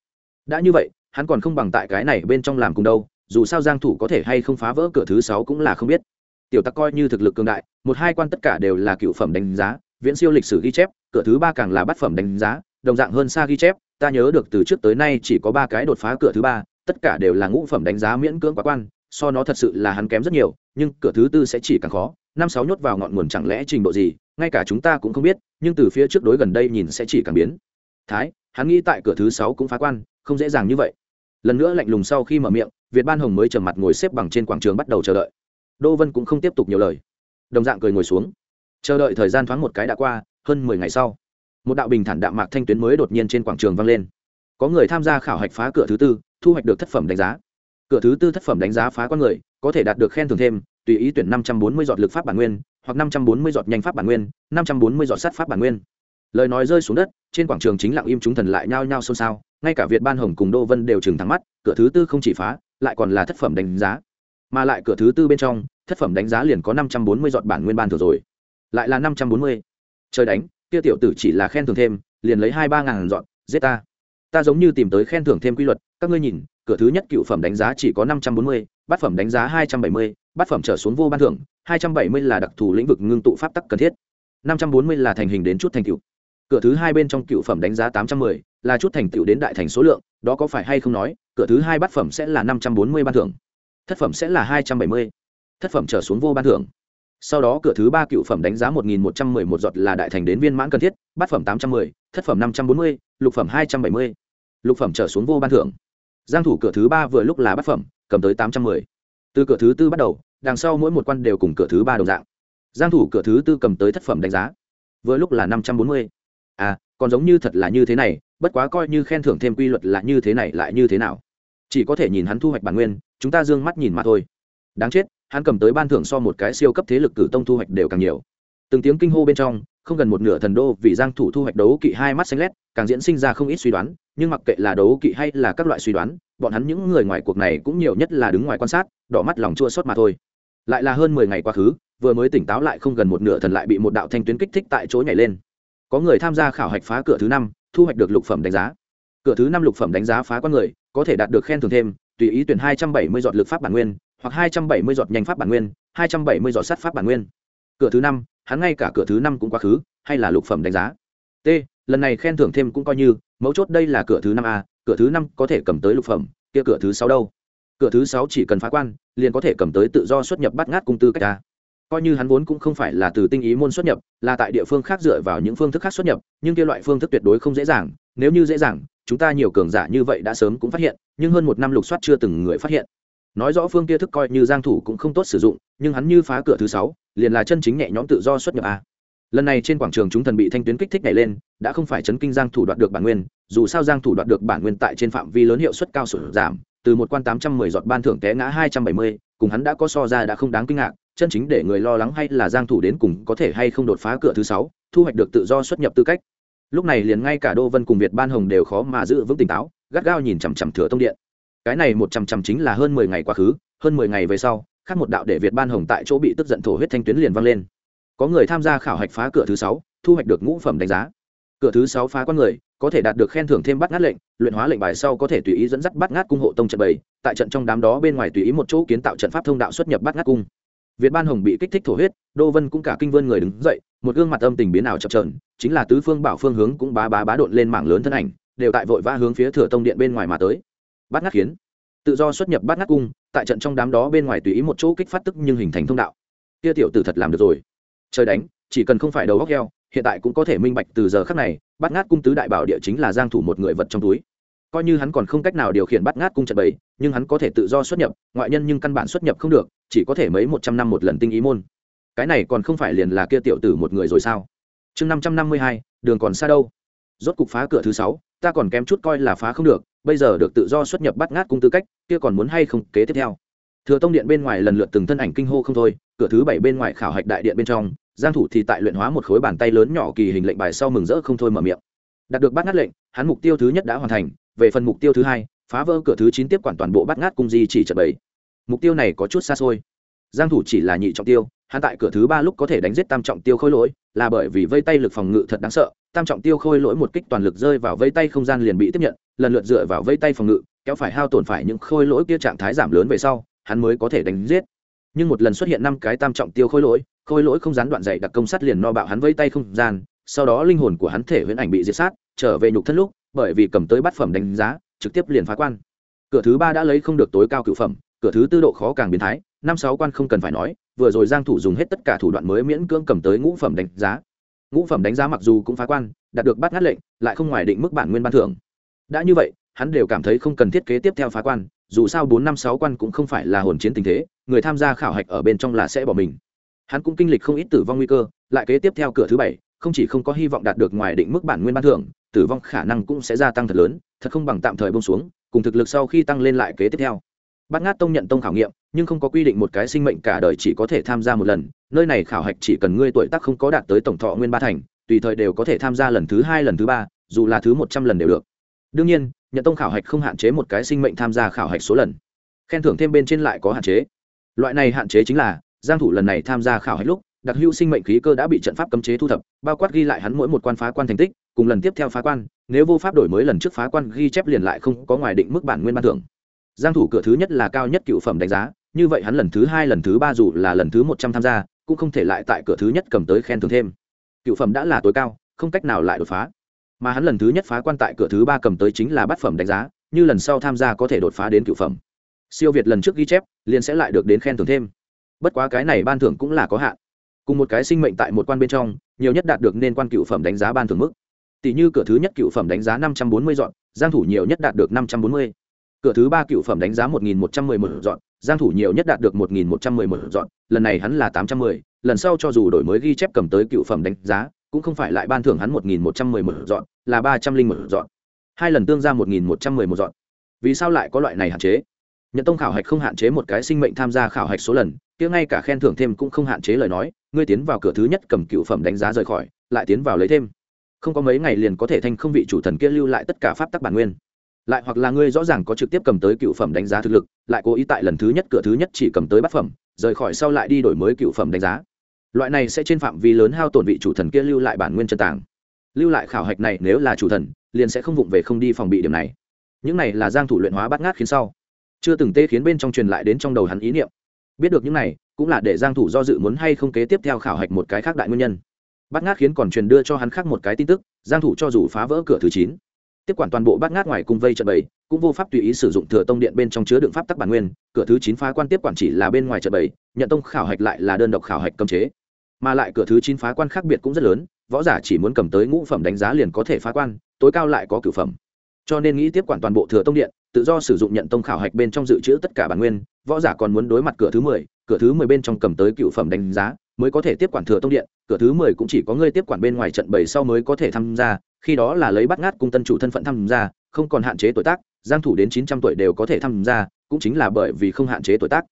Đã như vậy, hắn còn không bằng tại cái này bên trong làm cùng đâu, dù sao giang thủ có thể hay không phá vỡ cửa thứ sáu cũng là không biết. Tiểu tặc coi như thực lực cường đại, một hai quan tất cả đều là cựu phẩm đánh giá viễn siêu lịch sử ghi chép, cửa thứ ba càng là bát phẩm đánh giá, đồng dạng hơn xa ghi chép, ta nhớ được từ trước tới nay chỉ có ba cái đột phá cửa thứ ba, tất cả đều là ngũ phẩm đánh giá miễn cưỡng quá quan, so nó thật sự là hắn kém rất nhiều, nhưng cửa thứ tư sẽ chỉ càng khó, năm sáu nhốt vào ngọn nguồn chẳng lẽ trình độ gì, ngay cả chúng ta cũng không biết, nhưng từ phía trước đối gần đây nhìn sẽ chỉ càng biến. Thái, hắn nghĩ tại cửa thứ sáu cũng phá quan, không dễ dàng như vậy. Lần nữa lạnh lùng sau khi mở miệng, việt ban hồng mới trầm mặt ngồi xếp bằng trên quảng trường bắt đầu chờ đợi. Đô vân cũng không tiếp tục nhiều lời. Đồng dạng cười ngồi xuống chờ đợi thời gian thoáng một cái đã qua, hơn mười ngày sau, một đạo bình thản đạm mạc thanh tuyến mới đột nhiên trên quảng trường vang lên. Có người tham gia khảo hạch phá cửa thứ tư, thu hoạch được thất phẩm đánh giá. Cửa thứ tư thất phẩm đánh giá phá con người, có thể đạt được khen thưởng thêm, tùy ý tuyển năm trăm bốn mươi giọt lực pháp bản nguyên, hoặc năm trăm bốn mươi giọt nhanh pháp bản nguyên, năm trăm bốn mươi giọt sát pháp bản nguyên. Lời nói rơi xuống đất, trên quảng trường chính lặng im chúng thần lại nhao nhao xôn xao, ngay cả việt ban hồng cùng đô vân đều trừng thắng mắt, cửa thứ tư không chỉ phá, lại còn là thất phẩm đánh giá. Mà lại cửa thứ tư bên trong, thất phẩm đánh giá liền có năm trăm bốn mươi giọt bản nguyên ban thừa rồi lại là năm trăm bốn mươi. Trời đánh, kia tiểu tử chỉ là khen thưởng thêm, liền lấy hai ba ngàn dọn, giết ta. Ta giống như tìm tới khen thưởng thêm quy luật, các ngươi nhìn, cửa thứ nhất cựu phẩm đánh giá chỉ có năm trăm bốn mươi, bát phẩm đánh giá hai trăm bảy mươi, bát phẩm trở xuống vô ban thưởng, hai trăm bảy mươi là đặc thù lĩnh vực ngưng tụ pháp tắc cần thiết. năm trăm bốn mươi là thành hình đến chút thành cựu cửa thứ hai bên trong cựu phẩm đánh giá tám trăm mười, là chút thành tựu đến đại thành số lượng, đó có phải hay không nói, cửa thứ hai bát phẩm sẽ là năm trăm bốn mươi ban thưởng. Thất phẩm sẽ là hai trăm bảy mươi. Thất phẩm trở xuống vô ban thưởng sau đó cửa thứ ba cựu phẩm đánh giá một nghìn một trăm mười một giọt là đại thành đến viên mãn cần thiết, bát phẩm tám trăm mười, thất phẩm năm trăm bốn mươi, lục phẩm hai trăm bảy mươi. Lục phẩm trở xuống vô ban thưởng. Giang thủ cửa thứ ba vừa lúc là bát phẩm, cầm tới tám trăm mười. Từ cửa thứ tư bắt đầu, đằng sau mỗi một quan đều cùng cửa thứ ba đồng dạng. Giang thủ cửa thứ tư cầm tới thất phẩm đánh giá, vừa lúc là năm trăm bốn mươi. À còn giống như thật là như thế này, bất quá coi như khen thưởng thêm quy luật là như thế này lại như thế nào? Chỉ có thể nhìn hắn thu hoạch bản nguyên, chúng ta dương mắt nhìn mà thôi. Đáng chết hắn cầm tới ban thưởng so một cái siêu cấp thế lực cử tông thu hoạch đều càng nhiều. Từng tiếng kinh hô bên trong, không gần một nửa thần đô vì giang thủ thu hoạch đấu kỵ hai mắt xanh lét, càng diễn sinh ra không ít suy đoán, nhưng mặc kệ là đấu kỵ hay là các loại suy đoán, bọn hắn những người ngoài cuộc này cũng nhiều nhất là đứng ngoài quan sát, đỏ mắt lòng chua xót mà thôi. Lại là hơn 10 ngày quá khứ, vừa mới tỉnh táo lại không gần một nửa thần lại bị một đạo thanh tuyến kích thích tại chỗ nhảy lên. Có người tham gia khảo hạch phá cửa thứ năm, thu hoạch được lục phẩm đánh giá. Cửa thứ năm lục phẩm đánh giá phá quan người, có thể đạt được khen thưởng thêm, tùy ý tuyển 270 giọt lực pháp bản nguyên hoặc 270 giọt nhanh pháp bản nguyên 270 giọt sát pháp bản nguyên. Cửa thứ năm, hắn ngay cả cửa thứ năm cũng quá khứ, hay là lục phẩm đánh giá. T, lần này khen thưởng thêm cũng coi như, mấu chốt đây là cửa thứ năm a, cửa thứ năm có thể cầm tới lục phẩm, kia cửa thứ sáu đâu? Cửa thứ sáu chỉ cần phá quan, liền có thể cầm tới tự do xuất nhập bắt ngát cung tư cách a. Coi như hắn vốn cũng không phải là từ tinh ý môn xuất nhập, là tại địa phương khác dựa vào những phương thức khác xuất nhập, nhưng kia loại phương thức tuyệt đối không dễ dàng. Nếu như dễ dàng, chúng ta nhiều cường giả như vậy đã sớm cũng phát hiện, nhưng hơn một năm lục soát chưa từng người phát hiện nói rõ phương kia thức coi như giang thủ cũng không tốt sử dụng nhưng hắn như phá cửa thứ sáu liền là chân chính nhẹ nhõm tự do xuất nhập a. Lần này trên quảng trường chúng thần bị thanh tuyến kích thích nhảy lên đã không phải chấn kinh giang thủ đoạt được bản nguyên dù sao giang thủ đoạt được bản nguyên tại trên phạm vi lớn hiệu suất cao sụt giảm từ một quan 810 giọt ban thưởng té ngã 270, cùng hắn đã có so ra đã không đáng kinh ngạc chân chính để người lo lắng hay là giang thủ đến cùng có thể hay không đột phá cửa thứ sáu thu hoạch được tự do xuất nhập tư cách. Lúc này liền ngay cả đô vân cùng việt ban hồng đều khó mà giữ vững tỉnh táo gắt gao nhìn chằm chằm thừa tông điện cái này một trăm trăm chính là hơn 10 ngày quá khứ, hơn 10 ngày về sau, khác một đạo để việt ban hồng tại chỗ bị tức giận thổ huyết thanh tuyến liền vang lên. Có người tham gia khảo hạch phá cửa thứ sáu, thu hoạch được ngũ phẩm đánh giá. Cửa thứ sáu phá con người, có thể đạt được khen thưởng thêm bắt ngát lệnh, luyện hóa lệnh bài sau có thể tùy ý dẫn dắt bắt ngát cung hộ tông trận bày, tại trận trong đám đó bên ngoài tùy ý một chỗ kiến tạo trận pháp thông đạo xuất nhập bắt ngát cung. Việt ban hồng bị kích thích thổ huyết, đô vân cũng cả kinh vươn người đứng dậy, một gương mặt âm tình biến ảo chập trờn chính là tứ phương bảo phương hướng cũng bá bá bá đột lên mảng lớn thân ảnh, đều tại vội vã hướng phía thừa tông điện bên ngoài mà tới bát ngát khiến. Tự do xuất nhập bát ngát cung tại trận trong đám đó bên ngoài tùy ý một chỗ kích phát tức nhưng hình thành thông đạo. Kia tiểu tử thật làm được rồi. Trời đánh chỉ cần không phải đầu góc heo hiện tại cũng có thể minh bạch từ giờ khắc này bát ngát cung tứ đại bảo địa chính là giang thủ một người vật trong túi. Coi như hắn còn không cách nào điều khiển bát ngát cung trận bảy, nhưng hắn có thể tự do xuất nhập ngoại nhân nhưng căn bản xuất nhập không được chỉ có thể mấy một trăm năm một lần tinh ý môn. Cái này còn không phải liền là kia tiểu tử một người rồi sao? Chương năm trăm năm mươi hai đường còn xa đâu? Rốt cục phá cửa thứ sáu ta còn kém chút coi là phá không được, bây giờ được tự do xuất nhập bắt ngát cung tư cách, kia còn muốn hay không, kế tiếp theo. Thừa tông điện bên ngoài lần lượt từng thân ảnh kinh hô không thôi, cửa thứ bảy bên ngoài khảo hạch đại điện bên trong, giang thủ thì tại luyện hóa một khối bàn tay lớn nhỏ kỳ hình lệnh bài sau mừng rỡ không thôi mở miệng. Đạt được bắt ngát lệnh, hắn mục tiêu thứ nhất đã hoàn thành, về phần mục tiêu thứ hai, phá vỡ cửa thứ chín tiếp quản toàn bộ bắt ngát cung di chỉ trận bảy. Mục tiêu này có chút xa xôi. Giang thủ chỉ là nhị trọng tiêu hắn tại cửa thứ ba lúc có thể đánh giết tam trọng tiêu khôi lỗi, là bởi vì vây tay lực phòng ngự thật đáng sợ. Tam trọng tiêu khôi lỗi một kích toàn lực rơi vào vây tay không gian liền bị tiếp nhận, lần lượt dựa vào vây tay phòng ngự, kéo phải hao tổn phải những khôi lỗi kia trạng thái giảm lớn về sau, hắn mới có thể đánh giết. Nhưng một lần xuất hiện năm cái tam trọng tiêu khôi lỗi khôi lỗi không gián đoạn dày đặc công sắt liền no bạo hắn vây tay không gian, sau đó linh hồn của hắn thể huyễn ảnh bị diệt sát, trở về nhục thân lúc, bởi vì cầm tới bát phẩm đánh giá, trực tiếp liền phá quan. Cửa thứ ba đã lấy không được tối cao cửu phẩm, cửa thứ tư độ khó càng biến thái, năm sáu quan không cần phải nói vừa rồi giang thủ dùng hết tất cả thủ đoạn mới miễn cưỡng cầm tới ngũ phẩm đánh giá. Ngũ phẩm đánh giá mặc dù cũng phá quan, đạt được bắt ngắt lệnh, lại không ngoài định mức bản nguyên ban thưởng. Đã như vậy, hắn đều cảm thấy không cần thiết kế tiếp theo phá quan, dù sao bốn năm sáu quan cũng không phải là hồn chiến tình thế, người tham gia khảo hạch ở bên trong là sẽ bỏ mình. Hắn cũng kinh lịch không ít tử vong nguy cơ, lại kế tiếp theo cửa thứ bảy, không chỉ không có hy vọng đạt được ngoài định mức bản nguyên ban thưởng, tử vong khả năng cũng sẽ gia tăng thật lớn, thật không bằng tạm thời bông xuống, cùng thực lực sau khi tăng lên lại kế tiếp theo bát ngát tông nhận tông khảo nghiệm, nhưng không có quy định một cái sinh mệnh cả đời chỉ có thể tham gia một lần. Nơi này khảo hạch chỉ cần ngươi tuổi tác không có đạt tới tổng thọ nguyên ba thành, tùy thời đều có thể tham gia lần thứ hai, lần thứ ba, dù là thứ một trăm lần đều được. Đương nhiên, nhận tông khảo hạch không hạn chế một cái sinh mệnh tham gia khảo hạch số lần. Khen thưởng thêm bên trên lại có hạn chế. Loại này hạn chế chính là, giang thủ lần này tham gia khảo hạch lúc, đặc hữu sinh mệnh khí cơ đã bị trận pháp cấm chế thu thập, bao quát ghi lại hắn mỗi một quan phá quan thành tích, cùng lần tiếp theo phá quan, nếu vô pháp đổi mới lần trước phá quan ghi chép liền lại không có ngoài định mức bản nguyên ban thưởng giang thủ cửa thứ nhất là cao nhất cựu phẩm đánh giá, như vậy hắn lần thứ hai, lần thứ ba dù là lần thứ một trăm tham gia, cũng không thể lại tại cửa thứ nhất cầm tới khen thưởng thêm. Cựu phẩm đã là tối cao, không cách nào lại đột phá. Mà hắn lần thứ nhất phá quan tại cửa thứ ba cầm tới chính là bát phẩm đánh giá, như lần sau tham gia có thể đột phá đến cựu phẩm. Siêu việt lần trước ghi chép, liền sẽ lại được đến khen thưởng thêm. Bất quá cái này ban thưởng cũng là có hạn. Cùng một cái sinh mệnh tại một quan bên trong, nhiều nhất đạt được nên quan cựu phẩm đánh giá ban thưởng mức. Tỷ như cửa thứ nhất cựu phẩm đánh giá năm trăm bốn mươi dọn, giang thủ nhiều nhất đạt được năm trăm bốn mươi cửa thứ ba cựu phẩm đánh giá một nghìn một trăm mười một dọn, giang thủ nhiều nhất đạt được một nghìn một trăm mười một dọn, lần này hắn là tám trăm mười, lần sau cho dù đổi mới ghi chép cầm tới cựu phẩm đánh giá, cũng không phải lại ban thưởng hắn một nghìn một trăm mười một dọn, là ba trăm linh một dọn. Hai lần tương ra một nghìn một trăm mười một dọn. Vì sao lại có loại này hạn chế? Nhận tông khảo hạch không hạn chế một cái sinh mệnh tham gia khảo hạch số lần, kia ngay cả khen thưởng thêm cũng không hạn chế lời nói, ngươi tiến vào cửa thứ nhất cầm cựu phẩm đánh giá rời khỏi, lại tiến vào lấy thêm. Không có mấy ngày liền có thể thành không vị chủ thần kia lưu lại tất cả pháp tắc bản nguyên lại hoặc là ngươi rõ ràng có trực tiếp cầm tới cựu phẩm đánh giá thực lực, lại cố ý tại lần thứ nhất, cửa thứ nhất chỉ cầm tới bát phẩm, rời khỏi sau lại đi đổi mới cựu phẩm đánh giá. Loại này sẽ trên phạm vi lớn hao tổn vị chủ thần kia lưu lại bản nguyên chân tàng. Lưu lại khảo hạch này nếu là chủ thần, liền sẽ không vụng về không đi phòng bị điểm này. Những này là giang thủ luyện hóa bắt ngát khiến sau. Chưa từng tê khiến bên trong truyền lại đến trong đầu hắn ý niệm. Biết được những này, cũng là để giang thủ do dự muốn hay không kế tiếp theo khảo hạch một cái khác đại nguyên nhân. Bắt ngát khiến còn truyền đưa cho hắn khác một cái tin tức, giang thủ cho dù phá vỡ cửa thứ 9 tiếp quản toàn bộ bát ngát ngoài cung vây trận bảy, cũng vô pháp tùy ý sử dụng thừa tông điện bên trong chứa đựng pháp tắc bản nguyên, cửa thứ chín phá quan tiếp quản chỉ là bên ngoài trận bảy, nhận tông khảo hạch lại là đơn độc khảo hạch cấm chế. Mà lại cửa thứ chín phá quan khác biệt cũng rất lớn, võ giả chỉ muốn cầm tới ngũ phẩm đánh giá liền có thể phá quan, tối cao lại có cửu phẩm. Cho nên nghĩ tiếp quản toàn bộ thừa tông điện, tự do sử dụng nhận tông khảo hạch bên trong dự trữ tất cả bản nguyên, võ giả còn muốn đối mặt cửa thứ mười, cửa thứ mười bên trong cầm tới cựu phẩm đánh giá mới có thể tiếp quản thừa tông điện, cửa thứ mười cũng chỉ có người tiếp quản bên ngoài trận bảy sau mới có thể tham gia, khi đó là lấy bắt ngát cung tân chủ thân phận tham gia, không còn hạn chế tuổi tác, giang thủ đến 900 tuổi đều có thể tham gia, cũng chính là bởi vì không hạn chế tuổi tác.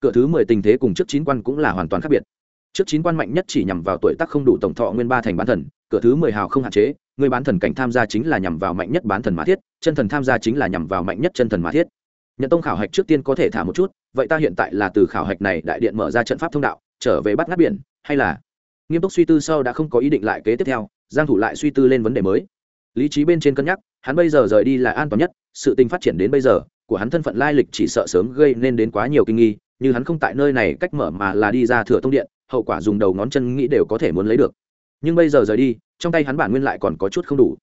Cửa thứ 10 tình thế cùng trước chín quan cũng là hoàn toàn khác biệt. Trước chín quan mạnh nhất chỉ nhằm vào tuổi tác không đủ tổng thọ nguyên ba thành bán thần, cửa thứ 10 hào không hạn chế người bán thần cảnh tham gia chính là nhằm vào mạnh nhất bán thần mã thiết, chân thần tham gia chính là nhằm vào mạnh nhất chân thần mã thiết. Nhận tông khảo hạch trước tiên có thể thả một chút, vậy ta hiện tại là từ khảo hạch này đại điện mở ra trận pháp thông đạo trở về bắt ngắt biển, hay là? Nghiêm túc suy tư sau đã không có ý định lại kế tiếp theo, giang thủ lại suy tư lên vấn đề mới. Lý trí bên trên cân nhắc, hắn bây giờ rời đi là an toàn nhất, sự tình phát triển đến bây giờ, của hắn thân phận lai lịch chỉ sợ sớm gây nên đến quá nhiều kinh nghi, như hắn không tại nơi này cách mở mà là đi ra thừa thông điện, hậu quả dùng đầu ngón chân nghĩ đều có thể muốn lấy được. Nhưng bây giờ rời đi, trong tay hắn bản nguyên lại còn có chút không đủ.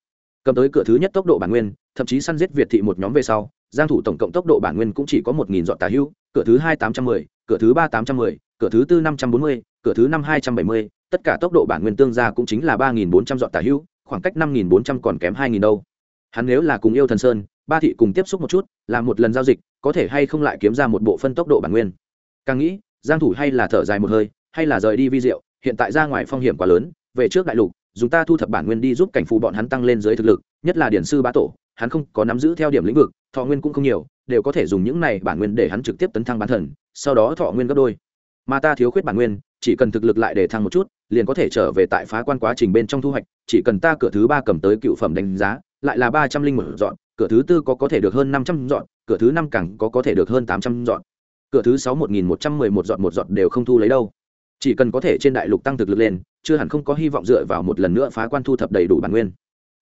Cầm tới cửa thứ nhất tốc độ bản nguyên, thậm chí săn giết việt thị một nhóm về sau, giang thủ tổng cộng tốc độ bản nguyên cũng chỉ có một nghìn dọn tà hưu, cửa thứ hai tám trăm mười, cửa thứ ba tám trăm mười cửa thứ tư năm trăm bốn mươi, cửa thứ năm hai trăm bảy mươi, tất cả tốc độ bản nguyên tương ra cũng chính là ba nghìn bốn trăm dọn tà hưu khoảng cách năm nghìn bốn trăm còn kém hai nghìn đâu. Hắn nếu là cùng yêu thần sơn, ba thị cùng tiếp xúc một chút làm một lần giao dịch, có thể hay không lại kiếm ra một bộ phân tốc độ bản nguyên. Càng nghĩ, giang thủ hay là thở dài một hơi, hay là rời đi vi diệu, hiện tại ra ngoài phong hiểm quá lớn, về trước đại lục, dùng ta thu thập bản nguyên đi giúp cảnh phù bọn hắn tăng lên dưới thực lực, nhất là điển sư bá tổ, hắn không có nắm giữ theo điểm lĩnh vực, thọ nguyên cũng không nhiều, đều có thể dùng những này bản nguyên để hắn trực tiếp tấn thăng bán thần, sau đó thọ nguyên gấp đôi mà ta thiếu khuyết bản nguyên, chỉ cần thực lực lại để thăng một chút, liền có thể trở về tại phá quan quá trình bên trong thu hoạch, chỉ cần ta cửa thứ ba cầm tới cựu phẩm đánh giá, lại là ba trăm linh một dọn, cửa thứ tư có có thể được hơn năm trăm dọn, cửa thứ năm càng có có thể được hơn tám trăm dọn. Cửa thứ sáu một nghìn một trăm mười một dọn một dọn đều không thu lấy đâu. Chỉ cần có thể trên đại lục tăng thực lực lên, chưa hẳn không có hy vọng dựa vào một lần nữa phá quan thu thập đầy đủ bản nguyên.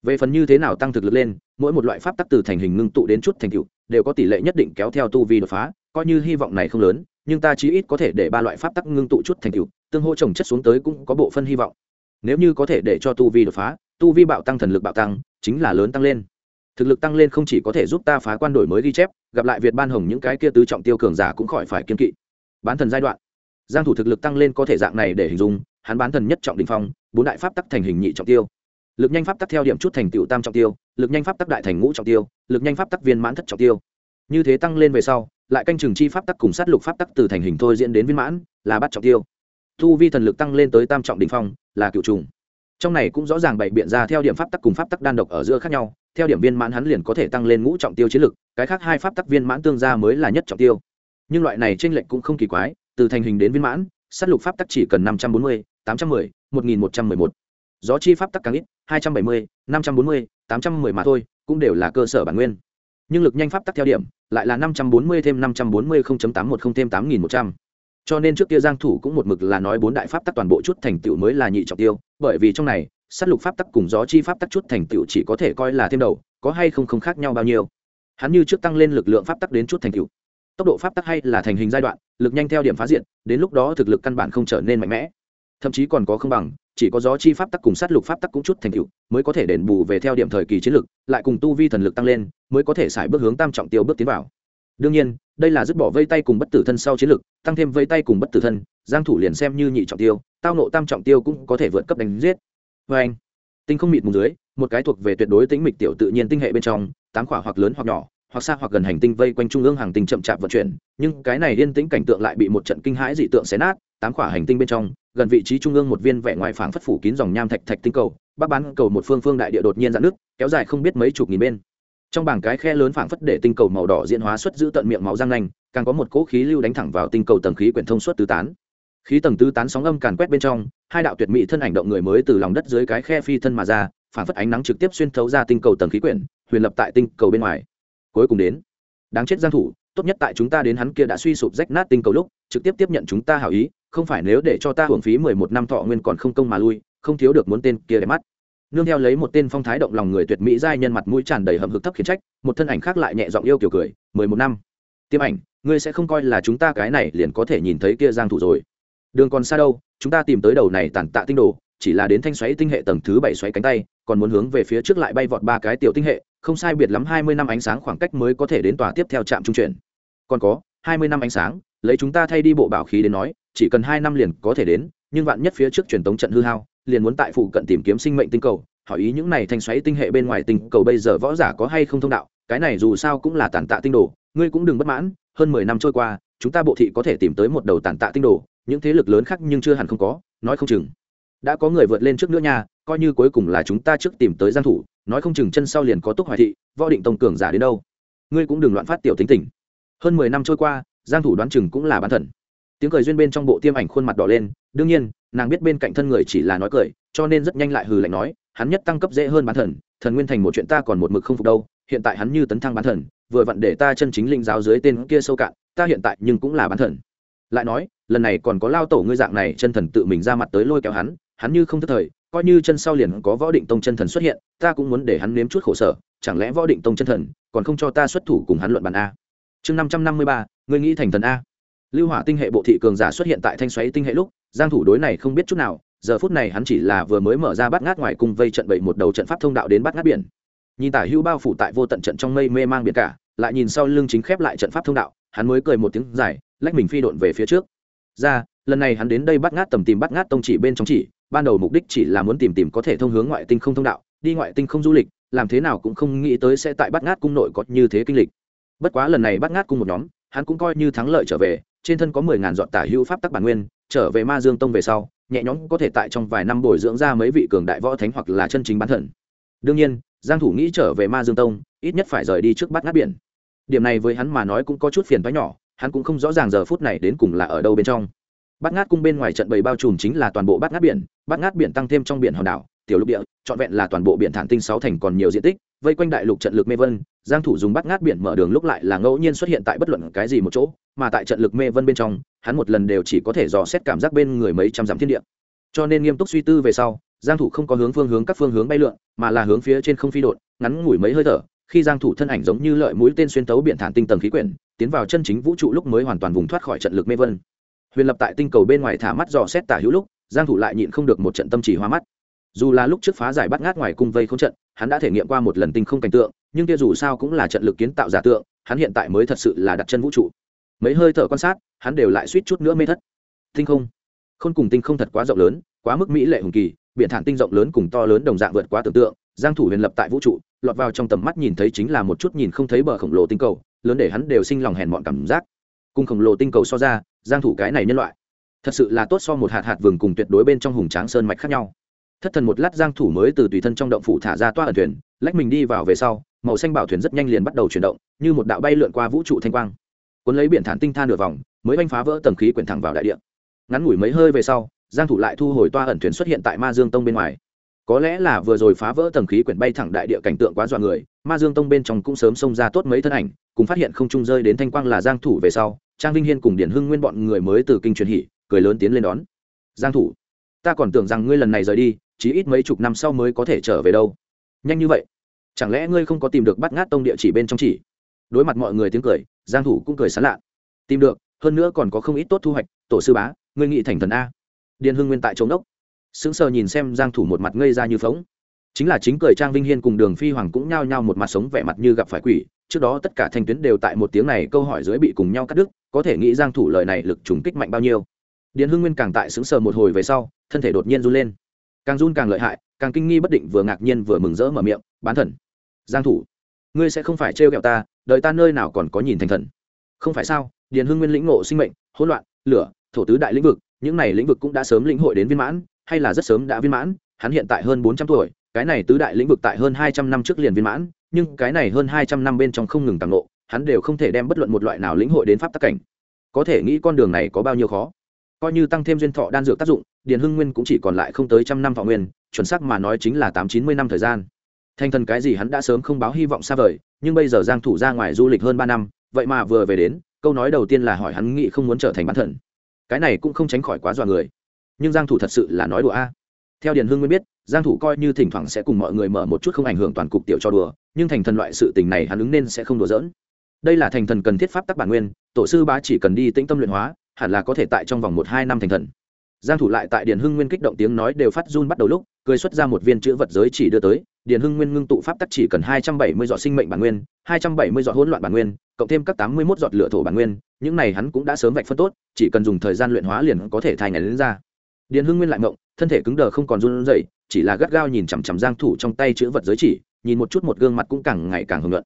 Về phần như thế nào tăng thực lực lên, mỗi một loại pháp tắc từ thành hình ngưng tụ đến chút thành tựu, đều có tỷ lệ nhất định kéo theo tu vi đột phá, coi như hy vọng này không lớn nhưng ta chí ít có thể để ba loại pháp tắc ngưng tụ chút thành tựu, tương hỗ trồng chất xuống tới cũng có bộ phân hy vọng. Nếu như có thể để cho tu vi đột phá, tu vi bạo tăng thần lực bạo tăng, chính là lớn tăng lên. Thực lực tăng lên không chỉ có thể giúp ta phá quan đổi mới ghi chép, gặp lại việt ban hồng những cái kia tứ trọng tiêu cường giả cũng khỏi phải kiên kỵ. Bán thần giai đoạn. Giang thủ thực lực tăng lên có thể dạng này để hình dung, hắn bán thần nhất trọng đỉnh phong, bốn đại pháp tắc thành hình nhị trọng tiêu. Lực nhanh pháp tắc theo điểm chút thành tựu tam trọng tiêu, lực nhanh pháp tắc đại thành ngũ trọng tiêu, lực nhanh pháp tắc viên mãn thất trọng tiêu. Như thế tăng lên về sau lại canh chừng chi pháp tắc cùng sát lục pháp tắc từ thành hình thôi diễn đến viên mãn, là bắt trọng tiêu. Thu vi thần lực tăng lên tới tam trọng đ ỉ n h phong, là cựu trùng. Trong này cũng rõ ràng bày biện ra theo điểm pháp tắc cùng pháp tắc đan độc ở giữa khác nhau, theo điểm viên mãn hắn liền có thể tăng lên ngũ trọng tiêu chiến lực, cái khác hai pháp tắc viên mãn tương gia mới là nhất trọng tiêu. Nhưng loại này t r ê n lệch cũng không kỳ quái, từ thành hình đến viên mãn s á t lục pháp tắc chỉ cần năm trăm bốn mươi, tám trăm mười, một nghìn một trăm mười một. Gió chi pháp tắc càng ít, hai trăm bảy mươi, năm trăm bốn mươi, tám trăm mười mà thôi, cũng đều là cơ sở bản nguyên nhưng lực nhanh pháp tắc theo điểm, lại là năm trăm bốn mươi thêm năm trăm bốn mươi tám một không thêm tám nghìn một trăm. Cho nên trước kia giang thủ cũng một mực là nói bốn đại pháp tắc toàn bộ chút thành tựu mới là nhị trọng tiêu, bởi vì trong này, sát lục pháp tắc cùng gió chi pháp tắc chút thành tựu chỉ có thể coi là thêm đầu, có hay không không khác nhau bao nhiêu. Hắn như trước tăng lên lực lượng pháp tắc đến chút thành tựu. Tốc độ pháp tắc hay là thành hình giai đoạn, lực nhanh theo điểm phá diện, đến lúc đó thực lực căn bản không trở nên mạnh mẽ. Thậm chí còn có không bằng chỉ có gió chi pháp tắc cùng sát lục pháp tắc cũng chút thành tựu, mới có thể đền bù về theo điểm thời kỳ chiến lực lại cùng tu vi thần lực tăng lên, mới có thể xài bước hướng tam trọng tiêu bước tiến vào. Đương nhiên, đây là dứt bỏ vây tay cùng bất tử thân sau chiến lực tăng thêm vây tay cùng bất tử thân, giang thủ liền xem như nhị trọng tiêu, tao nộ tam trọng tiêu cũng có thể vượt cấp đánh giết. Với anh, tinh không mịt mù dưới, một cái thuộc về tuyệt đối tính mịch tiểu tự nhiên tinh hệ bên trong, tám quả hoặc lớn hoặc nhỏ, hoặc xa hoặc gần hành tinh vây quanh trung ương hàng tinh chậm chạp vận chuyển, nhưng cái này yên tĩnh cảnh tượng lại bị một trận kinh hãi dị tượng xé nát tám quả hành tinh bên trong, gần vị trí trung ương một viên vẻ ngoài phảng phất phủ kín dòng nham thạch thạch tinh cầu, bắc bán cầu một phương phương đại địa đột nhiên dạn nước kéo dài không biết mấy chục nghìn bên. Trong bảng cái khe lớn phảng phất để tinh cầu màu đỏ diễn hóa xuất giữ tận miệng máu răng nanh, càng có một cỗ khí lưu đánh thẳng vào tinh cầu tầng khí quyển thông suốt tứ tán. Khí tầng tứ tán sóng âm càn quét bên trong, hai đạo tuyệt mỹ thân ảnh động người mới từ lòng đất dưới cái khe phi thân mà ra, phảng phất ánh nắng trực tiếp xuyên thấu ra tinh cầu tầng khí quyển, huyền lập tại tinh cầu bên ngoài. Cuối cùng đến, đáng chết giang thủ tốt nhất tại chúng ta đến hắn kia đã suy sụp rách nát tinh cầu lúc, trực tiếp tiếp nhận chúng ta hảo ý, không phải nếu để cho ta hưởng phí 11 năm thọ nguyên còn không công mà lui, không thiếu được muốn tên kia để mắt. Nương theo lấy một tên phong thái động lòng người tuyệt mỹ giai nhân mặt mũi tràn đầy hầm hực thấp khiển trách, một thân ảnh khác lại nhẹ giọng yêu kiểu cười 11 năm. Tiêm ảnh, ngươi sẽ không coi là chúng ta cái này liền có thể nhìn thấy kia giang thủ rồi. Đường còn xa đâu, chúng ta tìm tới đầu này tản tạ tinh đồ, chỉ là đến thanh xoáy tinh hệ tầng thứ bảy xoáy cánh tay, còn muốn hướng về phía trước lại bay vọt ba cái tiểu tinh hệ không sai biệt lắm hai mươi năm ánh sáng khoảng cách mới có thể đến tòa tiếp theo trạm trung chuyển. Còn có, hai mươi năm ánh sáng, lấy chúng ta thay đi bộ bảo khí đến nói, chỉ cần hai năm liền có thể đến, nhưng vạn nhất phía trước truyền tống trận hư hao, liền muốn tại phụ cận tìm kiếm sinh mệnh tinh cầu. Hỏi ý những này thanh xoáy tinh hệ bên ngoài tinh cầu bây giờ võ giả có hay không thông đạo, cái này dù sao cũng là tàn tạ tinh đồ, ngươi cũng đừng bất mãn, hơn mười năm trôi qua, chúng ta bộ thị có thể tìm tới một đầu tàn tạ tinh đồ, những thế lực lớn khác nhưng chưa hẳn không có, nói không chừng. Đã có người vượt lên trước nữa nha coi như cuối cùng là chúng ta trước tìm tới giang thủ, nói không chừng chân sau liền có túc hoài thị, võ định tông cường giả đến đâu. Ngươi cũng đừng loạn phát tiểu tính tình. Hơn mười năm trôi qua, giang thủ đoán chừng cũng là bán thần. Tiếng cười duyên bên trong bộ tiêm ảnh khuôn mặt đỏ lên, đương nhiên, nàng biết bên cạnh thân người chỉ là nói cười, cho nên rất nhanh lại hừ lạnh nói, hắn nhất tăng cấp dễ hơn bán thần thần nguyên thành một chuyện ta còn một mực không phục đâu, hiện tại hắn như tấn thăng bán thần, vừa vặn để ta chân chính linh giáo dưới tên kia sâu cạn, ta hiện tại nhưng cũng là bán thần. Lại nói, lần này còn có lao tổ ngươi dạng này chân thần tự mình ra mặt tới lôi kéo hắn hắn như không tức thời, coi như chân sau liền có võ định tông chân thần xuất hiện, ta cũng muốn để hắn nếm chút khổ sở, chẳng lẽ võ định tông chân thần còn không cho ta xuất thủ cùng hắn luận bàn a? Chương năm trăm năm mươi ba người nghĩ thành thần a? Lưu hỏa tinh hệ bộ thị cường giả xuất hiện tại thanh xoáy tinh hệ lúc, giang thủ đối này không biết chút nào, giờ phút này hắn chỉ là vừa mới mở ra bắt ngát ngoài cùng vây trận bậy một đầu trận pháp thông đạo đến bắt ngát biển. Nhìn tả hữu bao phủ tại vô tận trận trong mây mê mang biển cả, lại nhìn sau lưng chính khép lại trận pháp thông đạo, hắn mới cười một tiếng dài, lách mình phi độn về phía trước. Ra, lần này hắn đến đây bắt ngát tầm tìm bắt ngát tông chỉ bên trong chỉ ban đầu mục đích chỉ là muốn tìm tìm có thể thông hướng ngoại tinh không thông đạo, đi ngoại tinh không du lịch, làm thế nào cũng không nghĩ tới sẽ tại bắt ngát cung nội có như thế kinh lịch. Bất quá lần này bắt ngát cung một nhóm, hắn cũng coi như thắng lợi trở về, trên thân có mười ngàn dọn tả hữu pháp tắc bản nguyên, trở về ma dương tông về sau, nhẹ nhõm có thể tại trong vài năm bồi dưỡng ra mấy vị cường đại võ thánh hoặc là chân chính bán thần. Đương nhiên, giang thủ nghĩ trở về ma dương tông, ít nhất phải rời đi trước bắt ngát biển. Điểm này với hắn mà nói cũng có chút phiền toái nhỏ, hắn cũng không rõ ràng giờ phút này đến cùng là ở đâu bên trong bát ngát cung bên ngoài trận bầy bao trùm chính là toàn bộ bát ngát biển, bát ngát biển tăng thêm trong biển hòn đảo, tiểu lục địa, trọn vẹn là toàn bộ biển thản tinh sáu thành còn nhiều diện tích, vây quanh đại lục trận lực mê vân, giang thủ dùng bát ngát biển mở đường lúc lại là ngẫu nhiên xuất hiện tại bất luận cái gì một chỗ, mà tại trận lực mê vân bên trong, hắn một lần đều chỉ có thể dò xét cảm giác bên người mấy trăm dặm thiên địa. Cho nên nghiêm túc suy tư về sau, giang thủ không có hướng phương hướng các phương hướng bay lượn, mà là hướng phía trên không phi đột, ngắn ngủi mấy hơi thở, khi giang thủ thân ảnh giống như lợi mũi tên xuyên tấu biển thản tinh tầng khí quyển, tiến vào chân chính vũ trụ lúc mới hoàn toàn vùng thoát khỏi trận lực mê vân huyền lập tại tinh cầu bên ngoài thả mắt dò xét tả hữu lúc, giang thủ lại nhịn không được một trận tâm chỉ hoa mắt. Dù là lúc trước phá giải bắt ngát ngoài cung vây không trận, hắn đã thể nghiệm qua một lần tinh không cảnh tượng, nhưng kia dù sao cũng là trận lực kiến tạo giả tượng, hắn hiện tại mới thật sự là đặt chân vũ trụ. Mấy hơi thở quan sát, hắn đều lại suýt chút nữa mê thất. Tinh không? Khôn cùng tinh không thật quá rộng lớn, quá mức mỹ lệ hùng kỳ, biển thản tinh rộng lớn cùng to lớn đồng dạng vượt quá tưởng tượng, giang thủ huyền lập tại vũ trụ, lọt vào trong tầm mắt nhìn thấy chính là một chút nhìn không thấy bờ khổng lồ tinh cầu, lớn để hắn đều sinh lòng hèn mọn cảm giác. Cùng khổng lồ tinh cầu so ra giang thủ cái này nhân loại. Thật sự là tốt so một hạt hạt vừng cùng tuyệt đối bên trong hùng tráng sơn mạch khác nhau. Thất thần một lát giang thủ mới từ tùy thân trong động phủ thả ra toa ẩn thuyền, lách mình đi vào về sau, màu xanh bảo thuyền rất nhanh liền bắt đầu chuyển động, như một đạo bay lượn qua vũ trụ thanh quang. Cuốn lấy biển thản tinh tha nửa vòng, mới anh phá vỡ tầng khí quyển thẳng vào đại địa. Ngắn ngủi mấy hơi về sau, giang thủ lại thu hồi toa ẩn thuyền xuất hiện tại ma dương tông bên ngoài. Có lẽ là vừa rồi phá vỡ tầng khí quyển bay thẳng đại địa cảnh tượng quá dọa người, ma dương tông bên trong cũng sớm xông ra tốt mấy thân ảnh, cùng phát hiện không trung rơi đến thanh quang là giang thủ về sau trang vinh hiên cùng điển hưng nguyên bọn người mới từ kinh truyền hỉ, cười lớn tiến lên đón. Giang thủ, ta còn tưởng rằng ngươi lần này rời đi, chỉ ít mấy chục năm sau mới có thể trở về đâu. Nhanh như vậy? Chẳng lẽ ngươi không có tìm được bắt ngát tông địa chỉ bên trong chỉ? Đối mặt mọi người tiếng cười, giang thủ cũng cười sán lạ. Tìm được, hơn nữa còn có không ít tốt thu hoạch, tổ sư bá, ngươi nghị thành thần a. Điền hưng nguyên tại chống đốc sững sờ nhìn xem giang thủ một mặt ngây ra như phóng chính là chính cười trang vinh hiên cùng đường phi hoàng cũng nhao nhao một mặt sống vẻ mặt như gặp phải quỷ. Trước đó tất cả thanh tuyến đều tại một tiếng này câu hỏi dưới bị cùng nhau cắt đứt, có thể nghĩ giang thủ lời này lực trùng kích mạnh bao nhiêu. Điền hưng nguyên càng tại sững sờ một hồi về sau, thân thể đột nhiên run lên. Càng run càng lợi hại, càng kinh nghi bất định vừa ngạc nhiên vừa mừng rỡ mở miệng, bán thần, giang thủ, ngươi sẽ không phải trêu ghẹo ta đợi ta nơi nào còn có nhìn thành thần? Không phải sao? Điền hưng nguyên lĩnh ngộ sinh mệnh, hỗn loạn, lửa, thổ tứ đại lĩnh vực, những này lĩnh vực cũng đã sớm lĩnh hội đến viên mãn, hay là rất sớm đã viên mãn, hắn hiện tại hơn bốn trăm tuổi cái này tứ đại lĩnh vực tại hơn hai trăm năm trước liền viên mãn, nhưng cái này hơn hai trăm năm bên trong không ngừng tăng ngộ, hắn đều không thể đem bất luận một loại nào lĩnh hội đến pháp tắc cảnh. Có thể nghĩ con đường này có bao nhiêu khó? Coi như tăng thêm duyên thọ đan dược tác dụng, điền hưng nguyên cũng chỉ còn lại không tới trăm năm thọ nguyên, chuẩn xác mà nói chính là tám chín mươi năm thời gian. Thành thần cái gì hắn đã sớm không báo hy vọng xa vời, nhưng bây giờ giang thủ ra ngoài du lịch hơn ba năm, vậy mà vừa về đến, câu nói đầu tiên là hỏi hắn nghĩ không muốn trở thành bán thần. Cái này cũng không tránh khỏi quá dọa người. Nhưng giang thủ thật sự là nói đùa a theo điền hưng nguyên biết, giang thủ coi như thỉnh thoảng sẽ cùng mọi người mở một chút không ảnh hưởng toàn cục tiểu cho đùa, nhưng thành thần loại sự tình này hắn ứng nên sẽ không đùa giỡn. Đây là thành thần cần thiết pháp tắc bản nguyên, tổ sư bá chỉ cần đi tĩnh tâm luyện hóa, hẳn là có thể tại trong vòng một hai năm thành thần. Giang thủ lại tại điền hưng nguyên kích động tiếng nói đều phát run bắt đầu lúc, cười xuất ra một viên chữ vật giới chỉ đưa tới, điền hưng nguyên ngưng tụ pháp tắc chỉ cần 270 giọt sinh mệnh bản nguyên 270 giọt hỗn loạn bản nguyên, cộng thêm các 81 giọt lửa thổ bản nguyên, những này hắn cũng đã sớm vạch phân tốt, chỉ cần dùng thời gian luyện hóa liền có thể thay ngày đến ra. Điền hưng nguyên lại ngộng thân thể cứng đờ không còn run rẩy, chỉ là gắt gao nhìn chằm chằm giang thủ trong tay chữ vật giới chỉ, nhìn một chút một gương mặt cũng càng ngày càng hùng luận.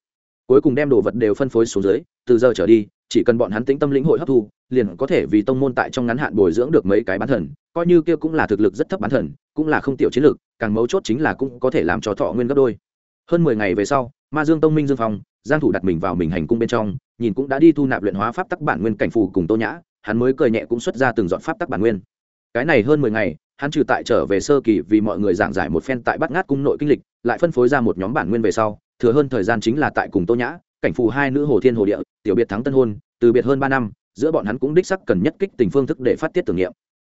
Cuối cùng đem đồ vật đều phân phối xuống dưới, từ giờ trở đi, chỉ cần bọn hắn tĩnh tâm lĩnh hội hấp thu, liền có thể vì tông môn tại trong ngắn hạn bồi dưỡng được mấy cái bán thần, coi như kia cũng là thực lực rất thấp bán thần, cũng là không tiểu chiến lực càng mấu chốt chính là cũng có thể làm cho thọ nguyên gấp đôi. Hơn mười ngày về sau, ma dương tông minh dương phong, giang thủ đặt mình vào mình hành cung bên trong, nhìn cũng đã đi thu nạp luyện hóa pháp tắc bản nguyên cảnh phù cùng tô nhã, hắn mới cười nhẹ cũng xuất ra từng dọn pháp tắc bản nguyên. Cái này hơn mười ngày hắn trừ tại trở về sơ kỳ vì mọi người giảng giải một phen tại bắt ngát cung nội kinh lịch, lại phân phối ra một nhóm bản nguyên về sau, thừa hơn thời gian chính là tại cùng tô nhã, cảnh phù hai nữ hồ thiên hồ địa, tiểu biệt thắng tân hôn, từ biệt hơn ba năm, giữa bọn hắn cũng đích sắc cần nhất kích tình phương thức để phát tiết tưởng niệm.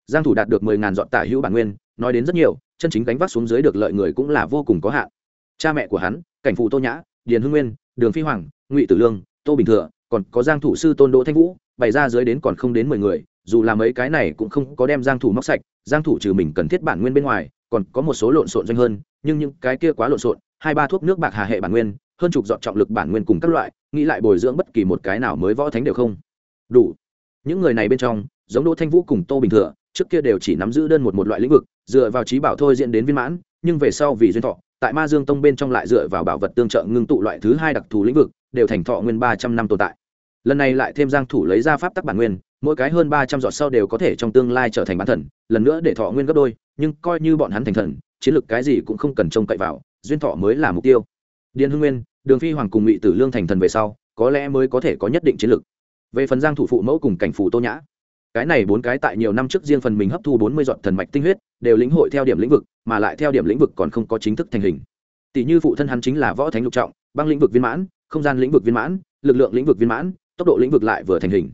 Giang thủ đạt được mười ngàn dọn tả hữu bản nguyên, nói đến rất nhiều, chân chính gánh vác xuống dưới được lợi người cũng là vô cùng có hạn. Cha mẹ của hắn, cảnh phù tô nhã, điền hưng nguyên, đường phi hoàng, ngụy tử lương, tô bình thừa, còn có giang thủ sư tôn đỗ thanh vũ, bày ra dưới đến còn không đến mười người, dù là mấy cái này cũng không có đem giang thủ móc sạch giang thủ trừ mình cần thiết bản nguyên bên ngoài, còn có một số lộn xộn doanh hơn, nhưng những cái kia quá lộn xộn, hai ba thuốc nước bạc hà hệ bản nguyên, hơn chục dọn trọng lực bản nguyên cùng các loại, nghĩ lại bồi dưỡng bất kỳ một cái nào mới võ thánh đều không. Đủ. Những người này bên trong, giống đỗ thanh vũ cùng tô bình thừa, trước kia đều chỉ nắm giữ đơn một một loại lĩnh vực, dựa vào trí bảo thôi diễn đến viên mãn, nhưng về sau vì duyên thọ, tại ma dương tông bên trong lại dựa vào bảo vật tương trợ ngưng tụ loại thứ hai đặc thù lĩnh vực, đều thành thọ nguyên ba trăm năm tồn tại. Lần này lại thêm giang thủ lấy ra pháp tắc bản nguyên mỗi cái hơn ba trăm giọt sau đều có thể trong tương lai trở thành bán thần, lần nữa để thọ nguyên gấp đôi, nhưng coi như bọn hắn thành thần, chiến lược cái gì cũng không cần trông cậy vào, duyên thọ mới là mục tiêu. Điền hưng nguyên, đường phi hoàng cùng ngụy tử lương thành thần về sau, có lẽ mới có thể có nhất định chiến lược. Về phần giang thủ phụ mẫu cùng cảnh phủ tô nhã, cái này bốn cái tại nhiều năm trước riêng phần mình hấp thu bốn mươi giọt thần mạch tinh huyết, đều lĩnh hội theo điểm lĩnh vực, mà lại theo điểm lĩnh vực còn không có chính thức thành hình. Tỷ như phụ thân hắn chính là võ thánh lục trọng, băng lĩnh vực viên mãn, không gian lĩnh vực viên mãn, lực lượng lĩnh vực viên mãn, tốc độ lĩnh vực lại vừa thành hình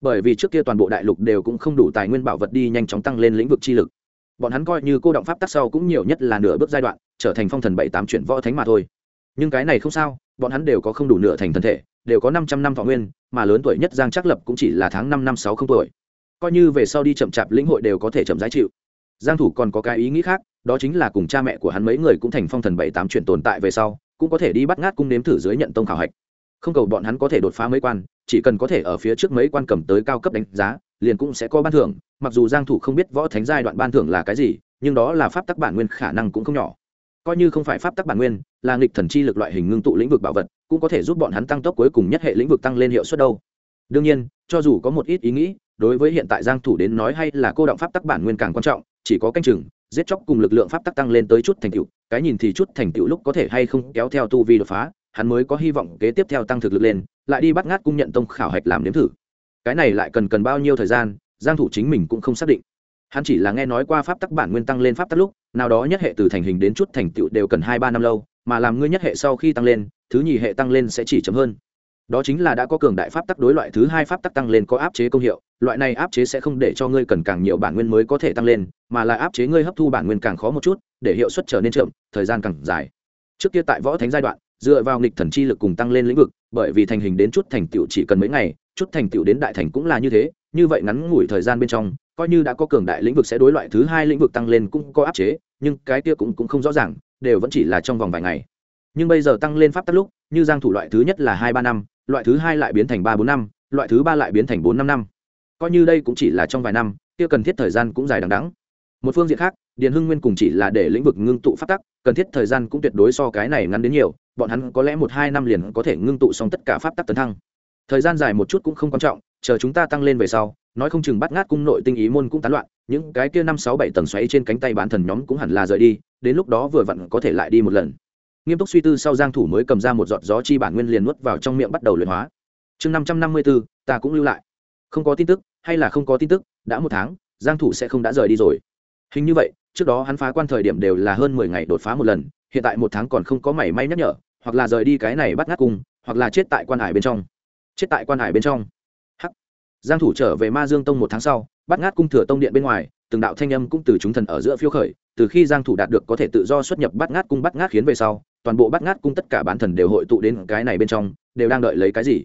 bởi vì trước kia toàn bộ đại lục đều cũng không đủ tài nguyên bảo vật đi nhanh chóng tăng lên lĩnh vực chi lực. Bọn hắn coi như cô động pháp tắc sau cũng nhiều nhất là nửa bước giai đoạn, trở thành phong thần bảy tám chuyển võ thánh mà thôi. Nhưng cái này không sao, bọn hắn đều có không đủ nửa thành thân thể, đều có năm trăm năm thọ nguyên, mà lớn tuổi nhất giang trắc lập cũng chỉ là tháng năm năm sáu không tuổi. Coi như về sau đi chậm chạp lĩnh hội đều có thể chậm giá chịu. Giang thủ còn có cái ý nghĩ khác, đó chính là cùng cha mẹ của hắn mấy người cũng thành phong thần bảy tám chuyển tồn tại về sau, cũng có thể đi bắt ngát cung nếm thử dưới nhận tông khảo hạch. Không cầu bọn hắn có thể đột phá mấy quan chỉ cần có thể ở phía trước mấy quan cầm tới cao cấp đánh giá, liền cũng sẽ có ban thưởng. Mặc dù giang thủ không biết võ thánh giai đoạn ban thưởng là cái gì, nhưng đó là pháp tắc bản nguyên khả năng cũng không nhỏ. Coi như không phải pháp tắc bản nguyên, là nghịch thần chi lực loại hình ngưng tụ lĩnh vực bảo vật, cũng có thể giúp bọn hắn tăng tốc cuối cùng nhất hệ lĩnh vực tăng lên hiệu suất đâu. Đương nhiên, cho dù có một ít ý nghĩ, đối với hiện tại giang thủ đến nói hay là cô động pháp tắc bản nguyên càng quan trọng, chỉ có canh chừng, giết chóc cùng lực lượng pháp tắc tăng lên tới chút thành tựu, cái nhìn thì chút thành tựu lúc có thể hay không kéo theo tu vi đột phá, hắn mới có hy vọng kế tiếp theo tăng thực lực lên lại đi bắt ngát cung nhận tông khảo hạch làm nếm thử. Cái này lại cần cần bao nhiêu thời gian, giang thủ chính mình cũng không xác định. Hắn chỉ là nghe nói qua pháp tắc bản nguyên tăng lên pháp tắc lúc, nào đó nhất hệ từ thành hình đến chút thành tựu đều cần hai ba năm lâu, mà làm ngươi nhất hệ sau khi tăng lên, thứ nhì hệ tăng lên sẽ chỉ chậm hơn. Đó chính là đã có cường đại pháp tắc đối loại thứ hai pháp tắc tăng lên có áp chế công hiệu, loại này áp chế sẽ không để cho ngươi cần càng nhiều bản nguyên mới có thể tăng lên, mà là áp chế ngươi hấp thu bản nguyên càng khó một chút, để hiệu suất trở nên chậm, thời gian càng dài. Trước kia tại võ thánh giai đoạn, dựa vào nghịch thần chi lực cùng tăng lên lĩnh vực bởi vì thành hình đến chút thành tựu chỉ cần mấy ngày, chút thành tựu đến đại thành cũng là như thế, như vậy ngắn ngủi thời gian bên trong, coi như đã có cường đại lĩnh vực sẽ đối loại thứ hai lĩnh vực tăng lên cũng có áp chế, nhưng cái kia cũng cũng không rõ ràng, đều vẫn chỉ là trong vòng vài ngày. Nhưng bây giờ tăng lên pháp tắc lúc, như giang thủ loại thứ nhất là hai ba năm, loại thứ hai lại biến thành ba bốn năm, loại thứ ba lại biến thành bốn năm năm. Coi như đây cũng chỉ là trong vài năm, kia cần thiết thời gian cũng dài đằng đẵng. Một phương diện khác, điền hưng nguyên cùng chỉ là để lĩnh vực ngưng tụ pháp tắc, cần thiết thời gian cũng tuyệt đối so cái này ngắn đến nhiều bọn hắn có lẽ một hai năm liền có thể ngưng tụ xong tất cả pháp tắc tấn thăng. Thời gian dài một chút cũng không quan trọng, chờ chúng ta tăng lên về sau, nói không chừng bắt ngát cung nội tinh ý môn cũng tán loạn, những cái kia năm sáu bảy tầng xoáy trên cánh tay bán thần nhóm cũng hẳn là rời đi, đến lúc đó vừa vặn có thể lại đi một lần. Nghiêm túc suy tư sau giang thủ mới cầm ra một giọt gió chi bản nguyên liền nuốt vào trong miệng bắt đầu luyện hóa. Chương năm trăm năm mươi bốn ta cũng lưu lại. Không có tin tức, hay là không có tin tức, đã một tháng, giang thủ sẽ không đã rời đi rồi. Hình như vậy, trước đó hắn phá quan thời điểm đều là hơn mười ngày đột phá một lần, hiện tại một tháng còn không có mảy may nhắc nhở hoặc là rời đi cái này bắt ngát cung, hoặc là chết tại quan hải bên trong. Chết tại quan hải bên trong. Hắc. Giang thủ trở về ma dương tông một tháng sau, bắt ngát cung thừa tông điện bên ngoài, từng đạo thanh âm cũng từ chúng thần ở giữa phiêu khởi, từ khi giang thủ đạt được có thể tự do xuất nhập bắt ngát cung bắt ngát khiến về sau, toàn bộ bắt ngát cung tất cả bán thần đều hội tụ đến cái này bên trong, đều đang đợi lấy cái gì?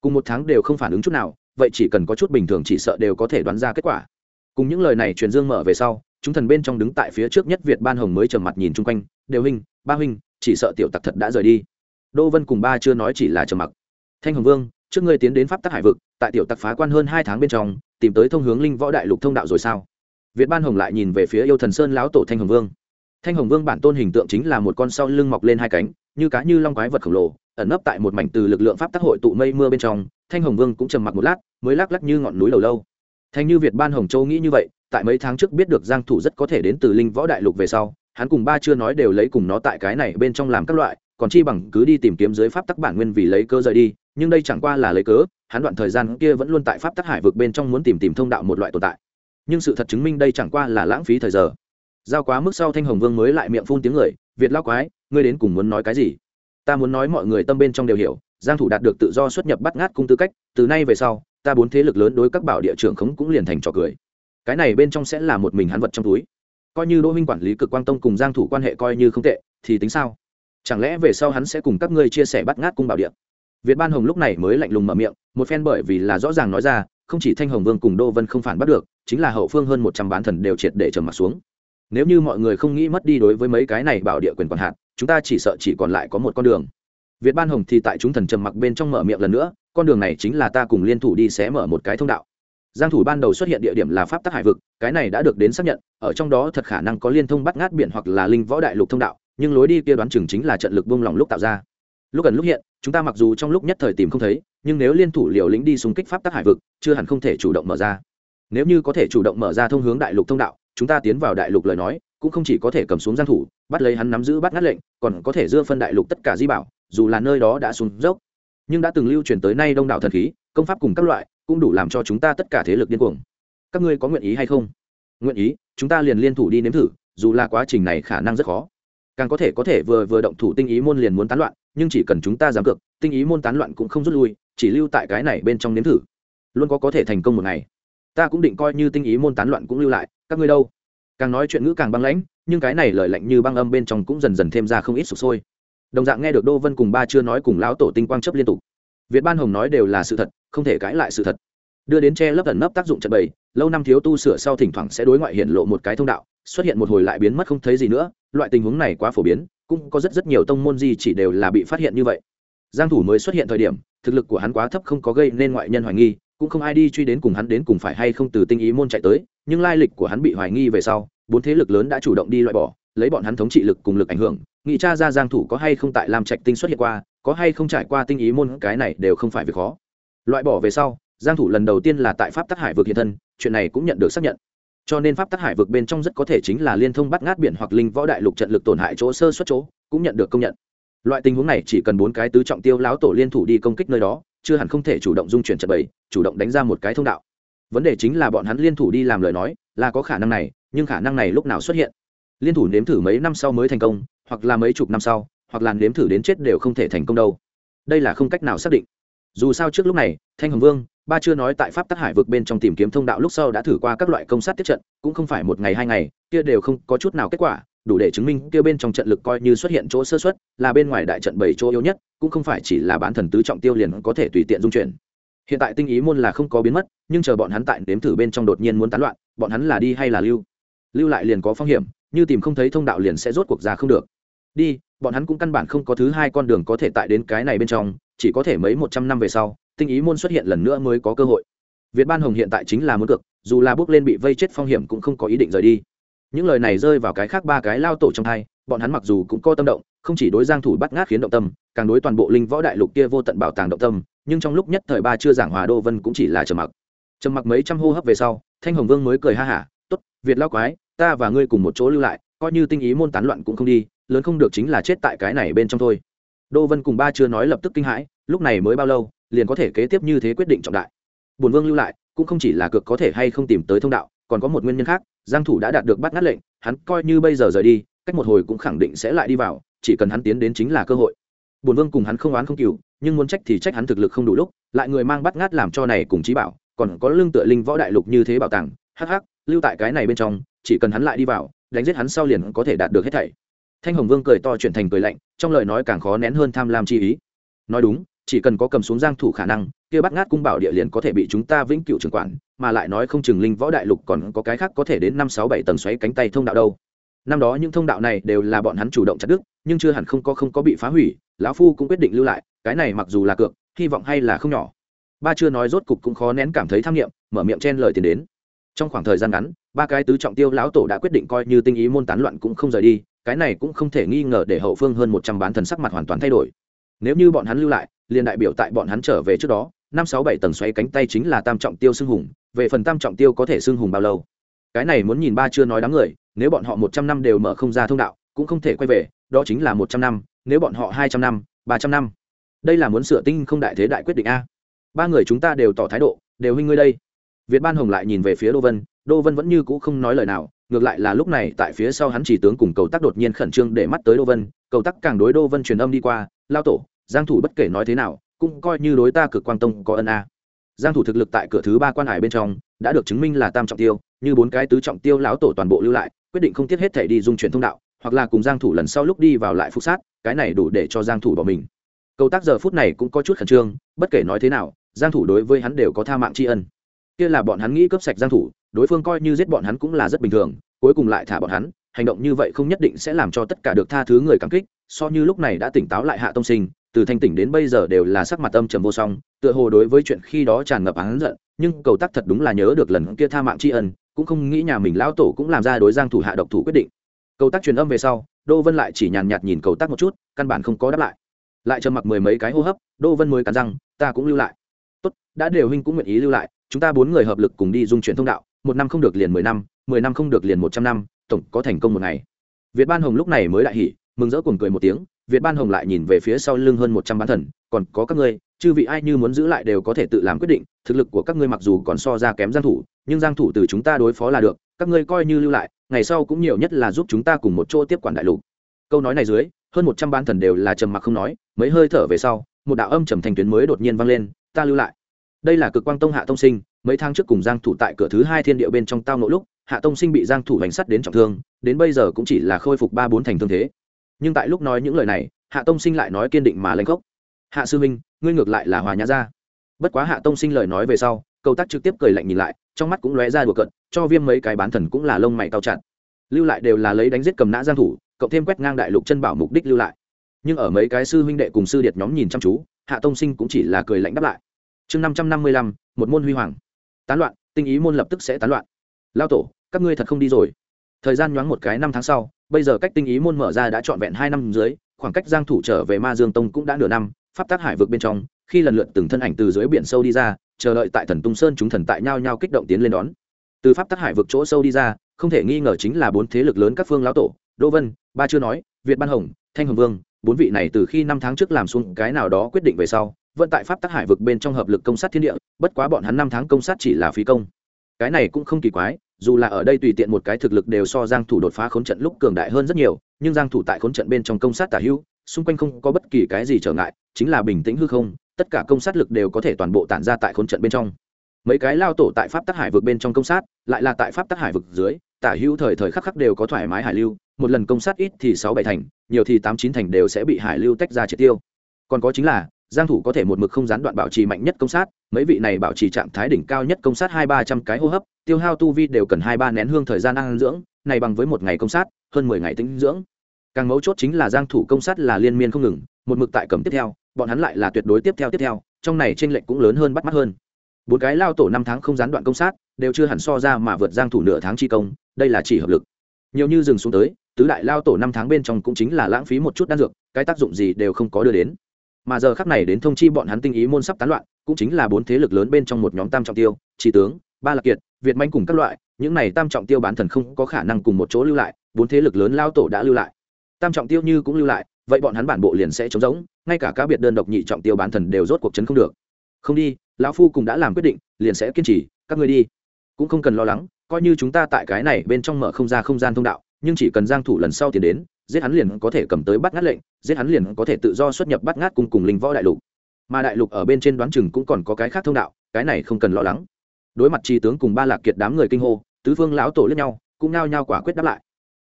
Cùng một tháng đều không phản ứng chút nào, vậy chỉ cần có chút bình thường chỉ sợ đều có thể đoán ra kết quả. Cùng những lời này truyền dương mở về sau, chúng thần bên trong đứng tại phía trước nhất việt ban hồng mới trầm mặt nhìn chung quanh, đều huynh, ba huynh chỉ sợ tiểu tặc thật đã rời đi. Đô vân cùng ba chưa nói chỉ là trầm mặc. Thanh hồng vương, trước ngươi tiến đến pháp tắc hải vực, tại tiểu tặc phá quan hơn hai tháng bên trong, tìm tới thông hướng linh võ đại lục thông đạo rồi sao? Việt ban hồng lại nhìn về phía yêu thần sơn lão tổ thanh hồng vương. Thanh hồng vương bản tôn hình tượng chính là một con sau lưng mọc lên hai cánh, như cá như long quái vật khổng lồ, ẩn nấp tại một mảnh từ lực lượng pháp tắc hội tụ mây mưa bên trong. Thanh hồng vương cũng trầm mặc một lát, mới lắc lắc như ngọn núi đầu lâu. Thanh như việt ban hồng châu nghĩ như vậy, tại mấy tháng trước biết được giang thủ rất có thể đến từ linh võ đại lục về sau hắn cùng ba chưa nói đều lấy cùng nó tại cái này bên trong làm các loại, còn chi bằng cứ đi tìm kiếm dưới pháp tắc bản nguyên vì lấy cơ rời đi, nhưng đây chẳng qua là lấy cớ, hắn đoạn thời gian kia vẫn luôn tại pháp tắc hải vực bên trong muốn tìm tìm thông đạo một loại tồn tại. Nhưng sự thật chứng minh đây chẳng qua là lãng phí thời giờ. Giao quá mức sau thanh hồng vương mới lại miệng phun tiếng người, việt lao quái, ngươi đến cùng muốn nói cái gì? Ta muốn nói mọi người tâm bên trong đều hiểu, giang thủ đạt được tự do xuất nhập bắt ngát cung tư cách, từ nay về sau, ta bốn thế lực lớn đối các bảo địa trưởng khống cũng liền thành trò cười. Cái này bên trong sẽ là một mình hắn vật trong túi coi như đỗ minh quản lý cực quang tông cùng giang thủ quan hệ coi như không tệ, thì tính sao? Chẳng lẽ về sau hắn sẽ cùng các ngươi chia sẻ bắt ngát cung bảo địa? Việt ban hồng lúc này mới lạnh lùng mở miệng, một phen bởi vì là rõ ràng nói ra, không chỉ thanh hồng vương cùng đô vân không phản bắt được, chính là hậu phương hơn một trăm bán thần đều triệt để trầm mặt xuống. Nếu như mọi người không nghĩ mất đi đối với mấy cái này bảo địa quyền quản hạt, chúng ta chỉ sợ chỉ còn lại có một con đường. Việt ban hồng thì tại chúng thần trầm mặc bên trong mở miệng lần nữa, con đường này chính là ta cùng liên thủ đi sẽ mở một cái thông đạo giang thủ ban đầu xuất hiện địa điểm là pháp tắc hải vực, cái này đã được đến xác nhận, ở trong đó thật khả năng có liên thông bắt ngát biển hoặc là linh võ đại lục thông đạo, nhưng lối đi kia đoán chừng chính là trận lực buông lỏng lúc tạo ra. Lúc gần lúc hiện, chúng ta mặc dù trong lúc nhất thời tìm không thấy, nhưng nếu liên thủ liều lĩnh đi xung kích pháp tắc hải vực, chưa hẳn không thể chủ động mở ra. Nếu như có thể chủ động mở ra thông hướng đại lục thông đạo, chúng ta tiến vào đại lục lời nói, cũng không chỉ có thể cầm xuống giang thủ, bắt lấy hắn nắm giữ bắt ngắt lệnh, còn có thể dưa phân đại lục tất cả di bảo, dù là nơi đó đã xuống dốc. Nhưng đã từng lưu truyền tới nay đông đảo thần khí, công pháp cùng các loại cũng đủ làm cho chúng ta tất cả thế lực điên cuồng. Các ngươi có nguyện ý hay không? Nguyện ý, chúng ta liền liên thủ đi nếm thử, dù là quá trình này khả năng rất khó. Càng có thể có thể vừa vừa động thủ tinh ý môn liền muốn tán loạn, nhưng chỉ cần chúng ta dám cược, tinh ý môn tán loạn cũng không rút lui, chỉ lưu tại cái này bên trong nếm thử. Luôn có có thể thành công một ngày. Ta cũng định coi như tinh ý môn tán loạn cũng lưu lại, các ngươi đâu? Càng nói chuyện ngữ càng băng lãnh, nhưng cái này lời lạnh như băng âm bên trong cũng dần dần thêm ra không ít sụp sôi. Đồng dạng nghe được đô vân cùng ba chưa nói cùng lão tổ tinh quang chấp liên tục việt ban hồng nói đều là sự thật, không thể cãi lại sự thật. Đưa đến che lấp ẩn nấp tác dụng trận bày, lâu năm thiếu tu sửa sau thỉnh thoảng sẽ đối ngoại hiện lộ một cái thông đạo, xuất hiện một hồi lại biến mất không thấy gì nữa, loại tình huống này quá phổ biến, cũng có rất rất nhiều tông môn gì chỉ đều là bị phát hiện như vậy. Giang thủ mới xuất hiện thời điểm, thực lực của hắn quá thấp không có gây nên ngoại nhân hoài nghi, cũng không ai đi truy đến cùng hắn đến cùng phải hay không từ tinh ý môn chạy tới, nhưng lai lịch của hắn bị hoài nghi về sau, bốn thế lực lớn đã chủ động đi loại bỏ, lấy bọn hắn thống trị lực cùng lực ảnh hưởng nghị tra ra giang thủ có hay không tại làm trạch tinh xuất hiện qua có hay không trải qua tinh ý môn, cái này đều không phải việc khó. Loại bỏ về sau, giang thủ lần đầu tiên là tại pháp tắc hải vực hiện thân, chuyện này cũng nhận được xác nhận. Cho nên pháp tắc hải vực bên trong rất có thể chính là liên thông bắt ngát biển hoặc linh võ đại lục trận lực tổn hại chỗ sơ xuất chỗ, cũng nhận được công nhận. Loại tình huống này chỉ cần bốn cái tứ trọng tiêu láo tổ liên thủ đi công kích nơi đó, chưa hẳn không thể chủ động dung chuyển trận bầy, chủ động đánh ra một cái thông đạo. Vấn đề chính là bọn hắn liên thủ đi làm lời nói, là có khả năng này, nhưng khả năng này lúc nào xuất hiện? Liên thủ nếm thử mấy năm sau mới thành công, hoặc là mấy chục năm sau hoặc là nếm thử đến chết đều không thể thành công đâu. Đây là không cách nào xác định. Dù sao trước lúc này, thanh hồng vương, ba chưa nói tại pháp tắc hải vực bên trong tìm kiếm thông đạo lúc sau đã thử qua các loại công sát tiếp trận, cũng không phải một ngày hai ngày, kia đều không có chút nào kết quả, đủ để chứng minh kia bên trong trận lực coi như xuất hiện chỗ sơ xuất là bên ngoài đại trận bảy chỗ yếu nhất, cũng không phải chỉ là bán thần tứ trọng tiêu liền có thể tùy tiện dung chuyển. Hiện tại tinh ý môn là không có biến mất, nhưng chờ bọn hắn tại đếm thử bên trong đột nhiên muốn tán loạn, bọn hắn là đi hay là lưu? Lưu lại liền có phong hiểm, như tìm không thấy thông đạo liền sẽ rốt cuộc ra không được. Đi bọn hắn cũng căn bản không có thứ hai con đường có thể tại đến cái này bên trong, chỉ có thể mấy một trăm năm về sau, tinh ý môn xuất hiện lần nữa mới có cơ hội. Việt ban hồng hiện tại chính là muốn cực dù là bước lên bị vây chết phong hiểm cũng không có ý định rời đi. Những lời này rơi vào cái khác ba cái lao tổ trong hai, bọn hắn mặc dù cũng có tâm động, không chỉ đối giang thủ bắt ngát khiến động tâm, càng đối toàn bộ linh võ đại lục kia vô tận bảo tàng động tâm, nhưng trong lúc nhất thời ba chưa giảng hòa đô vân cũng chỉ là trầm mặc. Trầm mặc mấy trăm hô hấp về sau, thanh hồng vương mới cười ha hả, tốt, việt lao quái, ta và ngươi cùng một chỗ lưu lại, coi như tinh ý môn tán loạn cũng không đi lớn không được chính là chết tại cái này bên trong thôi. Đô vân cùng ba chưa nói lập tức kinh hãi, lúc này mới bao lâu, liền có thể kế tiếp như thế quyết định trọng đại. Bổn vương lưu lại, cũng không chỉ là cực có thể hay không tìm tới thông đạo, còn có một nguyên nhân khác, giang thủ đã đạt được bắt ngắt lệnh, hắn coi như bây giờ rời đi, cách một hồi cũng khẳng định sẽ lại đi vào, chỉ cần hắn tiến đến chính là cơ hội. Bổn vương cùng hắn không oán không cừu, nhưng muốn trách thì trách hắn thực lực không đủ lúc, lại người mang bắt ngát làm cho này cùng trí bảo, còn có lương tựa linh võ đại lục như thế bảo tàng, hắc hắc, lưu tại cái này bên trong, chỉ cần hắn lại đi vào, đánh giết hắn sau liền có thể đạt được hết thảy thanh hồng vương cười to chuyển thành cười lạnh, trong lời nói càng khó nén hơn tham lam chi ý. Nói đúng, chỉ cần có cầm xuống giang thủ khả năng, kia bắt ngát cung bảo địa liền có thể bị chúng ta vĩnh cửu trưởng quản, mà lại nói không chừng linh võ đại lục còn có cái khác có thể đến năm, sáu, bảy tầng xoáy cánh tay thông đạo đâu. Năm đó những thông đạo này đều là bọn hắn chủ động chặt đứt, nhưng chưa hẳn không có không có bị phá hủy, lão phu cũng quyết định lưu lại, cái này mặc dù là cược, hy vọng hay là không nhỏ. Ba chưa nói rốt cục cũng khó nén cảm thấy tham nghiệm, mở miệng chen lời tiền đến. Trong khoảng thời gian ngắn, ba cái tứ trọng tiêu lão tổ đã quyết định coi như tinh ý môn tán loạn cũng không rời đi cái này cũng không thể nghi ngờ để hậu phương hơn một trăm bán thần sắc mặt hoàn toàn thay đổi. Nếu như bọn hắn lưu lại, liền đại biểu tại bọn hắn trở về trước đó, năm sáu bảy tầng xoáy cánh tay chính là tam trọng tiêu xưng hùng, về phần tam trọng tiêu có thể xưng hùng bao lâu? Cái này muốn nhìn ba chưa nói đám người, nếu bọn họ một trăm năm đều mở không ra thông đạo, cũng không thể quay về, đó chính là một trăm năm, nếu bọn họ hai trăm năm, ba trăm năm. Đây là muốn sửa tinh không đại thế đại quyết định a. Ba người chúng ta đều tỏ thái độ, đều huynh ngươi đây. Việt ban hồng lại nhìn về phía đô vân đô vân vẫn như cũ không nói lời nào ngược lại là lúc này, tại phía sau hắn chỉ tướng cùng cầu tắc đột nhiên khẩn trương để mắt tới đô vân, cầu tắc càng đối đô vân truyền âm đi qua, lao tổ, giang thủ bất kể nói thế nào, cũng coi như đối ta cực quang tông có ân a. Giang thủ thực lực tại cửa thứ ba quan hải bên trong, đã được chứng minh là tam trọng tiêu, như bốn cái tứ trọng tiêu lão tổ toàn bộ lưu lại, quyết định không tiếc hết thể đi dung chuyển thông đạo, hoặc là cùng giang thủ lần sau lúc đi vào lại phục sát, cái này đủ để cho giang thủ bỏ mình. Cầu tác giờ phút này cũng có chút khẩn trương, bất kể nói thế nào, giang thủ đối với hắn đều có tha mạng tri ân. Kia là bọn hắn nghĩ cướp sạch giang thủ đối phương coi như giết bọn hắn cũng là rất bình thường, cuối cùng lại thả bọn hắn, hành động như vậy không nhất định sẽ làm cho tất cả được tha thứ người cảm kích, so như lúc này đã tỉnh táo lại hạ tông sinh, từ thanh tỉnh đến bây giờ đều là sắc mặt âm trầm vô song, tựa hồ đối với chuyện khi đó tràn ngập hắn giận, nhưng cầu tắc thật đúng là nhớ được lần kia tha mạng tri ân, cũng không nghĩ nhà mình lão tổ cũng làm ra đối giang thủ hạ độc thủ quyết định. Cầu tắc truyền âm về sau đô vân lại chỉ nhàn nhạt nhìn cầu tắc một chút, căn bản không có đáp lại. Lại trầm mặc mười mấy cái hô hấp đô vân mới cắn răng, ta cũng lưu lại. Tốt, đã đều huynh cũng nguyện ý lưu lại, chúng ta bốn người hợp lực cùng đi dung chuyển thông đạo một năm không được liền mười năm mười năm không được liền một trăm năm, tổng có thành công một ngày. Việt ban hồng lúc này mới đại hỉ, mừng rỡ cùng cười một tiếng, việt ban hồng lại nhìn về phía sau lưng hơn một trăm bán thần, còn có các ngươi, chư vị ai như muốn giữ lại đều có thể tự làm quyết định, thực lực của các ngươi mặc dù còn so ra kém giang thủ, nhưng giang thủ từ chúng ta đối phó là được, các ngươi coi như lưu lại, ngày sau cũng nhiều nhất là giúp chúng ta cùng một chỗ tiếp quản đại lục. Câu nói này dưới, hơn một trăm bán thần đều là trầm mặc không nói, mấy hơi thở về sau, một đạo âm trầm thành tuyến mới đột nhiên vang lên, ta lưu lại. Đây là cực quang tông hạ tông sinh mấy tháng trước cùng giang thủ tại cửa thứ hai thiên địa bên trong tao nội lúc, hạ tông sinh bị giang thủ hành sắt đến trọng thương, đến bây giờ cũng chỉ là khôi phục ba bốn thành thương thế. Nhưng tại lúc nói những lời này, hạ tông sinh lại nói kiên định mà lanh gốc hạ sư minh ngươi ngược lại là hòa nhã ra bất quá hạ tông sinh lời nói về sau, cầu tác trực tiếp cười lạnh nhìn lại, trong mắt cũng lóe ra đùa cận cho viêm mấy cái bán thần cũng là lông mày cao chặt. Lưu lại đều là lấy đánh giết cầm nã giang thủ, cộng thêm quét ngang đại lục chân bảo mục đích lưu lại. Nhưng ở mấy cái sư huynh đệ cùng sư điệt nhóm nhìn chăm chú, hạ tông sinh cũng chỉ là cười lạnh đáp lại. Chương năm trăm năm mươi lăm, một môn huy hoàng tán loạn, tinh ý môn lập tức sẽ tán loạn. Lao tổ, các ngươi thật không đi rồi. Thời gian nhoáng một cái năm tháng sau, bây giờ cách tinh ý môn mở ra đã trọn vẹn hai năm dưới, khoảng cách giang thủ trở về ma dương tông cũng đã nửa năm, pháp tác hải vực bên trong, khi lần lượt từng thân ảnh từ dưới biển sâu đi ra, chờ đợi tại thần tung sơn chúng thần tại nhau nhau kích động tiến lên đón. Từ pháp tác hải vực chỗ sâu đi ra, không thể nghi ngờ chính là bốn thế lực lớn các phương lão tổ, đỗ vân, ba chưa nói, việt ban hồng, thanh hồng vương, bốn vị này từ khi năm tháng trước làm xuống cái nào đó quyết định về sau vẫn tại pháp tác hải vực bên trong hợp lực công sát thiên địa, bất quá bọn hắn năm tháng công sát chỉ là phí công. Cái này cũng không kỳ quái, dù là ở đây tùy tiện một cái thực lực đều so giang thủ đột phá khốn trận lúc cường đại hơn rất nhiều, nhưng giang thủ tại khốn trận bên trong công sát tả hữu, xung quanh không có bất kỳ cái gì trở ngại, chính là bình tĩnh hư không, tất cả công sát lực đều có thể toàn bộ tản ra tại khốn trận bên trong. Mấy cái lao tổ tại pháp tắc hải vực bên trong công sát, lại là tại pháp tắc hải vực dưới, tả hữu thời thời khắc khắc đều có thoải mái hải lưu, một lần công sát ít thì sáu bảy thành, nhiều thì tám chín thành đều sẽ bị hải lưu tách ra triệt tiêu. Còn có chính là giang thủ có thể một mực không gián đoạn bảo trì mạnh nhất công sát, mấy vị này bảo trì trạng thái đỉnh cao nhất công sát hai ba trăm cái hô hấp, tiêu hao tu vi đều cần hai ba nén hương thời gian ăn dưỡng, này bằng với một ngày công sát, hơn mười ngày tĩnh dưỡng. Càng mấu chốt chính là giang thủ công sát là liên miên không ngừng, một mực tại cầm tiếp theo, bọn hắn lại là tuyệt đối tiếp theo tiếp theo, trong này trên lệnh cũng lớn hơn bắt mắt hơn. Bốn cái lao tổ năm tháng không gián đoạn công sát, đều chưa hẳn so ra mà vượt giang thủ nửa tháng chi công, đây là chỉ hợp lực. Nhiều như dừng xuống tới, tứ đại lao tổ năm tháng bên trong cũng chính là lãng phí một chút đan dược, cái tác dụng gì đều không có đưa đến mà giờ khắc này đến thông chi bọn hắn tinh ý môn sắp tán loạn, cũng chính là bốn thế lực lớn bên trong một nhóm tam trọng tiêu, chỉ tướng, ba lạc kiệt, việt manh cùng các loại, những này tam trọng tiêu bán thần không có khả năng cùng một chỗ lưu lại, bốn thế lực lớn lao tổ đã lưu lại. Tam trọng tiêu như cũng lưu lại, vậy bọn hắn bản bộ liền sẽ chống giống ngay cả các biệt đơn độc nhị trọng tiêu bán thần đều rốt cuộc chấn không được. Không đi, lão phu cũng đã làm quyết định, liền sẽ kiên trì, các ngươi đi. Cũng không cần lo lắng, coi như chúng ta tại cái này bên trong mở không ra không gian thông đạo, nhưng chỉ cần giang thủ lần sau tiền đến giết hắn liền có thể cầm tới bắt ngát lệnh, giết hắn liền có thể tự do xuất nhập bắt ngát cùng cùng linh võ đại lục. Mà đại lục ở bên trên đoán chừng cũng còn có cái khác thông đạo, cái này không cần lo lắng. Đối mặt tri tướng cùng ba lạc kiệt đám người kinh hô, tứ phương lão tổ lẫn nhau cũng nhao nhao quả quyết đáp lại.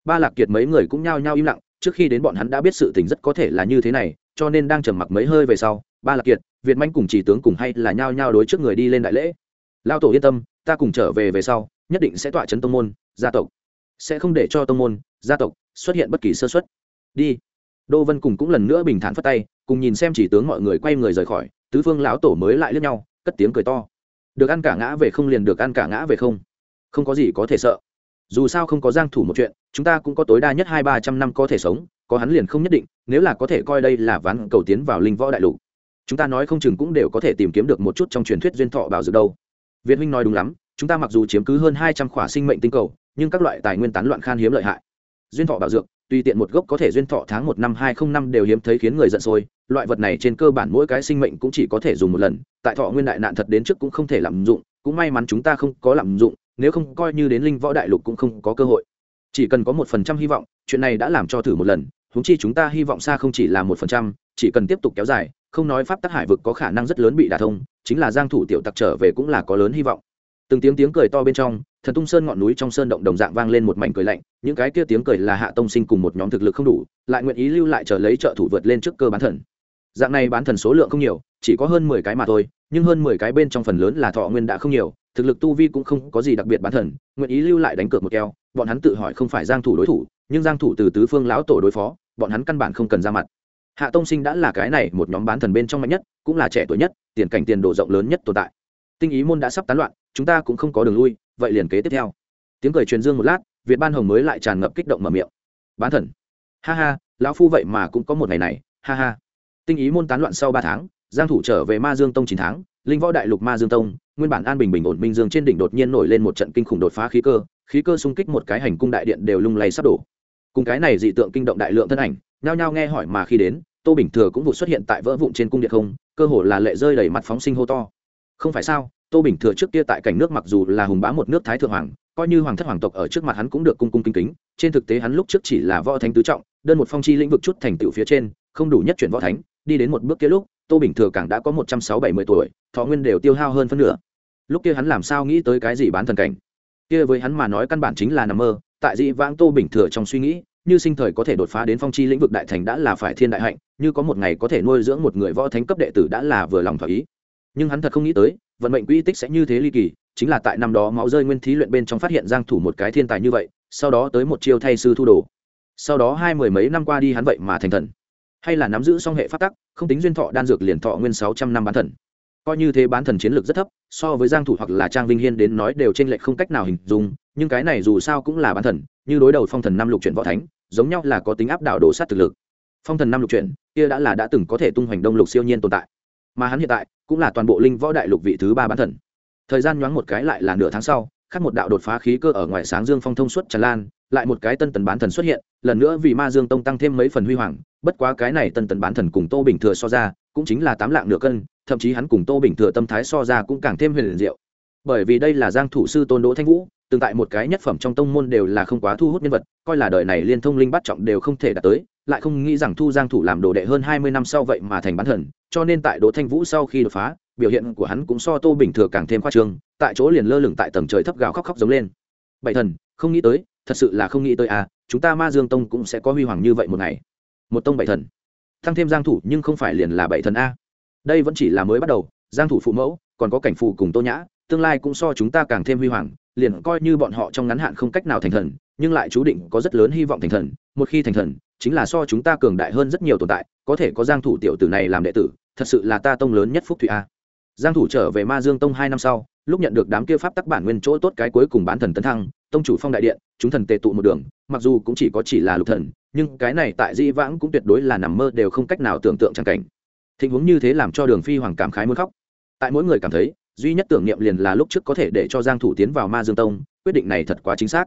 Ba lạc kiệt mấy người cũng nhao nhao im lặng, trước khi đến bọn hắn đã biết sự tình rất có thể là như thế này, cho nên đang trầm mặc mấy hơi về sau, ba lạc kiệt, việt manh cùng chỉ tướng cùng hay là nhao nhao đối trước người đi lên đại lễ. Lao tổ yên tâm, ta cùng trở về về sau, nhất định sẽ tọa chấn tông môn, gia tộc. Sẽ không để cho tông môn, gia tộc xuất hiện bất kỳ sơ xuất đi. Đô vân cùng cũng lần nữa bình thản phất tay, cùng nhìn xem chỉ tướng mọi người quay người rời khỏi, tứ phương lão tổ mới lại lướt nhau, cất tiếng cười to. Được ăn cả ngã về không liền được ăn cả ngã về không. Không có gì có thể sợ. Dù sao không có giang thủ một chuyện, chúng ta cũng có tối đa nhất hai ba trăm năm có thể sống, có hắn liền không nhất định, nếu là có thể coi đây là ván cầu tiến vào linh võ đại lục. Chúng ta nói không chừng cũng đều có thể tìm kiếm được một chút trong truyền thuyết duyên thọ bảo dược đâu. Việt huynh nói đúng lắm, chúng ta mặc dù chiếm cứ hơn hai trăm khỏa sinh mệnh tinh cầu, nhưng các loại tài nguyên tán loạn khan hiếm lợi hại duyên thọ bảo dược, tùy tiện một gốc có thể duyên thọ tháng một năm hai không năm đều hiếm thấy khiến người giận sôi. Loại vật này trên cơ bản mỗi cái sinh mệnh cũng chỉ có thể dùng một lần. Tại thọ nguyên đại nạn thật đến trước cũng không thể lạm dụng, cũng may mắn chúng ta không có lạm dụng, nếu không coi như đến linh võ đại lục cũng không có cơ hội. Chỉ cần có một phần trăm hy vọng, chuyện này đã làm cho thử một lần húng chi chúng ta hy vọng xa không chỉ là một phần trăm, chỉ cần tiếp tục kéo dài, không nói pháp tắc hải vực có khả năng rất lớn bị đả thông, chính là giang thủ tiểu tặc trở về cũng là có lớn hy vọng. Từng tiếng tiếng cười to bên trong thần tung sơn ngọn núi trong sơn động đồng dạng vang lên một mảnh cười lạnh, những cái kia tiếng cười là hạ tông sinh cùng một nhóm thực lực không đủ, lại nguyện ý lưu lại chờ lấy trợ thủ vượt lên trước cơ bán thần. Dạng này bán thần số lượng không nhiều, chỉ có hơn mười cái mà thôi, nhưng hơn mười cái bên trong phần lớn là thọ nguyên đã không nhiều, thực lực tu vi cũng không có gì đặc biệt bán thần, nguyện ý lưu lại đánh cược một keo, bọn hắn tự hỏi không phải giang thủ đối thủ, nhưng giang thủ từ tứ phương lão tổ đối phó, bọn hắn căn bản không cần ra mặt. Hạ tông sinh đã là cái này một nhóm bán thần bên trong mạnh nhất, cũng là trẻ tuổi nhất, tiền cảnh tiền độ rộng lớn nhất tồn tại. Tinh ý môn đã sắp tán loạn, chúng ta cũng không có đường lui vậy liền kế tiếp theo. Tiếng cười truyền dương một lát, việt ban hồng mới lại tràn ngập kích động mở miệng. Bán thần. Ha ha, lão phu vậy mà cũng có một ngày này, ha ha. Tinh ý môn tán loạn sau ba tháng, giang thủ trở về ma dương tông chín tháng, linh võ đại lục ma dương tông, nguyên bản an bình bình ổn minh dương trên đỉnh đột nhiên nổi lên một trận kinh khủng đột phá khí cơ khí cơ xung kích một cái hành cung đại điện đều lung lay sắp đổ. Cùng cái này dị tượng kinh động đại lượng thân ảnh, nhao nhao nghe hỏi mà khi đến, tô bình thừa cũng vụ xuất hiện tại vỡ vụn trên cung điện không, cơ hồ là lệ rơi đầy mặt phóng sinh hô to không phải sao, tô bình thừa trước kia tại cảnh nước mặc dù là hùng bá một nước thái thượng hoàng, coi như hoàng thất hoàng tộc ở trước mặt hắn cũng được cung cung kính kính, trên thực tế hắn lúc trước chỉ là võ thánh tứ trọng, đơn một phong chi lĩnh vực chút thành tựu phía trên, không đủ nhất chuyển võ thánh, đi đến một bước kia lúc, tô bình thừa càng đã có một trăm sáu bảy mươi tuổi, thọ nguyên đều tiêu hao hơn phân nửa. Lúc kia hắn làm sao nghĩ tới cái gì bán thần cảnh? Kia với hắn mà nói căn bản chính là nằm mơ, tại dị vãng tô bình thừa trong suy nghĩ, như sinh thời có thể đột phá đến phong chi lĩnh vực đại thành đã là phải thiên đại hạnh, như có một ngày có thể nuôi dưỡng một người võ thánh cấp đệ tử đã là vừa lòng thỏa ý nhưng hắn thật không nghĩ tới, vận mệnh quỹ tích sẽ như thế ly kỳ, chính là tại năm đó máu rơi nguyên thí luyện bên trong phát hiện giang thủ một cái thiên tài như vậy, sau đó tới một chiêu thay sư thu đồ. Sau đó hai mười mấy năm qua đi hắn vậy mà thành thần. Hay là nắm giữ song hệ pháp tắc, không tính duyên thọ đan dược liền thọ nguyên 600 năm bán thần. Coi như thế bán thần chiến lược rất thấp, so với giang thủ hoặc là trang vinh hiên đến nói đều trên lệch không cách nào hình dung, nhưng cái này dù sao cũng là bán thần, như đối đầu phong thần năm lục chuyển võ thánh, giống nhau là có tính áp đảo đổ sát thực lực. Phong thần năm lục chuyển, kia đã là đã từng có thể tung hoành đông lục siêu nhiên tồn tại mà hắn hiện tại cũng là toàn bộ linh võ đại lục vị thứ ba bán thần. Thời gian nhoáng một cái lại là nửa tháng sau, khác một đạo đột phá khí cơ ở ngoài sáng dương phong thông suốt tràn lan, lại một cái tân tần bán thần xuất hiện, lần nữa vì ma dương tông tăng thêm mấy phần huy hoàng, bất quá cái này tân tần bán thần cùng tô bình thừa so ra, cũng chính là tám lạng nửa cân, thậm chí hắn cùng tô bình thừa tâm thái so ra cũng càng thêm huyền diệu. Bởi vì đây là giang thủ sư tôn đỗ thanh vũ, từng tại một cái nhất phẩm trong tông môn đều là không quá thu hút nhân vật, coi là đời này liên thông linh bắt trọng đều không thể đạt tới, lại không nghĩ rằng thu giang thủ làm đồ đệ hơn 20 năm sau vậy mà thành bán thần cho nên tại đỗ thanh vũ sau khi đột phá, biểu hiện của hắn cũng so tô bình thừa càng thêm khoa trương, tại chỗ liền lơ lửng tại tầng trời thấp gào khóc khóc giống lên. Bảy thần, không nghĩ tới, thật sự là không nghĩ tới à chúng ta ma dương tông cũng sẽ có huy hoàng như vậy một ngày. Một tông bảy thần. Thăng thêm giang thủ nhưng không phải liền là bảy thần a. Đây vẫn chỉ là mới bắt đầu, giang thủ phụ mẫu, còn có cảnh phù cùng tô nhã, tương lai cũng so chúng ta càng thêm huy hoàng, liền coi như bọn họ trong ngắn hạn không cách nào thành thần, nhưng lại chú định có rất lớn hy vọng thành thần, một khi thành thần chính là so chúng ta cường đại hơn rất nhiều tồn tại, có thể có giang thủ tiểu tử này làm đệ tử, thật sự là ta tông lớn nhất phúc Thụy a. Giang thủ trở về ma dương tông hai năm sau, lúc nhận được đám kia pháp tắc bản nguyên chỗ tốt cái cuối cùng bán thần tấn thăng, tông chủ phong đại điện, chúng thần tề tụ một đường, mặc dù cũng chỉ có chỉ là lục thần, nhưng cái này tại di vãng cũng tuyệt đối là nằm mơ đều không cách nào tưởng tượng chẳng cảnh. Tình huống như thế làm cho đường phi hoàng cảm khái muốn khóc. Tại mỗi người cảm thấy, duy nhất tưởng niệm liền là lúc trước có thể để cho giang thủ tiến vào ma dương tông, quyết định này thật quá chính xác.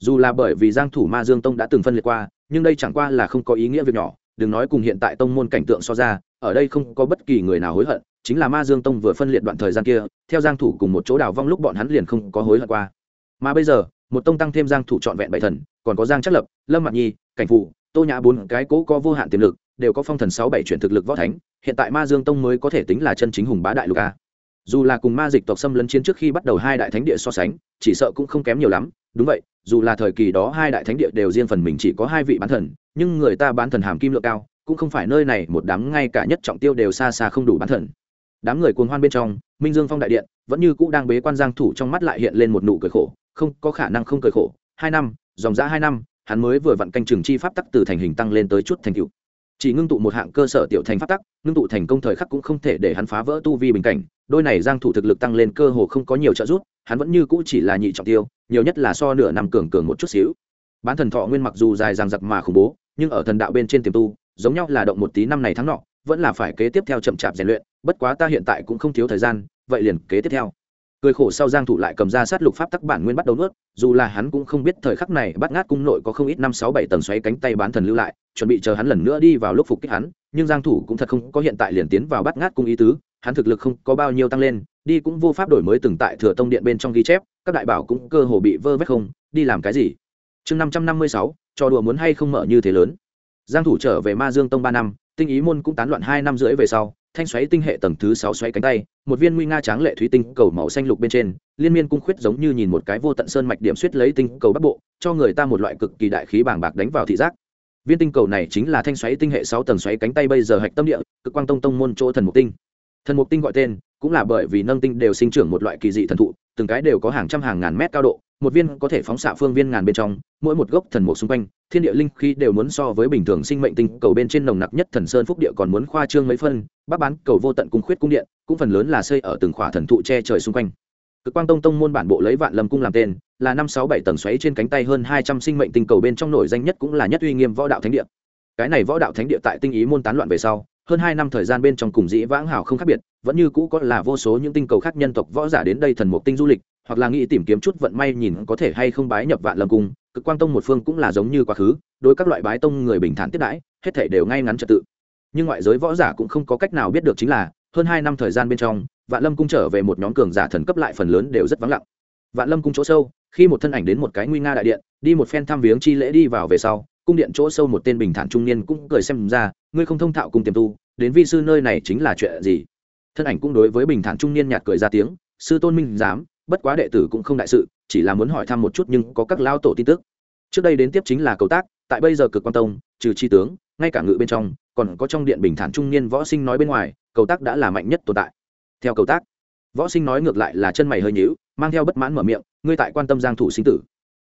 Dù là bởi vì giang thủ ma dương tông đã từng phân liệt qua nhưng đây chẳng qua là không có ý nghĩa việc nhỏ, đừng nói cùng hiện tại tông môn cảnh tượng so ra, ở đây không có bất kỳ người nào hối hận, chính là ma dương tông vừa phân liệt đoạn thời gian kia, theo giang thủ cùng một chỗ đào vong lúc bọn hắn liền không có hối hận qua. Mà bây giờ, một tông tăng thêm giang thủ trọn vẹn bảy thần, còn có giang chất lập, lâm mặt nhi, cảnh phụ tô nhã bốn cái cố có vô hạn tiềm lực, đều có phong thần sáu bảy chuyển thực lực võ thánh, hiện tại ma dương tông mới có thể tính là chân chính hùng bá đại lục a dù là cùng ma dịch tộc xâm lấn chiến trước khi bắt đầu hai đại thánh địa so sánh, chỉ sợ cũng không kém nhiều lắm. Đúng vậy, dù là thời kỳ đó hai đại thánh địa đều riêng phần mình chỉ có hai vị bán thần, nhưng người ta bán thần hàm kim lượng cao, cũng không phải nơi này một đám ngay cả nhất trọng tiêu đều xa xa không đủ bán thần. Đám người cuồng hoan bên trong, minh dương phong đại điện vẫn như cũ đang bế quan giang thủ trong mắt lại hiện lên một nụ cười khổ, không có khả năng không cười khổ. Hai năm, dòng dã hai năm, hắn mới vừa vặn canh trường chi pháp tắc từ thành hình tăng lên tới chút thành tựu chỉ ngưng tụ một hạng cơ sở tiểu thành pháp tắc, ngưng tụ thành công thời khắc cũng không thể để hắn phá vỡ tu vi bình cảnh. Đôi này giang thủ thực lực tăng lên cơ hồ không có nhiều trợ giúp, hắn vẫn như cũ chỉ là nhị trọng tiêu, nhiều nhất là so nửa năm cường cường một chút xíu. Bán thần thọ nguyên mặc dù dài dằng dặc mà khủng bố, nhưng ở thần đạo bên trên tiềm tu, giống nhau là động một tí năm này tháng nọ, vẫn là phải kế tiếp theo chậm chạp rèn luyện, bất quá ta hiện tại cũng không thiếu thời gian, vậy liền kế tiếp theo cười khổ sau giang thủ lại cầm ra sát lục pháp tắc bản nguyên bắt đầu nuốt dù là hắn cũng không biết thời khắc này bắt ngát cung nội có không ít năm sáu bảy tầng xoáy cánh tay bán thần lưu lại chuẩn bị chờ hắn lần nữa đi vào lúc phục kích hắn nhưng giang thủ cũng thật không có hiện tại liền tiến vào bắt ngát cung ý tứ hắn thực lực không có bao nhiêu tăng lên đi cũng vô pháp đổi mới từng tại thừa tông điện bên trong ghi chép các đại bảo cũng cơ hồ bị vơ vét không đi làm cái gì? Chương 556, trò đùa muốn hay không mở như thế lớn. Giang thủ trở về ma dương tông ba năm tinh ý môn cũng tán loạn hai năm rưỡi về sau thanh xoáy tinh hệ tầng thứ sáu xoáy cánh tay, một viên nguy nga tráng lệ thủy tinh cầu màu xanh lục bên trên, liên miên cung khuyết giống như nhìn một cái vô tận sơn mạch điểm suýt lấy tinh cầu bắc bộ, cho người ta một loại cực kỳ đại khí bàng bạc đánh vào thị giác. Viên tinh cầu này chính là thanh xoáy tinh hệ sáu tầng xoáy cánh tay bây giờ hạch tâm địa, cực quang tông tông môn chỗ thần mục tinh. Thần mục tinh gọi tên, cũng là bởi vì nâng tinh đều sinh trưởng một loại kỳ dị thần thụ, từng cái đều có hàng trăm hàng ngàn mét cao độ một viên có thể phóng xạ phương viên ngàn bên trong, mỗi một gốc thần mục xung quanh, thiên địa linh khí đều muốn so với bình thường sinh mệnh tinh cầu bên trên nồng nặc nhất thần sơn phúc địa còn muốn khoa trương mấy phân, bác bán cầu vô tận cung khuyết cung điện, cũng phần lớn là xây ở từng khỏa thần thụ che trời xung quanh. Cực quang tông tông môn bản bộ lấy vạn lâm cung làm tên, là năm sáu bảy tầng xoáy trên cánh tay hơn hai trăm sinh mệnh tinh cầu bên trong nổi danh nhất cũng là nhất uy nghiêm võ đạo thánh địa. Cái này võ đạo thánh địa tại tinh ý môn tán loạn về sau, hơn hai năm thời gian bên trong cùng dĩ vãng hảo không khác biệt, vẫn như cũ có là vô số những tinh cầu khác nhân tộc võ giả đến đây thần mục tinh du lịch hoặc là nghĩ tìm kiếm chút vận may nhìn có thể hay không bái nhập vạn lâm cung, cực quang tông một phương cũng là giống như quá khứ, đối các loại bái tông người bình thản tiếp đãi, hết thể đều ngay ngắn trật tự. Nhưng ngoại giới võ giả cũng không có cách nào biết được chính là, hơn hai năm thời gian bên trong, vạn lâm cung trở về một nhóm cường giả thần cấp lại phần lớn đều rất vắng lặng. Vạn lâm cung chỗ sâu, khi một thân ảnh đến một cái nguy nga đại điện, đi một phen thăm viếng chi lễ đi vào về sau, cung điện chỗ sâu một tên bình thản trung niên cũng cười xem ra, ngươi không thông thạo cùng tiềm tu, đến vi sư nơi này chính là chuyện gì? Thân ảnh cũng đối với bình thản trung niên nhạt cười ra tiếng, sư tôn minh dám bất quá đệ tử cũng không đại sự, chỉ là muốn hỏi thăm một chút nhưng có các lao tổ tin tức. Trước đây đến tiếp chính là cầu tác, tại bây giờ cực quan tông, trừ chi tướng, ngay cả ngự bên trong, còn có trong điện bình thản trung niên võ sinh nói bên ngoài, cầu tác đã là mạnh nhất tồn tại. Theo cầu tác, võ sinh nói ngược lại là chân mày hơi nhíu, mang theo bất mãn mở miệng, ngươi tại quan tâm giang thủ sinh tử.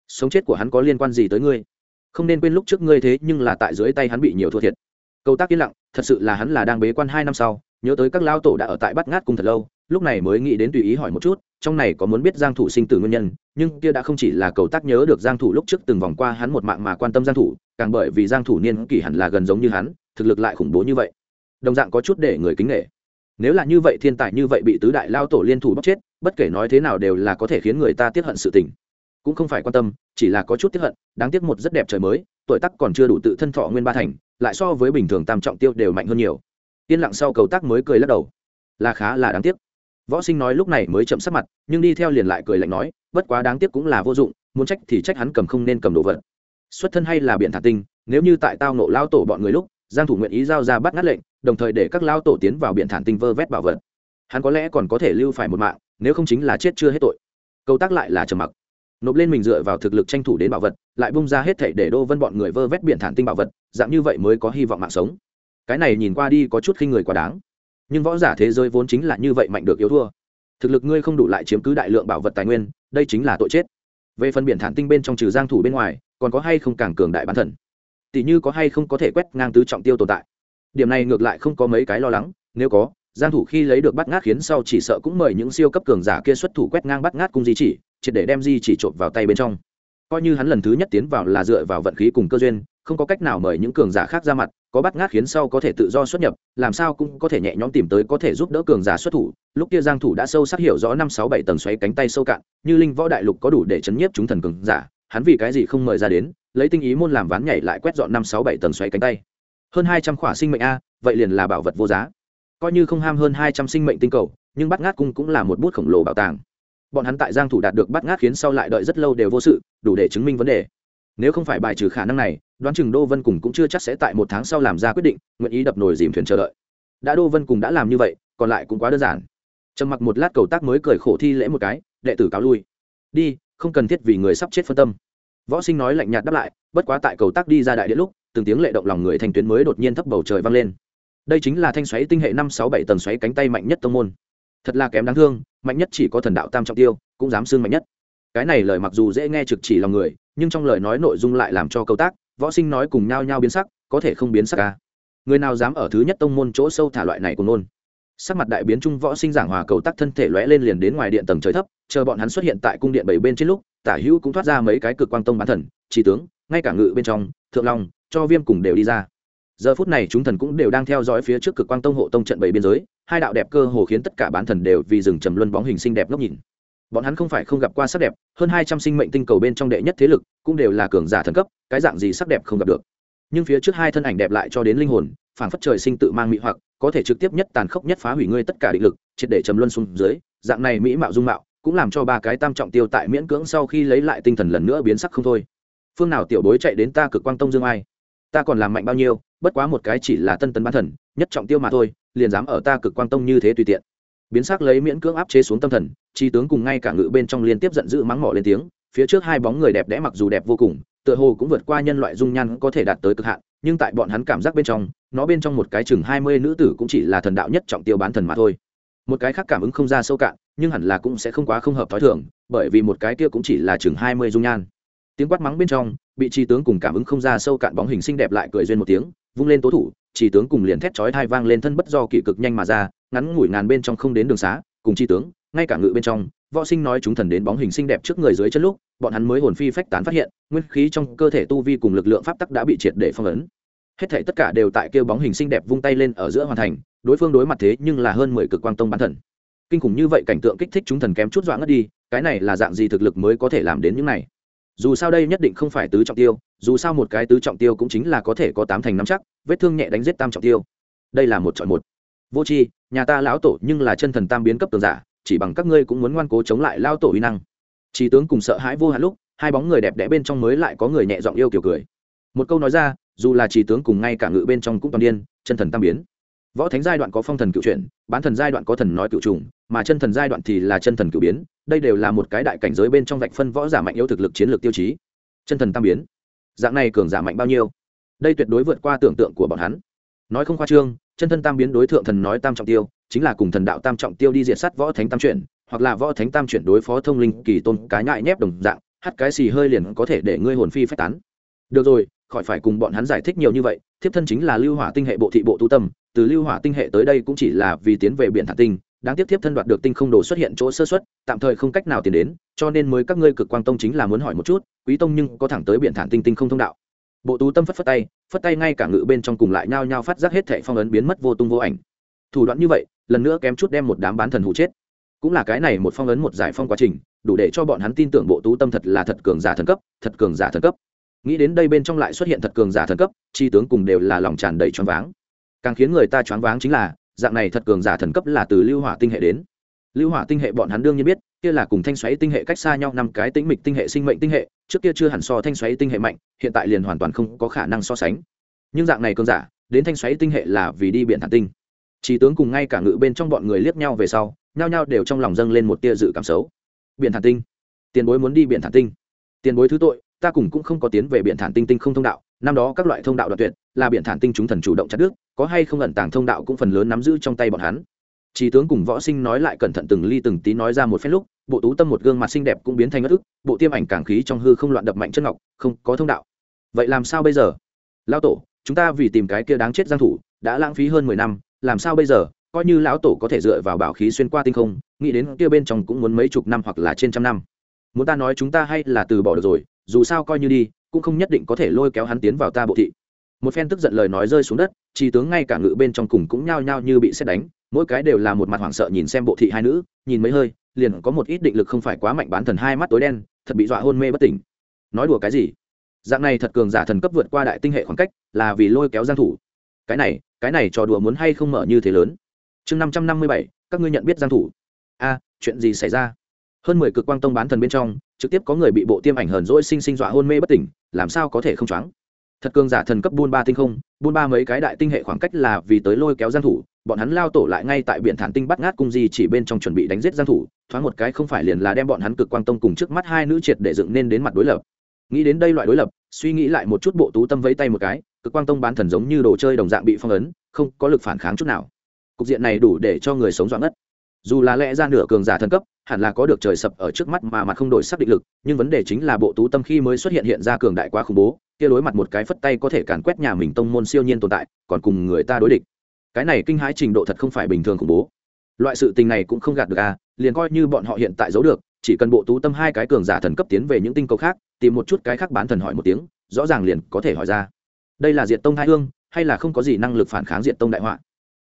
Sống chết của hắn có liên quan gì tới ngươi? Không nên quên lúc trước ngươi thế nhưng là tại dưới tay hắn bị nhiều thua thiệt. Cầu tác yên lặng, thật sự là hắn là đang bế quan hai năm sau, nhớ tới các lao tổ đã ở tại bắt ngát cung thật lâu, lúc này mới nghĩ đến tùy ý hỏi một chút trong này có muốn biết giang thủ sinh tử nguyên nhân, nhưng kia đã không chỉ là cầu tác nhớ được giang thủ lúc trước từng vòng qua hắn một mạng mà quan tâm giang thủ, càng bởi vì giang thủ niên kỷ hẳn là gần giống như hắn, thực lực lại khủng bố như vậy. Đồng dạng có chút để người kính nể. Nếu là như vậy thiên tài như vậy bị tứ đại lao tổ liên thủ bóc chết, bất kể nói thế nào đều là có thể khiến người ta tiếc hận sự tình. Cũng không phải quan tâm, chỉ là có chút tiếc hận, đáng tiếc một rất đẹp trời mới, tuổi tác còn chưa đủ tự thân thọ nguyên ba thành, lại so với bình thường tam trọng tiêu đều mạnh hơn nhiều. Yên lặng sau cầu tác mới cười lắc đầu. Là khá là đáng tiếc võ sinh nói lúc này mới chậm sắc mặt, nhưng đi theo liền lại cười lạnh nói, bất quá đáng tiếc cũng là vô dụng, muốn trách thì trách hắn cầm không nên cầm đồ vật. Xuất thân hay là biện thả tinh, nếu như tại tao nộ lao tổ bọn người lúc, giang thủ nguyện ý giao ra bắt ngắt lệnh, đồng thời để các lao tổ tiến vào biện thản tinh vơ vét bảo vật. Hắn có lẽ còn có thể lưu phải một mạng, nếu không chính là chết chưa hết tội. Câu tác lại là trầm mặc. Nộp lên mình dựa vào thực lực tranh thủ đến bảo vật, lại bung ra hết thảy để đô vân bọn người vơ vét biển thản tinh bảo vật, dạng như vậy mới có hy vọng mạng sống. Cái này nhìn qua đi có chút khinh người quá đáng nhưng võ giả thế giới vốn chính là như vậy mạnh được yếu thua. Thực lực ngươi không đủ lại chiếm cứ đại lượng bảo vật tài nguyên, đây chính là tội chết. Về phần biển thản tinh bên trong trừ giang thủ bên ngoài, còn có hay không càng cường đại bản thần tỷ như có hay không có thể quét ngang tứ trọng tiêu tồn tại? Điểm này ngược lại không có mấy cái lo lắng, nếu có, giang thủ khi lấy được bắt ngát khiến sau chỉ sợ cũng mời những siêu cấp cường giả kia xuất thủ quét ngang bắt ngát cung di chỉ, triệt để đem di chỉ trộn vào tay bên trong. Coi như hắn lần thứ nhất tiến vào là dựa vào vận khí cùng cơ duyên không có cách nào mời những cường giả khác ra mặt, có bắt ngát khiến sau có thể tự do xuất nhập, làm sao cũng có thể nhẹ nhõm tìm tới có thể giúp đỡ cường giả xuất thủ. Lúc kia giang thủ đã sâu sắc hiểu rõ năm sáu bảy tầng xoáy cánh tay sâu cạn, như linh võ đại lục có đủ để chấn nhiếp chúng thần cường giả, hắn vì cái gì không mời ra đến, lấy tinh ý môn làm ván nhảy lại quét dọn năm sáu bảy tầng xoáy cánh tay. Hơn hai trăm khỏa sinh mệnh a, vậy liền là bảo vật vô giá. Coi như không ham hơn hai trăm sinh mệnh tinh cầu, nhưng bắt ngát cung cũng là một bút khổng lồ bảo tàng. Bọn hắn tại giang thủ đạt được bắt ngát khiến sau lại đợi rất lâu đều vô sự, đủ để chứng minh vấn đề nếu không phải bài trừ khả năng này, đoán chừng đô vân cùng cũng chưa chắc sẽ tại một tháng sau làm ra quyết định, nguyện ý đập nồi dìm thuyền chờ đợi. Đã đô vân cùng đã làm như vậy, còn lại cũng quá đơn giản. Trầm mặc một lát cầu tác mới cười khổ thi lễ một cái, đệ tử cáo lui. Đi, không cần thiết vì người sắp chết phân tâm. Võ sinh nói lạnh nhạt đáp lại, bất quá tại cầu tác đi ra đại điện lúc, từng tiếng lệ động lòng người thành tuyến mới đột nhiên thấp bầu trời vang lên. Đây chính là thanh xoáy tinh hệ năm sáu bảy tầng xoáy cánh tay mạnh nhất tông môn. Thật là kém đáng thương, mạnh nhất chỉ có thần đạo tam trọng tiêu, cũng dám xương mạnh nhất. Cái này lời mặc dù dễ nghe trực chỉ lòng người nhưng trong lời nói nội dung lại làm cho câu tác, võ sinh nói cùng nhau nhau biến sắc, có thể không biến sắc ca người nào dám ở thứ nhất tông môn chỗ sâu thả loại này của nôn sắc mặt đại biến trung võ sinh giảng hòa cầu tác thân thể lóe lên liền đến ngoài điện tầng trời thấp, chờ bọn hắn xuất hiện tại cung điện bảy bên trên lúc, tả hữu cũng thoát ra mấy cái cực quang tông bán thần, chỉ tướng, ngay cả ngự bên trong, thượng long, cho viêm cùng đều đi ra. Giờ phút này chúng thần cũng đều đang theo dõi phía trước cực quang tông hộ tông trận bảy biên giới, hai đạo đẹp cơ hồ khiến tất cả bán thần đều vì rừng trầm luân bóng hình xinh đẹp ngốc nhìn bọn hắn không phải không gặp qua sắc đẹp, hơn hai trăm sinh mệnh tinh cầu bên trong đệ nhất thế lực cũng đều là cường giả thần cấp, cái dạng gì sắc đẹp không gặp được. Nhưng phía trước hai thân ảnh đẹp lại cho đến linh hồn, phảng phất trời sinh tự mang mỹ hoặc, có thể trực tiếp nhất tàn khốc nhất phá hủy ngươi tất cả định lực, triệt để trầm luân xuống dưới, dạng này mỹ mạo dung mạo, cũng làm cho ba cái tam trọng tiêu tại miễn cưỡng sau khi lấy lại tinh thần lần nữa biến sắc không thôi. Phương nào tiểu bối chạy đến ta cực quang tông dương ai? Ta còn làm mạnh bao nhiêu, bất quá một cái chỉ là tân tấn bán thần, nhất trọng tiêu mà thôi, liền dám ở ta cực quang tông như thế tùy tiện biến sắc lấy miễn cưỡng áp chế xuống tâm thần, chi tướng cùng ngay cả ngự bên trong liên tiếp giận dữ mắng mỏ lên tiếng, phía trước hai bóng người đẹp đẽ mặc dù đẹp vô cùng, tựa hồ cũng vượt qua nhân loại dung nhan có thể đạt tới cực hạn, nhưng tại bọn hắn cảm giác bên trong, nó bên trong một cái chừng hai mươi nữ tử cũng chỉ là thần đạo nhất trọng tiêu bán thần mà thôi. Một cái khác cảm ứng không ra sâu cạn, nhưng hẳn là cũng sẽ không quá không hợp t h ó i thường, bởi vì một cái kia cũng chỉ là chừng hai mươi dung nhan. Tiếng quát mắng bên trong, bị tri tướng cùng cảm ứng không ra sâu cạn bóng hình xinh đẹp lại cười duyên một tiếng, vung lên tố thủ tri tướng cùng liền thét chói thai vang lên thân bất do kỷ cực nhanh mà ra ngắn ngủi ngàn bên trong không đến đường xá, cùng tri tướng, ngay cả ngự bên trong, võ sinh nói chúng thần đến bóng hình xinh đẹp trước người dưới chân lúc, bọn hắn mới hồn phi phách tán phát hiện, nguyên khí trong cơ thể tu vi cùng lực lượng pháp tắc đã bị triệt để phong ấn. Hết thể tất cả đều tại kêu bóng hình xinh đẹp vung tay lên ở giữa hoàn thành, đối phương đối mặt thế nhưng là hơn mười cực quang tông bán thần. Kinh khủng như vậy cảnh tượng kích thích chúng thần kém chút dọa ngất đi, cái này là dạng gì thực lực mới có thể làm đến những này? Dù sao đây nhất định không phải tứ trọng tiêu, dù sao một cái tứ trọng tiêu cũng chính là có thể có tám thành năm chắc, vết thương nhẹ đánh giết tam trọng tiêu. Đây là một chọn một. Vô c nhà ta lão tổ nhưng là chân thần tam biến cấp tường giả, chỉ bằng các ngươi cũng muốn ngoan cố chống lại lao tổ uy năng. Chỉ tướng cùng sợ hãi vô hạn lúc, hai bóng người đẹp đẽ bên trong mới lại có người nhẹ giọng yêu kiểu cười. Một câu nói ra, dù là chỉ tướng cùng ngay cả ngự bên trong cũng toàn điên, chân thần tam biến. Võ thánh giai đoạn có phong thần cựu chuyển bán thần giai đoạn có thần nói cựu trùng, mà chân thần giai đoạn thì là chân thần cựu biến, đây đều là một cái đại cảnh giới bên trong vạch phân võ giả mạnh yếu thực lực chiến lược tiêu chí. Chân thần tam biến. Dạng này cường giả mạnh bao nhiêu? Đây tuyệt đối vượt qua tưởng tượng của bọn hắn. Nói không khoa trương chân thân tam biến đối thượng thần nói tam trọng tiêu, chính là cùng thần đạo tam trọng tiêu đi diệt sát võ thánh tam chuyển, hoặc là võ thánh tam chuyển đối phó thông linh kỳ tôn cá nhại nhép đồng dạng, hắt cái xì hơi liền có thể để ngươi hồn phi phách tán. Được rồi, khỏi phải cùng bọn hắn giải thích nhiều như vậy, thiếp thân chính là lưu hỏa tinh hệ bộ thị bộ tu tâm, từ lưu hỏa tinh hệ tới đây cũng chỉ là vì tiến về biển thả tinh, đáng tiếc thiếp thân đoạt được tinh không đồ xuất hiện chỗ sơ xuất tạm thời không cách nào tiến đến, cho nên mới các ngươi cực quang tông chính là muốn hỏi một chút, quý tông nhưng có thẳng tới biển thản tinh tinh không thông đạo bộ tú tâm phất phất tay phất tay ngay cả ngự bên trong cùng lại nhao nhao phát giác hết thệ phong ấn biến mất vô tung vô ảnh. Thủ đoạn như vậy, lần nữa kém chút đem một đám bán thần hụ chết. Cũng là cái này một phong ấn một giải phong quá trình, đủ để cho bọn hắn tin tưởng bộ tú tâm thật là thật cường giả thần cấp, thật cường giả thần cấp. Nghĩ đến đây bên trong lại xuất hiện thật cường giả thần cấp, chi tướng cùng đều là lòng tràn đầy choáng váng. Càng khiến người ta choáng váng chính là, dạng này thật cường giả thần cấp là từ lưu hỏa tinh hệ đến lưu hỏa tinh hệ bọn hắn đương nhiên biết, kia là cùng thanh xoáy tinh hệ cách xa nhau năm cái tĩnh mịch tinh hệ sinh mệnh tinh hệ, trước kia chưa hẳn so thanh xoáy tinh hệ mạnh, hiện tại liền hoàn toàn không có khả năng so sánh. Nhưng dạng này cơn giả, đến thanh xoáy tinh hệ là vì đi biển thản tinh. Chỉ tướng cùng ngay cả ngự bên trong bọn người liếc nhau về sau, nhao nhao đều trong lòng dâng lên một tia dự cảm xấu. Biển thản tinh. Tiền bối muốn đi biển thản tinh. Tiền bối thứ tội, ta cùng cũng không có tiến về biển thản tinh tinh không thông đạo, năm đó các loại thông đạo đoạn tuyệt, là biển thản tinh chúng thần chủ động chặt đứt, có hay không ẩn tàng thông đạo cũng phần lớn nắm giữ trong tay bọn hắn chỉ tướng cùng võ sinh nói lại cẩn thận từng ly từng tí nói ra một phen lúc, bộ tú tâm một gương mặt xinh đẹp cũng biến thành ngất ức, bộ tiêm ảnh càng khí trong hư không loạn đập mạnh chân ngọc, không có thông đạo. Vậy làm sao bây giờ? Lão tổ, chúng ta vì tìm cái kia đáng chết giang thủ, đã lãng phí hơn mười năm, làm sao bây giờ? Coi như lão tổ có thể dựa vào bảo khí xuyên qua tinh không, nghĩ đến kia bên trong cũng muốn mấy chục năm hoặc là trên trăm năm. Muốn ta nói chúng ta hay là từ bỏ được rồi, dù sao coi như đi, cũng không nhất định có thể lôi kéo hắn tiến vào ta bộ thị. Một phen tức giận lời nói rơi xuống đất, chỉ tướng ngay cả ngự bên trong cùng cũng nhao nhao như bị xét đánh mỗi cái đều là một mặt hoảng sợ nhìn xem bộ thị hai nữ, nhìn mấy hơi, liền có một ít định lực không phải quá mạnh bán thần hai mắt tối đen, thật bị dọa hôn mê bất tỉnh. Nói đùa cái gì? Dạng này thật cường giả thần cấp vượt qua đại tinh hệ khoảng cách, là vì lôi kéo giang thủ. Cái này cái này trò đùa muốn hay không mở như thế lớn? Chương năm trăm năm mươi bảy, các ngươi nhận biết giang thủ. A, chuyện gì xảy ra? Hơn mười cực quang tông bán thần bên trong, trực tiếp có người bị bộ tiêm ảnh hờn dỗi sinh sinh dọa hôn mê bất tỉnh, làm sao có thể không choáng? Thật cường giả thần cấp buôn ba tinh không, buôn ba mấy cái đại tinh hệ khoảng cách là vì tới lôi kéo giang thủ bọn hắn lao tổ lại ngay tại biển thản tinh bắt ngát cung di chỉ bên trong chuẩn bị đánh giết giang thủ, thoáng một cái không phải liền là đem bọn hắn cực quang tông cùng trước mắt hai nữ triệt để dựng nên đến mặt đối lập. Nghĩ đến đây loại đối lập, suy nghĩ lại một chút bộ tú tâm vẫy tay một cái, cực quang tông bán thần giống như đồ chơi đồng dạng bị phong ấn, không có lực phản kháng chút nào. Cục diện này đủ để cho người sống doãn ngất. Dù là lẽ ra nửa cường giả thần cấp, hẳn là có được trời sập ở trước mắt mà mặt không đổi sắc định lực, nhưng vấn đề chính là bộ tú tâm khi mới xuất hiện hiện ra cường đại quá khủng bố, kia đối mặt một cái phất tay có thể càn quét nhà mình tông môn siêu nhiên tồn tại, còn cùng người ta đối địch cái này kinh hãi trình độ thật không phải bình thường khủng bố. Loại sự tình này cũng không gạt được à liền coi như bọn họ hiện tại giấu được, chỉ cần bộ tú tâm hai cái cường giả thần cấp tiến về những tinh cầu khác, tìm một chút cái khác bán thần hỏi một tiếng, rõ ràng liền có thể hỏi ra. Đây là diện tông hai hương, hay là không có gì năng lực phản kháng diện tông đại họa?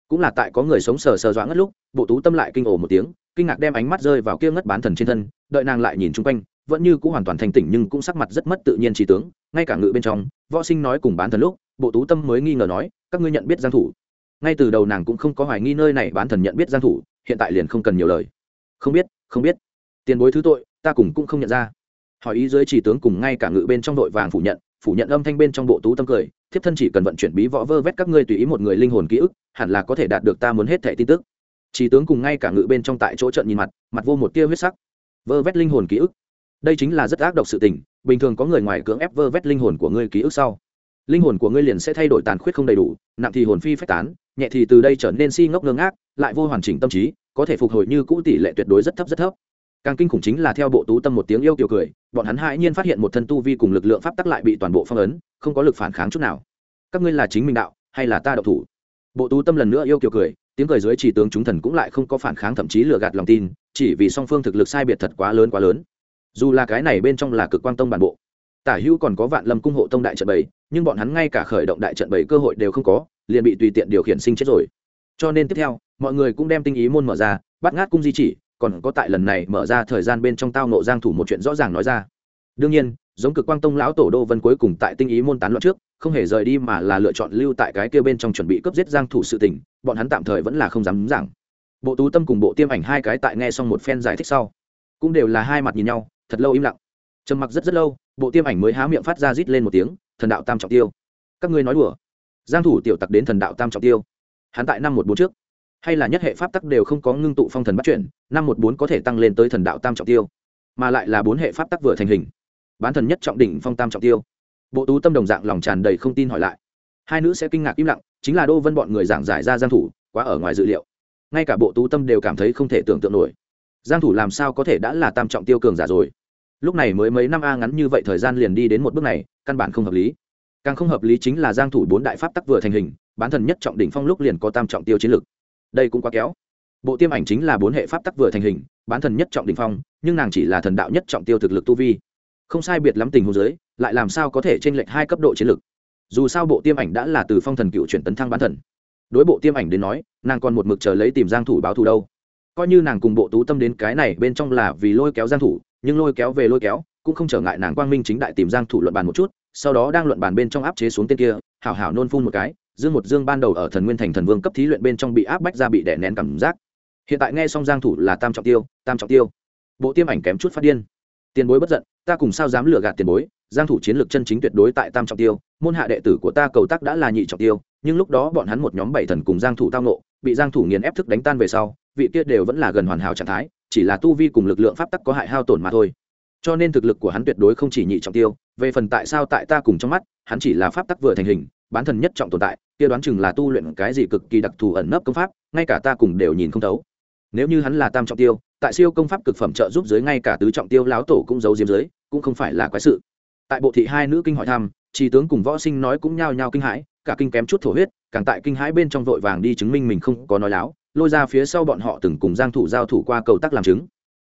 Cũng là tại có người sống sờ sờ doãn ngất lúc, bộ tú tâm lại kinh ồ một tiếng, kinh ngạc đem ánh mắt rơi vào kia ngất bán thần trên thân, đợi nàng lại nhìn chung quanh, vẫn như cũng hoàn toàn thành tỉnh nhưng cũng sắc mặt rất mất tự nhiên trí tướng, ngay cả ngự bên trong, võ sinh nói cùng bán thần lúc, bộ tú tâm mới nghi ngờ nói, các ngươi nhận biết giang thủ ngay từ đầu nàng cũng không có hoài nghi nơi này bán thần nhận biết giang thủ, hiện tại liền không cần nhiều lời. Không biết không biết. Tiền bối thứ tội, ta cùng cũng không nhận ra. Hỏi ý dưới chỉ tướng cùng ngay cả ngự bên trong đội vàng phủ nhận phủ nhận âm thanh bên trong bộ tú tâm cười, thiếp thân chỉ cần vận chuyển bí võ vơ vét các ngươi tùy ý một người linh hồn ký ức, hẳn là có thể đạt được ta muốn hết thẻ tin tức. Chỉ tướng cùng ngay cả ngự bên trong tại chỗ trận nhìn mặt mặt vô một tia huyết sắc. Vơ vét linh hồn ký ức. Đây chính là rất ác độc sự tình, bình thường có người ngoài cưỡng ép vơ vét linh hồn của ngươi ký ức sau. Linh hồn của ngươi liền sẽ thay đổi tàn khuyết không đầy đủ, nặng thì hồn phi phách tán nhẹ thì từ đây trở nên si ngốc ngơ ngác, lại vô hoàn chỉnh tâm trí, có thể phục hồi như cũ tỷ lệ tuyệt đối rất thấp rất thấp. Càng kinh khủng chính là theo bộ tú tâm một tiếng yêu kiều cười, bọn hắn hãi nhiên phát hiện một thân tu vi cùng lực lượng pháp tắc lại bị toàn bộ phong ấn, không có lực phản kháng chút nào. Các ngươi là chính mình đạo, hay là ta độc thủ? Bộ tú tâm lần nữa yêu kiều cười, tiếng cười dưới chỉ tướng chúng thần cũng lại không có phản kháng, thậm chí lừa gạt lòng tin, chỉ vì song phương thực lực sai biệt thật quá lớn quá lớn. Dù là cái này bên trong là cực quan tông bản bộ, tả hữu còn có vạn lâm cung hộ tông đại trận bảy nhưng bọn hắn ngay cả khởi động đại trận bảy cơ hội đều không có, liền bị tùy tiện điều khiển sinh chết rồi. Cho nên tiếp theo, mọi người cũng đem tinh ý môn mở ra, bắt ngát cung di chỉ, còn có tại lần này mở ra thời gian bên trong tao nộ giang thủ một chuyện rõ ràng nói ra. Đương nhiên, giống cực quang tông lão tổ đô vân cuối cùng tại tinh ý môn tán loạn trước, không hề rời đi mà là lựa chọn lưu tại cái kia bên trong chuẩn bị cấp giết giang thủ sự tình, bọn hắn tạm thời vẫn là không dám giảng. Bộ tú tâm cùng bộ tiêm ảnh hai cái tại nghe xong một phen giải thích sau, cũng đều là hai mặt nhìn nhau, thật lâu im lặng trầm mặc rất rất lâu, bộ tiêm ảnh mới há miệng phát ra rít lên một tiếng, thần đạo tam trọng tiêu. Các ngươi nói đùa. Giang thủ tiểu tặc đến thần đạo tam trọng tiêu. Hắn tại năm một bốn trước. Hay là nhất hệ pháp tắc đều không có ngưng tụ phong thần bắt chuyển, năm một bốn có thể tăng lên tới thần đạo tam trọng tiêu. Mà lại là bốn hệ pháp tắc vừa thành hình. Bán thần nhất trọng đỉnh phong tam trọng tiêu. Bộ tú tâm đồng dạng lòng tràn đầy không tin hỏi lại. Hai nữ sẽ kinh ngạc im lặng, chính là đô vân bọn người giảng giải ra giang thủ, quá ở ngoài dự liệu. Ngay cả bộ tú tâm đều cảm thấy không thể tưởng tượng nổi. Giang thủ làm sao có thể đã là tam trọng tiêu cường giả rồi? Lúc này mới mấy năm a ngắn như vậy thời gian liền đi đến một bước này, căn bản không hợp lý. Càng không hợp lý chính là giang thủ bốn đại pháp tắc vừa thành hình, bán thần nhất trọng đỉnh phong lúc liền có tam trọng tiêu chiến lực. Đây cũng quá kéo. Bộ tiêm ảnh chính là bốn hệ pháp tắc vừa thành hình, bán thần nhất trọng đỉnh phong, nhưng nàng chỉ là thần đạo nhất trọng tiêu thực lực tu vi. Không sai biệt lắm tình huống dưới, lại làm sao có thể trên lệch hai cấp độ chiến lực? Dù sao bộ tiêm ảnh đã là từ phong thần cựu chuyển tấn thăng bán thần. Đối bộ tiêm ảnh đến nói, nàng còn một mực chờ lấy tìm giang thủ báo thù đâu. Coi như nàng cùng bộ tú tâm đến cái này bên trong là vì lôi kéo giang thủ nhưng lôi kéo về lôi kéo, cũng không trở ngại nàng quang minh chính đại tìm giang thủ luận bàn một chút, sau đó đang luận bàn bên trong áp chế xuống tên kia, hảo hảo nôn phun một cái, dương một dương ban đầu ở thần nguyên thành thần vương cấp thí luyện bên trong bị áp bách ra bị đè nén cảm giác. Hiện tại nghe xong giang thủ là tam trọng tiêu, tam trọng tiêu. Bộ tiêm ảnh kém chút phát điên. Tiền bối bất giận, ta cùng sao dám lừa gạt tiền bối, giang thủ chiến lược chân chính tuyệt đối tại tam trọng tiêu, môn hạ đệ tử của ta cầu tác đã là nhị trọng tiêu, nhưng lúc đó bọn hắn một nhóm bảy thần cùng giang thủ tao nộ bị giang thủ nghiền ép thức đánh tan về sau, vị kia đều vẫn là gần hoàn hảo trạng thái chỉ là tu vi cùng lực lượng pháp tắc có hại hao tổn mà thôi. Cho nên thực lực của hắn tuyệt đối không chỉ nhị trọng tiêu, về phần tại sao tại ta cùng trong mắt, hắn chỉ là pháp tắc vừa thành hình, bán thần nhất trọng tồn tại, kia đoán chừng là tu luyện cái gì cực kỳ đặc thù ẩn nấp công pháp, ngay cả ta cùng đều nhìn không thấu. Nếu như hắn là tam trọng tiêu, tại siêu công pháp cực phẩm trợ giúp dưới ngay cả tứ trọng tiêu láo tổ cũng giấu diếm dưới, cũng không phải là quái sự. Tại bộ thị hai nữ kinh hỏi thăm trí tướng cùng võ sinh nói cũng nhao nhao kinh hãi, cả kinh kém chút thổ huyết, càng tại kinh hãi bên trong vội vàng đi chứng minh mình không có nói láo lôi ra phía sau bọn họ từng cùng giang thủ giao thủ qua cầu tắc làm chứng.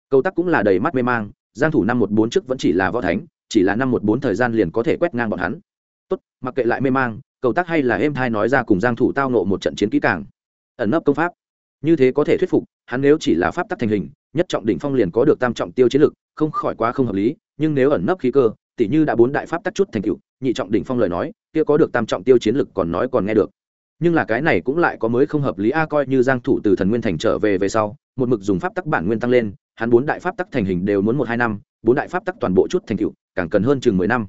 Cầu tắc cũng là đầy mắt mê mang, giang thủ năm một bốn trước vẫn chỉ là võ thánh, chỉ là năm một bốn thời gian liền có thể quét ngang bọn hắn. Tốt, mặc kệ lại mê mang, cầu tắc hay là êm thai nói ra cùng giang thủ tao nộ một trận chiến kỹ càng. Ẩn nấp công pháp. Như thế có thể thuyết phục, hắn nếu chỉ là pháp tắc thành hình, nhất trọng đỉnh phong liền có được tam trọng tiêu chiến lực, không khỏi quá không hợp lý, nhưng nếu ẩn nấp khí cơ tỷ như đã bốn đại pháp tắc chút thành cựu nhị trọng đỉnh phong lời nói, kia có được tam trọng tiêu chiến lực còn nói còn nghe được nhưng là cái này cũng lại có mới không hợp lý. A coi như giang thủ từ thần nguyên thành trở về về sau, một mực dùng pháp tắc bản nguyên tăng lên, hắn bốn đại pháp tắc thành hình đều muốn một hai năm, bốn đại pháp tắc toàn bộ chút thành tựu, càng cần hơn chừng mười năm.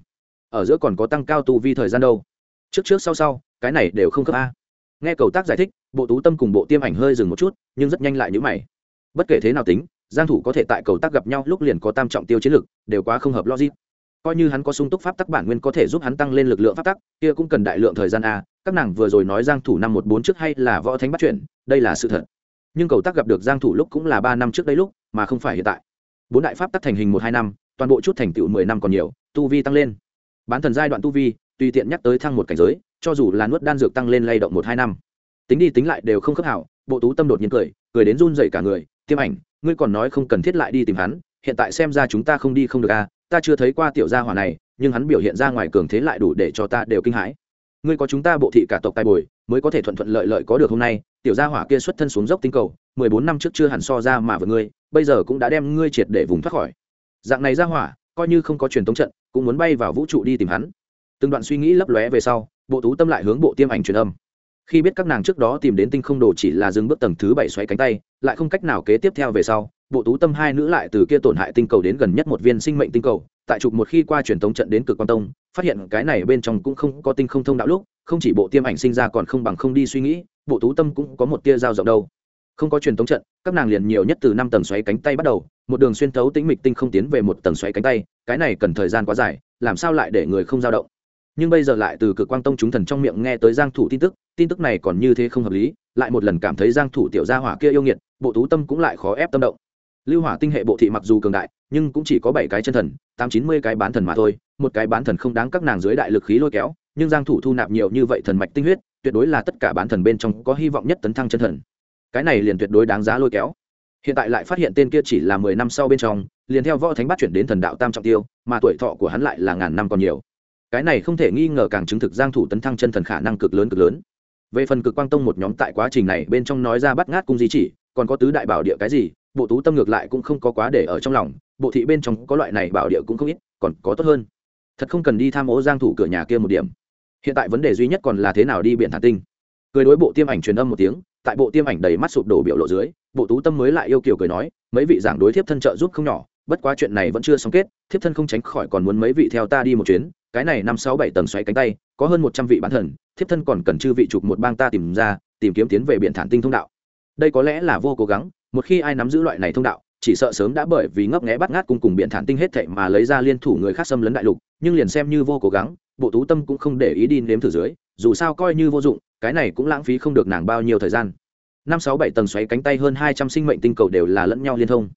Ở giữa còn có tăng cao tu vi thời gian đâu. Trước trước sau sau, cái này đều không cấp a. Nghe cầu tác giải thích, bộ tú tâm cùng bộ tiêm ảnh hơi dừng một chút, nhưng rất nhanh lại nhíu mày. Bất kể thế nào tính, giang thủ có thể tại cầu tác gặp nhau lúc liền có tam trọng tiêu chiến lực, đều quá không hợp logic. Coi như hắn có sung túc pháp tắc bản nguyên có thể giúp hắn tăng lên lực lượng pháp tắc, kia cũng cần đại lượng thời gian a các nàng vừa rồi nói giang thủ năm một bốn trước hay là võ thánh bắt chuyển đây là sự thật. Nhưng cầu tác gặp được giang thủ lúc cũng là ba năm trước đây lúc, mà không phải hiện tại. Bốn đại pháp tắc thành hình một hai năm, toàn bộ chút thành tựu mười năm còn nhiều, tu vi tăng lên. Bán thần giai đoạn tu vi, tùy tiện nhắc tới thăng một cảnh giới, cho dù là nuốt đan dược tăng lên lay động một hai năm. Tính đi tính lại đều không khớp hảo, bộ tú tâm đột nhiên cười cười đến run rẩy cả người, tiêm ảnh, ngươi còn nói không cần thiết lại đi tìm hắn, hiện tại xem ra chúng ta không đi không được à ta chưa thấy qua tiểu gia hỏa này, nhưng hắn biểu hiện ra ngoài cường thế lại đủ để cho ta đều kinh hãi ngươi có chúng ta bộ thị cả tộc tài bồi, mới có thể thuận thuận lợi lợi có được hôm nay, tiểu gia hỏa kia xuất thân xuống dốc tinh cầu, mười bốn năm trước chưa hẳn so ra mà với ngươi, bây giờ cũng đã đem ngươi triệt để vùng thoát khỏi. Dạng này gia hỏa, coi như không có truyền thống trận, cũng muốn bay vào vũ trụ đi tìm hắn. Từng đoạn suy nghĩ lấp lóe về sau, bộ tú tâm lại hướng bộ tiêm ảnh truyền âm. Khi biết các nàng trước đó tìm đến tinh không đồ chỉ là dừng bước tầng thứ bảy xoáy cánh tay, lại không cách nào kế tiếp theo về sau, bộ tú tâm hai nữ lại từ kia tổn hại tinh cầu đến gần nhất một viên sinh mệnh tinh cầu tại trục một khi qua truyền thống trận đến cực quan tông, phát hiện cái này bên trong cũng không có tinh không thông đạo lúc, không chỉ bộ tiêm ảnh sinh ra còn không bằng không đi suy nghĩ, bộ tú tâm cũng có một tia dao rộng đâu. Không có truyền thống trận, các nàng liền nhiều nhất từ năm tầng xoáy cánh tay bắt đầu, một đường xuyên thấu tĩnh mịch tinh không tiến về một tầng xoáy cánh tay, cái này cần thời gian quá dài, làm sao lại để người không dao động? Nhưng bây giờ lại từ cực quang tông chúng thần trong miệng nghe tới giang thủ tin tức tin tức này còn như thế không hợp lý, lại một lần cảm thấy giang thủ tiểu gia hỏa kia yêu nghiệt, bộ tú tâm cũng lại khó ép tâm động lưu hỏa tinh hệ bộ thị mặc dù cường đại, nhưng cũng chỉ có bảy cái chân thần, tám chín mươi cái bán thần mà thôi, một cái bán thần không đáng các nàng dưới đại lực khí lôi kéo, nhưng giang thủ thu nạp nhiều như vậy thần mạch tinh huyết, tuyệt đối là tất cả bán thần bên trong có hy vọng nhất tấn thăng chân thần. Cái này liền tuyệt đối đáng giá lôi kéo. Hiện tại lại phát hiện tên kia chỉ là mười năm sau bên trong, liền theo võ thánh bắt chuyển đến thần đạo tam trọng tiêu, mà tuổi thọ của hắn lại là ngàn năm còn nhiều. Cái này không thể nghi ngờ càng chứng thực giang thủ tấn thăng chân thần khả năng cực lớn cực lớn. Về phần cực quang tông một nhóm tại quá trình này bên trong nói ra bắt ngát cung di chỉ, còn có tứ đại bảo địa cái gì bộ tú tâm ngược lại cũng không có quá để ở trong lòng, bộ thị bên trong có loại này bảo địa cũng không ít, còn có tốt hơn. Thật không cần đi tham ô giang thủ cửa nhà kia một điểm. Hiện tại vấn đề duy nhất còn là thế nào đi biển thản tinh. Cười đối bộ tiêm ảnh truyền âm một tiếng, tại bộ tiêm ảnh đầy mắt sụp đổ biểu lộ dưới, bộ tú tâm mới lại yêu kiều cười nói, mấy vị giảng đối thiếp thân trợ giúp không nhỏ, bất quá chuyện này vẫn chưa xong kết, thiếp thân không tránh khỏi còn muốn mấy vị theo ta đi một chuyến, cái này năm sáu bảy tầng xoáy cánh tay, có hơn một trăm vị bán thần, thiếp thân còn cần chư vị chụp một bang ta tìm ra, tìm kiếm tiến về biển thản tinh thông đạo. Đây có lẽ là vô cố gắng một khi ai nắm giữ loại này thông đạo, chỉ sợ sớm đã bởi vì ngấp nghé bắt ngát cùng cùng biện thản tinh hết thệ mà lấy ra liên thủ người khác xâm lấn đại lục, nhưng liền xem như vô cố gắng, bộ tú tâm cũng không để ý đi nếm thử dưới, dù sao coi như vô dụng, cái này cũng lãng phí không được nàng bao nhiêu thời gian. Năm sáu bảy tầng xoáy cánh tay hơn hai trăm sinh mệnh tinh cầu đều là lẫn nhau liên thông.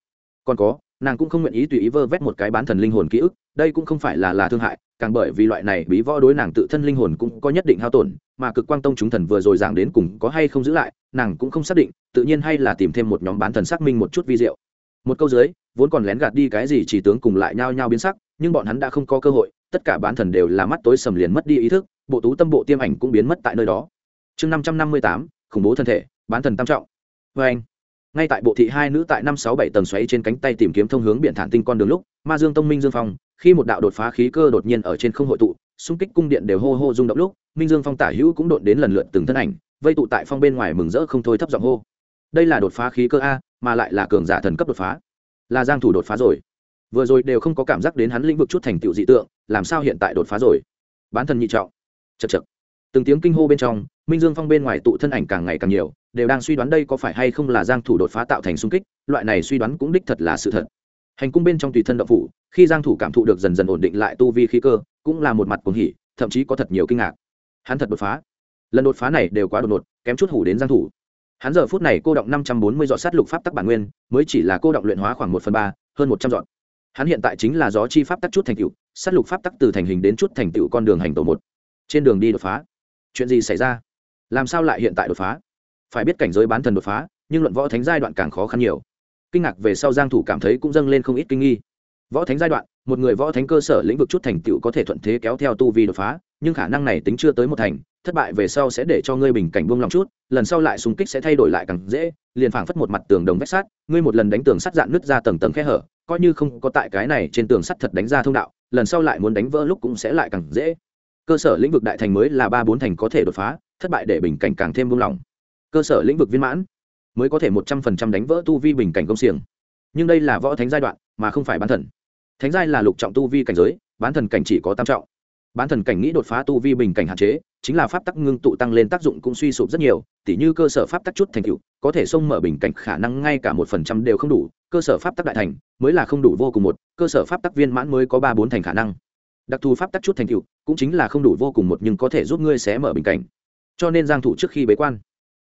Còn có, nàng cũng không nguyện ý tùy ý vơ vét một cái bán thần linh hồn ký ức đây cũng không phải là là thương hại, càng bởi vì loại này bí võ đối nàng tự thân linh hồn cũng có nhất định hao tổn, mà cực quang tông chúng thần vừa rồi giảng đến cùng có hay không giữ lại, nàng cũng không xác định, tự nhiên hay là tìm thêm một nhóm bán thần xác minh một chút vi diệu. Một câu dưới, vốn còn lén gạt đi cái gì chỉ tướng cùng lại nhao nhao biến sắc, nhưng bọn hắn đã không có cơ hội, tất cả bán thần đều là mắt tối sầm liền mất đi ý thức, bộ tú tâm bộ tiêm ảnh cũng biến mất tại nơi đó. Chương năm trăm năm mươi tám, khủng bố thân thể, bán thần tam trọng. Vê anh ngay tại bộ thị hai nữ tại năm sáu bảy tầng xoáy trên cánh tay tìm kiếm thông hướng biển thản tinh con đường lúc, ma dương tông minh dương phong, khi một đạo đột phá khí cơ đột nhiên ở trên không hội tụ, xung kích cung điện đều hô hô rung động lúc, minh dương phong tả hữu cũng đột đến lần lượt từng thân ảnh, vây tụ tại phong bên ngoài mừng rỡ không thôi thấp giọng hô. Đây là đột phá khí cơ a, mà lại là cường giả thần cấp đột phá. Là giang thủ đột phá rồi. Vừa rồi đều không có cảm giác đến hắn lĩnh vực chút thành tựu dị tượng, làm sao hiện tại đột phá rồi? Bán thần nhị trọng. Chật chật từng tiếng kinh hô bên trong, minh dương phong bên ngoài tụ thân ảnh càng ngày càng nhiều đều đang suy đoán đây có phải hay không là giang thủ đột phá tạo thành xung kích, loại này suy đoán cũng đích thật là sự thật. Hành cung bên trong tùy thân động phủ, khi giang thủ cảm thụ được dần dần ổn định lại tu vi khí cơ, cũng là một mặt cuồng hỉ, thậm chí có thật nhiều kinh ngạc. Hắn thật đột phá. Lần đột phá này đều quá đột ngột, kém chút hủ đến giang thủ. Hắn giờ phút này cô động 540 dọn sát lục pháp tắc bản nguyên, mới chỉ là cô động luyện hóa khoảng một phần ba, hơn 100 dọn. Hắn hiện tại chính là gió chi pháp tắc chút thành tựu, sát lục pháp tắc từ thành hình đến chút thành tựu con đường hành tổ một. Trên đường đi đột phá. Chuyện gì xảy ra? Làm sao lại hiện tại đột phá? Phải biết cảnh giới bán thần đột phá, nhưng luận võ thánh giai đoạn càng khó khăn nhiều. Kinh ngạc về sau giang thủ cảm thấy cũng dâng lên không ít kinh nghi. Võ thánh giai đoạn, một người võ thánh cơ sở lĩnh vực chút thành tựu có thể thuận thế kéo theo tu vi đột phá, nhưng khả năng này tính chưa tới một thành, thất bại về sau sẽ để cho ngươi bình cảnh buông lòng chút, lần sau lại xung kích sẽ thay đổi lại càng dễ, liền phảng phất một mặt tường đồng vách sắt, ngươi một lần đánh tường sắt dạn nứt ra tầng tầng khe hở, coi như không có tại cái này trên tường sắt thật đánh ra thông đạo, lần sau lại muốn đánh vỡ lúc cũng sẽ lại càng dễ. Cơ sở lĩnh vực đại thành mới là ba bốn thành có thể đột phá, thất bại để bình cảnh càng thêm buông lòng cơ sở lĩnh vực viên mãn, mới có thể một trăm phần trăm đánh vỡ tu vi bình cảnh công xiềng. Nhưng đây là võ thánh giai đoạn, mà không phải bán thần. Thánh giai là lục trọng tu vi cảnh giới, bán thần cảnh chỉ có tam trọng. Bán thần cảnh nghĩ đột phá tu vi bình cảnh hạn chế, chính là pháp tắc ngưng tụ tăng lên tác dụng cũng suy sụp rất nhiều, tỉ như cơ sở pháp tắc chút thành tựu, có thể xông mở bình cảnh khả năng ngay cả một phần trăm đều không đủ, cơ sở pháp tắc đại thành mới là không đủ vô cùng một, cơ sở pháp tắc viên mãn mới có ba bốn thành khả năng. Đặc thù pháp tắc chút thành tựu cũng chính là không đủ vô cùng một nhưng có thể giúp ngươi xé mở bình cảnh. Cho nên giang thủ trước khi bế quan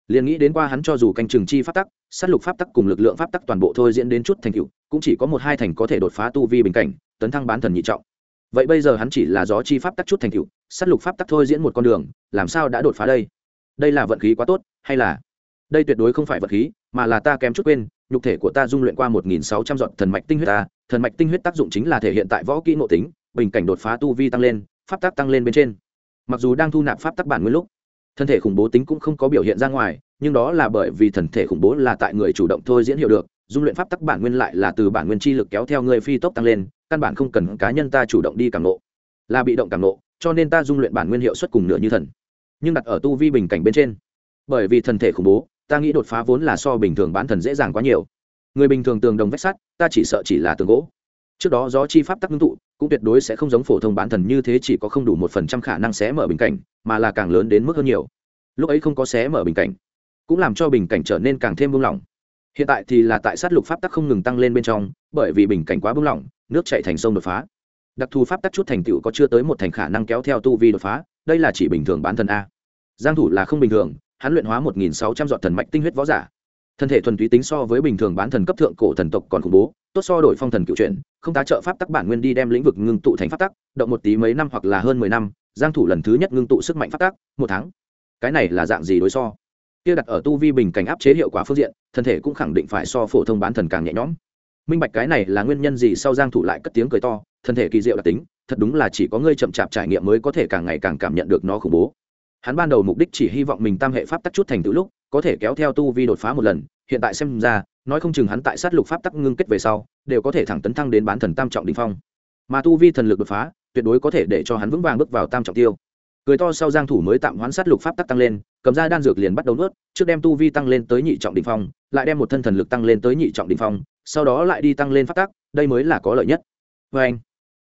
liền nghĩ đến qua hắn cho dù canh trường chi pháp tắc, sát lục pháp tắc cùng lực lượng pháp tắc toàn bộ thôi diễn đến chút thành cựu cũng chỉ có một hai thành có thể đột phá tu vi bình cảnh, tấn thăng bán thần nhị trọng. Vậy bây giờ hắn chỉ là gió chi pháp tắc chút thành tựu, sát lục pháp tắc thôi diễn một con đường, làm sao đã đột phá đây? Đây là vận khí quá tốt, hay là? Đây tuyệt đối không phải vận khí, mà là ta kém chút quên, nhục thể của ta dung luyện qua một nghìn sáu trăm dọn thần mạch tinh huyết ta, thần mạch tinh huyết tác dụng chính là thể hiện tại võ kỹ nội tính, bình cảnh đột phá tu vi tăng lên, pháp tắc tăng lên bên trên. Mặc dù đang thu nạp pháp tắc bản nguyên lúc thân thể khủng bố tính cũng không có biểu hiện ra ngoài, nhưng đó là bởi vì thần thể khủng bố là tại người chủ động thôi diễn hiệu được, dung luyện pháp tắc bản nguyên lại là từ bản nguyên chi lực kéo theo người phi tốc tăng lên, căn bản không cần cá nhân ta chủ động đi cảm nộ. Là bị động cảm nộ, cho nên ta dung luyện bản nguyên hiệu suất cùng nửa như thần. Nhưng đặt ở tu vi bình cảnh bên trên, bởi vì thần thể khủng bố, ta nghĩ đột phá vốn là so bình thường bán thần dễ dàng quá nhiều. Người bình thường tường đồng vách sắt, ta chỉ sợ chỉ là tường gỗ trước đó do chi pháp tắc ngưng tụ, cũng tuyệt đối sẽ không giống phổ thông bán thần như thế chỉ có không đủ một phần trăm khả năng xé mở bình cảnh, mà là càng lớn đến mức hơn nhiều. Lúc ấy không có xé mở bình cảnh, cũng làm cho bình cảnh trở nên càng thêm buông lỏng. Hiện tại thì là tại sát lục pháp tắc không ngừng tăng lên bên trong, bởi vì bình cảnh quá buông lỏng, nước chạy thành sông đột phá. Đặc thù pháp tắc chút thành tựu có chưa tới một thành khả năng kéo theo tu vi đột phá, đây là chỉ bình thường bán thần a. Giang thủ là không bình thường, hắn luyện hóa 1.600 dọn thần mạch tinh huyết võ giả thân thể thuần túy tính so với bình thường bán thần cấp thượng cổ thần tộc còn khủng bố tốt so đổi phong thần cựu truyện, không tá trợ pháp tắc bản nguyên đi đem lĩnh vực ngưng tụ thành pháp tắc động một tí mấy năm hoặc là hơn mười năm giang thủ lần thứ nhất ngưng tụ sức mạnh pháp tắc một tháng. Cái này là dạng gì đối so? Kia đặt ở tu vi bình cảnh áp chế hiệu quả phương diện thân thể cũng khẳng định phải so phổ thông bán thần càng nhẹ nhõm. Minh bạch cái này là nguyên nhân gì sau giang thủ lại cất tiếng cười to thân thể kỳ diệu đặc tính thật đúng là chỉ có ngươi chậm chạp trải nghiệm mới có thể càng ngày càng cảm nhận được nó khủng bố hắn ban đầu mục đích chỉ hy vọng mình tam hệ pháp tắc chút thành tựu lúc, có thể kéo theo tu vi đột phá một lần, hiện tại xem ra, nói không chừng hắn tại sát lục pháp tắc ngưng kết về sau, đều có thể thẳng tấn thăng đến bán thần tam trọng đỉnh phong. Mà tu vi thần lực đột phá, tuyệt đối có thể để cho hắn vững vàng bước vào tam trọng tiêu. Cười to sau giang thủ mới tạm hoán sát lục pháp tắc tăng lên, cầm ra đan dược liền bắt đầu nuốt, trước đem tu vi tăng lên tới nhị trọng đỉnh phong, lại đem một thân thần lực tăng lên tới nhị trọng đỉnh phong, sau đó lại đi tăng lên pháp tắc, đây mới là có lợi nhất. Với anh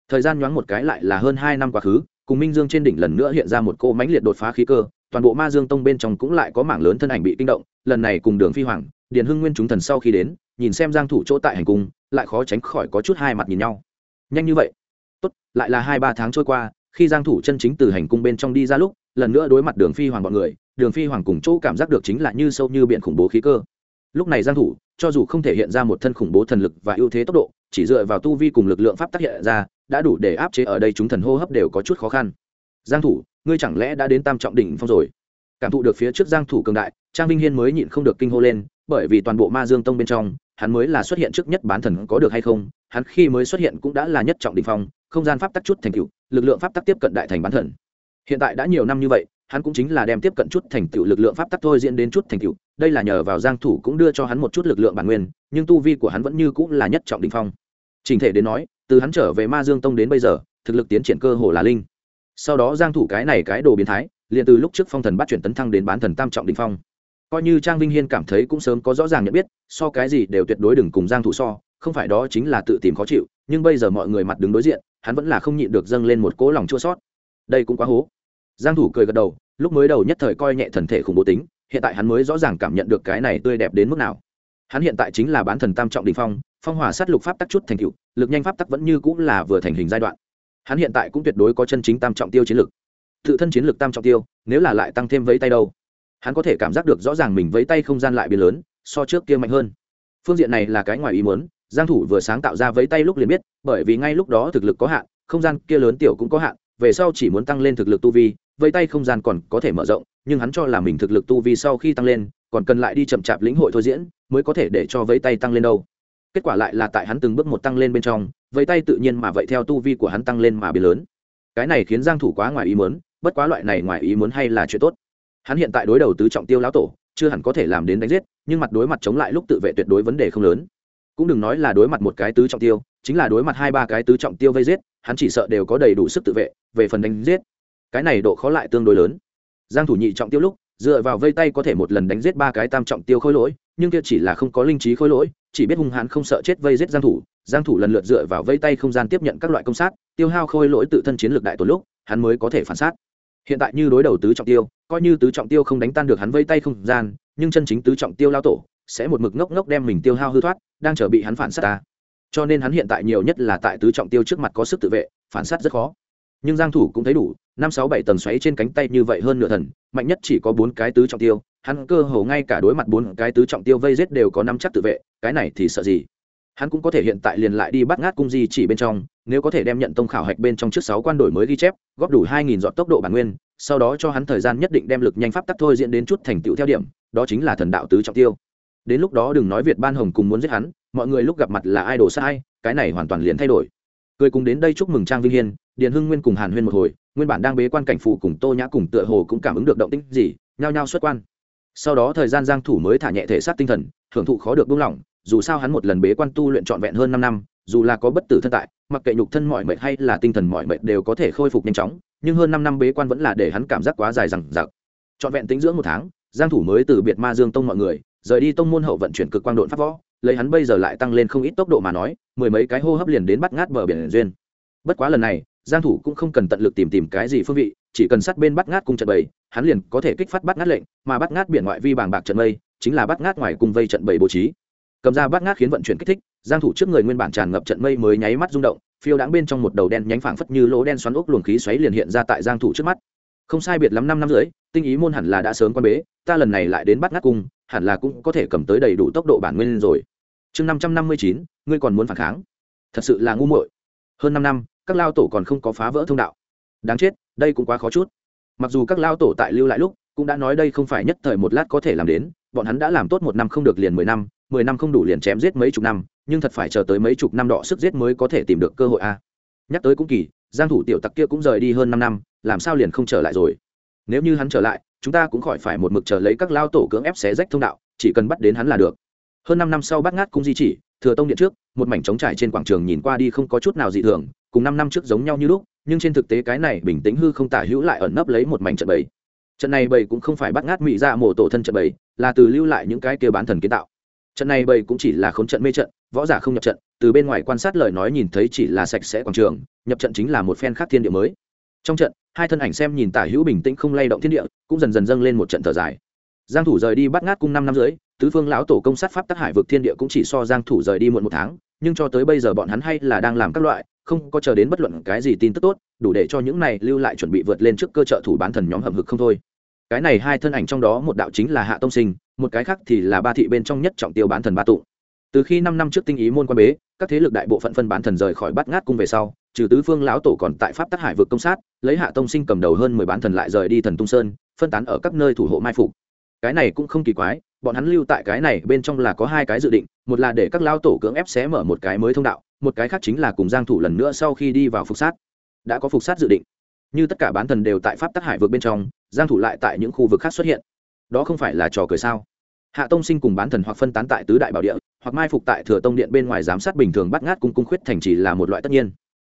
thời gian nhoáng một cái lại là hơn hai năm quá khứ cùng minh dương trên đỉnh lần nữa hiện ra một cô mãnh liệt đột phá khí cơ, toàn bộ ma dương tông bên trong cũng lại có mảng lớn thân ảnh bị kinh động, lần này cùng đường phi hoàng, điền hưng nguyên chúng thần sau khi đến, nhìn xem giang thủ chỗ tại hành cung, lại khó tránh khỏi có chút hai mặt nhìn nhau. Nhanh như vậy? Tốt, lại là hai ba tháng trôi qua, khi giang thủ chân chính từ hành cung bên trong đi ra lúc, lần nữa đối mặt đường phi hoàng bọn người, đường phi hoàng cùng chỗ cảm giác được chính là như sâu như biển khủng bố khí cơ. Lúc này giang thủ, cho dù không thể hiện ra một thân khủng bố thần lực và ưu thế tốc độ, chỉ dựa vào tu vi cùng lực lượng pháp tác hiện ra đã đủ để áp chế ở đây chúng thần hô hấp đều có chút khó khăn. Giang thủ, ngươi chẳng lẽ đã đến tam trọng đỉnh phong rồi? Cảm thụ được phía trước giang thủ cường đại, trang vinh hiên mới nhịn không được kinh hô lên, bởi vì toàn bộ ma dương tông bên trong, hắn mới là xuất hiện trước nhất bán thần có được hay không, hắn khi mới xuất hiện cũng đã là nhất trọng đỉnh phong, không gian pháp tắc chút thành tựu, lực lượng pháp tắc tiếp cận đại thành bán thần. Hiện tại đã nhiều năm như vậy, hắn cũng chính là đem tiếp cận chút thành tựu lực lượng pháp tắc thôi diễn đến chút thành tựu, đây là nhờ vào giang thủ cũng đưa cho hắn một chút lực lượng bản nguyên, nhưng tu vi của hắn vẫn như cũng là nhất trọng đỉnh phong. Trình thể đến nói từ hắn trở về ma dương tông đến bây giờ, thực lực tiến triển cơ hồ là linh. Sau đó giang thủ cái này cái đồ biến thái, liền từ lúc trước phong thần bắt chuyển tấn thăng đến bán thần tam trọng đỉnh phong. Coi như trang vinh hiên cảm thấy cũng sớm có rõ ràng nhận biết, so cái gì đều tuyệt đối đừng cùng giang thủ so, không phải đó chính là tự tìm khó chịu, nhưng bây giờ mọi người mặt đứng đối diện, hắn vẫn là không nhịn được dâng lên một cỗ lòng chua xót. đây cũng quá hố. Giang thủ cười gật đầu, lúc mới đầu nhất thời coi nhẹ thần thể khủng bố tính, hiện tại hắn mới rõ ràng cảm nhận được cái này tươi đẹp đến mức nào. Hắn hiện tại chính là bán thần tam trọng đỉnh phong phong hỏa sát lục pháp tắc chút thành tựu, lực nhanh pháp tắc vẫn như cũng là vừa thành hình giai đoạn. Hắn hiện tại cũng tuyệt đối có chân chính tam trọng tiêu chiến lực. Tự thân chiến lực tam trọng tiêu, nếu là lại tăng thêm vẫy tay đâu, hắn có thể cảm giác được rõ ràng mình vẫy tay không gian lại biến lớn, so trước kia mạnh hơn. Phương diện này là cái ngoài ý muốn, giang thủ vừa sáng tạo ra vẫy tay lúc liền biết, bởi vì ngay lúc đó thực lực có hạn, không gian kia lớn tiểu cũng có hạn, về sau chỉ muốn tăng lên thực lực tu vi, vẫy tay không gian còn có thể mở rộng, nhưng hắn cho là mình thực lực tu vi sau khi tăng lên, còn cần lại đi chậm chạp lĩnh hội thôi diễn, mới có thể để cho vẫy tay tăng lên đâu kết quả lại là tại hắn từng bước một tăng lên bên trong, vẫy tay tự nhiên mà vậy theo tu vi của hắn tăng lên mà biến lớn. Cái này khiến giang thủ quá ngoài ý muốn, bất quá loại này ngoài ý muốn hay là chuyện tốt. Hắn hiện tại đối đầu tứ trọng tiêu lão tổ, chưa hẳn có thể làm đến đánh giết, nhưng mặt đối mặt chống lại lúc tự vệ tuyệt đối vấn đề không lớn. Cũng đừng nói là đối mặt một cái tứ trọng tiêu, chính là đối mặt hai ba cái tứ trọng tiêu vây giết, hắn chỉ sợ đều có đầy đủ sức tự vệ, về phần đánh giết, cái này độ khó lại tương đối lớn. Giang thủ nhị trọng tiêu lúc, dựa vào vây tay có thể một lần đánh giết ba cái tam trọng tiêu khôi lỗi, nhưng kia chỉ là không có linh trí khôi lỗi chỉ biết hung hãn không sợ chết vây giết giang thủ giang thủ lần lượt dựa vào vây tay không gian tiếp nhận các loại công sát, tiêu hao khôi lỗi tự thân chiến lược đại tổn lúc, hắn mới có thể phản sát. Hiện tại như đối đầu tứ trọng tiêu, coi như tứ trọng tiêu không đánh tan được hắn vây tay không gian, nhưng chân chính tứ trọng tiêu lao tổ sẽ một mực ngốc ngốc đem mình tiêu hao hư thoát, đang chờ bị hắn phản sát ta. Cho nên hắn hiện tại nhiều nhất là tại tứ trọng tiêu trước mặt có sức tự vệ, phản sát rất khó. Nhưng giang thủ cũng thấy đủ, năm sáu bảy tầng xoáy trên cánh tay như vậy hơn nửa thần, mạnh nhất chỉ có bốn cái tứ trọng tiêu hắn cơ hồ ngay cả đối mặt bốn cái tứ trọng tiêu vây giết đều có năm chắc tự vệ, cái này thì sợ gì? Hắn cũng có thể hiện tại liền lại đi bắt ngát cung di chỉ bên trong, nếu có thể đem nhận tông khảo hạch bên trong trước sáu quan đổi mới ghi chép, góp đủ hai nghìn dọn tốc độ bản nguyên, sau đó cho hắn thời gian nhất định đem lực nhanh pháp tắc thôi diễn đến chút thành tựu theo điểm, đó chính là thần đạo tứ trọng tiêu. Đến lúc đó đừng nói việt ban hồng cùng muốn giết hắn, mọi người lúc gặp mặt là ai đồ sai cái này hoàn toàn liền thay đổi. Cười cùng đến đây chúc mừng trang vinh hiên, điền hưng nguyên cùng hàn huyên một hồi, nguyên bản đang bế quan cảnh phụ cùng tô nhã cùng tựa hồ cũng cảm ứng được động tĩnh gì, nhao nhao xuất quan sau đó thời gian giang thủ mới thả nhẹ thể xác tinh thần hưởng thụ khó được buông lỏng, dù sao hắn một lần bế quan tu luyện trọn vẹn hơn 5 năm, dù là có bất tử thân tại, mặc kệ nhục thân mọi mệt hay là tinh thần mọi mệt đều có thể khôi phục nhanh chóng, nhưng hơn 5 năm bế quan vẫn là để hắn cảm giác quá dài rằng dặc. Trọn vẹn tính dưỡng một tháng, giang thủ mới từ biệt ma dương tông mọi người, rời đi tông môn hậu vận chuyển cực quang độn pháp võ, lấy hắn bây giờ lại tăng lên không ít tốc độ mà nói, mười mấy cái hô hấp liền đến bắt ngát bờ biển duyên. Bất quá lần này, giang thủ cũng không cần tận lực tìm tìm cái gì phương vị chỉ cần sát bên bắt ngát cung trận bầy, hắn liền có thể kích phát bắt ngát lệnh, mà bắt ngát biển ngoại vi bàng bạc trận mây, chính là bắt ngát ngoài cung vây trận bầy bố trí. Cầm ra bắt ngát khiến vận chuyển kích thích, giang thủ trước người nguyên bản tràn ngập trận mây mới nháy mắt rung động, phiêu đãng bên trong một đầu đen nhánh phảng phất như lỗ đen xoắn ốc luồng khí xoáy liền hiện ra tại giang thủ trước mắt. Không sai biệt lắm năm năm rưỡi, tinh ý môn hẳn là đã sớm quan bế, ta lần này lại đến bắt ngát cung, hẳn là cũng có thể cầm tới đầy đủ tốc độ bản nguyên rồi. Chương năm trăm năm mươi chín, ngươi còn muốn phản kháng? Thật sự là ngu muội. Hơn năm năm, các lao tổ còn không có phá vỡ thông đạo. Đáng chết đây cũng quá khó chút. Mặc dù các lao tổ tại lưu lại lúc, cũng đã nói đây không phải nhất thời một lát có thể làm đến, bọn hắn đã làm tốt một năm không được liền mười năm mười năm không đủ liền chém giết mấy chục năm, nhưng thật phải chờ tới mấy chục năm đọ sức giết mới có thể tìm được cơ hội a. Nhắc tới cũng kỳ, giang thủ tiểu tặc kia cũng rời đi hơn năm năm, làm sao liền không trở lại rồi? Nếu như hắn trở lại, chúng ta cũng khỏi phải một mực chờ lấy các lao tổ cưỡng ép xé rách thông đạo, chỉ cần bắt đến hắn là được. Hơn năm năm sau bắt ngát cũng di chỉ, thừa tông điện trước, một mảnh trống trải trên quảng trường nhìn qua đi không có chút nào dị thường, cùng năm năm trước giống nhau như lúc nhưng trên thực tế cái này bình tĩnh hư không tả hữu lại ẩn nấp lấy một mảnh trận bầy. Trận này bầy cũng không phải bắt ngát mỹ ra dạ mổ tổ thân trận bầy, là từ lưu lại những cái kia bán thần kiến tạo. Trận này bầy cũng chỉ là khốn trận mê trận, võ giả không nhập trận, từ bên ngoài quan sát lời nói nhìn thấy chỉ là sạch sẽ quảng trường, nhập trận chính là một phen khác thiên địa mới. Trong trận, hai thân ảnh xem nhìn tả hữu bình tĩnh không lay động thiên địa, cũng dần dần dâng lên một trận thở dài. Giang thủ rời đi bắt ngát cung năm năm dưới tứ phương lão tổ công sát pháp tác hải vực thiên địa cũng chỉ so giang thủ rời đi muộn một tháng, nhưng cho tới bây giờ bọn hắn hay là đang làm các loại không có chờ đến bất luận cái gì tin tức tốt, đủ để cho những này lưu lại chuẩn bị vượt lên trước cơ trợ thủ bán thần nhóm hầm hực không thôi. Cái này hai thân ảnh trong đó một đạo chính là hạ tông sinh, một cái khác thì là ba thị bên trong nhất trọng tiêu bán thần ba tụ. Từ khi năm năm trước tinh ý môn quan bế, các thế lực đại bộ phận phân bán thần rời khỏi bắt ngát cung về sau, trừ tứ phương lão tổ còn tại pháp tác hải vực công sát, lấy hạ tông sinh cầm đầu hơn mười bán thần lại rời đi thần tung sơn, phân tán ở các nơi thủ hộ mai phục. Cái này cũng không kỳ quái bọn hắn lưu tại cái này bên trong là có hai cái dự định, một là để các lao tổ cưỡng ép xé mở một cái mới thông đạo, một cái khác chính là cùng giang thủ lần nữa sau khi đi vào phục sát. Đã có phục sát dự định. Như tất cả bán thần đều tại pháp tắc hải vượt bên trong, giang thủ lại tại những khu vực khác xuất hiện. Đó không phải là trò cười sao? Hạ tông sinh cùng bán thần hoặc phân tán tại tứ đại bảo địa, hoặc mai phục tại thừa tông điện bên ngoài giám sát bình thường bắt ngát cung cung khuyết thành chỉ là một loại tất nhiên.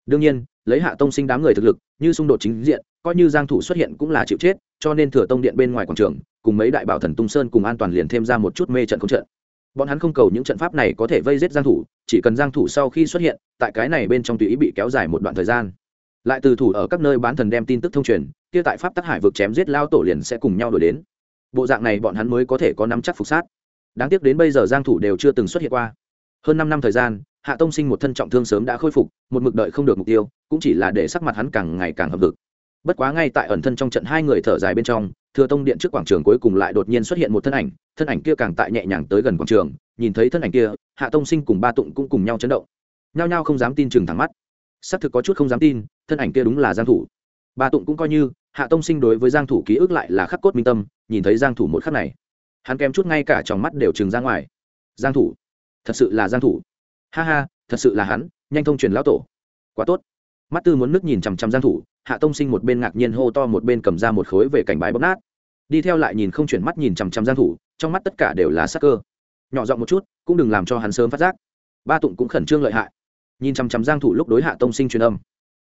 Đương nhiên, lấy hạ tông sinh đám người thực lực, như xung đột chính diện, coi như giang thủ xuất hiện cũng là chịu chết, cho nên thừa tông điện bên ngoài quảng trường cùng mấy đại bảo thần tung sơn cùng an toàn liền thêm ra một chút mê trận không trận. Bọn hắn không cầu những trận pháp này có thể vây giết giang thủ, chỉ cần giang thủ sau khi xuất hiện, tại cái này bên trong tùy ý bị kéo dài một đoạn thời gian. Lại từ thủ ở các nơi bán thần đem tin tức thông truyền, kia tại pháp tắc hải vực chém giết lao tổ liền sẽ cùng nhau đổi đến. Bộ dạng này bọn hắn mới có thể có nắm chắc phục sát. Đáng tiếc đến bây giờ giang thủ đều chưa từng xuất hiện qua. Hơn 5 năm thời gian, hạ tông sinh một thân trọng thương sớm đã khôi phục, một mực đợi không được mục tiêu, cũng chỉ là để sắc mặt hắn càng ngày càng hợp lực bất quá ngay tại ẩn thân trong trận hai người thở dài bên trong thừa tông điện trước quảng trường cuối cùng lại đột nhiên xuất hiện một thân ảnh thân ảnh kia càng tại nhẹ nhàng tới gần quảng trường, nhìn thấy thân ảnh kia, hạ tông sinh cùng ba tụng cũng cùng nhau chấn động. Nhao nhao không dám tin chừng thẳng mắt. Xác thực có chút không dám tin, thân ảnh kia đúng là giang thủ. Ba tụng cũng coi như, hạ tông sinh đối với giang thủ ký ức lại là khắc cốt minh tâm, nhìn thấy giang thủ một khắc này, hắn kém chút ngay cả trong mắt đều trừng ra ngoài. Giang thủ, thật sự là giang thủ. Ha ha, thật sự là hắn, nhanh thông truyền lão tổ. Quá tốt. Mắt tư muốn nước nhìn chằm chằm giang thủ hạ tông sinh một bên ngạc nhiên hô to một bên cầm ra một khối về cảnh bài bóc nát. Đi theo lại nhìn không chuyển mắt nhìn chằm chằm giang thủ, trong mắt tất cả đều là sắc cơ. Nhỏ giọng một chút, cũng đừng làm cho hắn sớm phát giác. Ba tụng cũng khẩn trương lợi hại. Nhìn chằm chằm giang thủ lúc đối hạ tông sinh truyền âm.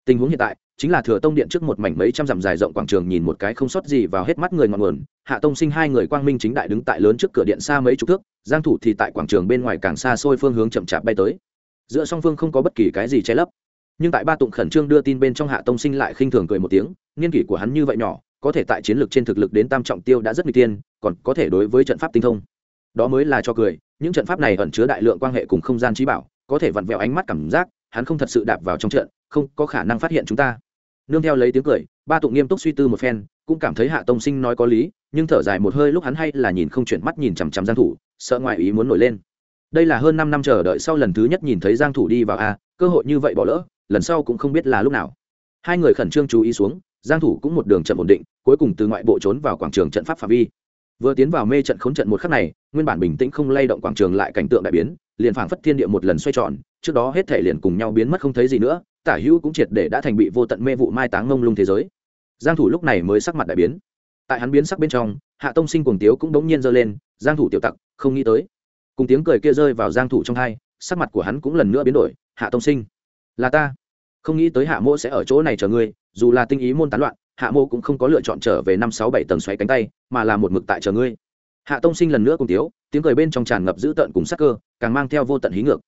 Tình huống hiện tại, chính là thừa tông điện trước một mảnh mấy trăm dặm dài rộng quảng trường nhìn một cái không sót gì vào hết mắt người ngọn nguồn. Hạ tông sinh hai người quang minh chính đại đứng tại lớn trước cửa điện xa mấy chục thước, giang thủ thì tại quảng trường bên ngoài càng xa xôi phương hướng chậm chạp bay tới. Giữa song phương không có bất kỳ cái gì che lấp nhưng tại ba tụng khẩn trương đưa tin bên trong hạ tông sinh lại khinh thường cười một tiếng niên kỷ của hắn như vậy nhỏ, có thể tại chiến lược trên thực lực đến tam trọng tiêu đã rất nguy tiên còn có thể đối với trận pháp tinh thông. Đó mới là cho cười, những trận pháp này ẩn chứa đại lượng quan hệ cùng không gian trí bảo, có thể vặn vẹo ánh mắt cảm giác, hắn không thật sự đạp vào trong trận, không có khả năng phát hiện chúng ta. Nương theo lấy tiếng cười, ba tụng nghiêm túc suy tư một phen, cũng cảm thấy hạ tông sinh nói có lý, nhưng thở dài một hơi lúc hắn hay là nhìn không chuyển mắt nhìn chằm chằm giang thủ, sợ ngoại ý muốn nổi lên. Đây là hơn 5 năm chờ đợi sau lần thứ nhất nhìn thấy giang thủ đi vào a, cơ hội như vậy bỏ lỡ lần sau cũng không biết là lúc nào. Hai người khẩn trương chú ý xuống, giang thủ cũng một đường chậm ổn định, cuối cùng từ ngoại bộ trốn vào quảng trường trận pháp phạm vi. Vừa tiến vào mê trận khốn trận một khắc này, nguyên bản bình tĩnh không lay động quảng trường lại cảnh tượng đại biến, liền phảng phất thiên địa một lần xoay tròn, trước đó hết thể liền cùng nhau biến mất không thấy gì nữa, tả hữu cũng triệt để đã thành bị vô tận mê vụ mai táng ngông lung thế giới. Giang thủ lúc này mới sắc mặt đại biến. Tại hắn biến sắc bên trong, hạ tông sinh cuồng tiếu cũng đống nhiên giơ lên, giang thủ tiểu tặc, không nghĩ tới. Cùng tiếng cười kia rơi vào giang thủ trong hai, sắc mặt của hắn cũng lần nữa biến đổi, hạ tông sinh là ta. Không nghĩ tới hạ mô sẽ ở chỗ này chờ ngươi, dù là tinh ý môn tán loạn, hạ mô cũng không có lựa chọn trở về năm sáu bảy tầng xoáy cánh tay, mà là một mực tại chờ ngươi. Hạ tông sinh lần nữa cùng tiếu, tiếng cười bên trong tràn ngập dữ tợn cùng sắc cơ, càng mang theo vô tận hí ngược.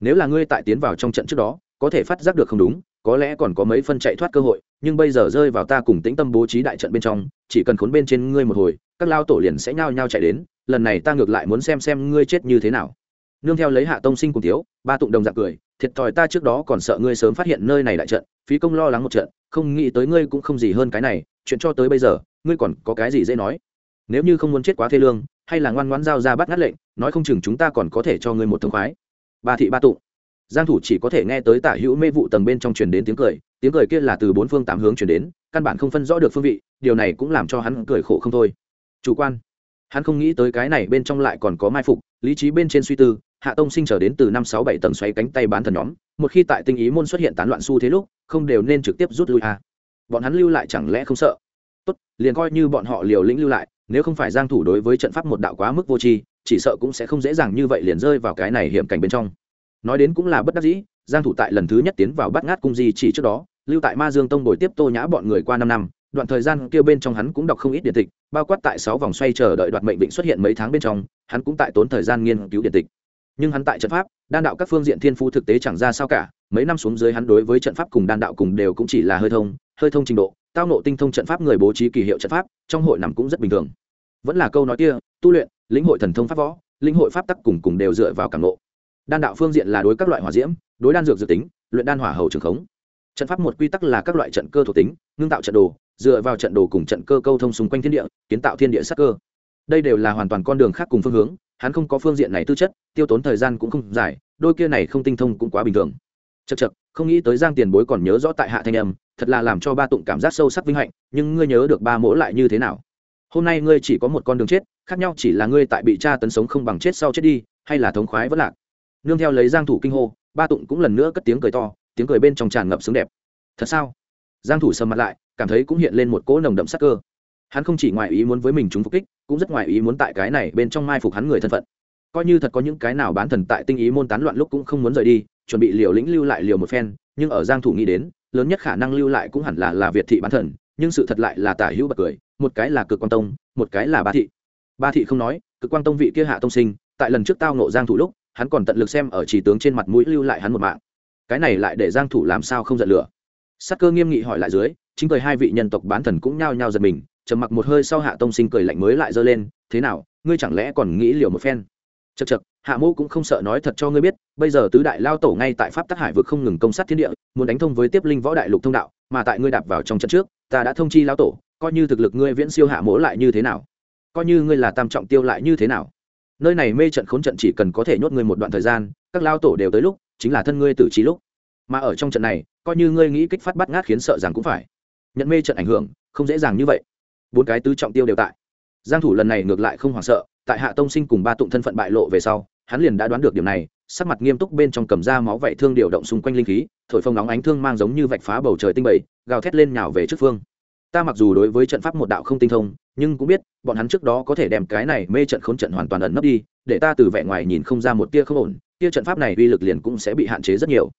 Nếu là ngươi tại tiến vào trong trận trước đó, có thể phát giác được không đúng, có lẽ còn có mấy phân chạy thoát cơ hội, nhưng bây giờ rơi vào ta cùng tĩnh tâm bố trí đại trận bên trong, chỉ cần khốn bên trên ngươi một hồi, các lao tổ liền sẽ nhao nhao chạy đến, lần này ta ngược lại muốn xem xem ngươi chết như thế nào. Nương theo lấy hạ tông sinh cùng tiếu, ba tụng đồng dạng cười thiệt thòi ta trước đó còn sợ ngươi sớm phát hiện nơi này đại trận, phí công lo lắng một trận, không nghĩ tới ngươi cũng không gì hơn cái này, chuyện cho tới bây giờ, ngươi còn có cái gì dễ nói? Nếu như không muốn chết quá thê lương, hay là ngoan ngoãn giao ra bắt ngắt lệnh, nói không chừng chúng ta còn có thể cho ngươi một thương khoái. Ba thị ba tụng giang thủ chỉ có thể nghe tới tả hữu mê vụ tầng bên trong truyền đến tiếng cười tiếng cười kia là từ bốn phương tám hướng truyền đến, căn bản không phân rõ được phương vị, điều này cũng làm cho hắn cười khổ không thôi. Chủ quan. Hắn không nghĩ tới cái này bên trong lại còn có mai phục, lý trí bên trên suy tư hạ tông sinh trở đến từ năm sáu bảy tầng xoáy cánh tay bán thần nhóm, một khi tại tinh ý môn xuất hiện tán loạn xu thế lúc, không đều nên trực tiếp rút lui à. bọn hắn lưu lại chẳng lẽ không sợ? Tốt, liền coi như bọn họ liều lĩnh lưu lại, nếu không phải giang thủ đối với trận pháp một đạo quá mức vô tri, chỉ sợ cũng sẽ không dễ dàng như vậy liền rơi vào cái này hiểm cảnh bên trong. Nói đến cũng là bất đắc dĩ, giang thủ tại lần thứ nhất tiến vào bắt ngát cung di chỉ trước đó, lưu tại ma dương tông bồi tiếp tô nhã bọn người qua năm năm, đoạn thời gian kia bên trong hắn cũng đọc không ít điện tịch, bao quát tại sáu vòng xoay chờ đợi đoạt mệnh bệnh xuất hiện mấy tháng bên trong, hắn cũng tại tốn thời gian nghiên cứu điện tịch nhưng hắn tại trận pháp, đan đạo các phương diện thiên phú thực tế chẳng ra sao cả, mấy năm xuống dưới hắn đối với trận pháp cùng đan đạo cùng đều cũng chỉ là hơi thông hơi thông trình độ, tao nộ tinh thông trận pháp người bố trí kỳ hiệu trận pháp, trong hội nằm cũng rất bình thường. Vẫn là câu nói kia, tu luyện, lĩnh hội thần thông pháp võ, lĩnh hội pháp tắc cùng cùng đều dựa vào cảm nộ đan đạo phương diện là đối các loại hỏa diễm, đối đan dược dự tính, luyện đan hỏa hầu trường khống. Trận pháp một quy tắc là các loại trận cơ thuộc tính, ngưng tạo trận đồ, dựa vào trận đồ cùng trận cơ câu thông xung quanh thiên địa, kiến tạo thiên địa sắc cơ. Đây đều là hoàn toàn con đường khác cùng phương hướng hắn không có phương diện này tư chất, tiêu tốn thời gian cũng không dài, đôi kia này không tinh thông cũng quá bình thường. Chật chật không nghĩ tới giang tiền bối còn nhớ rõ tại hạ thanh âm, thật là làm cho ba tụng cảm giác sâu sắc vinh hạnh, nhưng ngươi nhớ được ba mỗ lại như thế nào? Hôm nay ngươi chỉ có một con đường chết, khác nhau chỉ là ngươi tại bị cha tấn sống không bằng chết sau chết đi, hay là thống khoái vẫn lạc. Nương theo lấy giang thủ kinh hô, ba tụng cũng lần nữa cất tiếng cười to, tiếng cười bên trong tràn ngập sướng đẹp. Thật sao? Giang thủ sầm mặt lại, cảm thấy cũng hiện lên một cỗ nồng đậm sắc cơ. Hắn không chỉ ngoại ý muốn với mình chúng phục kích cũng rất ngoại ý muốn tại cái này bên trong mai phục hắn người thân phận. Coi như thật có những cái nào bán thần tại tinh ý môn tán loạn lúc cũng không muốn rời đi, chuẩn bị liều lĩnh lưu lại liều một phen, nhưng ở giang thủ nghĩ đến, lớn nhất khả năng lưu lại cũng hẳn là là việt thị bán thần, nhưng sự thật lại là tả hữu bật cười, một cái là cực quan tông, một cái là ba thị. Ba thị không nói, cực quang tông vị kia hạ tông sinh, tại lần trước tao nộ giang thủ lúc, hắn còn tận lực xem ở chỉ tướng trên mặt mũi lưu lại hắn một mạng. Cái này lại để giang thủ làm sao không giận lửa. Sát cơ nghiêm nghị hỏi lại dưới, chính cười hai vị nhân tộc bán thần cũng nhao nhao giật mình trầm mặc một hơi sau hạ tông sinh cười lạnh mới lại dơ lên, thế nào, ngươi chẳng lẽ còn nghĩ liều một phen? Chật chật hạ mô cũng không sợ nói thật cho ngươi biết, bây giờ tứ đại lao tổ ngay tại pháp tắc hải vực không ngừng công sát thiên địa, muốn đánh thông với tiếp linh võ đại lục thông đạo, mà tại ngươi đạp vào trong trận trước, ta đã thông chi lao tổ, coi như thực lực ngươi viễn siêu hạ mỗ lại như thế nào? Coi như ngươi là tam trọng tiêu lại như thế nào? Nơi này mê trận khốn trận chỉ cần có thể nhốt ngươi một đoạn thời gian, các lao tổ đều tới lúc, chính là thân ngươi tử trí lúc. Mà ở trong trận này, coi như ngươi nghĩ kích phát bắt ngát khiến sợ rằng cũng phải. Nhận mê trận ảnh hưởng, không dễ dàng như vậy bốn cái tứ trọng tiêu đều tại. Giang thủ lần này ngược lại không hoảng sợ, tại hạ tông sinh cùng ba tụng thân phận bại lộ về sau, hắn liền đã đoán được điểm này, sắc mặt nghiêm túc bên trong cầm ra máu vảy thương điều động xung quanh linh khí, thổi phồng nóng ánh thương mang giống như vạch phá bầu trời tinh bầy, gào thét lên nhào về trước phương. Ta mặc dù đối với trận pháp một đạo không tinh thông, nhưng cũng biết, bọn hắn trước đó có thể đem cái này mê trận khốn trận hoàn toàn ẩn nấp đi, để ta từ vẻ ngoài nhìn không ra một tia không ổn, tia trận pháp này uy lực liền cũng sẽ bị hạn chế rất nhiều.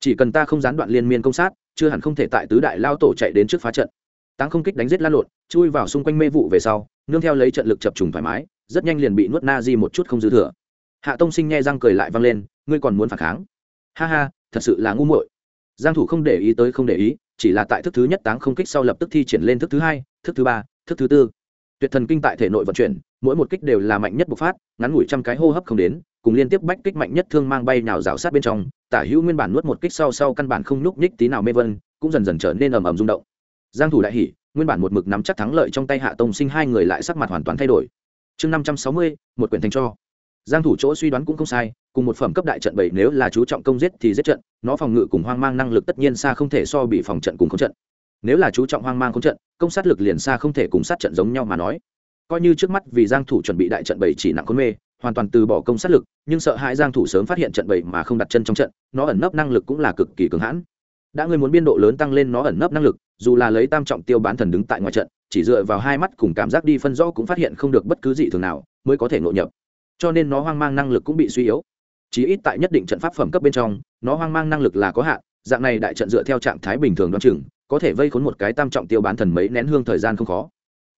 Chỉ cần ta không gián đoạn liên miên công sát, chưa hẳn không thể tại tứ đại lao tổ chạy đến trước phá trận. Táng không kích đánh giết lan lộn, chui vào xung quanh mê vụ về sau, nương theo lấy trận lực chập trùng thoải mái, rất nhanh liền bị nuốt na di một chút không dư thừa. Hạ tông sinh nghe răng cười lại vang lên, ngươi còn muốn phản kháng? Ha ha, thật sự là ngu muội. Giang thủ không để ý tới không để ý, chỉ là tại thức thứ nhất táng không kích sau lập tức thi triển lên thức thứ hai, thức thứ ba, thức thứ tư. Tuyệt thần kinh tại thể nội vận chuyển, mỗi một kích đều là mạnh nhất bộc phát, ngắn ngủi trăm cái hô hấp không đến, cùng liên tiếp bách kích mạnh nhất thương mang bay nào rào sát bên trong, tả hữu nguyên bản nuốt một kích sau sau căn bản không nhúc nhích tí nào mê vân, cũng dần dần trở nên ầm ầm rung động giang thủ đại hỉ, nguyên bản một mực nắm chắc thắng lợi trong tay hạ tông sinh hai người lại sắc mặt hoàn toàn thay đổi. Chương năm trăm sáu mươi, một quyển thành cho. Giang thủ chỗ suy đoán cũng không sai, cùng một phẩm cấp đại trận bảy nếu là chú trọng công giết thì giết trận, nó phòng ngự cùng hoang mang năng lực tất nhiên xa không thể so bị phòng trận cùng không trận. Nếu là chú trọng hoang mang không trận, công sát lực liền xa không thể cùng sát trận giống nhau mà nói. Coi như trước mắt vì giang thủ chuẩn bị đại trận bảy chỉ nặng khốn mê, hoàn toàn từ bỏ công sát lực, nhưng sợ hãi giang thủ sớm phát hiện trận bảy mà không đặt chân trong trận, nó ẩn nấp năng lực cũng là cực kỳ cường hãn đã ngươi muốn biên độ lớn tăng lên nó ẩn nấp năng lực, dù là lấy tam trọng tiêu bán thần đứng tại ngoài trận, chỉ dựa vào hai mắt cùng cảm giác đi phân rõ cũng phát hiện không được bất cứ gì thường nào, mới có thể nội nhập. Cho nên nó hoang mang năng lực cũng bị suy yếu. Chí ít tại nhất định trận pháp phẩm cấp bên trong, nó hoang mang năng lực là có hạn, dạng này đại trận dựa theo trạng thái bình thường đoan chừng, có thể vây khốn một cái tam trọng tiêu bán thần mấy nén hương thời gian không khó.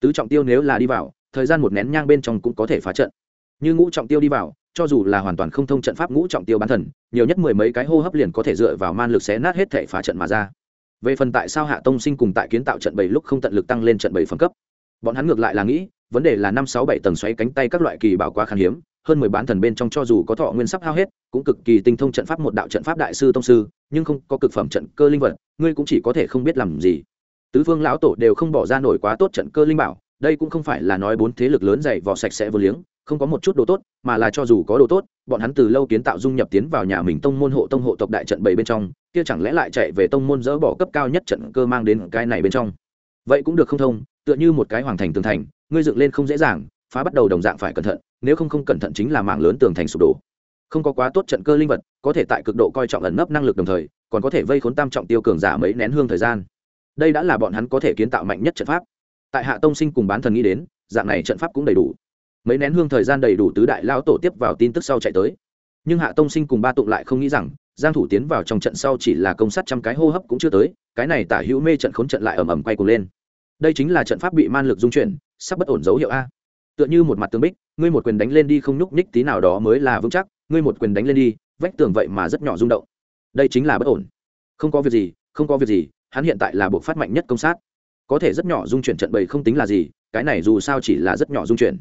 Tứ trọng tiêu nếu là đi vào, thời gian một nén nhang bên trong cũng có thể phá trận. Như ngũ trọng tiêu đi vào cho dù là hoàn toàn không thông trận pháp ngũ trọng tiêu bán thần, nhiều nhất mười mấy cái hô hấp liền có thể dựa vào man lực xé nát hết thể phá trận mà ra. Về phần tại sao hạ tông sinh cùng tại kiến tạo trận bảy lúc không tận lực tăng lên trận bảy phẩm cấp, bọn hắn ngược lại là nghĩ, vấn đề là năm sáu bảy tầng xoáy cánh tay các loại kỳ bảo quá khan hiếm, hơn mười bán thần bên trong cho dù có thọ nguyên sắp hao hết, cũng cực kỳ tinh thông trận pháp một đạo trận pháp đại sư tông sư, nhưng không có cực phẩm trận cơ linh vật, ngươi cũng chỉ có thể không biết làm gì. Tứ phương lão tổ đều không bỏ ra nổi quá tốt trận cơ linh bảo, đây cũng không phải là nói bốn thế lực lớn dày vò sạch sẽ vô liếng không có một chút đồ tốt, mà là cho dù có đồ tốt, bọn hắn từ lâu kiến tạo dung nhập tiến vào nhà mình tông môn hộ tông hộ tộc đại trận bảy bên trong, kia chẳng lẽ lại chạy về tông môn dỡ bỏ cấp cao nhất trận cơ mang đến cái này bên trong? Vậy cũng được không thông, tựa như một cái hoàng thành tường thành, ngươi dựng lên không dễ dàng, phá bắt đầu đồng dạng phải cẩn thận, nếu không không cẩn thận chính là mạng lớn tường thành sụp đổ. Không có quá tốt trận cơ linh vật, có thể tại cực độ coi trọng ẩn nấp năng lực đồng thời, còn có thể vây khốn tam trọng tiêu cường giả mấy nén hương thời gian. Đây đã là bọn hắn có thể kiến tạo mạnh nhất trận pháp. Tại hạ tông sinh cùng bán thần nghĩ đến, dạng này trận pháp cũng đầy đủ mấy nén hương thời gian đầy đủ tứ đại lao tổ tiếp vào tin tức sau chạy tới. Nhưng hạ tông sinh cùng ba tụng lại không nghĩ rằng, giang thủ tiến vào trong trận sau chỉ là công sát trăm cái hô hấp cũng chưa tới, cái này tả hữu mê trận khốn trận lại ầm ầm quay cuồng lên. Đây chính là trận pháp bị man lực dung chuyển, sắp bất ổn dấu hiệu a. Tựa như một mặt tường bích, ngươi một quyền đánh lên đi không nhúc nhích tí nào đó mới là vững chắc, ngươi một quyền đánh lên đi, vách tường vậy mà rất nhỏ rung động. Đây chính là bất ổn. Không có việc gì, không có việc gì, hắn hiện tại là buộc phát mạnh nhất công sát. Có thể rất nhỏ dung chuyển trận bầy không tính là gì, cái này dù sao chỉ là rất nhỏ dung chuyển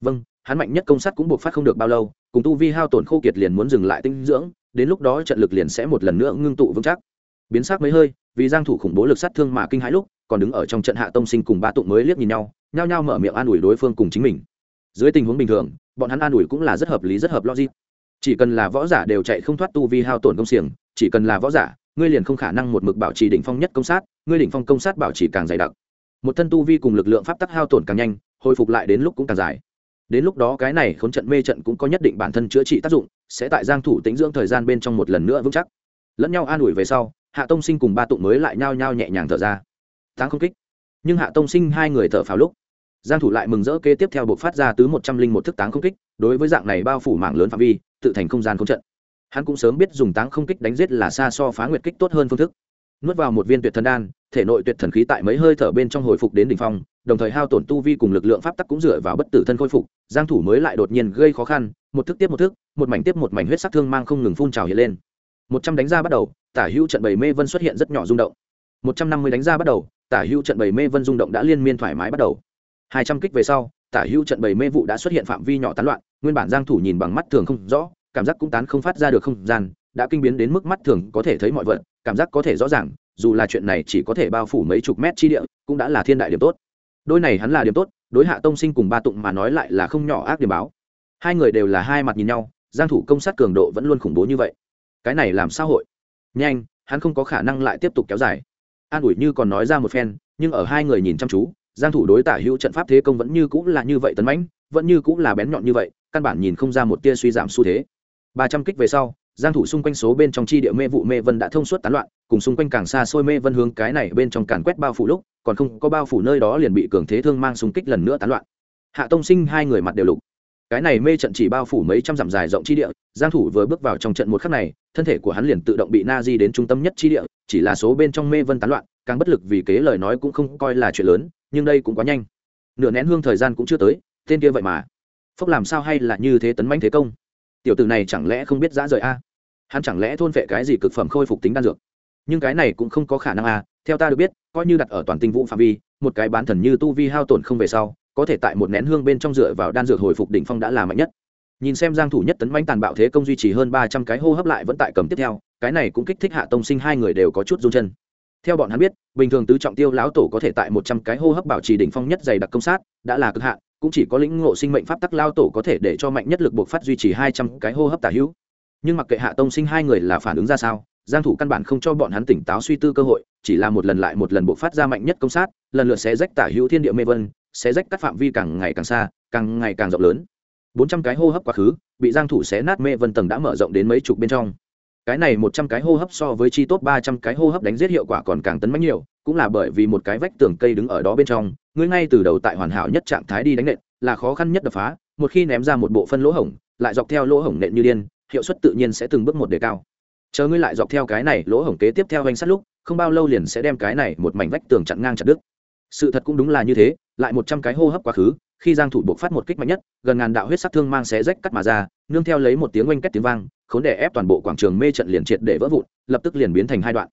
vâng hắn mạnh nhất công sát cũng buộc phát không được bao lâu, cùng tu vi hao tổn khô kiệt liền muốn dừng lại tinh dưỡng, đến lúc đó trận lực liền sẽ một lần nữa ngưng tụ vững chắc. Biến sắc mấy hơi, vì giang thủ khủng bố lực sát thương mà kinh hãi lúc, còn đứng ở trong trận hạ tông sinh cùng ba tụng mới liếc nhìn nhau, nhao nhao mở miệng an ủi đối phương cùng chính mình. Dưới tình huống bình thường, bọn hắn an ủi cũng là rất hợp lý, rất hợp logic. Chỉ cần là võ giả đều chạy không thoát tu vi hao tổn công xiềng, chỉ cần là võ giả, ngươi liền không khả năng một mực bảo trì đỉnh phong nhất công sát, ngươi đỉnh phong công sát bảo trì càng dày đặc. Một thân tu vi cùng lực lượng pháp tắc hao tổn càng nhanh, hồi phục lại đến lúc cũng càng dài đến lúc đó cái này khốn trận mê trận cũng có nhất định bản thân chữa trị tác dụng, sẽ tại giang thủ tĩnh dưỡng thời gian bên trong một lần nữa vững chắc. Lẫn nhau an ủi về sau, hạ tông sinh cùng ba tụng mới lại nhao nhao nhẹ nhàng thở ra. Táng không kích. Nhưng hạ tông sinh hai người thở phào lúc, giang thủ lại mừng rỡ kế tiếp theo buộc phát ra tứ một trăm linh một thức táng không kích, đối với dạng này bao phủ mạng lớn phạm vi, tự thành không gian không trận. Hắn cũng sớm biết dùng táng không kích đánh giết là xa so phá nguyệt kích tốt hơn phương thức. Nuốt vào một viên tuyệt thần đan, thể nội tuyệt thần khí tại mấy hơi thở bên trong hồi phục đến đỉnh phong đồng thời hao tổn tu vi cùng lực lượng pháp tắc cũng dựa vào bất tử thân khôi phục, giang thủ mới lại đột nhiên gây khó khăn, một thức tiếp một thức, một mảnh tiếp một mảnh huyết sắc thương mang không ngừng phun trào hiện lên. Một trăm đánh ra bắt đầu, tả hữu trận bảy mê vân xuất hiện rất nhỏ rung động. Một trăm năm mươi đánh ra bắt đầu, tả hữu trận bảy mê vân rung động đã liên miên thoải mái bắt đầu. Hai trăm kích về sau, tả hữu trận bảy mê vụ đã xuất hiện phạm vi nhỏ tán loạn, nguyên bản giang thủ nhìn bằng mắt thường không rõ, cảm giác cũng tán không phát ra được không gian, đã kinh biến đến mức mắt thường có thể thấy mọi vật, cảm giác có thể rõ ràng, dù là chuyện này chỉ có thể bao phủ mấy chục mét chi địa, cũng đã là thiên đại điểm tốt đôi này hắn là điểm tốt, đối hạ tông sinh cùng ba tụng mà nói lại là không nhỏ ác điểm báo. Hai người đều là hai mặt nhìn nhau, giang thủ công sát cường độ vẫn luôn khủng bố như vậy. Cái này làm sao hội? Nhanh, hắn không có khả năng lại tiếp tục kéo dài. An ủi như còn nói ra một phen, nhưng ở hai người nhìn chăm chú, giang thủ đối tả hữu trận pháp thế công vẫn như cũng là như vậy tấn mãnh, vẫn như cũng là bén nhọn như vậy, căn bản nhìn không ra một tia suy giảm xu thế. 300 kích về sau giang thủ xung quanh số bên trong chi địa mê vụ mê vân đã thông suốt tán loạn, cùng xung quanh càng xa xôi mê vân hướng cái này bên trong càn quét bao phủ lúc, còn không có bao phủ nơi đó liền bị cường thế thương mang xung kích lần nữa tán loạn. Hạ tông sinh hai người mặt đều lục. Cái này mê trận chỉ bao phủ mấy trăm dặm dài rộng chi địa, giang thủ vừa bước vào trong trận một khắc này, thân thể của hắn liền tự động bị na di đến trung tâm nhất chi địa, chỉ là số bên trong mê vân tán loạn, càng bất lực vì kế lời nói cũng không coi là chuyện lớn, nhưng đây cũng quá nhanh. Nửa nén hương thời gian cũng chưa tới, tên kia vậy mà. Phúc làm sao hay là như thế tấn mãnh thế công? Tiểu tử này chẳng lẽ không biết dã rời a? Hắn chẳng lẽ thôn vệ cái gì cực phẩm khôi phục tính đan dược? Nhưng cái này cũng không có khả năng à? theo ta được biết, coi như đặt ở toàn tinh vũ phạm vi, một cái bán thần như tu vi hao tổn không về sau, có thể tại một nén hương bên trong dựa vào đan dược hồi phục đỉnh phong đã là mạnh nhất. Nhìn xem giang thủ nhất tấn manh tàn bạo thế công duy trì hơn 300 cái hô hấp lại vẫn tại cầm tiếp theo, cái này cũng kích thích hạ tông sinh hai người đều có chút run chân. Theo bọn hắn biết, bình thường tứ trọng tiêu lão tổ có thể tại 100 cái hô hấp bảo trì đỉnh phong nhất dày đặc công sát, đã là cực hạn, cũng chỉ có lĩnh ngộ sinh mệnh pháp tắc lao tổ có thể để cho mạnh nhất lực buộc phát duy trì 200 cái hô hấp tả hữu nhưng mặc kệ hạ tông sinh hai người là phản ứng ra sao, giang thủ căn bản không cho bọn hắn tỉnh táo suy tư cơ hội, chỉ là một lần lại một lần bộc phát ra mạnh nhất công sát, lần lượt sẽ rách tả hữu thiên địa mê vân sẽ rách các phạm vi càng ngày càng xa, càng ngày càng rộng lớn. 400 cái hô hấp quá khứ, bị giang thủ xé nát mê vân tầng đã mở rộng đến mấy chục bên trong. Cái này 100 cái hô hấp so với chi tốt 300 cái hô hấp đánh giết hiệu quả còn càng tấn mãnh nhiều, cũng là bởi vì một cái vách tường cây đứng ở đó bên trong, ngươi ngay từ đầu tại hoàn hảo nhất trạng thái đi đánh nện, là khó khăn nhất đập phá, một khi ném ra một bộ phân lỗ hổng, lại dọc theo lỗ hổng nện như điên hiệu suất tự nhiên sẽ từng bước một đề cao. Chờ ngươi lại dọc theo cái này lỗ hổng kế tiếp theo hành sát lúc, không bao lâu liền sẽ đem cái này một mảnh vách tường chặn ngang chặt đứt. Sự thật cũng đúng là như thế, lại một trăm cái hô hấp quá khứ, khi giang thủ buộc phát một kích mạnh nhất, gần ngàn đạo huyết sắc thương mang xé rách cắt mà ra, nương theo lấy một tiếng oanh két tiếng vang, khốn đè ép toàn bộ quảng trường mê trận liền triệt để vỡ vụn, lập tức liền biến thành hai đoạn.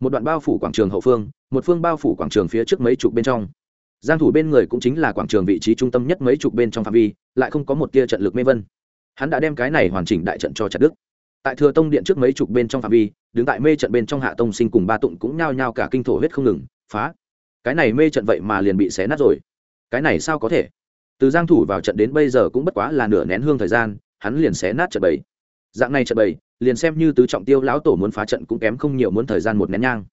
Một đoạn bao phủ quảng trường hậu phương, một phương bao phủ quảng trường phía trước mấy chục bên trong. Giang thủ bên người cũng chính là quảng trường vị trí trung tâm nhất mấy chục bên trong phạm vi, lại không có một tia trận lực mê vân hắn đã đem cái này hoàn chỉnh đại trận cho chặt đức tại thừa tông điện trước mấy chục bên trong phạm vi, đứng tại mê trận bên trong hạ tông sinh cùng ba tụng cũng nhao nhao cả kinh thổ huyết không ngừng, phá. Cái này mê trận vậy mà liền bị xé nát rồi. Cái này sao có thể? Từ giang thủ vào trận đến bây giờ cũng bất quá là nửa nén hương thời gian, hắn liền xé nát trận bảy dạng này trận bảy liền xem như tứ trọng tiêu lão tổ muốn phá trận cũng kém không nhiều muốn thời gian một nén nhang.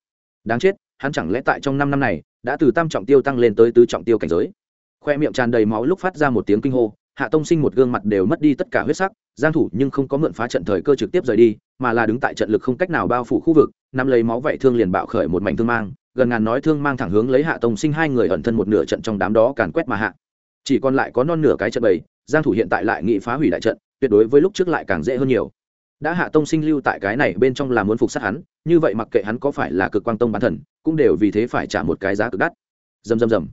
Đáng chết, hắn chẳng lẽ tại trong năm năm này, đã từ tam trọng tiêu tăng lên tới tứ trọng tiêu cảnh giới? Khoe miệng tràn đầy máu lúc phát ra một tiếng kinh hô hạ tông sinh một gương mặt đều mất đi tất cả huyết sắc, giang thủ nhưng không có mượn phá trận thời cơ trực tiếp rời đi, mà là đứng tại trận lực không cách nào bao phủ khu vực, nắm lấy máu vậy thương liền bạo khởi một mảnh thương mang, gần ngàn nói thương mang thẳng hướng lấy hạ tông sinh hai người ẩn thân một nửa trận trong đám đó càn quét mà hạ. Chỉ còn lại có non nửa cái trận bầy, giang thủ hiện tại lại nghị phá hủy đại trận, tuyệt đối với lúc trước lại càng dễ hơn nhiều. Đã hạ tông sinh lưu tại cái này bên trong là muốn phục sát hắn, như vậy mặc kệ hắn có phải là cực quang tông bán thần, cũng đều vì thế phải trả một cái giá cực đắt. Dầm dầm dầm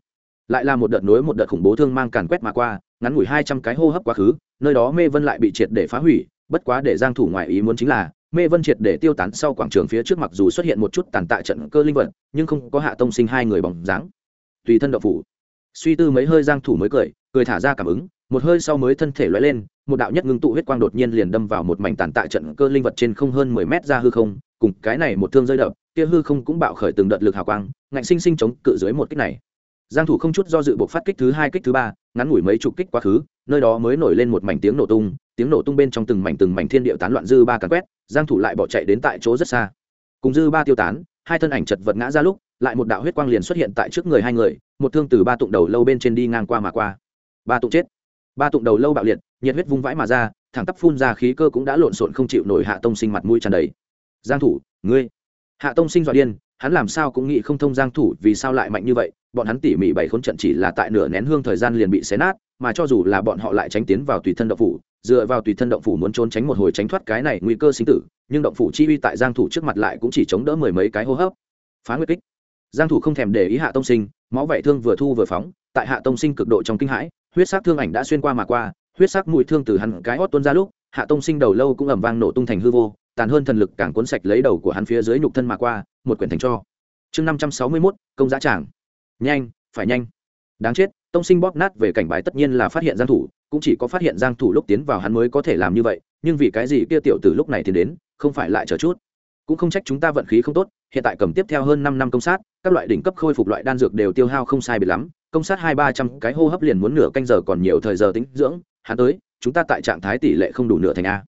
lại là một đợt nối một đợt khủng bố thương mang càn quét mà qua, ngắn ngủi hai trăm cái hô hấp quá khứ, nơi đó mê vân lại bị triệt để phá hủy, bất quá để giang thủ ngoại ý muốn chính là, mê vân triệt để tiêu tán sau quảng trường phía trước mặc dù xuất hiện một chút tàn tạ trận cơ linh vật, nhưng không có hạ tông sinh hai người bóng dáng. Tùy thân đậu phủ. Suy tư mấy hơi giang thủ mới cười cười thả ra cảm ứng, một hơi sau mới thân thể lóe lên, một đạo nhất ngưng tụ huyết quang đột nhiên liền đâm vào một mảnh tàn tạ trận cơ linh vật trên không hơn 10 mét ra hư không, cùng cái này một thương rơi đập, kia hư không cũng bạo khởi từng đợt lực hào quang, ngạnh sinh sinh chống cự dưới một kích này giang thủ không chút do dự buộc phát kích thứ hai, kích thứ ba, ngắn ngủi mấy chục kích quá khứ, nơi đó mới nổi lên một mảnh tiếng nổ tung, tiếng nổ tung bên trong từng mảnh từng mảnh thiên địa tán loạn dư ba càn quét, giang thủ lại bỏ chạy đến tại chỗ rất xa. Cùng dư ba tiêu tán, hai thân ảnh chật vật ngã ra lúc, lại một đạo huyết quang liền xuất hiện tại trước người hai người, một thương từ ba tụng đầu lâu bên trên đi ngang qua mà qua. Ba tụng chết. Ba tụng đầu lâu bạo liệt, nhiệt huyết vung vãi mà ra, thẳng tắp phun ra khí cơ cũng đã lộn xộn không chịu nổi hạ tông sinh mặt mũi tràn đầy. Giang thủ, ngươi. Hạ tông sinh dọa điên, hắn làm sao cũng nghĩ không thông giang thủ vì sao lại mạnh như vậy bọn hắn tỉ mỉ bảy khốn trận chỉ là tại nửa nén hương thời gian liền bị xé nát, mà cho dù là bọn họ lại tránh tiến vào tùy thân động phủ, dựa vào tùy thân động phủ muốn trốn tránh một hồi tránh thoát cái này nguy cơ sinh tử, nhưng động phủ chi uy tại giang thủ trước mặt lại cũng chỉ chống đỡ mười mấy cái hô hấp. Phá nguyệt kích. Giang thủ không thèm để ý hạ tông sinh, máu vảy thương vừa thu vừa phóng, tại hạ tông sinh cực độ trong kinh hãi, huyết sắc thương ảnh đã xuyên qua mà qua, huyết sắc mũi thương từ hắn cái hót tuôn ra lúc, hạ tông sinh đầu lâu cũng ầm vang nổ tung thành hư vô, tàn hơn thần lực càng cuốn sạch lấy đầu của hắn phía dưới nhục thân mà qua, một quyển thành cho. Chương năm trăm sáu mươi mốt, công giá tràng nhanh, phải nhanh. Đáng chết, tông sinh bóp nát về cảnh bài tất nhiên là phát hiện giang thủ, cũng chỉ có phát hiện giang thủ lúc tiến vào hắn mới có thể làm như vậy, nhưng vì cái gì kia tiểu tử lúc này thì đến, không phải lại chờ chút? Cũng không trách chúng ta vận khí không tốt, hiện tại cầm tiếp theo hơn 5 năm công sát, các loại đỉnh cấp khôi phục loại đan dược đều tiêu hao không sai biệt lắm, công sát hai ba trăm cái hô hấp liền muốn nửa canh giờ còn nhiều thời giờ tính dưỡng, hắn tới, chúng ta tại trạng thái tỷ lệ không đủ nửa thành a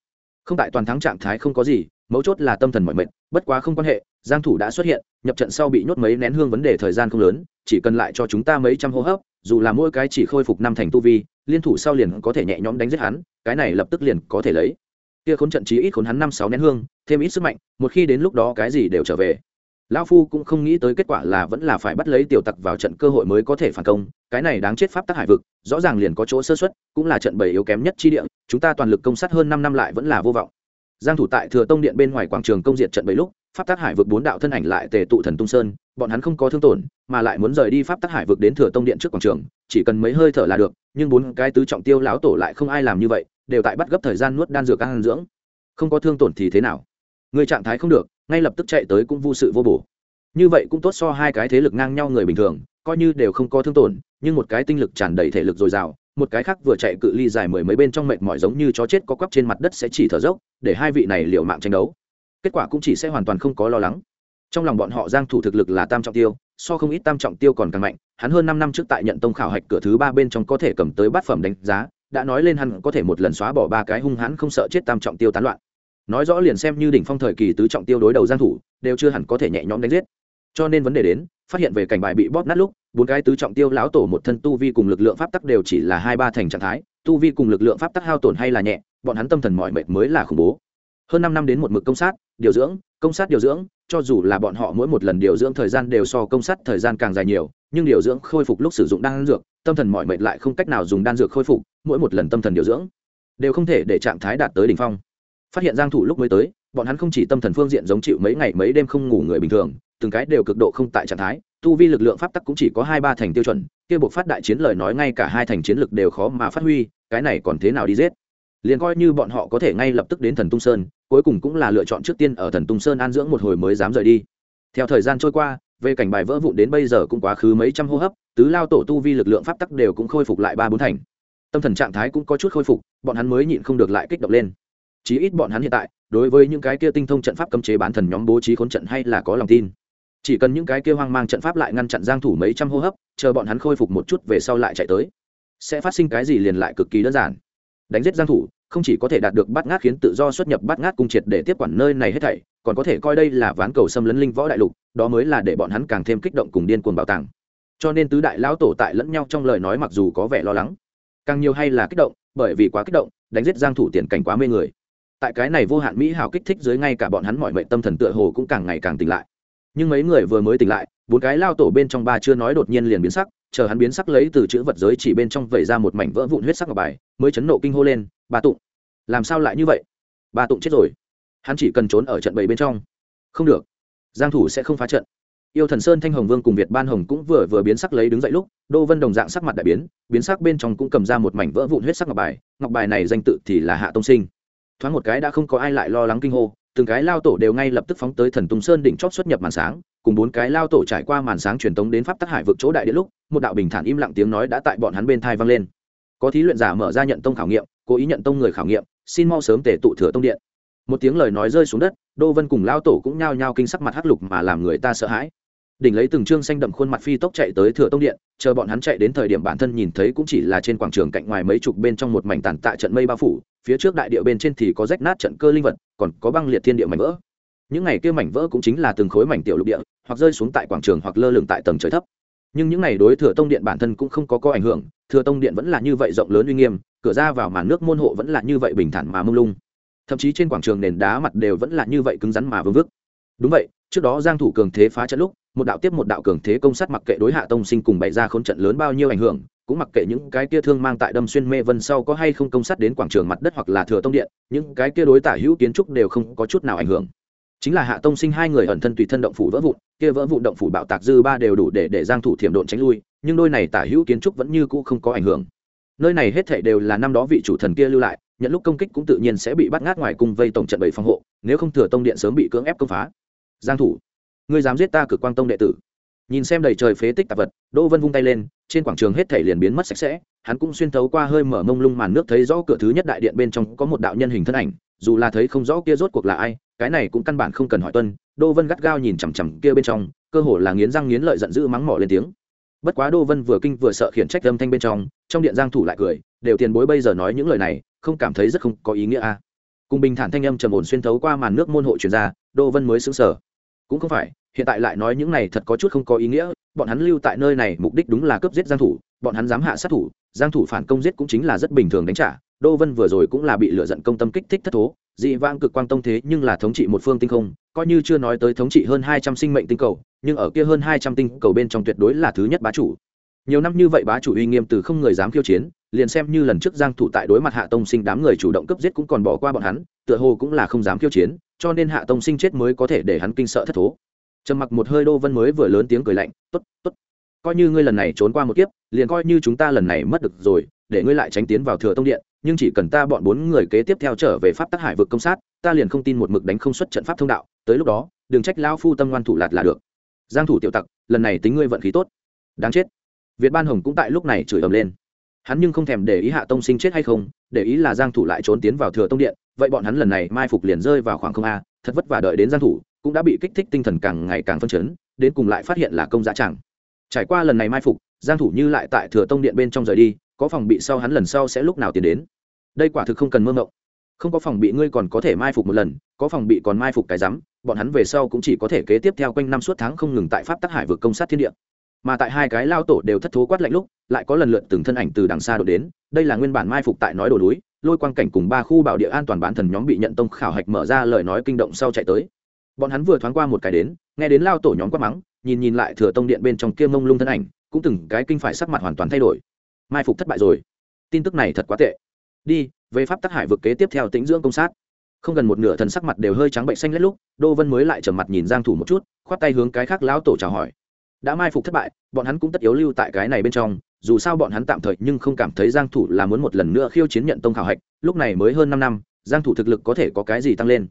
không tại toàn thắng trạng thái không có gì, mấu chốt là tâm thần mọi mệnh bất quá không quan hệ, giang thủ đã xuất hiện, nhập trận sau bị nhốt mấy nén hương vấn đề thời gian không lớn, chỉ cần lại cho chúng ta mấy trăm hô hấp, dù là mỗi cái chỉ khôi phục năm thành tu vi, liên thủ sau liền có thể nhẹ nhõm đánh giết hắn, cái này lập tức liền có thể lấy. Kia khốn trận chí ít khốn hắn năm sáu nén hương, thêm ít sức mạnh, một khi đến lúc đó cái gì đều trở về lão phu cũng không nghĩ tới kết quả là vẫn là phải bắt lấy tiểu tặc vào trận cơ hội mới có thể phản công, cái này đáng chết pháp tắc hải vực, rõ ràng liền có chỗ sơ xuất cũng là trận bảy yếu kém nhất chi địa, chúng ta toàn lực công sát hơn năm năm lại vẫn là vô vọng. Giang thủ tại thừa tông điện bên ngoài quảng trường công diệt trận bảy lúc, pháp tắc hải vực bốn đạo thân ảnh lại tề tụ thần tung sơn, bọn hắn không có thương tổn, mà lại muốn rời đi pháp tắc hải vực đến thừa tông điện trước quảng trường, chỉ cần mấy hơi thở là được, nhưng bốn cái tứ trọng tiêu lão tổ lại không ai làm như vậy, đều tại bắt gấp thời gian nuốt đan dược ăn dưỡng. Không có thương tổn thì thế nào? Người trạng thái không được ngay lập tức chạy tới cũng vô sự vô bổ. Như vậy cũng tốt so hai cái thế lực ngang nhau người bình thường, coi như đều không có thương tổn, nhưng một cái tinh lực tràn đầy thể lực dồi dào, một cái khác vừa chạy cự ly dài mười mấy bên trong mệt mỏi giống như chó chết có quắp trên mặt đất sẽ chỉ thở dốc, để hai vị này liều mạng tranh đấu. Kết quả cũng chỉ sẽ hoàn toàn không có lo lắng. Trong lòng bọn họ giang thủ thực lực là tam trọng tiêu, so không ít tam trọng tiêu còn càng mạnh, hắn hơn 5 năm trước tại nhận tông khảo hạch cửa thứ ba bên trong có thể cầm tới bát phẩm đánh giá, đã nói lên hắn có thể một lần xóa bỏ ba cái hung hãn không sợ chết tam trọng tiêu tán loạn nói rõ liền xem như đỉnh phong thời kỳ tứ trọng tiêu đối đầu giang thủ, đều chưa hẳn có thể nhẹ nhõm đánh giết. Cho nên vấn đề đến, phát hiện về cảnh bài bị bóp nát lúc, bốn cái tứ trọng tiêu lão tổ một thân tu vi cùng lực lượng pháp tắc đều chỉ là hai ba thành trạng thái, tu vi cùng lực lượng pháp tắc hao tổn hay là nhẹ, bọn hắn tâm thần mọi mệt mới là khủng bố. Hơn năm năm đến một mực công sát, điều dưỡng, công sát điều dưỡng, cho dù là bọn họ mỗi một lần điều dưỡng thời gian đều so công sát thời gian càng dài nhiều, nhưng điều dưỡng khôi phục lúc sử dụng đan dược, tâm thần mọi mệt lại không cách nào dùng đan dược khôi phục, mỗi một lần tâm thần điều dưỡng đều không thể để trạng thái đạt tới đỉnh phong phát hiện giang thủ lúc mới tới, bọn hắn không chỉ tâm thần phương diện giống chịu mấy ngày mấy đêm không ngủ người bình thường, từng cái đều cực độ không tại trạng thái, tu vi lực lượng pháp tắc cũng chỉ có hai ba thành tiêu chuẩn, kia buộc phát đại chiến lời nói ngay cả hai thành chiến lực đều khó mà phát huy, cái này còn thế nào đi giết? Liền coi như bọn họ có thể ngay lập tức đến thần tung sơn, cuối cùng cũng là lựa chọn trước tiên ở thần tung sơn an dưỡng một hồi mới dám rời đi. Theo thời gian trôi qua, về cảnh bài vỡ vụn đến bây giờ cũng quá khứ mấy trăm hô hấp, tứ lao tổ tu vi lực lượng pháp tắc đều cũng khôi phục lại ba bốn thành. Tâm thần trạng thái cũng có chút khôi phục, bọn hắn mới nhịn không được lại kích động lên chí ít bọn hắn hiện tại, đối với những cái kia tinh thông trận pháp cấm chế bán thần nhóm bố trí khốn trận hay là có lòng tin. Chỉ cần những cái kia hoang mang trận pháp lại ngăn chặn giang thủ mấy trăm hô hấp, chờ bọn hắn khôi phục một chút về sau lại chạy tới. Sẽ phát sinh cái gì liền lại cực kỳ đơn giản. Đánh giết giang thủ, không chỉ có thể đạt được bắt ngát khiến tự do xuất nhập bắt ngát cung triệt để tiếp quản nơi này hết thảy, còn có thể coi đây là ván cầu xâm lấn linh võ đại lục, đó mới là để bọn hắn càng thêm kích động cùng điên cuồng bảo tàng. Cho nên tứ đại lão tổ tại lẫn nhau trong lời nói mặc dù có vẻ lo lắng, càng nhiều hay là kích động, bởi vì quá kích động, đánh giết giang thủ tiền cảnh quá mê người tại cái này vô hạn mỹ hào kích thích dưới ngay cả bọn hắn mọi mệnh tâm thần tựa hồ cũng càng ngày càng tỉnh lại. Nhưng mấy người vừa mới tỉnh lại, bốn cái lao tổ bên trong ba chưa nói đột nhiên liền biến sắc, chờ hắn biến sắc lấy từ chữ vật giới chỉ bên trong vẩy ra một mảnh vỡ vụn huyết sắc ngọc bài, mới chấn nộ kinh hô lên, ba tụng. Làm sao lại như vậy? Ba tụng chết rồi. Hắn chỉ cần trốn ở trận bầy bên trong. Không được, giang thủ sẽ không phá trận. Yêu thần sơn thanh hồng vương cùng việt ban hồng cũng vừa vừa biến sắc lấy đứng dậy lúc, đô vân đồng dạng sắc mặt đại biến biến sắc bên trong cũng cầm ra một mảnh vỡ vụn huyết sắc ngọc bài ngọc bài này danh tự thì là hạ tông sinh thoáng một cái đã không có ai lại lo lắng kinh hô, từng cái lao tổ đều ngay lập tức phóng tới thần tùng sơn đỉnh chót xuất nhập màn sáng, cùng bốn cái lao tổ trải qua màn sáng truyền tống đến pháp tắc hải vực chỗ đại điện lúc, một đạo bình thản im lặng tiếng nói đã tại bọn hắn bên thai vang lên. Có thí luyện giả mở ra nhận tông khảo nghiệm, cố ý nhận tông người khảo nghiệm, xin mau sớm tề tụ thừa tông điện. Một tiếng lời nói rơi xuống đất, đô vân cùng lao tổ cũng nhao nhao kinh sắc mặt hắc lục mà làm người ta sợ hãi. Đỉnh lấy từng trương xanh đậm khuôn mặt phi tốc chạy tới thừa tông điện, chờ bọn hắn chạy đến thời điểm bản thân nhìn thấy cũng chỉ là trên quảng trường cạnh ngoài mấy chục bên trong một mảnh tàn tạ trận mây bao phủ phía trước đại địa bên trên thì có rách nát trận cơ linh vật, còn có băng liệt thiên địa mảnh vỡ. Những ngày kia mảnh vỡ cũng chính là từng khối mảnh tiểu lục địa, hoặc rơi xuống tại quảng trường hoặc lơ lửng tại tầng trời thấp. Nhưng những ngày đối thừa tông điện bản thân cũng không có có ảnh hưởng, thừa tông điện vẫn là như vậy rộng lớn uy nghiêm, cửa ra vào màn nước môn hộ vẫn là như vậy bình thản mà mông lung. Thậm chí trên quảng trường nền đá mặt đều vẫn là như vậy cứng rắn mà vương vức đúng vậy, trước đó giang thủ cường thế phá trận lúc, một đạo tiếp một đạo cường thế công sát mặc kệ đối hạ tông sinh cùng bày ra khốn trận lớn bao nhiêu ảnh hưởng, cũng mặc kệ những cái kia thương mang tại đâm xuyên mê vân sau có hay không công sát đến quảng trường mặt đất hoặc là thừa tông điện, những cái kia đối tả hữu kiến trúc đều không có chút nào ảnh hưởng. Chính là hạ tông sinh hai người ẩn thân tùy thân động phủ vỡ vụn, kia vỡ vụn động phủ bạo tạc dư ba đều đủ để để giang thủ thiểm độn tránh lui, nhưng đôi này tả hữu kiến trúc vẫn như cũ không có ảnh hưởng. Nơi này hết thảy đều là năm đó vị chủ thần kia lưu lại, nhận lúc công kích cũng tự nhiên sẽ bị bắt ngát ngoài cung vây tổng trận bảy phòng hộ, nếu không thừa tông điện sớm bị cưỡng ép công phá giang thủ, ngươi dám giết ta cực quang tông đệ tử. Nhìn xem đầy trời phế tích tạp vật, đỗ vân vung tay lên, trên quảng trường hết thảy liền biến mất sạch sẽ, hắn cũng xuyên thấu qua hơi mở mông lung màn nước thấy rõ cửa thứ nhất đại điện bên trong có một đạo nhân hình thân ảnh, dù là thấy không rõ kia rốt cuộc là ai, cái này cũng căn bản không cần hỏi tuân. Đỗ vân gắt gao nhìn chằm chằm kia bên trong, cơ hồ là nghiến răng nghiến lợi giận dữ mắng mỏ lên tiếng. Bất quá đỗ vân vừa kinh vừa sợ khiển trách âm thanh bên trong trong điện giang thủ lại cười, đều tiền bối bây giờ nói những lời này, không cảm thấy rất không có ý nghĩa a. À. cùng bình thản thanh âm trầm ổn xuyên thấu qua màn nước môn hộ truyền ra, đỗ vân mới sững sờ cũng không phải, hiện tại lại nói những này thật có chút không có ý nghĩa, bọn hắn lưu tại nơi này mục đích đúng là cướp giết giang thủ, bọn hắn dám hạ sát thủ, giang thủ phản công giết cũng chính là rất bình thường đánh trả, đô vân vừa rồi cũng là bị lửa giận công tâm kích thích thất thố, dị vãng cực quang tông thế nhưng là thống trị một phương tinh không, coi như chưa nói tới thống trị hơn 200 sinh mệnh tinh cầu, nhưng ở kia hơn 200 tinh cầu bên trong tuyệt đối là thứ nhất bá chủ. Nhiều năm như vậy bá chủ uy nghiêm từ không người dám khiêu chiến liền xem như lần trước giang thủ tại đối mặt hạ tông sinh đám người chủ động cướp giết cũng còn bỏ qua bọn hắn, tựa hồ cũng là không dám khiêu chiến, cho nên hạ tông sinh chết mới có thể để hắn kinh sợ thất thố. Trầm mặc một hơi đô vân mới vừa lớn tiếng cười lạnh, tốt tốt, coi như ngươi lần này trốn qua một kiếp, liền coi như chúng ta lần này mất được rồi, để ngươi lại tránh tiến vào thừa tông điện, nhưng chỉ cần ta bọn bốn người kế tiếp theo trở về pháp tắc hải vực công sát, ta liền không tin một mực đánh không xuất trận pháp thông đạo, tới lúc đó, đừng trách lão phu tâm ngoan thủ lạt là được. Giang thủ tiểu tặc, lần này tính ngươi vận khí tốt. Đáng chết. Việt ban hồng cũng tại lúc này chửi ầm lên hắn nhưng không thèm để ý hạ tông sinh chết hay không để ý là giang thủ lại trốn tiến vào thừa tông điện vậy bọn hắn lần này mai phục liền rơi vào khoảng không a thật vất vả đợi đến giang thủ cũng đã bị kích thích tinh thần càng ngày càng phân chấn đến cùng lại phát hiện là công giá chẳng. Trải qua lần này mai phục giang thủ như lại tại thừa tông điện bên trong rời đi có phòng bị sau hắn lần sau sẽ lúc nào tiến đến. Đây quả thực không cần mơ mộng, không có phòng bị ngươi còn có thể mai phục một lần có phòng bị còn mai phục cái rắm bọn hắn về sau cũng chỉ có thể kế tiếp theo quanh năm suốt tháng không ngừng tại pháp tắc hải vượt công sát thiên địa mà tại hai cái lao tổ đều thất thố quát lạnh lúc, lại có lần lượt từng thân ảnh từ đằng xa đổ đến, đây là nguyên bản mai phục tại nói đồ núi, lôi quang cảnh cùng ba khu bảo địa an toàn bán thần nhóm bị nhận tông khảo hạch mở ra lời nói kinh động sau chạy tới. Bọn hắn vừa thoáng qua một cái đến, nghe đến lao tổ nhóm quát mắng, nhìn nhìn lại thừa tông điện bên trong kia mông lung thân ảnh, cũng từng cái kinh phải sắc mặt hoàn toàn thay đổi. Mai phục thất bại rồi. Tin tức này thật quá tệ. Đi, về pháp tắc hải vực kế tiếp theo tính dưỡng công sát. Không gần một nửa thần sắc mặt đều hơi trắng bệnh xanh lết lúc, đô vân mới lại trở mặt nhìn giang thủ một chút, khoát tay hướng cái khác lão tổ chào hỏi đã mai phục thất bại, bọn hắn cũng tất yếu lưu tại cái này bên trong, dù sao bọn hắn tạm thời nhưng không cảm thấy giang thủ là muốn một lần nữa khiêu chiến nhận tông khảo hạch, lúc này mới hơn 5 năm, giang thủ thực lực có thể có cái gì tăng lên?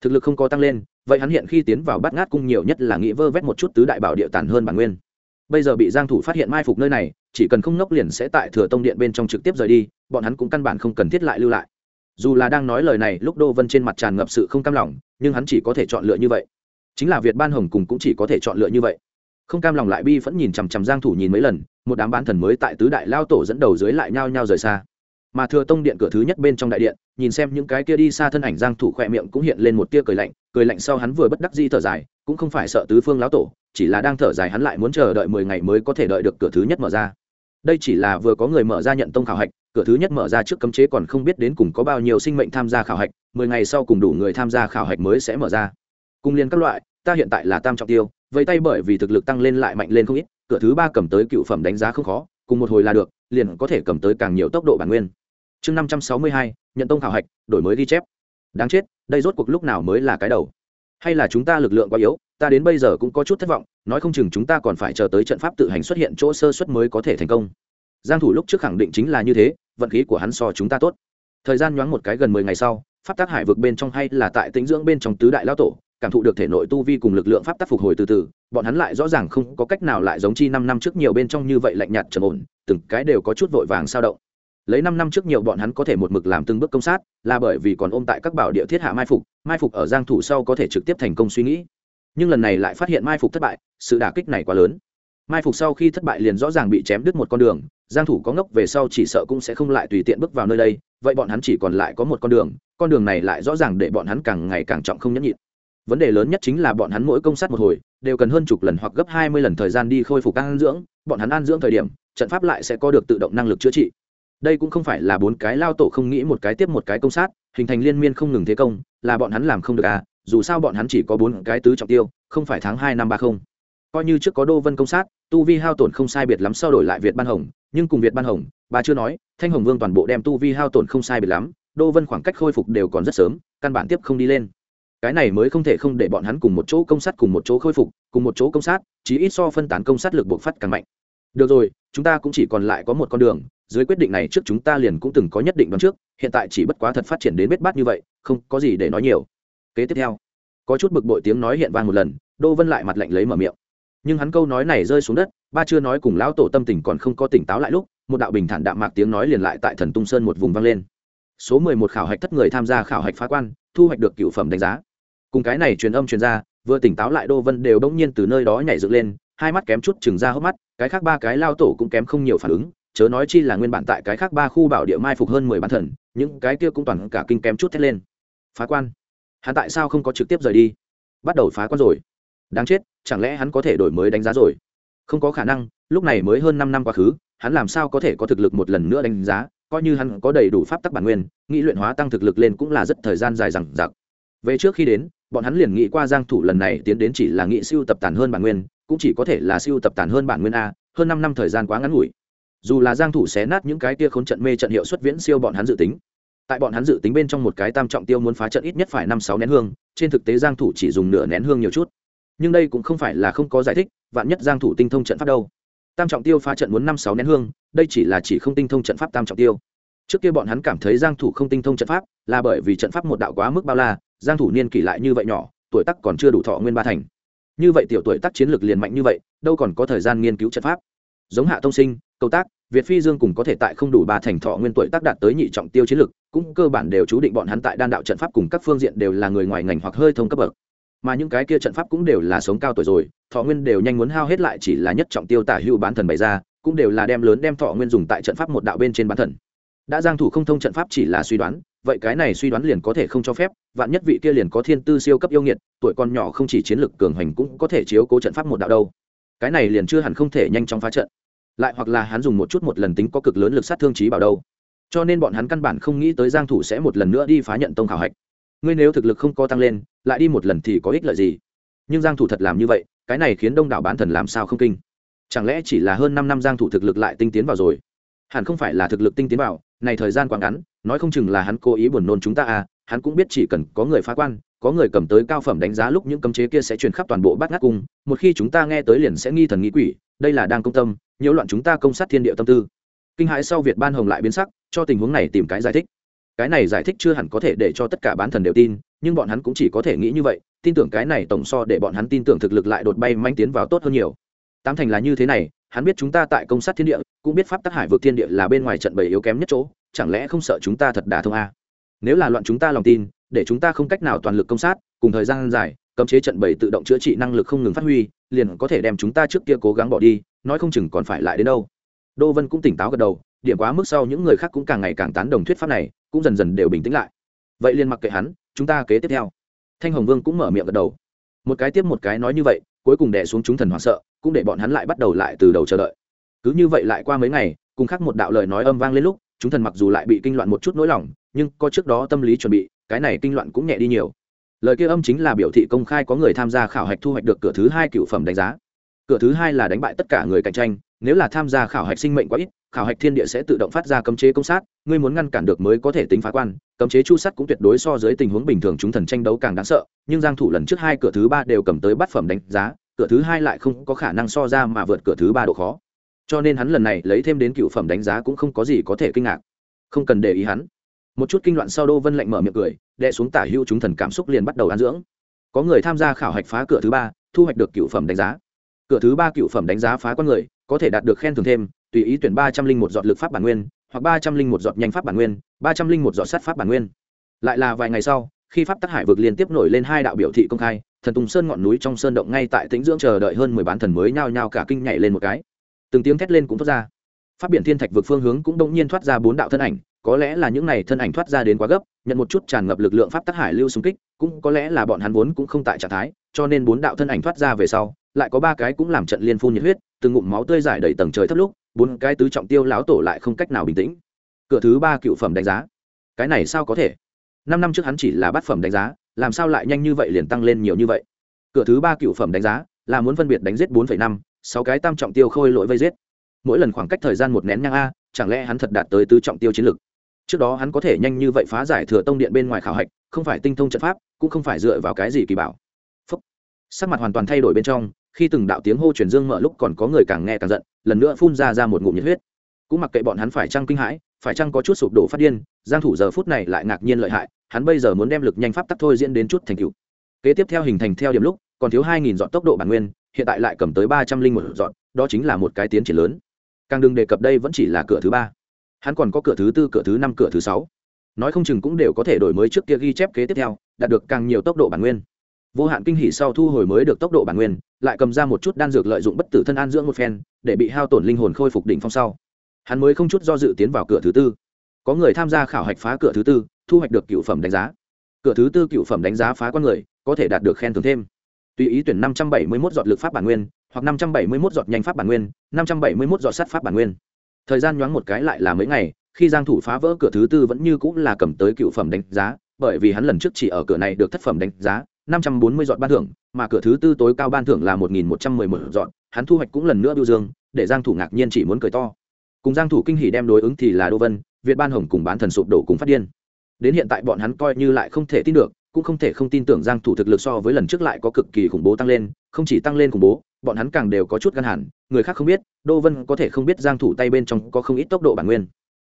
Thực lực không có tăng lên, vậy hắn hiện khi tiến vào bắt ngát cung nhiều nhất là nghĩ vơ vét một chút tứ đại bảo địa tàn hơn bản nguyên. Bây giờ bị giang thủ phát hiện mai phục nơi này, chỉ cần không ngốc liền sẽ tại thừa tông điện bên trong trực tiếp rời đi, bọn hắn cũng căn bản không cần thiết lại lưu lại. Dù là đang nói lời này, lúc đô vân trên mặt tràn ngập sự không cam lòng, nhưng hắn chỉ có thể chọn lựa như vậy. Chính là việt ban hồng cùng cũng chỉ có thể chọn lựa như vậy không cam lòng lại bi vẫn nhìn chằm chằm giang thủ nhìn mấy lần, một đám bán thần mới tại tứ đại lao tổ dẫn đầu dưới lại nhao nhao rời xa. Mà thừa tông điện cửa thứ nhất bên trong đại điện, nhìn xem những cái kia đi xa thân ảnh giang thủ khoe miệng cũng hiện lên một tia cười lạnh cười lạnh sau hắn vừa bất đắc dĩ thở dài, cũng không phải sợ tứ phương lão tổ, chỉ là đang thở dài hắn lại muốn chờ đợi 10 ngày mới có thể đợi được cửa thứ nhất mở ra. Đây chỉ là vừa có người mở ra nhận tông khảo hạch, cửa thứ nhất mở ra trước cấm chế còn không biết đến cùng có bao nhiêu sinh mệnh tham gia khảo hạch 10 ngày sau cùng đủ người tham gia khảo hạch mới sẽ mở ra. Cung liên các loại, ta hiện tại là tam trọng tiêu vây tay bởi vì thực lực tăng lên lại mạnh lên không ít, cửa thứ ba cầm tới cựu phẩm đánh giá không khó, cùng một hồi là được, liền có thể cầm tới càng nhiều tốc độ bản nguyên. Chương năm trăm sáu mươi hai, nhận tông khảo hạch, đổi mới ghi chép. Đáng chết, đây rốt cuộc lúc nào mới là cái đầu? Hay là chúng ta lực lượng quá yếu, ta đến bây giờ cũng có chút thất vọng, nói không chừng chúng ta còn phải chờ tới trận pháp tự hành xuất hiện chỗ sơ xuất mới có thể thành công. Giang thủ lúc trước khẳng định chính là như thế, vận khí của hắn so chúng ta tốt. Thời gian nhoáng một cái gần mười ngày sau, pháp tác hải vực bên trong hay là tại tĩnh dưỡng bên trong tứ đại lao tổ cảm thụ được thể nội tu vi cùng lực lượng pháp tác phục hồi từ từ, bọn hắn lại rõ ràng không có cách nào lại giống chi năm năm trước nhiều bên trong như vậy lạnh nhạt trầm ổn, từng cái đều có chút vội vàng sao động. Lấy năm năm trước nhiều bọn hắn có thể một mực làm từng bước công sát, là bởi vì còn ôm tại các bảo địa thiết hạ mai phục mai phục ở giang thủ sau có thể trực tiếp thành công suy nghĩ. Nhưng lần này lại phát hiện mai phục thất bại, sự đả kích này quá lớn. Mai phục sau khi thất bại liền rõ ràng bị chém đứt một con đường, giang thủ có ngốc về sau chỉ sợ cũng sẽ không lại tùy tiện bước vào nơi đây, vậy bọn hắn chỉ còn lại có một con đường con đường này lại rõ ràng để bọn hắn càng ngày càng trọng không nhẫn nhịn vấn đề lớn nhất chính là bọn hắn mỗi công sát một hồi, đều cần hơn chục lần hoặc gấp 20 lần thời gian đi khôi phục an dưỡng, bọn hắn an dưỡng thời điểm, trận pháp lại sẽ có được tự động năng lực chữa trị. Đây cũng không phải là bốn cái lao tổ không nghĩ một cái tiếp một cái công sát, hình thành liên miên không ngừng thế công, là bọn hắn làm không được à dù sao bọn hắn chỉ có bốn cái tứ trọng tiêu, không phải tháng hai năm ba không. Coi như trước có đô vân công sát, tu vi hao tổn không sai biệt lắm sau đổi lại việt ban hồng, nhưng cùng việt ban hồng, bà chưa nói, thanh hồng vương toàn bộ đem tu vi hao tổn không sai biệt lắm, đô vân khoảng cách khôi phục đều còn rất sớm, căn bản tiếp không đi lên cái này mới không thể không để bọn hắn cùng một chỗ công sát cùng một chỗ khôi phục, cùng một chỗ công sát chỉ ít so phân tán công sát lực buộc phát càng mạnh. Được rồi, chúng ta cũng chỉ còn lại có một con đường, dưới quyết định này trước chúng ta liền cũng từng có nhất định đoán trước, hiện tại chỉ bất quá thật phát triển đến bết bát như vậy, không có gì để nói nhiều. Kế tiếp theo, có chút bực bội tiếng nói hiện vang một lần, đô vân lại mặt lạnh lấy mở miệng. Nhưng hắn câu nói này rơi xuống đất, ba chưa nói cùng lão tổ tâm tình còn không có tỉnh táo lại lúc, một đạo bình thản đạm mạc tiếng nói liền lại tại thần tung sơn một vùng vang lên. Số mười một khảo hạch thất người tham gia khảo hạch phá quan, thu hoạch được cựu phẩm đánh giá cùng cái này truyền âm truyền ra, vừa tỉnh táo lại đô vân đều bỗng nhiên từ nơi đó nhảy dựng lên, hai mắt kém chút chừng ra hốc mắt, cái khác ba cái lao tổ cũng kém không nhiều phản ứng, chớ nói chi là nguyên bản tại cái khác ba khu bảo địa mai phục hơn mười bán thần, những cái kia cũng toàn cả kinh kém chút thét lên. Phá quan. Hắn tại sao không có trực tiếp rời đi? Bắt đầu phá quan rồi. Đáng chết, chẳng lẽ hắn có thể đổi mới đánh giá rồi? Không có khả năng, lúc này mới hơn năm năm quá khứ, hắn làm sao có thể có thực lực một lần nữa đánh giá, coi như hắn có đầy đủ pháp tắc bản nguyên nghĩ luyện hóa tăng thực lực lên cũng là rất thời gian dài dằng dặc. Về trước khi đến bọn hắn liền nghĩ qua giang thủ lần này tiến đến chỉ là nghĩ siêu tập tàn hơn bản nguyên, cũng chỉ có thể là siêu tập tàn hơn bản nguyên a, hơn năm năm thời gian quá ngắn ngủi. Dù là giang thủ xé nát những cái kia khốn trận mê trận hiệu suất viễn siêu bọn hắn dự tính. Tại bọn hắn dự tính bên trong một cái tam trọng tiêu muốn phá trận ít nhất phải năm sáu nén hương, trên thực tế giang thủ chỉ dùng nửa nén hương nhiều chút. Nhưng đây cũng không phải là không có giải thích, vạn nhất giang thủ tinh thông trận pháp đâu. Tam trọng tiêu phá trận muốn năm sáu nén hương, đây chỉ là chỉ không tinh thông trận pháp tam trọng tiêu. Trước kia bọn hắn cảm thấy giang thủ không tinh thông trận pháp, là bởi vì trận pháp một đạo quá mức bao la giang thủ niên kỷ lại như vậy nhỏ, tuổi tác còn chưa đủ thọ nguyên ba thành. Như vậy tiểu tuổi tác chiến lược liền mạnh như vậy, đâu còn có thời gian nghiên cứu trận pháp. Giống hạ tông sinh câu tác, việt phi dương cùng có thể tại không đủ ba thành thọ nguyên tuổi tác đạt tới nhị trọng tiêu chiến lược, cũng cơ bản đều chú định bọn hắn tại đan đạo trận pháp cùng các phương diện đều là người ngoài ngành hoặc hơi thông cấp bậc. Mà những cái kia trận pháp cũng đều là sống cao tuổi rồi, thọ nguyên đều nhanh muốn hao hết lại chỉ là nhất trọng tiêu tả hưu bán thần bày ra, cũng đều là đem lớn đem thọ nguyên dùng tại trận pháp một đạo bên trên bán thần. Đã giang thủ không thông trận pháp chỉ là suy đoán vậy cái này suy đoán liền có thể không cho phép, vạn nhất vị kia liền có thiên tư siêu cấp yêu nghiệt, tuổi còn nhỏ không chỉ chiến lực cường hành cũng có thể chiếu cố trận pháp một đạo đâu. Cái này liền chưa hẳn không thể nhanh chóng phá trận. Lại hoặc là hắn dùng một chút một lần tính có cực lớn lực sát thương trí bảo đâu. Cho nên bọn hắn căn bản không nghĩ tới giang thủ sẽ một lần nữa đi phá nhận tông khảo hạch. Ngươi nếu thực lực không có tăng lên, lại đi một lần thì có ích lợi gì? Nhưng giang thủ thật làm như vậy, cái này khiến đông đảo bán thần làm sao không kinh? Chẳng lẽ chỉ là hơn 5 năm giang thủ thực lực lại tinh tiến vào rồi? Hẳn không phải là thực lực tinh tiến vào, này thời gian quá ngắn nói không chừng là hắn cố ý buồn nôn chúng ta à hắn cũng biết chỉ cần có người phá quan, có người cầm tới cao phẩm đánh giá lúc những cấm chế kia sẽ truyền khắp toàn bộ bát ngát cung, một khi chúng ta nghe tới liền sẽ nghi thần nghi quỷ, đây là đang công tâm, nhiễu loạn chúng ta công sát thiên địa tâm tư. Kinh hãi sau việt ban hồng lại biến sắc, cho tình huống này tìm cái giải thích. Cái này giải thích chưa hẳn có thể để cho tất cả bán thần đều tin, nhưng bọn hắn cũng chỉ có thể nghĩ như vậy, tin tưởng cái này tổng so để bọn hắn tin tưởng thực lực lại đột bay manh tiến vào tốt hơn nhiều. Tám thành là như thế này, hắn biết chúng ta tại công sát thiên địa, cũng biết pháp tác hải vượt thiên địa là bên ngoài trận bầy yếu kém nhất chỗ chẳng lẽ không sợ chúng ta thật đả thông a? Nếu là loạn chúng ta lòng tin, để chúng ta không cách nào toàn lực công sát, cùng thời gian dài, cấm chế trận bầy tự động chữa trị năng lực không ngừng phát huy, liền có thể đem chúng ta trước kia cố gắng bỏ đi, nói không chừng còn phải lại đến đâu. Đô vân cũng tỉnh táo gật đầu, điểm quá mức sau những người khác cũng càng ngày càng tán đồng thuyết pháp này, cũng dần dần đều bình tĩnh lại. Vậy liền mặc kệ hắn, chúng ta kế tiếp theo. Thanh hồng vương cũng mở miệng gật đầu. Một cái tiếp một cái nói như vậy, cuối cùng đẻ xuống chúng thần hoảng sợ, cũng để bọn hắn lại bắt đầu lại từ đầu chờ đợi. Cứ như vậy lại qua mấy ngày, cùng khác một đạo lời nói âm vang lên lúc chúng thần mặc dù lại bị kinh loạn một chút nỗi lòng, nhưng có trước đó tâm lý chuẩn bị, cái này kinh loạn cũng nhẹ đi nhiều. Lời kia âm chính là biểu thị công khai có người tham gia khảo hạch thu hoạch được cửa thứ hai cựu phẩm đánh giá. Cửa thứ hai là đánh bại tất cả người cạnh tranh, nếu là tham gia khảo hạch sinh mệnh quá ít, khảo hạch thiên địa sẽ tự động phát ra cấm chế công sát, ngươi muốn ngăn cản được mới có thể tính phá quan, cấm chế chu sắt cũng tuyệt đối so dưới tình huống bình thường chúng thần tranh đấu càng đáng sợ, nhưng giang thủ lần trước hai cửa thứ ba đều cầm tới bát phẩm đánh giá, cửa thứ hai lại không có khả năng so ra mà vượt cửa thứ ba độ khó cho nên hắn lần này lấy thêm đến cựu phẩm đánh giá cũng không có gì có thể kinh ngạc. Không cần để ý hắn. Một chút kinh loạn sau đô vân lạnh mở miệng cười đệ xuống tả hưu chúng thần cảm xúc liền bắt đầu an dưỡng. Có người tham gia khảo hạch phá cửa thứ ba, thu hoạch được cựu phẩm đánh giá. Cửa thứ ba cựu phẩm đánh giá phá con người, có thể đạt được khen thưởng thêm, tùy ý tuyển ba trăm linh một giọt lực pháp bản nguyên, hoặc ba trăm linh một giọt nhanh pháp bản nguyên, ba trăm linh một giọt sắt pháp bản nguyên. Lại là vài ngày sau, khi pháp tắc hải vực liên tiếp nổi lên hai đạo biểu thị công khai, thần tùng sơn ngọn núi trong sơn động ngay tại tĩnh dưỡng chờ đợi hơn mười bán thần mới nhao nhao cả kinh nhảy lên một cái từng tiếng thét lên cũng thoát ra. Phát biển thiên thạch vực phương hướng cũng đông nhiên thoát ra bốn đạo thân ảnh, có lẽ là những này thân ảnh thoát ra đến quá gấp, nhận một chút tràn ngập lực lượng pháp tắc hải lưu xung kích, cũng có lẽ là bọn hắn vốn cũng không tại trạng thái, cho nên bốn đạo thân ảnh thoát ra về sau, lại có ba cái cũng làm trận liên phun nhiệt huyết, từng ngụm máu tươi giải đầy tầng trời thấp lúc, bốn cái tứ trọng tiêu láo tổ lại không cách nào bình tĩnh. Cửa thứ ba cựu phẩm đánh giá. Cái này sao có thể? Năm năm trước hắn chỉ là bát phẩm đánh giá, làm sao lại nhanh như vậy liền tăng lên nhiều như vậy? Cửa thứ ba cựu phẩm đánh giá là muốn phân biệt đánh giết bốn năm sáu cái tam trọng tiêu khôi lỗi vây giết. Mỗi lần khoảng cách thời gian một nén nhang a, chẳng lẽ hắn thật đạt tới tứ trọng tiêu chiến lực? Trước đó hắn có thể nhanh như vậy phá giải thừa tông điện bên ngoài khảo hạch, không phải tinh thông trận pháp, cũng không phải dựa vào cái gì kỳ bảo. Phúc. sắc mặt hoàn toàn thay đổi bên trong, khi từng đạo tiếng hô truyền dương mở lúc còn có người càng nghe càng giận, lần nữa phun ra ra một ngụm nhiệt huyết. Cũng mặc kệ bọn hắn phải trăng kinh hãi, phải chăng có chút sụp đổ phát điên, giang thủ giờ phút này lại ngạc nhiên lợi hại, hắn bây giờ muốn đem lực nhanh pháp tắc thôi diễn đến chút thành tựu. Kế tiếp theo hình thành theo điểm lúc, còn thiếu 2000 dọn tốc độ bản nguyên hiện tại lại cầm tới ba trăm linh một dọn, đó chính là một cái tiến triển lớn. Càng đừng đề cập đây vẫn chỉ là cửa thứ ba. Hắn còn có cửa thứ tư, cửa thứ năm, cửa thứ sáu. Nói không chừng cũng đều có thể đổi mới trước kia ghi chép kế tiếp theo, đạt được càng nhiều tốc độ bản nguyên. Vô hạn kinh hỉ sau thu hồi mới được tốc độ bản nguyên, lại cầm ra một chút đan dược lợi dụng bất tử thân an dưỡng một phen, để bị hao tổn linh hồn khôi phục đỉnh phong sau. Hắn mới không chút do dự tiến vào cửa thứ tư. Có người tham gia khảo hạch phá cửa thứ tư, thu hoạch được cựu phẩm đánh giá. Cửa thứ tư cựu phẩm đánh giá phá con người, có thể đạt được khen thưởng thêm tùy ý tuyển năm trăm bảy mươi 571 giọt lực pháp bản nguyên, hoặc năm trăm bảy mươi 571 giọt nhanh pháp bản nguyên, năm trăm bảy mươi 571 giọt sát pháp bản nguyên. Thời gian nhoáng một cái lại là mấy ngày, khi giang thủ phá vỡ cửa thứ tư vẫn như cũng là cầm tới cựu phẩm đánh giá, bởi vì hắn lần trước chỉ ở cửa này được thất phẩm đánh giá, năm trăm bốn mươi giọt ban thưởng, mà cửa thứ tư tối cao ban thưởng là một nghìn một trăm mười một giọt, hắn thu hoạch cũng lần nữa biểu dương, để giang thủ ngạc nhiên chỉ muốn cười to. Cùng giang thủ kinh hỉ đem đối ứng thì là đô vân, việt ban hồng cùng bán thần sụp đổ cùng phát điên. Đến hiện tại bọn hắn coi như lại không thể tin được cũng không thể không tin tưởng giang thủ thực lực so với lần trước lại có cực kỳ khủng bố tăng lên, không chỉ tăng lên khủng bố, bọn hắn càng đều có chút gan hẳn, người khác không biết, đô vân có thể không biết giang thủ tay bên trong có không ít tốc độ bản nguyên.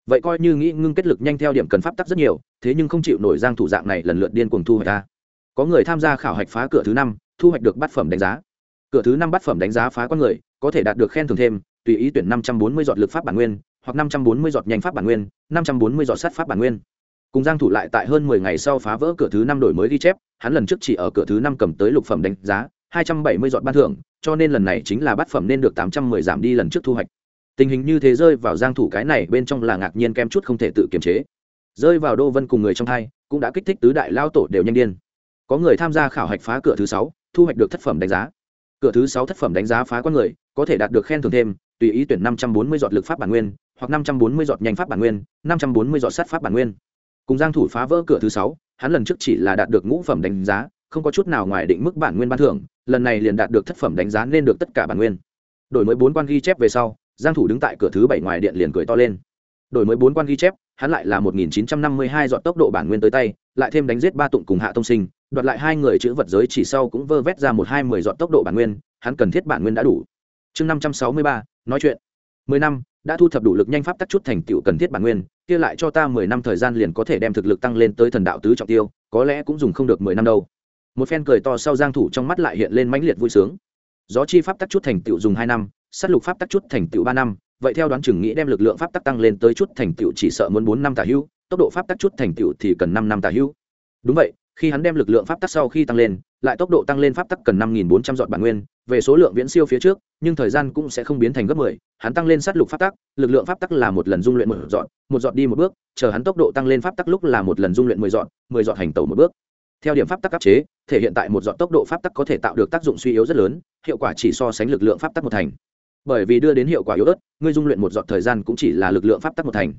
Vậy coi như nghĩ ngưng kết lực nhanh theo điểm cần pháp tắc rất nhiều, thế nhưng không chịu nổi giang thủ dạng này lần lượt điên cuồng thu hoạch ta có người tham gia khảo hạch phá cửa thứ năm, thu hoạch được bát phẩm đánh giá. Cửa thứ năm bát phẩm đánh giá phá con người, có thể đạt được khen thưởng thêm, tùy ý tuyển 540 giọt lực pháp bản nguyên, hoặc 540 giọt nhanh pháp bản nguyên 540 giọt sát pháp bản nguyên cùng giang thủ lại tại hơn 10 ngày sau phá vỡ cửa thứ năm đổi mới ghi chép, hắn lần trước chỉ ở cửa thứ năm cầm tới lục phẩm đánh giá 270 giọt ban thưởng, cho nên lần này chính là bát phẩm nên được 810 giảm đi lần trước thu hoạch. Tình hình như thế rơi vào giang thủ cái này bên trong là ngạc nhiên kem chút không thể tự kiềm chế. Rơi vào đô vân cùng người trong hai, cũng đã kích thích tứ đại lao tổ đều nhanh điên. Có người tham gia khảo hạch phá cửa thứ sáu, thu hoạch được thất phẩm đánh giá. Cửa thứ sáu thất phẩm đánh giá phá con người, có thể đạt được khen thưởng thêm, tùy ý tuyển 540 giọt lực pháp bản nguyên, hoặc 540 giọt nhanh pháp bản nguyên 540 giọt sát pháp bản nguyên cùng giang thủ phá vỡ cửa thứ sáu hắn lần trước chỉ là đạt được ngũ phẩm đánh giá không có chút nào ngoài định mức bản nguyên ban thưởng lần này liền đạt được thất phẩm đánh giá nên được tất cả bản nguyên. Đổi mới bốn quan ghi chép về sau giang thủ đứng tại cửa thứ bảy ngoài điện liền cười to lên. Đổi mới bốn quan ghi chép hắn lại là 1952 dọn tốc độ bản nguyên tới tay lại thêm đánh giết ba tụng cùng hạ tông sinh đoạt lại hai người chữ vật giới chỉ sau cũng vơ vét ra một hai mười dọn tốc độ bản nguyên hắn cần thiết bản nguyên đã đủ. Chương 563, nói chuyện. mười năm đã thu thập đủ lực nhanh pháp tắc chút thành tựu cần thiết bản nguyên, kia lại cho ta mười năm thời gian liền có thể đem thực lực tăng lên tới thần đạo tứ trọng tiêu, có lẽ cũng dùng không được mười năm đâu. Một phen cười to sau giang thủ trong mắt lại hiện lên mãnh liệt vui sướng. Gió chi pháp tắc chút thành tựu dùng hai năm, sát lục pháp tắc chút thành tựu ba năm, vậy theo đoán chừng nghĩ đem lực lượng pháp tắc tăng lên tới chút thành tựu chỉ sợ muốn bốn năm tả hữu tốc độ pháp tắc chút thành tựu thì cần năm năm tả hữu đúng vậy, khi hắn đem lực lượng pháp tắc sau khi tăng lên lại tốc độ tăng lên pháp tắc cần năm nghìn bốn trăm dọn bản nguyên, về số lượng viễn siêu phía trước, nhưng thời gian cũng sẽ không biến thành gấp mười, hắn tăng lên sát lục pháp tắc, lực lượng pháp tắc là một lần dung luyện một dọn một dọn đi một bước, chờ hắn tốc độ tăng lên pháp tắc lúc là một lần dung luyện mười dọn mười dọn hành tẩu một bước. Theo điểm pháp tắc áp chế, thể hiện tại một dọn tốc độ pháp tắc có thể tạo được tác dụng suy yếu rất lớn, hiệu quả chỉ so sánh lực lượng pháp tắc một thành. Bởi vì đưa đến hiệu quả yếu ớt, ngươi dung luyện một dọn thời gian cũng chỉ là lực lượng pháp tắc một thành.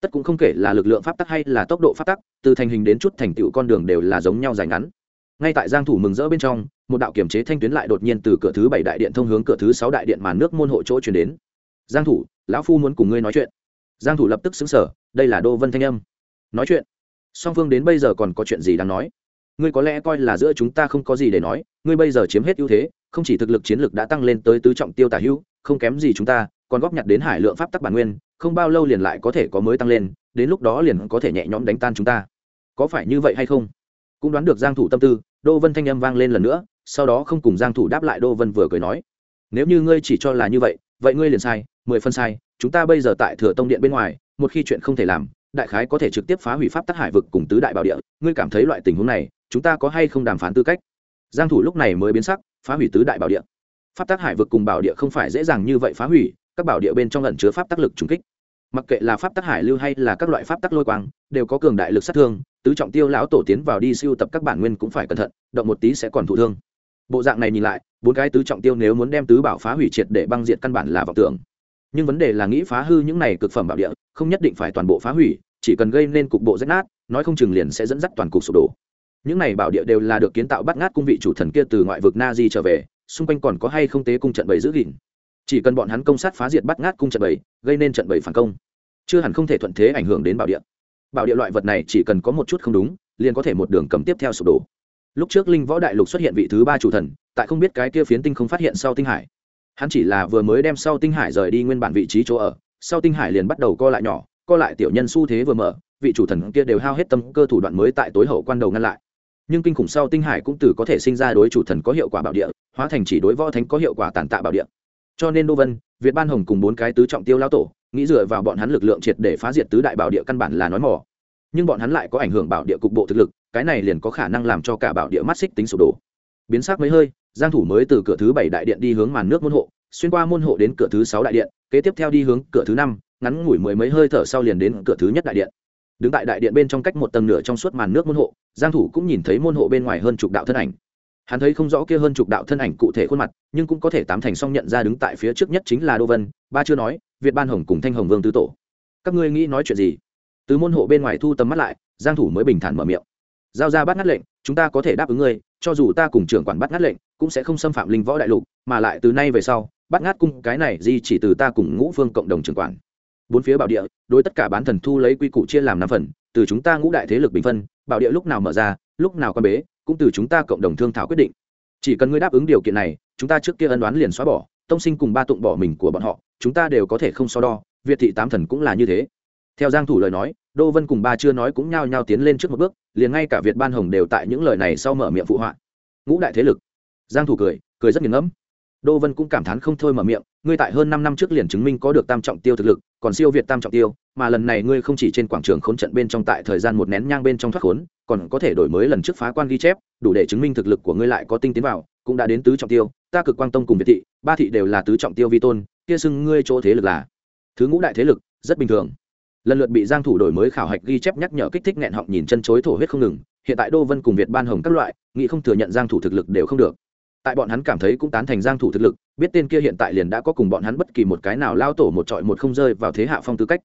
Tất cũng không kể là lực lượng pháp tắc hay là tốc độ pháp tắc, từ thành hình đến chút thành tựu con đường đều là giống nhau dài ngắn ngay tại giang thủ mừng rỡ bên trong, một đạo kiểm chế thanh tuyến lại đột nhiên từ cửa thứ bảy đại điện thông hướng cửa thứ sáu đại điện màn nước môn hộ chỗ truyền đến. Giang thủ, lão phu muốn cùng ngươi nói chuyện. Giang thủ lập tức sững sờ, đây là đô vân thanh âm. Nói chuyện. Song phương đến bây giờ còn có chuyện gì đang nói? Ngươi có lẽ coi là giữa chúng ta không có gì để nói, ngươi bây giờ chiếm hết ưu thế, không chỉ thực lực chiến lược đã tăng lên tới tứ trọng tiêu tả hữu, không kém gì chúng ta, còn góp nhặt đến hải lượng pháp tắc bản nguyên, không bao lâu liền lại có thể có mới tăng lên, đến lúc đó liền có thể nhẹ nhõm đánh tan chúng ta. Có phải như vậy hay không? Cũng đoán được giang thủ tâm tư đô vân thanh âm vang lên lần nữa, sau đó không cùng giang thủ đáp lại đô vân vừa cười nói, nếu như ngươi chỉ cho là như vậy vậy ngươi liền sai, mười phân sai, chúng ta bây giờ tại thừa tông điện bên ngoài, một khi chuyện không thể làm, đại khái có thể trực tiếp phá hủy pháp tắc hải vực cùng tứ đại bảo địa, ngươi cảm thấy loại tình huống này, chúng ta có hay không đàm phán tư cách? Giang thủ lúc này mới biến sắc, phá hủy tứ đại bảo địa? Pháp tắc hải vực cùng bảo địa không phải dễ dàng như vậy phá hủy, các bảo địa bên trong ẩn chứa pháp tắc lực trùng kích mặc kệ là pháp tắc hải lưu hay là các loại pháp tắc lôi quang, đều có cường đại lực sát thương, tứ trọng tiêu lão tổ tiến vào đi siêu tập các bản nguyên cũng phải cẩn thận, động một tí sẽ còn thụ thương. Bộ dạng này nhìn lại, bốn cái tứ trọng tiêu nếu muốn đem tứ bảo phá hủy triệt để băng diệt căn bản là vọng tưởng. Nhưng vấn đề là nghĩ phá hư những này cực phẩm bảo địa, không nhất định phải toàn bộ phá hủy, chỉ cần gây nên cục bộ rách nát, nói không chừng liền sẽ dẫn dắt toàn cục sụp đổ. Những này bảo địa đều là được kiến tạo bắt ngát cung vị chủ thần kia từ ngoại vực na di trở về, xung quanh còn có hay không tế cung trận bày giữ gìn chỉ cần bọn hắn công sát phá diệt bắt ngát cung trận bảy, gây nên trận bảy phản công. Chưa hẳn không thể thuận thế ảnh hưởng đến bảo địa. Bảo địa loại vật này chỉ cần có một chút không đúng liền có thể một đường cầm tiếp theo sụp đổ. Lúc trước linh võ đại lục xuất hiện vị thứ ba chủ thần tại không biết cái kia phiến tinh không phát hiện sau tinh hải. Hắn chỉ là vừa mới đem sau tinh hải rời đi nguyên bản vị trí chỗ ở sau tinh hải liền bắt đầu co lại nhỏ co lại tiểu nhân xu thế vừa mở vị chủ thần kia đều hao hết tâm cơ thủ đoạn mới tại tối hậu quan đầu ngăn lại. Nhưng kinh khủng sau tinh hải cũng từ có thể sinh ra đối chủ thần có hiệu quả bảo địa hóa thành chỉ đối võ thánh có hiệu quả tàn tạ bảo địa cho nên đô vân, việt ban hồng cùng bốn cái tứ trọng tiêu lao tổ, nghĩ dựa vào bọn hắn lực lượng triệt để phá diệt tứ đại bảo địa căn bản là nói mỏ nhưng bọn hắn lại có ảnh hưởng bảo địa cục bộ thực lực, cái này liền có khả năng làm cho cả bảo địa mắt xích tính sụp đổ. Biến sắc mấy hơi, giang thủ mới từ cửa thứ bảy đại điện đi hướng màn nước môn hộ, xuyên qua môn hộ đến cửa thứ sáu đại điện, kế tiếp theo đi hướng cửa thứ năm, ngắn ngủi mười mấy hơi thở sau liền đến cửa thứ nhất đại điện. Đứng tại đại điện bên trong cách một tầng nửa trong suốt màn nước môn hộ, giang thủ cũng nhìn thấy môn hộ bên ngoài hơn chục đạo thân ảnh hắn thấy không rõ kia hơn chục đạo thân ảnh cụ thể khuôn mặt, nhưng cũng có thể tám thành song nhận ra đứng tại phía trước nhất chính là đô vân, ba chưa nói, việt ban hồng cùng thanh hồng vương tứ tổ. Các ngươi nghĩ nói chuyện gì? Từ môn hộ bên ngoài thu tầm mắt lại, giang thủ mới bình thản mở miệng. Giao ra bắt ngắt lệnh, chúng ta có thể đáp ứng ngươi, cho dù ta cùng trưởng quản bắt ngắt lệnh, cũng sẽ không xâm phạm linh võ đại lục, mà lại từ nay về sau, bắt ngắt cung cái này gì chỉ từ ta cùng ngũ phương cộng đồng trưởng quản. Bốn phía bảo địa, đối tất cả bán thần thu lấy quy củ chia làm năm phần, từ chúng ta ngũ đại thế lực bình phân, bảo địa lúc nào mở ra, lúc nào quan bế cũng từ chúng ta cộng đồng thương thảo quyết định. Chỉ cần ngươi đáp ứng điều kiện này, chúng ta trước kia ân đoán liền xóa bỏ, tông sinh cùng ba tụng bỏ mình của bọn họ, chúng ta đều có thể không so đo, việt thị tám thần cũng là như thế. Theo giang thủ lời nói, đô vân cùng ba chưa nói cũng nhao nhao tiến lên trước một bước, liền ngay cả việt ban hồng đều tại những lời này sau mở miệng phụ họa. Ngũ đại thế lực. Giang thủ cười cười rất nghiền ngẫm. Đô vân cũng cảm thán không thôi mở miệng ngươi tại hơn 5 năm trước liền chứng minh có được tam trọng tiêu thực lực, còn siêu việt tam trọng tiêu, mà lần này ngươi không chỉ trên quảng trường khốn trận bên trong tại thời gian một nén nhang bên trong thoát khốn, còn có thể đổi mới lần trước phá quan ghi chép, đủ để chứng minh thực lực của ngươi lại có tinh tiến vào, cũng đã đến tứ trọng tiêu, ta cực quang tông cùng biệt thị, ba thị đều là tứ trọng tiêu vi tôn, kia xưng ngươi chỗ thế lực là thứ ngũ đại thế lực, rất bình thường. Lần lượt bị giang thủ đổi mới khảo hạch ghi chép nhắc nhở kích thích nghẹn họng nhìn chân chối thổ huyết không ngừng, hiện tại đô vân cùng việt ban hồng các loại, nghĩ không thừa nhận giang thủ thực lực đều không được tại bọn hắn cảm thấy cũng tán thành giang thủ thực lực, biết tên kia hiện tại liền đã có cùng bọn hắn bất kỳ một cái nào lao tổ một trọi một không rơi vào thế hạ phong tư cách.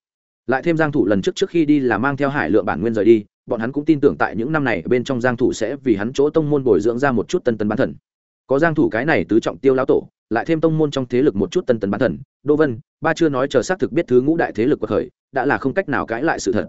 Lại thêm giang thủ lần trước trước khi đi là mang theo hải lượng bản nguyên rời đi, bọn hắn cũng tin tưởng tại những năm này bên trong giang thủ sẽ vì hắn chỗ tông môn bồi dưỡng ra một chút tân tân bán thần. Có giang thủ cái này tứ trọng tiêu lão tổ, lại thêm tông môn trong thế lực một chút tân tân bán thần đô vân, ba chưa nói chờ xác thực biết thứ ngũ đại thế lực của khởi đã là không cách nào cãi lại sự thật.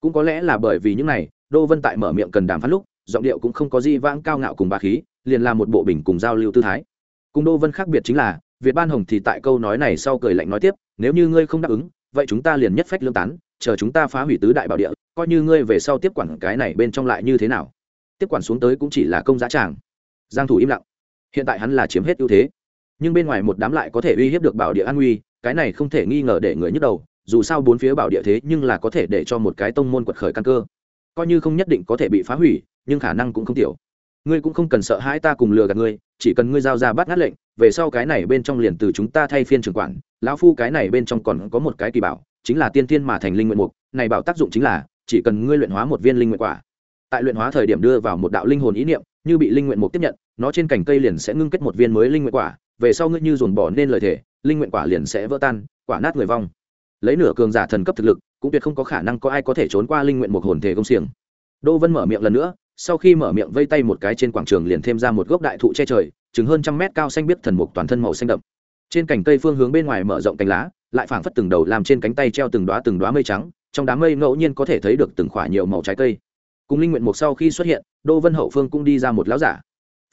Cũng có lẽ là bởi vì những này đô vân tại mở miệng cần đàm phán lúc giọng điệu cũng không có gì vãng cao ngạo cùng bá khí, liền là một bộ bình cùng giao lưu tư thái. Cùng đô vân khác biệt chính là, việt ban hồng thì tại câu nói này sau cười lạnh nói tiếp, nếu như ngươi không đáp ứng, vậy chúng ta liền nhất phách lương tán, chờ chúng ta phá hủy tứ đại bảo địa, coi như ngươi về sau tiếp quản cái này bên trong lại như thế nào? Tiếp quản xuống tới cũng chỉ là công giá tràng. Giang thủ im lặng. Hiện tại hắn là chiếm hết ưu thế. Nhưng bên ngoài một đám lại có thể uy hiếp được bảo địa an nguy, cái này không thể nghi ngờ để người nhức đầu, dù sao bốn phía bảo địa thế nhưng là có thể để cho một cái tông môn quật khởi căn cơ. Coi như không nhất định có thể bị phá hủy nhưng khả năng cũng không tiểu. Ngươi cũng không cần sợ hãi ta cùng lừa gạt ngươi, chỉ cần ngươi giao ra bắt ngắt lệnh, về sau cái này bên trong liền từ chúng ta thay phiên trưởng quản, lão phu cái này bên trong còn có một cái kỳ bảo, chính là tiên tiên mà thành linh nguyện mục, này bảo tác dụng chính là, chỉ cần ngươi luyện hóa một viên linh nguyện quả. Tại luyện hóa thời điểm đưa vào một đạo linh hồn ý niệm, như bị linh nguyện mục tiếp nhận, nó trên cành cây liền sẽ ngưng kết một viên mới linh nguyện quả, về sau ngươi như dồn bỏ nên lời thể linh nguyện quả liền sẽ vỡ tan, quả nát người vong. Lấy nửa cường giả thần cấp thực lực, cũng tuyệt không có khả năng có ai có thể trốn qua linh nguyện mục hồn thể công xiềng. Đỗ vân mở miệng lần nữa sau khi mở miệng vây tay một cái trên quảng trường liền thêm ra một gốc đại thụ che trời, chừng hơn trăm mét cao xanh biết thần mục toàn thân màu xanh đậm. Trên cành cây phương hướng bên ngoài mở rộng cành lá, lại phảng phất từng đầu làm trên cánh tay treo từng đoá từng đoá mây trắng, trong đám mây ngẫu nhiên có thể thấy được từng khỏa nhiều màu trái cây. Cùng linh nguyện mục sau khi xuất hiện, đô vân hậu phương cũng đi ra một lão giả.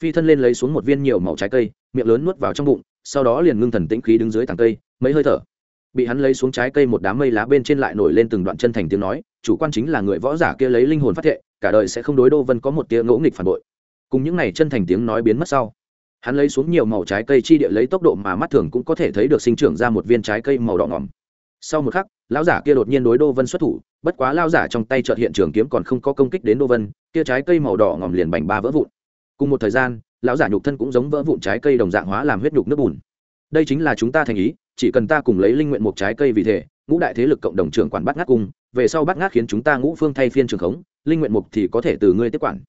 Phi thân lên lấy xuống một viên nhiều màu trái cây, miệng lớn nuốt vào trong bụng, sau đó liền ngưng thần tĩnh khí đứng dưới tảng cây, mấy hơi thở. Bị hắn lấy xuống trái cây một đám mây lá bên trên lại nổi lên từng đoạn chân thành tiếng nói, chủ quan chính là người võ giả kia lấy linh hồn phát thệ cả đời sẽ không đối đô vân có một tia ngỗ nghịch phản bội. Cùng những này chân thành tiếng nói biến mất sau, hắn lấy xuống nhiều màu trái cây chi địa lấy tốc độ mà mắt thường cũng có thể thấy được sinh trưởng ra một viên trái cây màu đỏ ngỏm. Sau một khắc, lão giả kia đột nhiên đối đô vân xuất thủ, bất quá lao giả trong tay trợt hiện trường kiếm còn không có công kích đến đô vân, kia trái cây màu đỏ ngỏm liền bành ba vỡ vụn. Cùng một thời gian, lão giả nhục thân cũng giống vỡ vụn trái cây đồng dạng hóa làm huyết nhục nước bùn. Đây chính là chúng ta thành ý, chỉ cần ta cùng lấy linh nguyện một trái cây vì thế ngũ đại thế lực cộng đồng trưởng quản bắt ngát cung, về sau bắt ngát khiến chúng ta ngũ phương thay phiên trường khống linh nguyện mục thì có thể từ ngươi tiếp quản.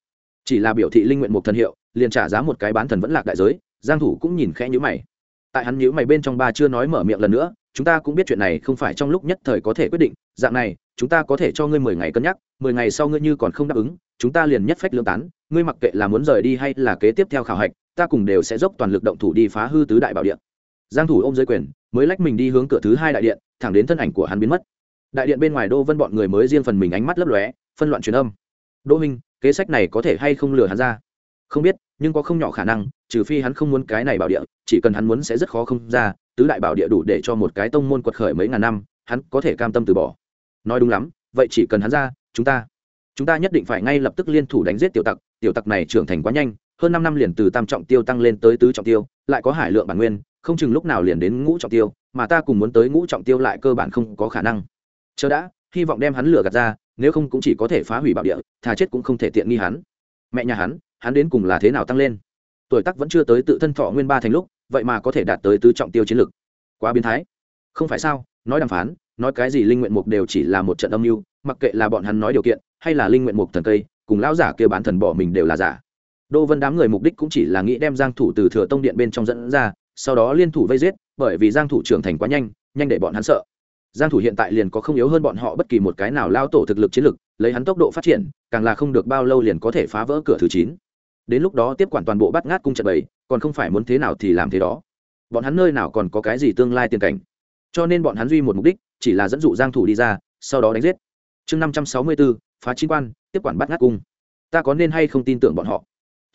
Chỉ là biểu thị linh nguyện mục thần hiệu, liền trả giá một cái bán thần vẫn lạc đại giới, giang thủ cũng nhìn khẽ nhíu mày. Tại hắn nhíu mày bên trong ba chưa nói mở miệng lần nữa, chúng ta cũng biết chuyện này không phải trong lúc nhất thời có thể quyết định, dạng này, chúng ta có thể cho ngươi mười ngày cân nhắc, mười ngày sau ngươi như còn không đáp ứng, chúng ta liền nhất phách lương tán, ngươi mặc kệ là muốn rời đi hay là kế tiếp theo khảo hạch, ta cùng đều sẽ dốc toàn lực động thủ đi phá hư tứ đại bảo điện. Giang thủ ôm dưới quyền, mới lách mình đi hướng cửa thứ hai đại điện, thẳng đến thân ảnh của hắn biến mất. Đại điện bên ngoài đô vân bọn người mới riêng phần mình ánh mắt lấp lóe phân loạn truyền âm. Đỗ minh kế sách này có thể hay không lừa hắn ra? Không biết, nhưng có không nhỏ khả năng, trừ phi hắn không muốn cái này bảo địa, chỉ cần hắn muốn sẽ rất khó không ra, tứ đại bảo địa đủ để cho một cái tông môn quật khởi mấy ngàn năm, hắn có thể cam tâm từ bỏ. Nói đúng lắm, vậy chỉ cần hắn ra, chúng ta chúng ta nhất định phải ngay lập tức liên thủ đánh giết tiểu tặc. Tiểu tặc này trưởng thành quá nhanh, hơn năm năm liền từ tam trọng tiêu tăng lên tới tứ trọng tiêu, lại có hải lượng bản nguyên, không chừng lúc nào liền đến ngũ trọng tiêu, mà ta cùng muốn tới ngũ trọng tiêu lại cơ bản không có khả năng. Chờ đã hy vọng đem hắn lừa gạt ra, nếu không cũng chỉ có thể phá hủy bảo địa, thà chết cũng không thể tiện nghi hắn. Mẹ nhà hắn hắn đến cùng là thế nào tăng lên? Tuổi tác vẫn chưa tới tự thân thọ nguyên ba thành lúc, vậy mà có thể đạt tới tứ trọng tiêu chiến lực. Quá biến thái. Không phải sao, nói đàm phán, nói cái gì linh nguyện mục đều chỉ là một trận âm mưu, mặc kệ là bọn hắn nói điều kiện, hay là linh nguyện mục thần cây, cùng lão giả kia bán thần bỏ mình đều là giả. Đô vân đám người mục đích cũng chỉ là nghĩ đem giang thủ từ thừa tông điện bên trong dẫn ra, sau đó liên thủ vây giết, bởi vì giang thủ trưởng thành quá nhanh nhanh để bọn hắn sợ giang thủ hiện tại liền có không yếu hơn bọn họ bất kỳ một cái nào lao tổ thực lực chiến lực lấy hắn tốc độ phát triển càng là không được bao lâu liền có thể phá vỡ cửa thứ 9. đến lúc đó tiếp quản toàn bộ bắt ngát cung trận bảy còn không phải muốn thế nào thì làm thế đó. Bọn hắn nơi nào còn có cái gì tương lai tiền cảnh. Cho nên bọn hắn duy một mục đích chỉ là dẫn dụ giang thủ đi ra sau đó đánh giết. Chương 564, phá chín quan tiếp quản bắt ngát cung. Ta có nên hay không tin tưởng bọn họ?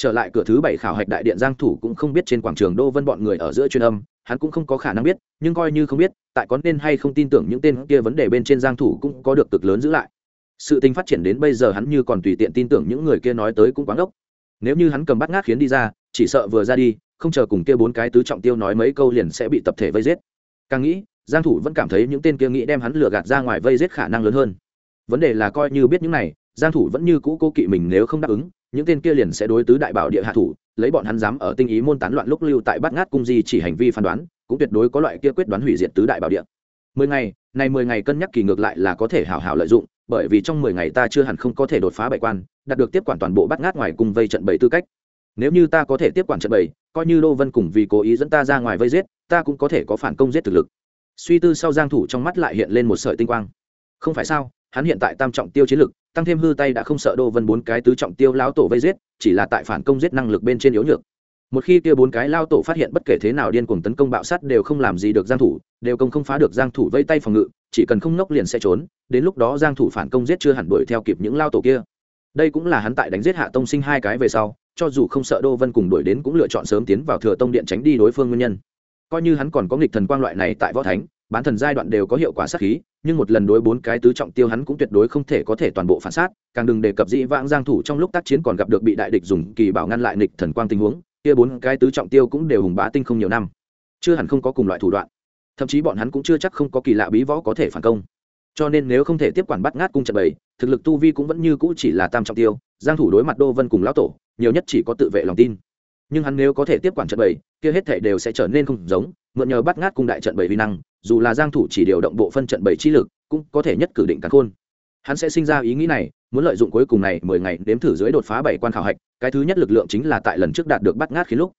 Trở lại cửa thứ bảy khảo hạch đại điện giang thủ cũng không biết trên quảng trường đô vân bọn người ở giữa chuyên âm, hắn cũng không có khả năng biết, nhưng coi như không biết, tại có nên hay không tin tưởng những tên kia vấn đề bên trên giang thủ cũng có được cực lớn giữ lại. Sự tình phát triển đến bây giờ hắn như còn tùy tiện tin tưởng những người kia nói tới cũng quá ngốc. Nếu như hắn cầm bắt ngát khiến đi ra, chỉ sợ vừa ra đi, không chờ cùng kia bốn cái tứ trọng tiêu nói mấy câu liền sẽ bị tập thể vây giết. Càng nghĩ, giang thủ vẫn cảm thấy những tên kia nghĩ đem hắn lừa gạt ra ngoài vây giết khả năng lớn hơn. Vấn đề là coi như biết những này, giang thủ vẫn như cũ cố kỵ mình nếu không đáp ứng những tên kia liền sẽ đối tứ đại bảo địa hạ thủ, lấy bọn hắn dám ở tinh ý môn tán loạn lúc lưu tại bát ngát cung di chỉ hành vi phán đoán, cũng tuyệt đối có loại kia quyết đoán hủy diệt tứ đại bảo địa. Mười ngày, này mười ngày cân nhắc kỳ ngược lại là có thể hảo hảo lợi dụng, bởi vì trong mười ngày ta chưa hẳn không có thể đột phá bảy quan, đạt được tiếp quản toàn bộ bát ngát ngoài cung vây trận bảy tư cách. Nếu như ta có thể tiếp quản trận bảy, coi như đô vân cùng vì cố ý dẫn ta ra ngoài vây giết, ta cũng có thể có phản công giết thực lực. Suy tư sau giang thủ trong mắt lại hiện lên một sợi tinh quang. Không phải sao, hắn hiện tại tam trọng tiêu chiến lực tăng thêm hư tay đã không sợ đô vân bốn cái tứ trọng tiêu lao tổ vây giết, chỉ là tại phản công giết năng lực bên trên yếu nhược. Một khi kia bốn cái lao tổ phát hiện bất kể thế nào điên cuồng tấn công bạo sát đều không làm gì được giang thủ, đều công không phá được giang thủ vây tay phòng ngự, chỉ cần không nốc liền sẽ trốn, đến lúc đó giang thủ phản công giết chưa hẳn đuổi theo kịp những lao tổ kia. Đây cũng là hắn tại đánh giết hạ tông sinh hai cái về sau, cho dù không sợ đô vân cùng đuổi đến cũng lựa chọn sớm tiến vào thừa tông điện tránh đi đối phương nguyên nhân. Coi như hắn còn có nghịch thần quang loại này tại võ thánh bán thần giai đoạn đều có hiệu quả sát khí, nhưng một lần đối bốn cái tứ trọng tiêu hắn cũng tuyệt đối không thể có thể toàn bộ phản sát, càng đừng đề cập dĩ vãng giang thủ trong lúc tác chiến còn gặp được bị đại địch dùng kỳ bảo ngăn lại nghịch thần quang tình huống, kia bốn cái tứ trọng tiêu cũng đều hùng bá tinh không nhiều năm. Chưa hẳn không có cùng loại thủ đoạn. Thậm chí bọn hắn cũng chưa chắc không có kỳ lạ bí võ có thể phản công. Cho nên nếu không thể tiếp quản bắt ngát cung trận bảy, thực lực tu vi cũng vẫn như cũ chỉ là tam trọng tiêu, giang thủ đối mặt đô vân cùng lão tổ, nhiều nhất chỉ có tự vệ lòng tin. Nhưng hắn nếu có thể tiếp quản trận bảy, kia hết thảy đều sẽ trở nên không giống, mượn nhờ bắt ngát cung đại trận bảy vi năng dù là giang thủ chỉ điều động bộ phân trận bảy chi lực, cũng có thể nhất cử định càn khôn. Hắn sẽ sinh ra ý nghĩ này, muốn lợi dụng cuối cùng này mười ngày đếm thử dưới đột phá bảy quan khảo hạch, cái thứ nhất lực lượng chính là tại lần trước đạt được bắt ngát khiến lúc.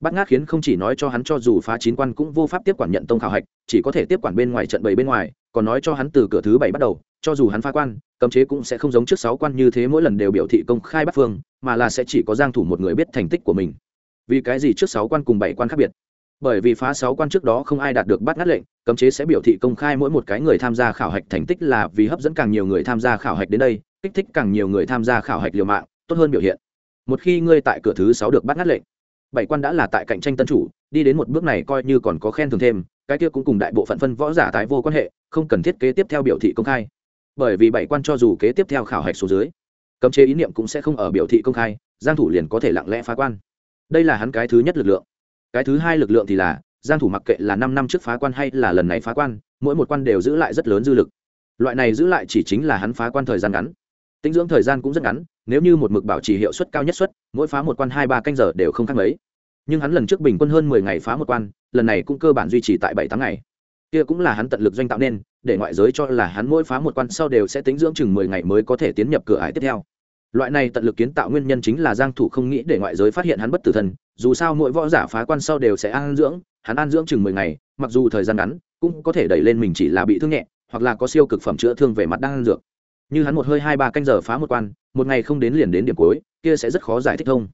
Bắt ngát khiến không chỉ nói cho hắn cho dù phá chín quan cũng vô pháp tiếp quản nhận tông khảo hạch, chỉ có thể tiếp quản bên ngoài trận bảy bên ngoài, còn nói cho hắn từ cửa thứ bảy bắt đầu, cho dù hắn phá quan, cấm chế cũng sẽ không giống trước sáu quan như thế mỗi lần đều biểu thị công khai bắt phương, mà là sẽ chỉ có giang thủ một người biết thành tích của mình. Vì cái gì trước sáu quan cùng bảy quan khác biệt? Bởi vì phá sáu quan trước đó không ai đạt được bắt ngắt lệnh, cấm chế sẽ biểu thị công khai mỗi một cái người tham gia khảo hạch thành tích là vì hấp dẫn càng nhiều người tham gia khảo hạch đến đây, kích thích càng nhiều người tham gia khảo hạch liều mạng, tốt hơn biểu hiện. Một khi ngươi tại cửa thứ sáu được bắt ngắt lệnh, bảy quan đã là tại cạnh tranh tân chủ, đi đến một bước này coi như còn có khen thường thêm, cái kia cũng cùng đại bộ phận phân võ giả tái vô quan hệ, không cần thiết kế tiếp theo biểu thị công khai. Bởi vì bảy quan cho dù kế tiếp theo khảo hạch số dưới, cấm chế ý niệm cũng sẽ không ở biểu thị công khai, giang thủ liền có thể lặng lẽ phá quan. Đây là hắn cái thứ nhất lực lượng cái thứ hai lực lượng thì là, giang thủ mặc kệ là năm năm trước phá quan hay là lần này phá quan, mỗi một quan đều giữ lại rất lớn dư lực. Loại này giữ lại chỉ chính là hắn phá quan thời gian ngắn. Tinh dưỡng thời gian cũng rất ngắn, nếu như một mực bảo trì hiệu suất cao nhất suất, mỗi phá một quan hai ba canh giờ đều không khác mấy. Nhưng hắn lần trước bình quân hơn mười ngày phá một quan, lần này cũng cơ bản duy trì tại bảy tháng ngày. Kia cũng là hắn tận lực doanh tạo nên, để ngoại giới cho là hắn mỗi phá một quan sau đều sẽ tính dưỡng chừng mười ngày mới có thể tiến nhập cửa ải tiếp theo loại này tận lực kiến tạo nguyên nhân chính là giang thủ không nghĩ để ngoại giới phát hiện hắn bất tử thần, dù sao mỗi võ giả phá quan sau đều sẽ an dưỡng, hắn an dưỡng chừng mười ngày, mặc dù thời gian ngắn, cũng có thể đẩy lên mình chỉ là bị thương nhẹ, hoặc là có siêu cực phẩm chữa thương về mặt đang ăn dược. Như hắn một hơi hai ba canh giờ phá một quan, một ngày không đến liền đến điểm cuối, kia sẽ rất khó giải thích thông.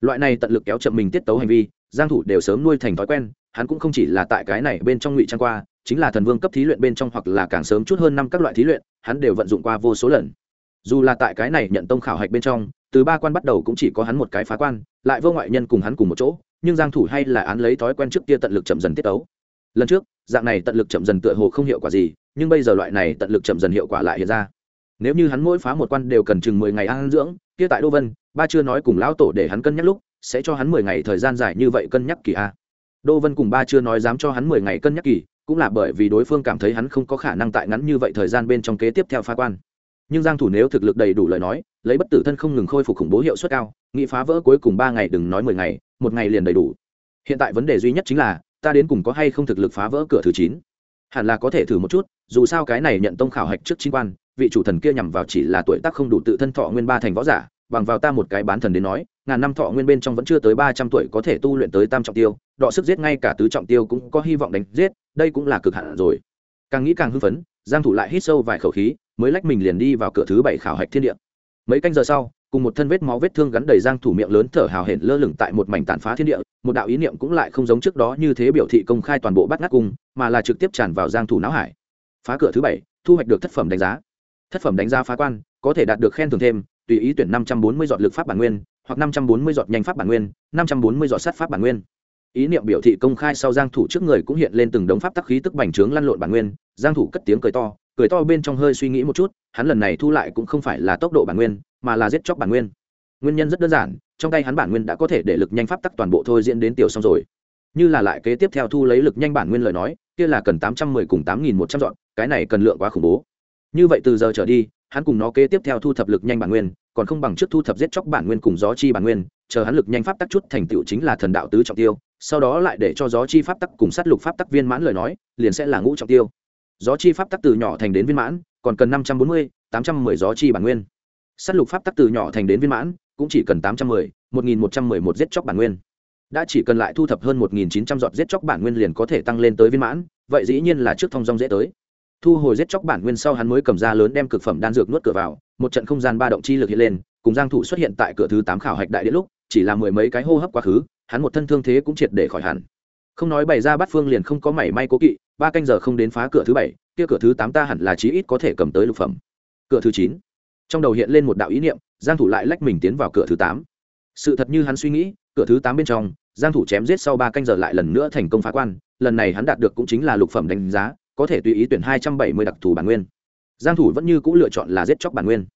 Loại này tận lực kéo chậm mình tiết tấu hành vi, giang thủ đều sớm nuôi thành thói quen, hắn cũng không chỉ là tại cái này bên trong ngụy trang qua, chính là thần vương cấp thí luyện bên trong hoặc là càng sớm chút hơn năm các loại thí luyện, hắn đều vận dụng qua vô số lần dù là tại cái này nhận tông khảo hạch bên trong, từ ba quan bắt đầu cũng chỉ có hắn một cái phá quan, lại vô ngoại nhân cùng hắn cùng một chỗ, nhưng giang thủ hay là án lấy thói quen trước kia tận lực chậm dần tiết tấu. Lần trước, dạng này tận lực chậm dần tựa hồ không hiệu quả gì, nhưng bây giờ loại này tận lực chậm dần hiệu quả lại hiện ra. Nếu như hắn mỗi phá một quan đều cần chừng mười ngày ăn dưỡng, kia tại đô vân, ba chưa nói cùng lão tổ để hắn cân nhắc lúc, sẽ cho hắn mười ngày thời gian dài như vậy cân nhắc kỳ a. Đô vân cùng ba chưa nói dám cho hắn mười ngày cân nhắc kỳ, cũng là bởi vì đối phương cảm thấy hắn không có khả năng tại ngắn như vậy thời gian bên trong kế tiếp theo phá quan nhưng giang thủ nếu thực lực đầy đủ lời nói, lấy bất tử thân không ngừng khôi phục khủng bố hiệu suất cao, nghị phá vỡ cuối cùng ba ngày đừng nói mười ngày, một ngày liền đầy đủ. Hiện tại vấn đề duy nhất chính là, ta đến cùng có hay không thực lực phá vỡ cửa thứ chín? Hẳn là có thể thử một chút, dù sao cái này nhận tông khảo hạch trước chính quan, vị chủ thần kia nhằm vào chỉ là tuổi tác không đủ tự thân thọ nguyên ba thành võ giả, bằng vào ta một cái bán thần đến nói, ngàn năm thọ nguyên bên trong vẫn chưa tới ba trăm tuổi có thể tu luyện tới tam trọng tiêu, đọ sức giết ngay cả tứ trọng tiêu cũng có hy vọng đánh giết, đây cũng là cực hạn rồi. Càng nghĩ càng hưng phấn, giang thủ lại hít sâu vài khẩu khí mới lách mình liền đi vào cửa thứ bảy khảo hạch thiên địa. Mấy canh giờ sau, cùng một thân vết máu vết thương gắn đầy giang thủ miệng lớn thở hào hển lơ lửng tại một mảnh tàn phá thiên địa, một đạo ý niệm cũng lại không giống trước đó như thế biểu thị công khai toàn bộ bắt ngắt cung, mà là trực tiếp tràn vào giang thủ não hải. Phá cửa thứ bảy, thu hoạch được thất phẩm đánh giá. Thất phẩm đánh giá phá quan, có thể đạt được khen thưởng thêm, tùy ý tuyển 540 giọt lực pháp bản nguyên, hoặc 540 giọt nhanh pháp bản nguyên 540 giọt sát pháp bản nguyên. Ý niệm biểu thị công khai sau giang thủ trước người cũng hiện lên từng đống pháp tắc khí tức bành trướng lăn lộn bản nguyên, giang thủ cất tiếng cười to cười to bên trong hơi suy nghĩ một chút, hắn lần này thu lại cũng không phải là tốc độ bản nguyên, mà là giết chóc bản nguyên. Nguyên nhân rất đơn giản, trong tay hắn bản nguyên đã có thể để lực nhanh pháp tắc toàn bộ thôi diễn đến tiểu xong rồi. Như là lại kế tiếp theo thu lấy lực nhanh bản nguyên lời nói, kia là cần 810 cùng 8100 dọn, cái này cần lượng quá khủng bố. Như vậy từ giờ trở đi, hắn cùng nó kế tiếp theo thu thập lực nhanh bản nguyên, còn không bằng trước thu thập giết chóc bản nguyên cùng gió chi bản nguyên, chờ hắn lực nhanh pháp tắc chút thành tựu chính là thần đạo tứ trọng tiêu, sau đó lại để cho gió chi pháp tắc cùng sát lục pháp tắc viên mãn lời nói, liền sẽ là ngũ trọng tiêu gió chi pháp tắc từ nhỏ thành đến viên mãn, còn cần năm trăm bốn mươi, tám trăm mười gió chi bản nguyên. Sát lục pháp tắc từ nhỏ thành đến viên mãn, cũng chỉ cần tám trăm mười, một nghìn một trăm mười một giết chóc bản nguyên. Đã chỉ cần lại thu thập hơn một nghìn chín trăm giọt giết chóc bản nguyên liền có thể tăng lên tới viên mãn, vậy dĩ nhiên là trước thông dong dễ tới. Thu hồi giết chóc bản nguyên sau hắn mới cầm ra lớn đem cực phẩm đan dược nuốt cửa vào, một trận không gian ba động chi lực hiện lên, cùng giang thủ xuất hiện tại cửa thứ tám khảo hạch đại địa lúc, chỉ là mười mấy cái hô hấp quá khứ, hắn một thân thương thế cũng triệt để khỏi hẳn. Không nói bày ra bát phương liền không có mảy may cố kỵ ba canh giờ không đến phá cửa thứ bảy, kia cửa thứ tám ta hẳn là chí ít có thể cầm tới lục phẩm. Cửa thứ chín. Trong đầu hiện lên một đạo ý niệm, giang thủ lại lách mình tiến vào cửa thứ tám. Sự thật như hắn suy nghĩ, cửa thứ tám bên trong, giang thủ chém giết sau ba canh giờ lại lần nữa thành công phá quan, lần này hắn đạt được cũng chính là lục phẩm đánh giá, có thể tùy ý tuyển hai trăm bảy mươi đặc thù bản nguyên. Giang thủ vẫn như cũ lựa chọn là giết chóc bản nguyên.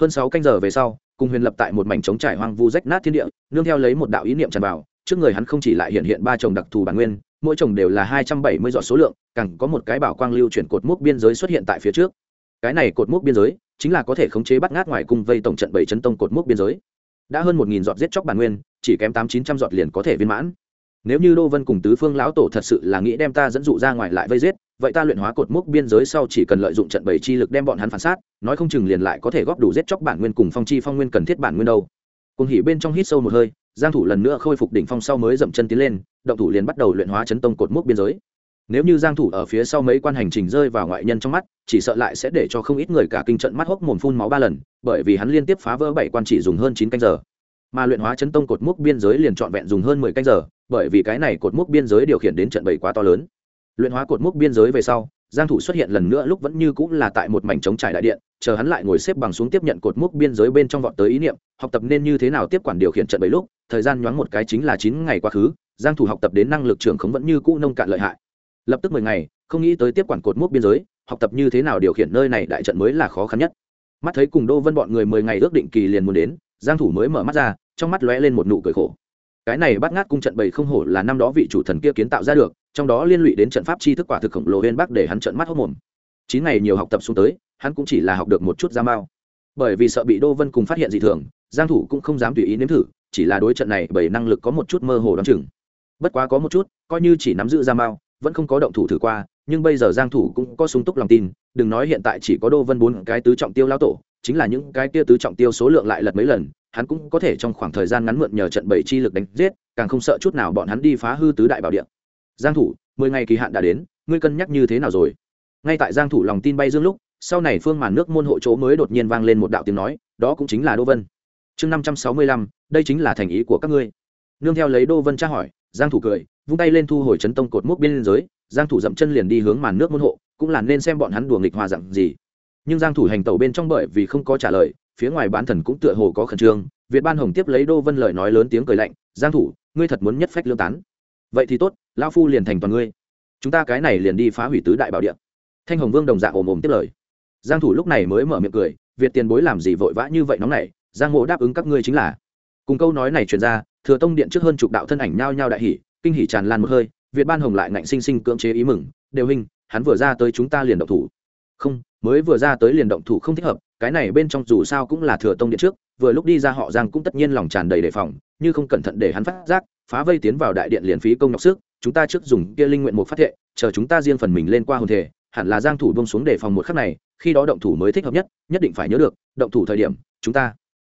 Hơn sáu canh giờ về sau, cùng huyền lập tại một mảnh trống trải hoang vu rách nát thiên địa, nương theo lấy một đạo ý niệm tràn vào, trước người hắn không chỉ lại hiện hiện ba chồng đặc thù bản nguyên mỗi chồng đều là hai trăm bảy mươi dọn số lượng, càng có một cái bảo quang lưu chuyển cột mốc biên giới xuất hiện tại phía trước. Cái này cột mốc biên giới chính là có thể khống chế bắt ngát ngoài cung vây tổng trận bảy chấn tông cột mốc biên giới. Đã hơn một nghìn giọt giết chóc bản nguyên, chỉ kém tám chín trăm giọt liền có thể viên mãn. Nếu như đô vân cùng tứ phương lão tổ thật sự là nghĩ đem ta dẫn dụ ra ngoài lại vây giết, vậy ta luyện hóa cột mốc biên giới sau chỉ cần lợi dụng trận bảy chi lực đem bọn hắn phản sát, nói không chừng liền lại có thể góp đủ giết chóc bản nguyên cùng phong chi phong nguyên cần thiết bản nguyên đâu. Cùng hỉ bên trong hít sâu một hơi giang thủ lần nữa khôi phục đỉnh phong sau mới dậm chân tiến lên, động thủ liền bắt đầu luyện hóa chấn tông cột mốc biên giới. Nếu như giang thủ ở phía sau mấy quan hành trình rơi vào ngoại nhân trong mắt, chỉ sợ lại sẽ để cho không ít người cả kinh trận mắt hốc mồm phun máu ba lần, bởi vì hắn liên tiếp phá vỡ bảy quan chỉ dùng hơn 9 canh giờ. Mà luyện hóa chấn tông cột mốc biên giới liền trọn vẹn dùng hơn 10 canh giờ, bởi vì cái này cột mốc biên giới điều khiển đến trận bảy quá to lớn. Luyện hóa cột mốc biên giới về sau giang thủ xuất hiện lần nữa lúc vẫn như cũng là tại một mảnh trống trải đại điện, chờ hắn lại ngồi xếp bằng xuống tiếp nhận cột mốc biên giới bên trong vọt tới ý niệm, học tập nên như thế nào tiếp quản điều khiển trận bảy lúc, thời gian nhoáng một cái chính là chín ngày quá khứ, giang thủ học tập đến năng lực trưởng khống vẫn như cũ nông cạn lợi hại. Lập tức 10 ngày, không nghĩ tới tiếp quản cột mốc biên giới, học tập như thế nào điều khiển nơi này đại trận mới là khó khăn nhất. Mắt thấy cùng đô vân bọn người 10 ngày ước định kỳ liền muốn đến, giang thủ mới mở mắt ra, trong mắt lóe lên một nụ cười khổ cái này bắt ngát cung trận bảy không hổ là năm đó vị chủ thần kia kiến tạo ra được, trong đó liên lụy đến trận pháp chi thức quả thực khổng lồ huyên bắc để hắn trận mắt hốc mồm. Chín ngày nhiều học tập xuống tới, hắn cũng chỉ là học được một chút ra mao bởi vì sợ bị đô vân cùng phát hiện dị thường, giang thủ cũng không dám tùy ý nếm thử, chỉ là đối trận này bởi năng lực có một chút mơ hồ đoán chừng. Bất quá có một chút, coi như chỉ nắm giữ ra mao vẫn không có động thủ thử qua, nhưng bây giờ giang thủ cũng có sung túc lòng tin, đừng nói hiện tại chỉ có đô vân bốn cái tứ trọng tiêu lao tổ, chính là những cái kia tứ trọng tiêu số lượng lại lật mấy lần hắn cũng có thể trong khoảng thời gian ngắn mượn nhờ trận bảy chi lực đánh giết càng không sợ chút nào bọn hắn đi phá hư tứ đại bảo địa. Giang thủ mười ngày kỳ hạn đã đến ngươi cân nhắc như thế nào rồi? Ngay tại giang thủ lòng tin bay dương lúc sau này phương màn nước môn hộ chỗ mới đột nhiên vang lên một đạo tiếng nói đó cũng chính là đô vân. Chương 565, đây chính là thành ý của các ngươi. Nương theo lấy đô vân tra hỏi giang thủ cười vung tay lên thu hồi chấn tông cột mốc biên giới giang thủ dậm chân liền đi hướng màn nước môn hộ cũng là nên xem bọn hắn đùa nghịch hòa dạng gì. Nhưng giang thủ hành tẩu bên trong bởi vì không có trả lời phía ngoài bán thần cũng tựa hồ có khẩn trương việt ban hồng tiếp lấy đô vân lời nói lớn tiếng cười lạnh giang thủ ngươi thật muốn nhất phách lương tán. Vậy thì tốt lão phu liền thành toàn ngươi. Chúng ta cái này liền đi phá hủy tứ đại bảo địa. Thanh hồng vương đồng dạng ồm ồm tiếp lời. Giang thủ lúc này mới mở miệng cười việt tiền bối làm gì vội vã như vậy nóng nảy, giang mộ đáp ứng các ngươi chính là. Cùng câu nói này truyền ra thừa tông điện trước hơn chục đạo thân ảnh nhao nhao đại hỉ kinh hỉ tràn lan một hơi việt ban hồng lại ngạnh sinh sinh cưỡng chế ý mừng đều hình hắn vừa ra tới chúng ta liền động thủ. Không mới vừa ra tới liền động thủ không thích hợp cái này bên trong dù sao cũng là thừa tông điện trước, vừa lúc đi ra họ giang cũng tất nhiên lòng tràn đầy đề phòng, như không cẩn thận để hắn phát giác, phá vây tiến vào đại điện liền phí công nhọc sức, chúng ta trước dùng kia linh nguyện một phát thệ, chờ chúng ta riêng phần mình lên qua hồn thể, hẳn là giang thủ bông xuống đề phòng một khắc này, khi đó động thủ mới thích hợp nhất nhất định phải nhớ được, động thủ thời điểm, chúng ta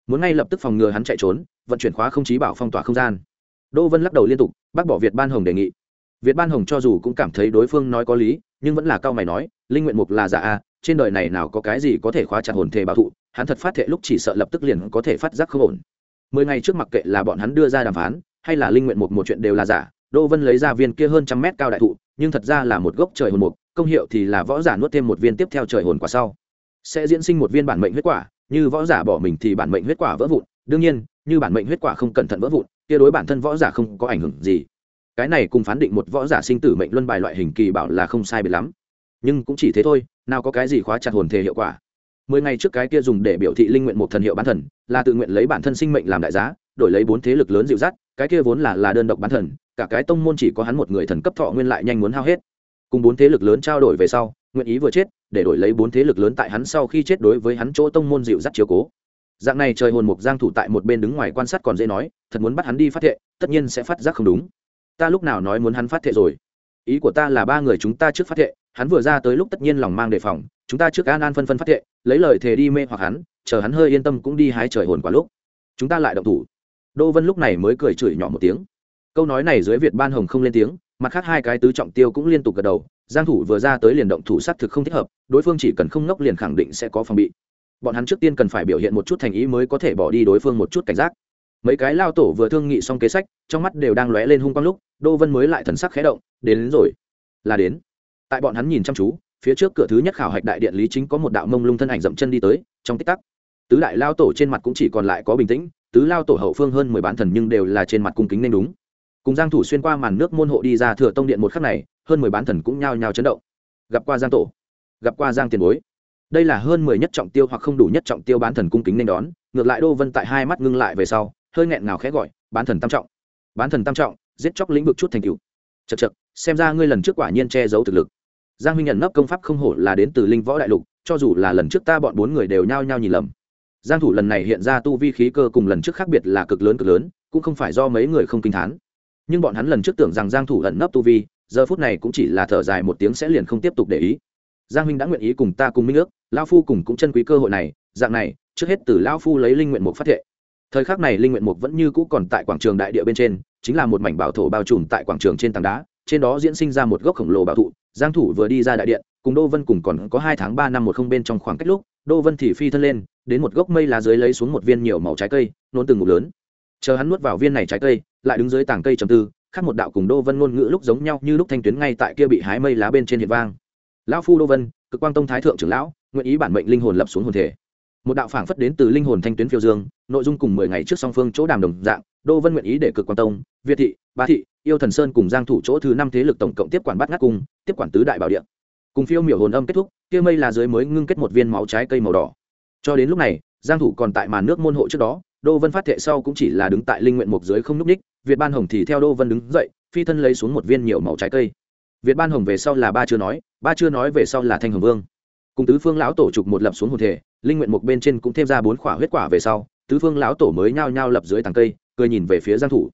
muốn ngay lập tức phòng ngừa hắn chạy trốn, vận chuyển khóa không chí bảo phong tỏa không gian. Đỗ vân lắc đầu liên tục, bác bỏ việt ban hồng đề nghị việt ban hồng cho dù cũng cảm thấy đối phương nói có lý, nhưng vẫn là cao mày nói, linh nguyện mục là giả a, trên đời này nào có cái gì có thể khóa chặt hồn thể bảo thụ, hắn thật phát thệ lúc chỉ sợ lập tức liền có thể phát giác không ổn. Mười ngày trước mặc kệ là bọn hắn đưa ra đàm phán, hay là linh nguyện mục một chuyện đều là giả, đỗ vân lấy ra viên kia hơn trăm mét cao đại thụ, nhưng thật ra là một gốc trời hồn mục, công hiệu thì là võ giả nuốt thêm một viên tiếp theo trời hồn quả sau. Sẽ diễn sinh một viên bản mệnh huyết quả, như võ giả bỏ mình thì bản mệnh huyết quả vỡ vụn, đương nhiên, như bản mệnh huyết quả không cẩn thận vỡ vụn, kia đối bản thân võ giả không có ảnh hưởng gì cái này cùng phán định một võ giả sinh tử mệnh luân bài loại hình kỳ bảo là không sai biệt lắm. Nhưng cũng chỉ thế thôi, nào có cái gì khóa chặt hồn thể hiệu quả. Mười ngày trước cái kia dùng để biểu thị linh nguyện một thần hiệu bán thần, là tự nguyện lấy bản thân sinh mệnh làm đại giá, đổi lấy bốn thế lực lớn dịu dắt, cái kia vốn là là đơn độc bán thần, cả cái tông môn chỉ có hắn một người thần cấp thọ nguyên lại nhanh muốn hao hết. Cùng bốn thế lực lớn trao đổi về sau, nguyện ý vừa chết, để đổi lấy bốn thế lực lớn tại hắn sau khi chết đối với hắn chỗ tông môn dịu dắt chiếu cố. Dạng này trời hồn mục giang thủ tại một bên đứng ngoài quan sát còn dễ nói, thật muốn bắt hắn đi phát thệ, tất nhiên sẽ phát giác không đúng ta lúc nào nói muốn hắn phát thệ rồi. Ý của ta là ba người chúng ta trước phát thệ, hắn vừa ra tới lúc tất nhiên lòng mang đề phòng, chúng ta trước an an phân phân phát thệ, lấy lời thề đi mê hoặc hắn, chờ hắn hơi yên tâm cũng đi hái trời hồn quả lúc. Chúng ta lại động thủ. Đỗ vân lúc này mới cười chửi nhỏ một tiếng. Câu nói này dưới việt ban hồng không lên tiếng, mặt khác hai cái tứ trọng tiêu cũng liên tục gật đầu, giang thủ vừa ra tới liền động thủ sát thực không thích hợp, đối phương chỉ cần không ngốc liền khẳng định sẽ có phòng bị. Bọn hắn trước tiên cần phải biểu hiện một chút thành ý mới có thể bỏ đi đối phương một chút cảnh giác. Mấy cái lao tổ vừa thương nghị xong kế sách, trong mắt đều đang lóe lên hung quang lúc đô vân mới lại thần sắc khẽ động đến, đến rồi. Là đến. Tại bọn hắn nhìn chăm chú phía trước cửa thứ nhất khảo hạch đại điện lý chính có một đạo mông lung thân ảnh dậm chân đi tới trong tích tắc. Tứ đại lao tổ trên mặt cũng chỉ còn lại có bình tĩnh tứ lao tổ hậu phương hơn mười bán thần nhưng đều là trên mặt cung kính nên đúng. Cùng giang thủ xuyên qua màn nước môn hộ đi ra thừa tông điện một khắc này hơn mười bán thần cũng nhao nhao chấn động. Gặp qua giang tổ gặp qua giang tiền bối. Đây là hơn mười nhất trọng tiêu hoặc không đủ nhất trọng tiêu bán thần cung kính nên đón ngược lại đô vân tại hai mắt ngưng lại về sau hơi nghẹn ngào khẽ gọi bán thần tam trọng bán thần tam trọng giết chóc lĩnh vực chút thành tựu. Chật chật xem ra ngươi lần trước quả nhiên che giấu thực lực. Giang Minh nhận nấp công pháp không hổ là đến từ linh võ đại lục, cho dù là lần trước ta bọn bốn người đều nhao nhao nhìn lầm. Giang thủ lần này hiện ra tu vi khí cơ cùng lần trước khác biệt là cực lớn cực lớn, cũng không phải do mấy người không kinh thán. Nhưng bọn hắn lần trước tưởng rằng giang thủ ẩn nấp tu vi, giờ phút này cũng chỉ là thở dài một tiếng sẽ liền không tiếp tục để ý. Giang huynh đã nguyện ý cùng ta cùng minh ước, lão phu cùng cũng chân quý cơ hội này, dạng này, trước hết từ lão phu lấy linh nguyện mục phát thệ. Thời khắc này linh nguyện mục vẫn như cũ còn tại quảng trường đại địa bên trên chính là một mảnh bảo thổ bao trùm tại quảng trường trên tảng đá, trên đó diễn sinh ra một gốc khổng lồ bảo thụ, giang thủ vừa đi ra đại điện, cùng đô vân cùng còn có hai tháng ba năm một không bên trong khoảng cách lúc, đô vân thì phi thân lên, đến một gốc mây lá dưới lấy xuống một viên nhiều màu trái cây, nôn từng ngụm lớn. Chờ hắn nuốt vào viên này trái cây, lại đứng dưới tảng cây trầm tư, khác một đạo cùng đô vân ngôn ngữ lúc giống nhau như lúc thanh tuyến ngay tại kia bị hái mây lá bên trên hiện vang. Lão phu đô vân, cực quang tông thái thượng trưởng lão, nguyện ý bản mệnh linh hồn lập xuống hồn thể. Một đạo phảng phất đến từ linh hồn thanh tuyến phiêu dương, nội dung cùng mười ngày trước song phương chỗ đàm đồng dạng đô vân nguyện ý để cực Quan tông, việt thị ba thị, yêu thần sơn cùng giang thủ chỗ thứ năm thế lực tổng cộng tiếp quản bát ngát cung, tiếp quản tứ đại bảo địa cùng phiêu miểu hồn âm kết thúc, kia mây là dưới mới ngưng kết một viên máu trái cây màu đỏ. Cho đến lúc này, giang thủ còn tại màn nước môn hộ trước đó đô vân phát thệ sau cũng chỉ là đứng tại linh nguyện mục dưới không núp ních việt ban hồng thì theo đô vân đứng dậy, phi thân lấy xuống một viên nhiều màu trái cây. Việt ban hồng về sau là ba chưa nói, ba chưa nói về sau là thanh hồng vương. Cùng tứ phương lão tổ trục một lập xuống hồn thể, linh nguyện mục bên trên cũng thêm ra bốn quả huyết quả về sau, tứ phương lão tổ mới nhao nhao lập dưới tàng cây cười nhìn về phía giang thủ.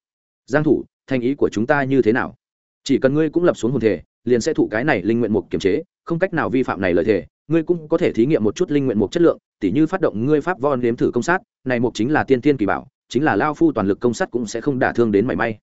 Giang thủ, thành ý của chúng ta như thế nào? Chỉ cần ngươi cũng lập xuống hồn thể, liền sẽ thụ cái này linh nguyện mục kiểm chế, không cách nào vi phạm này lời thể, ngươi cũng có thể thí nghiệm một chút linh nguyện mục chất lượng, tỉ như phát động ngươi pháp von nếm thử công sát, này mục chính là tiên tiên kỳ bảo, chính là lao phu toàn lực công sát cũng sẽ không đả thương đến mảy may.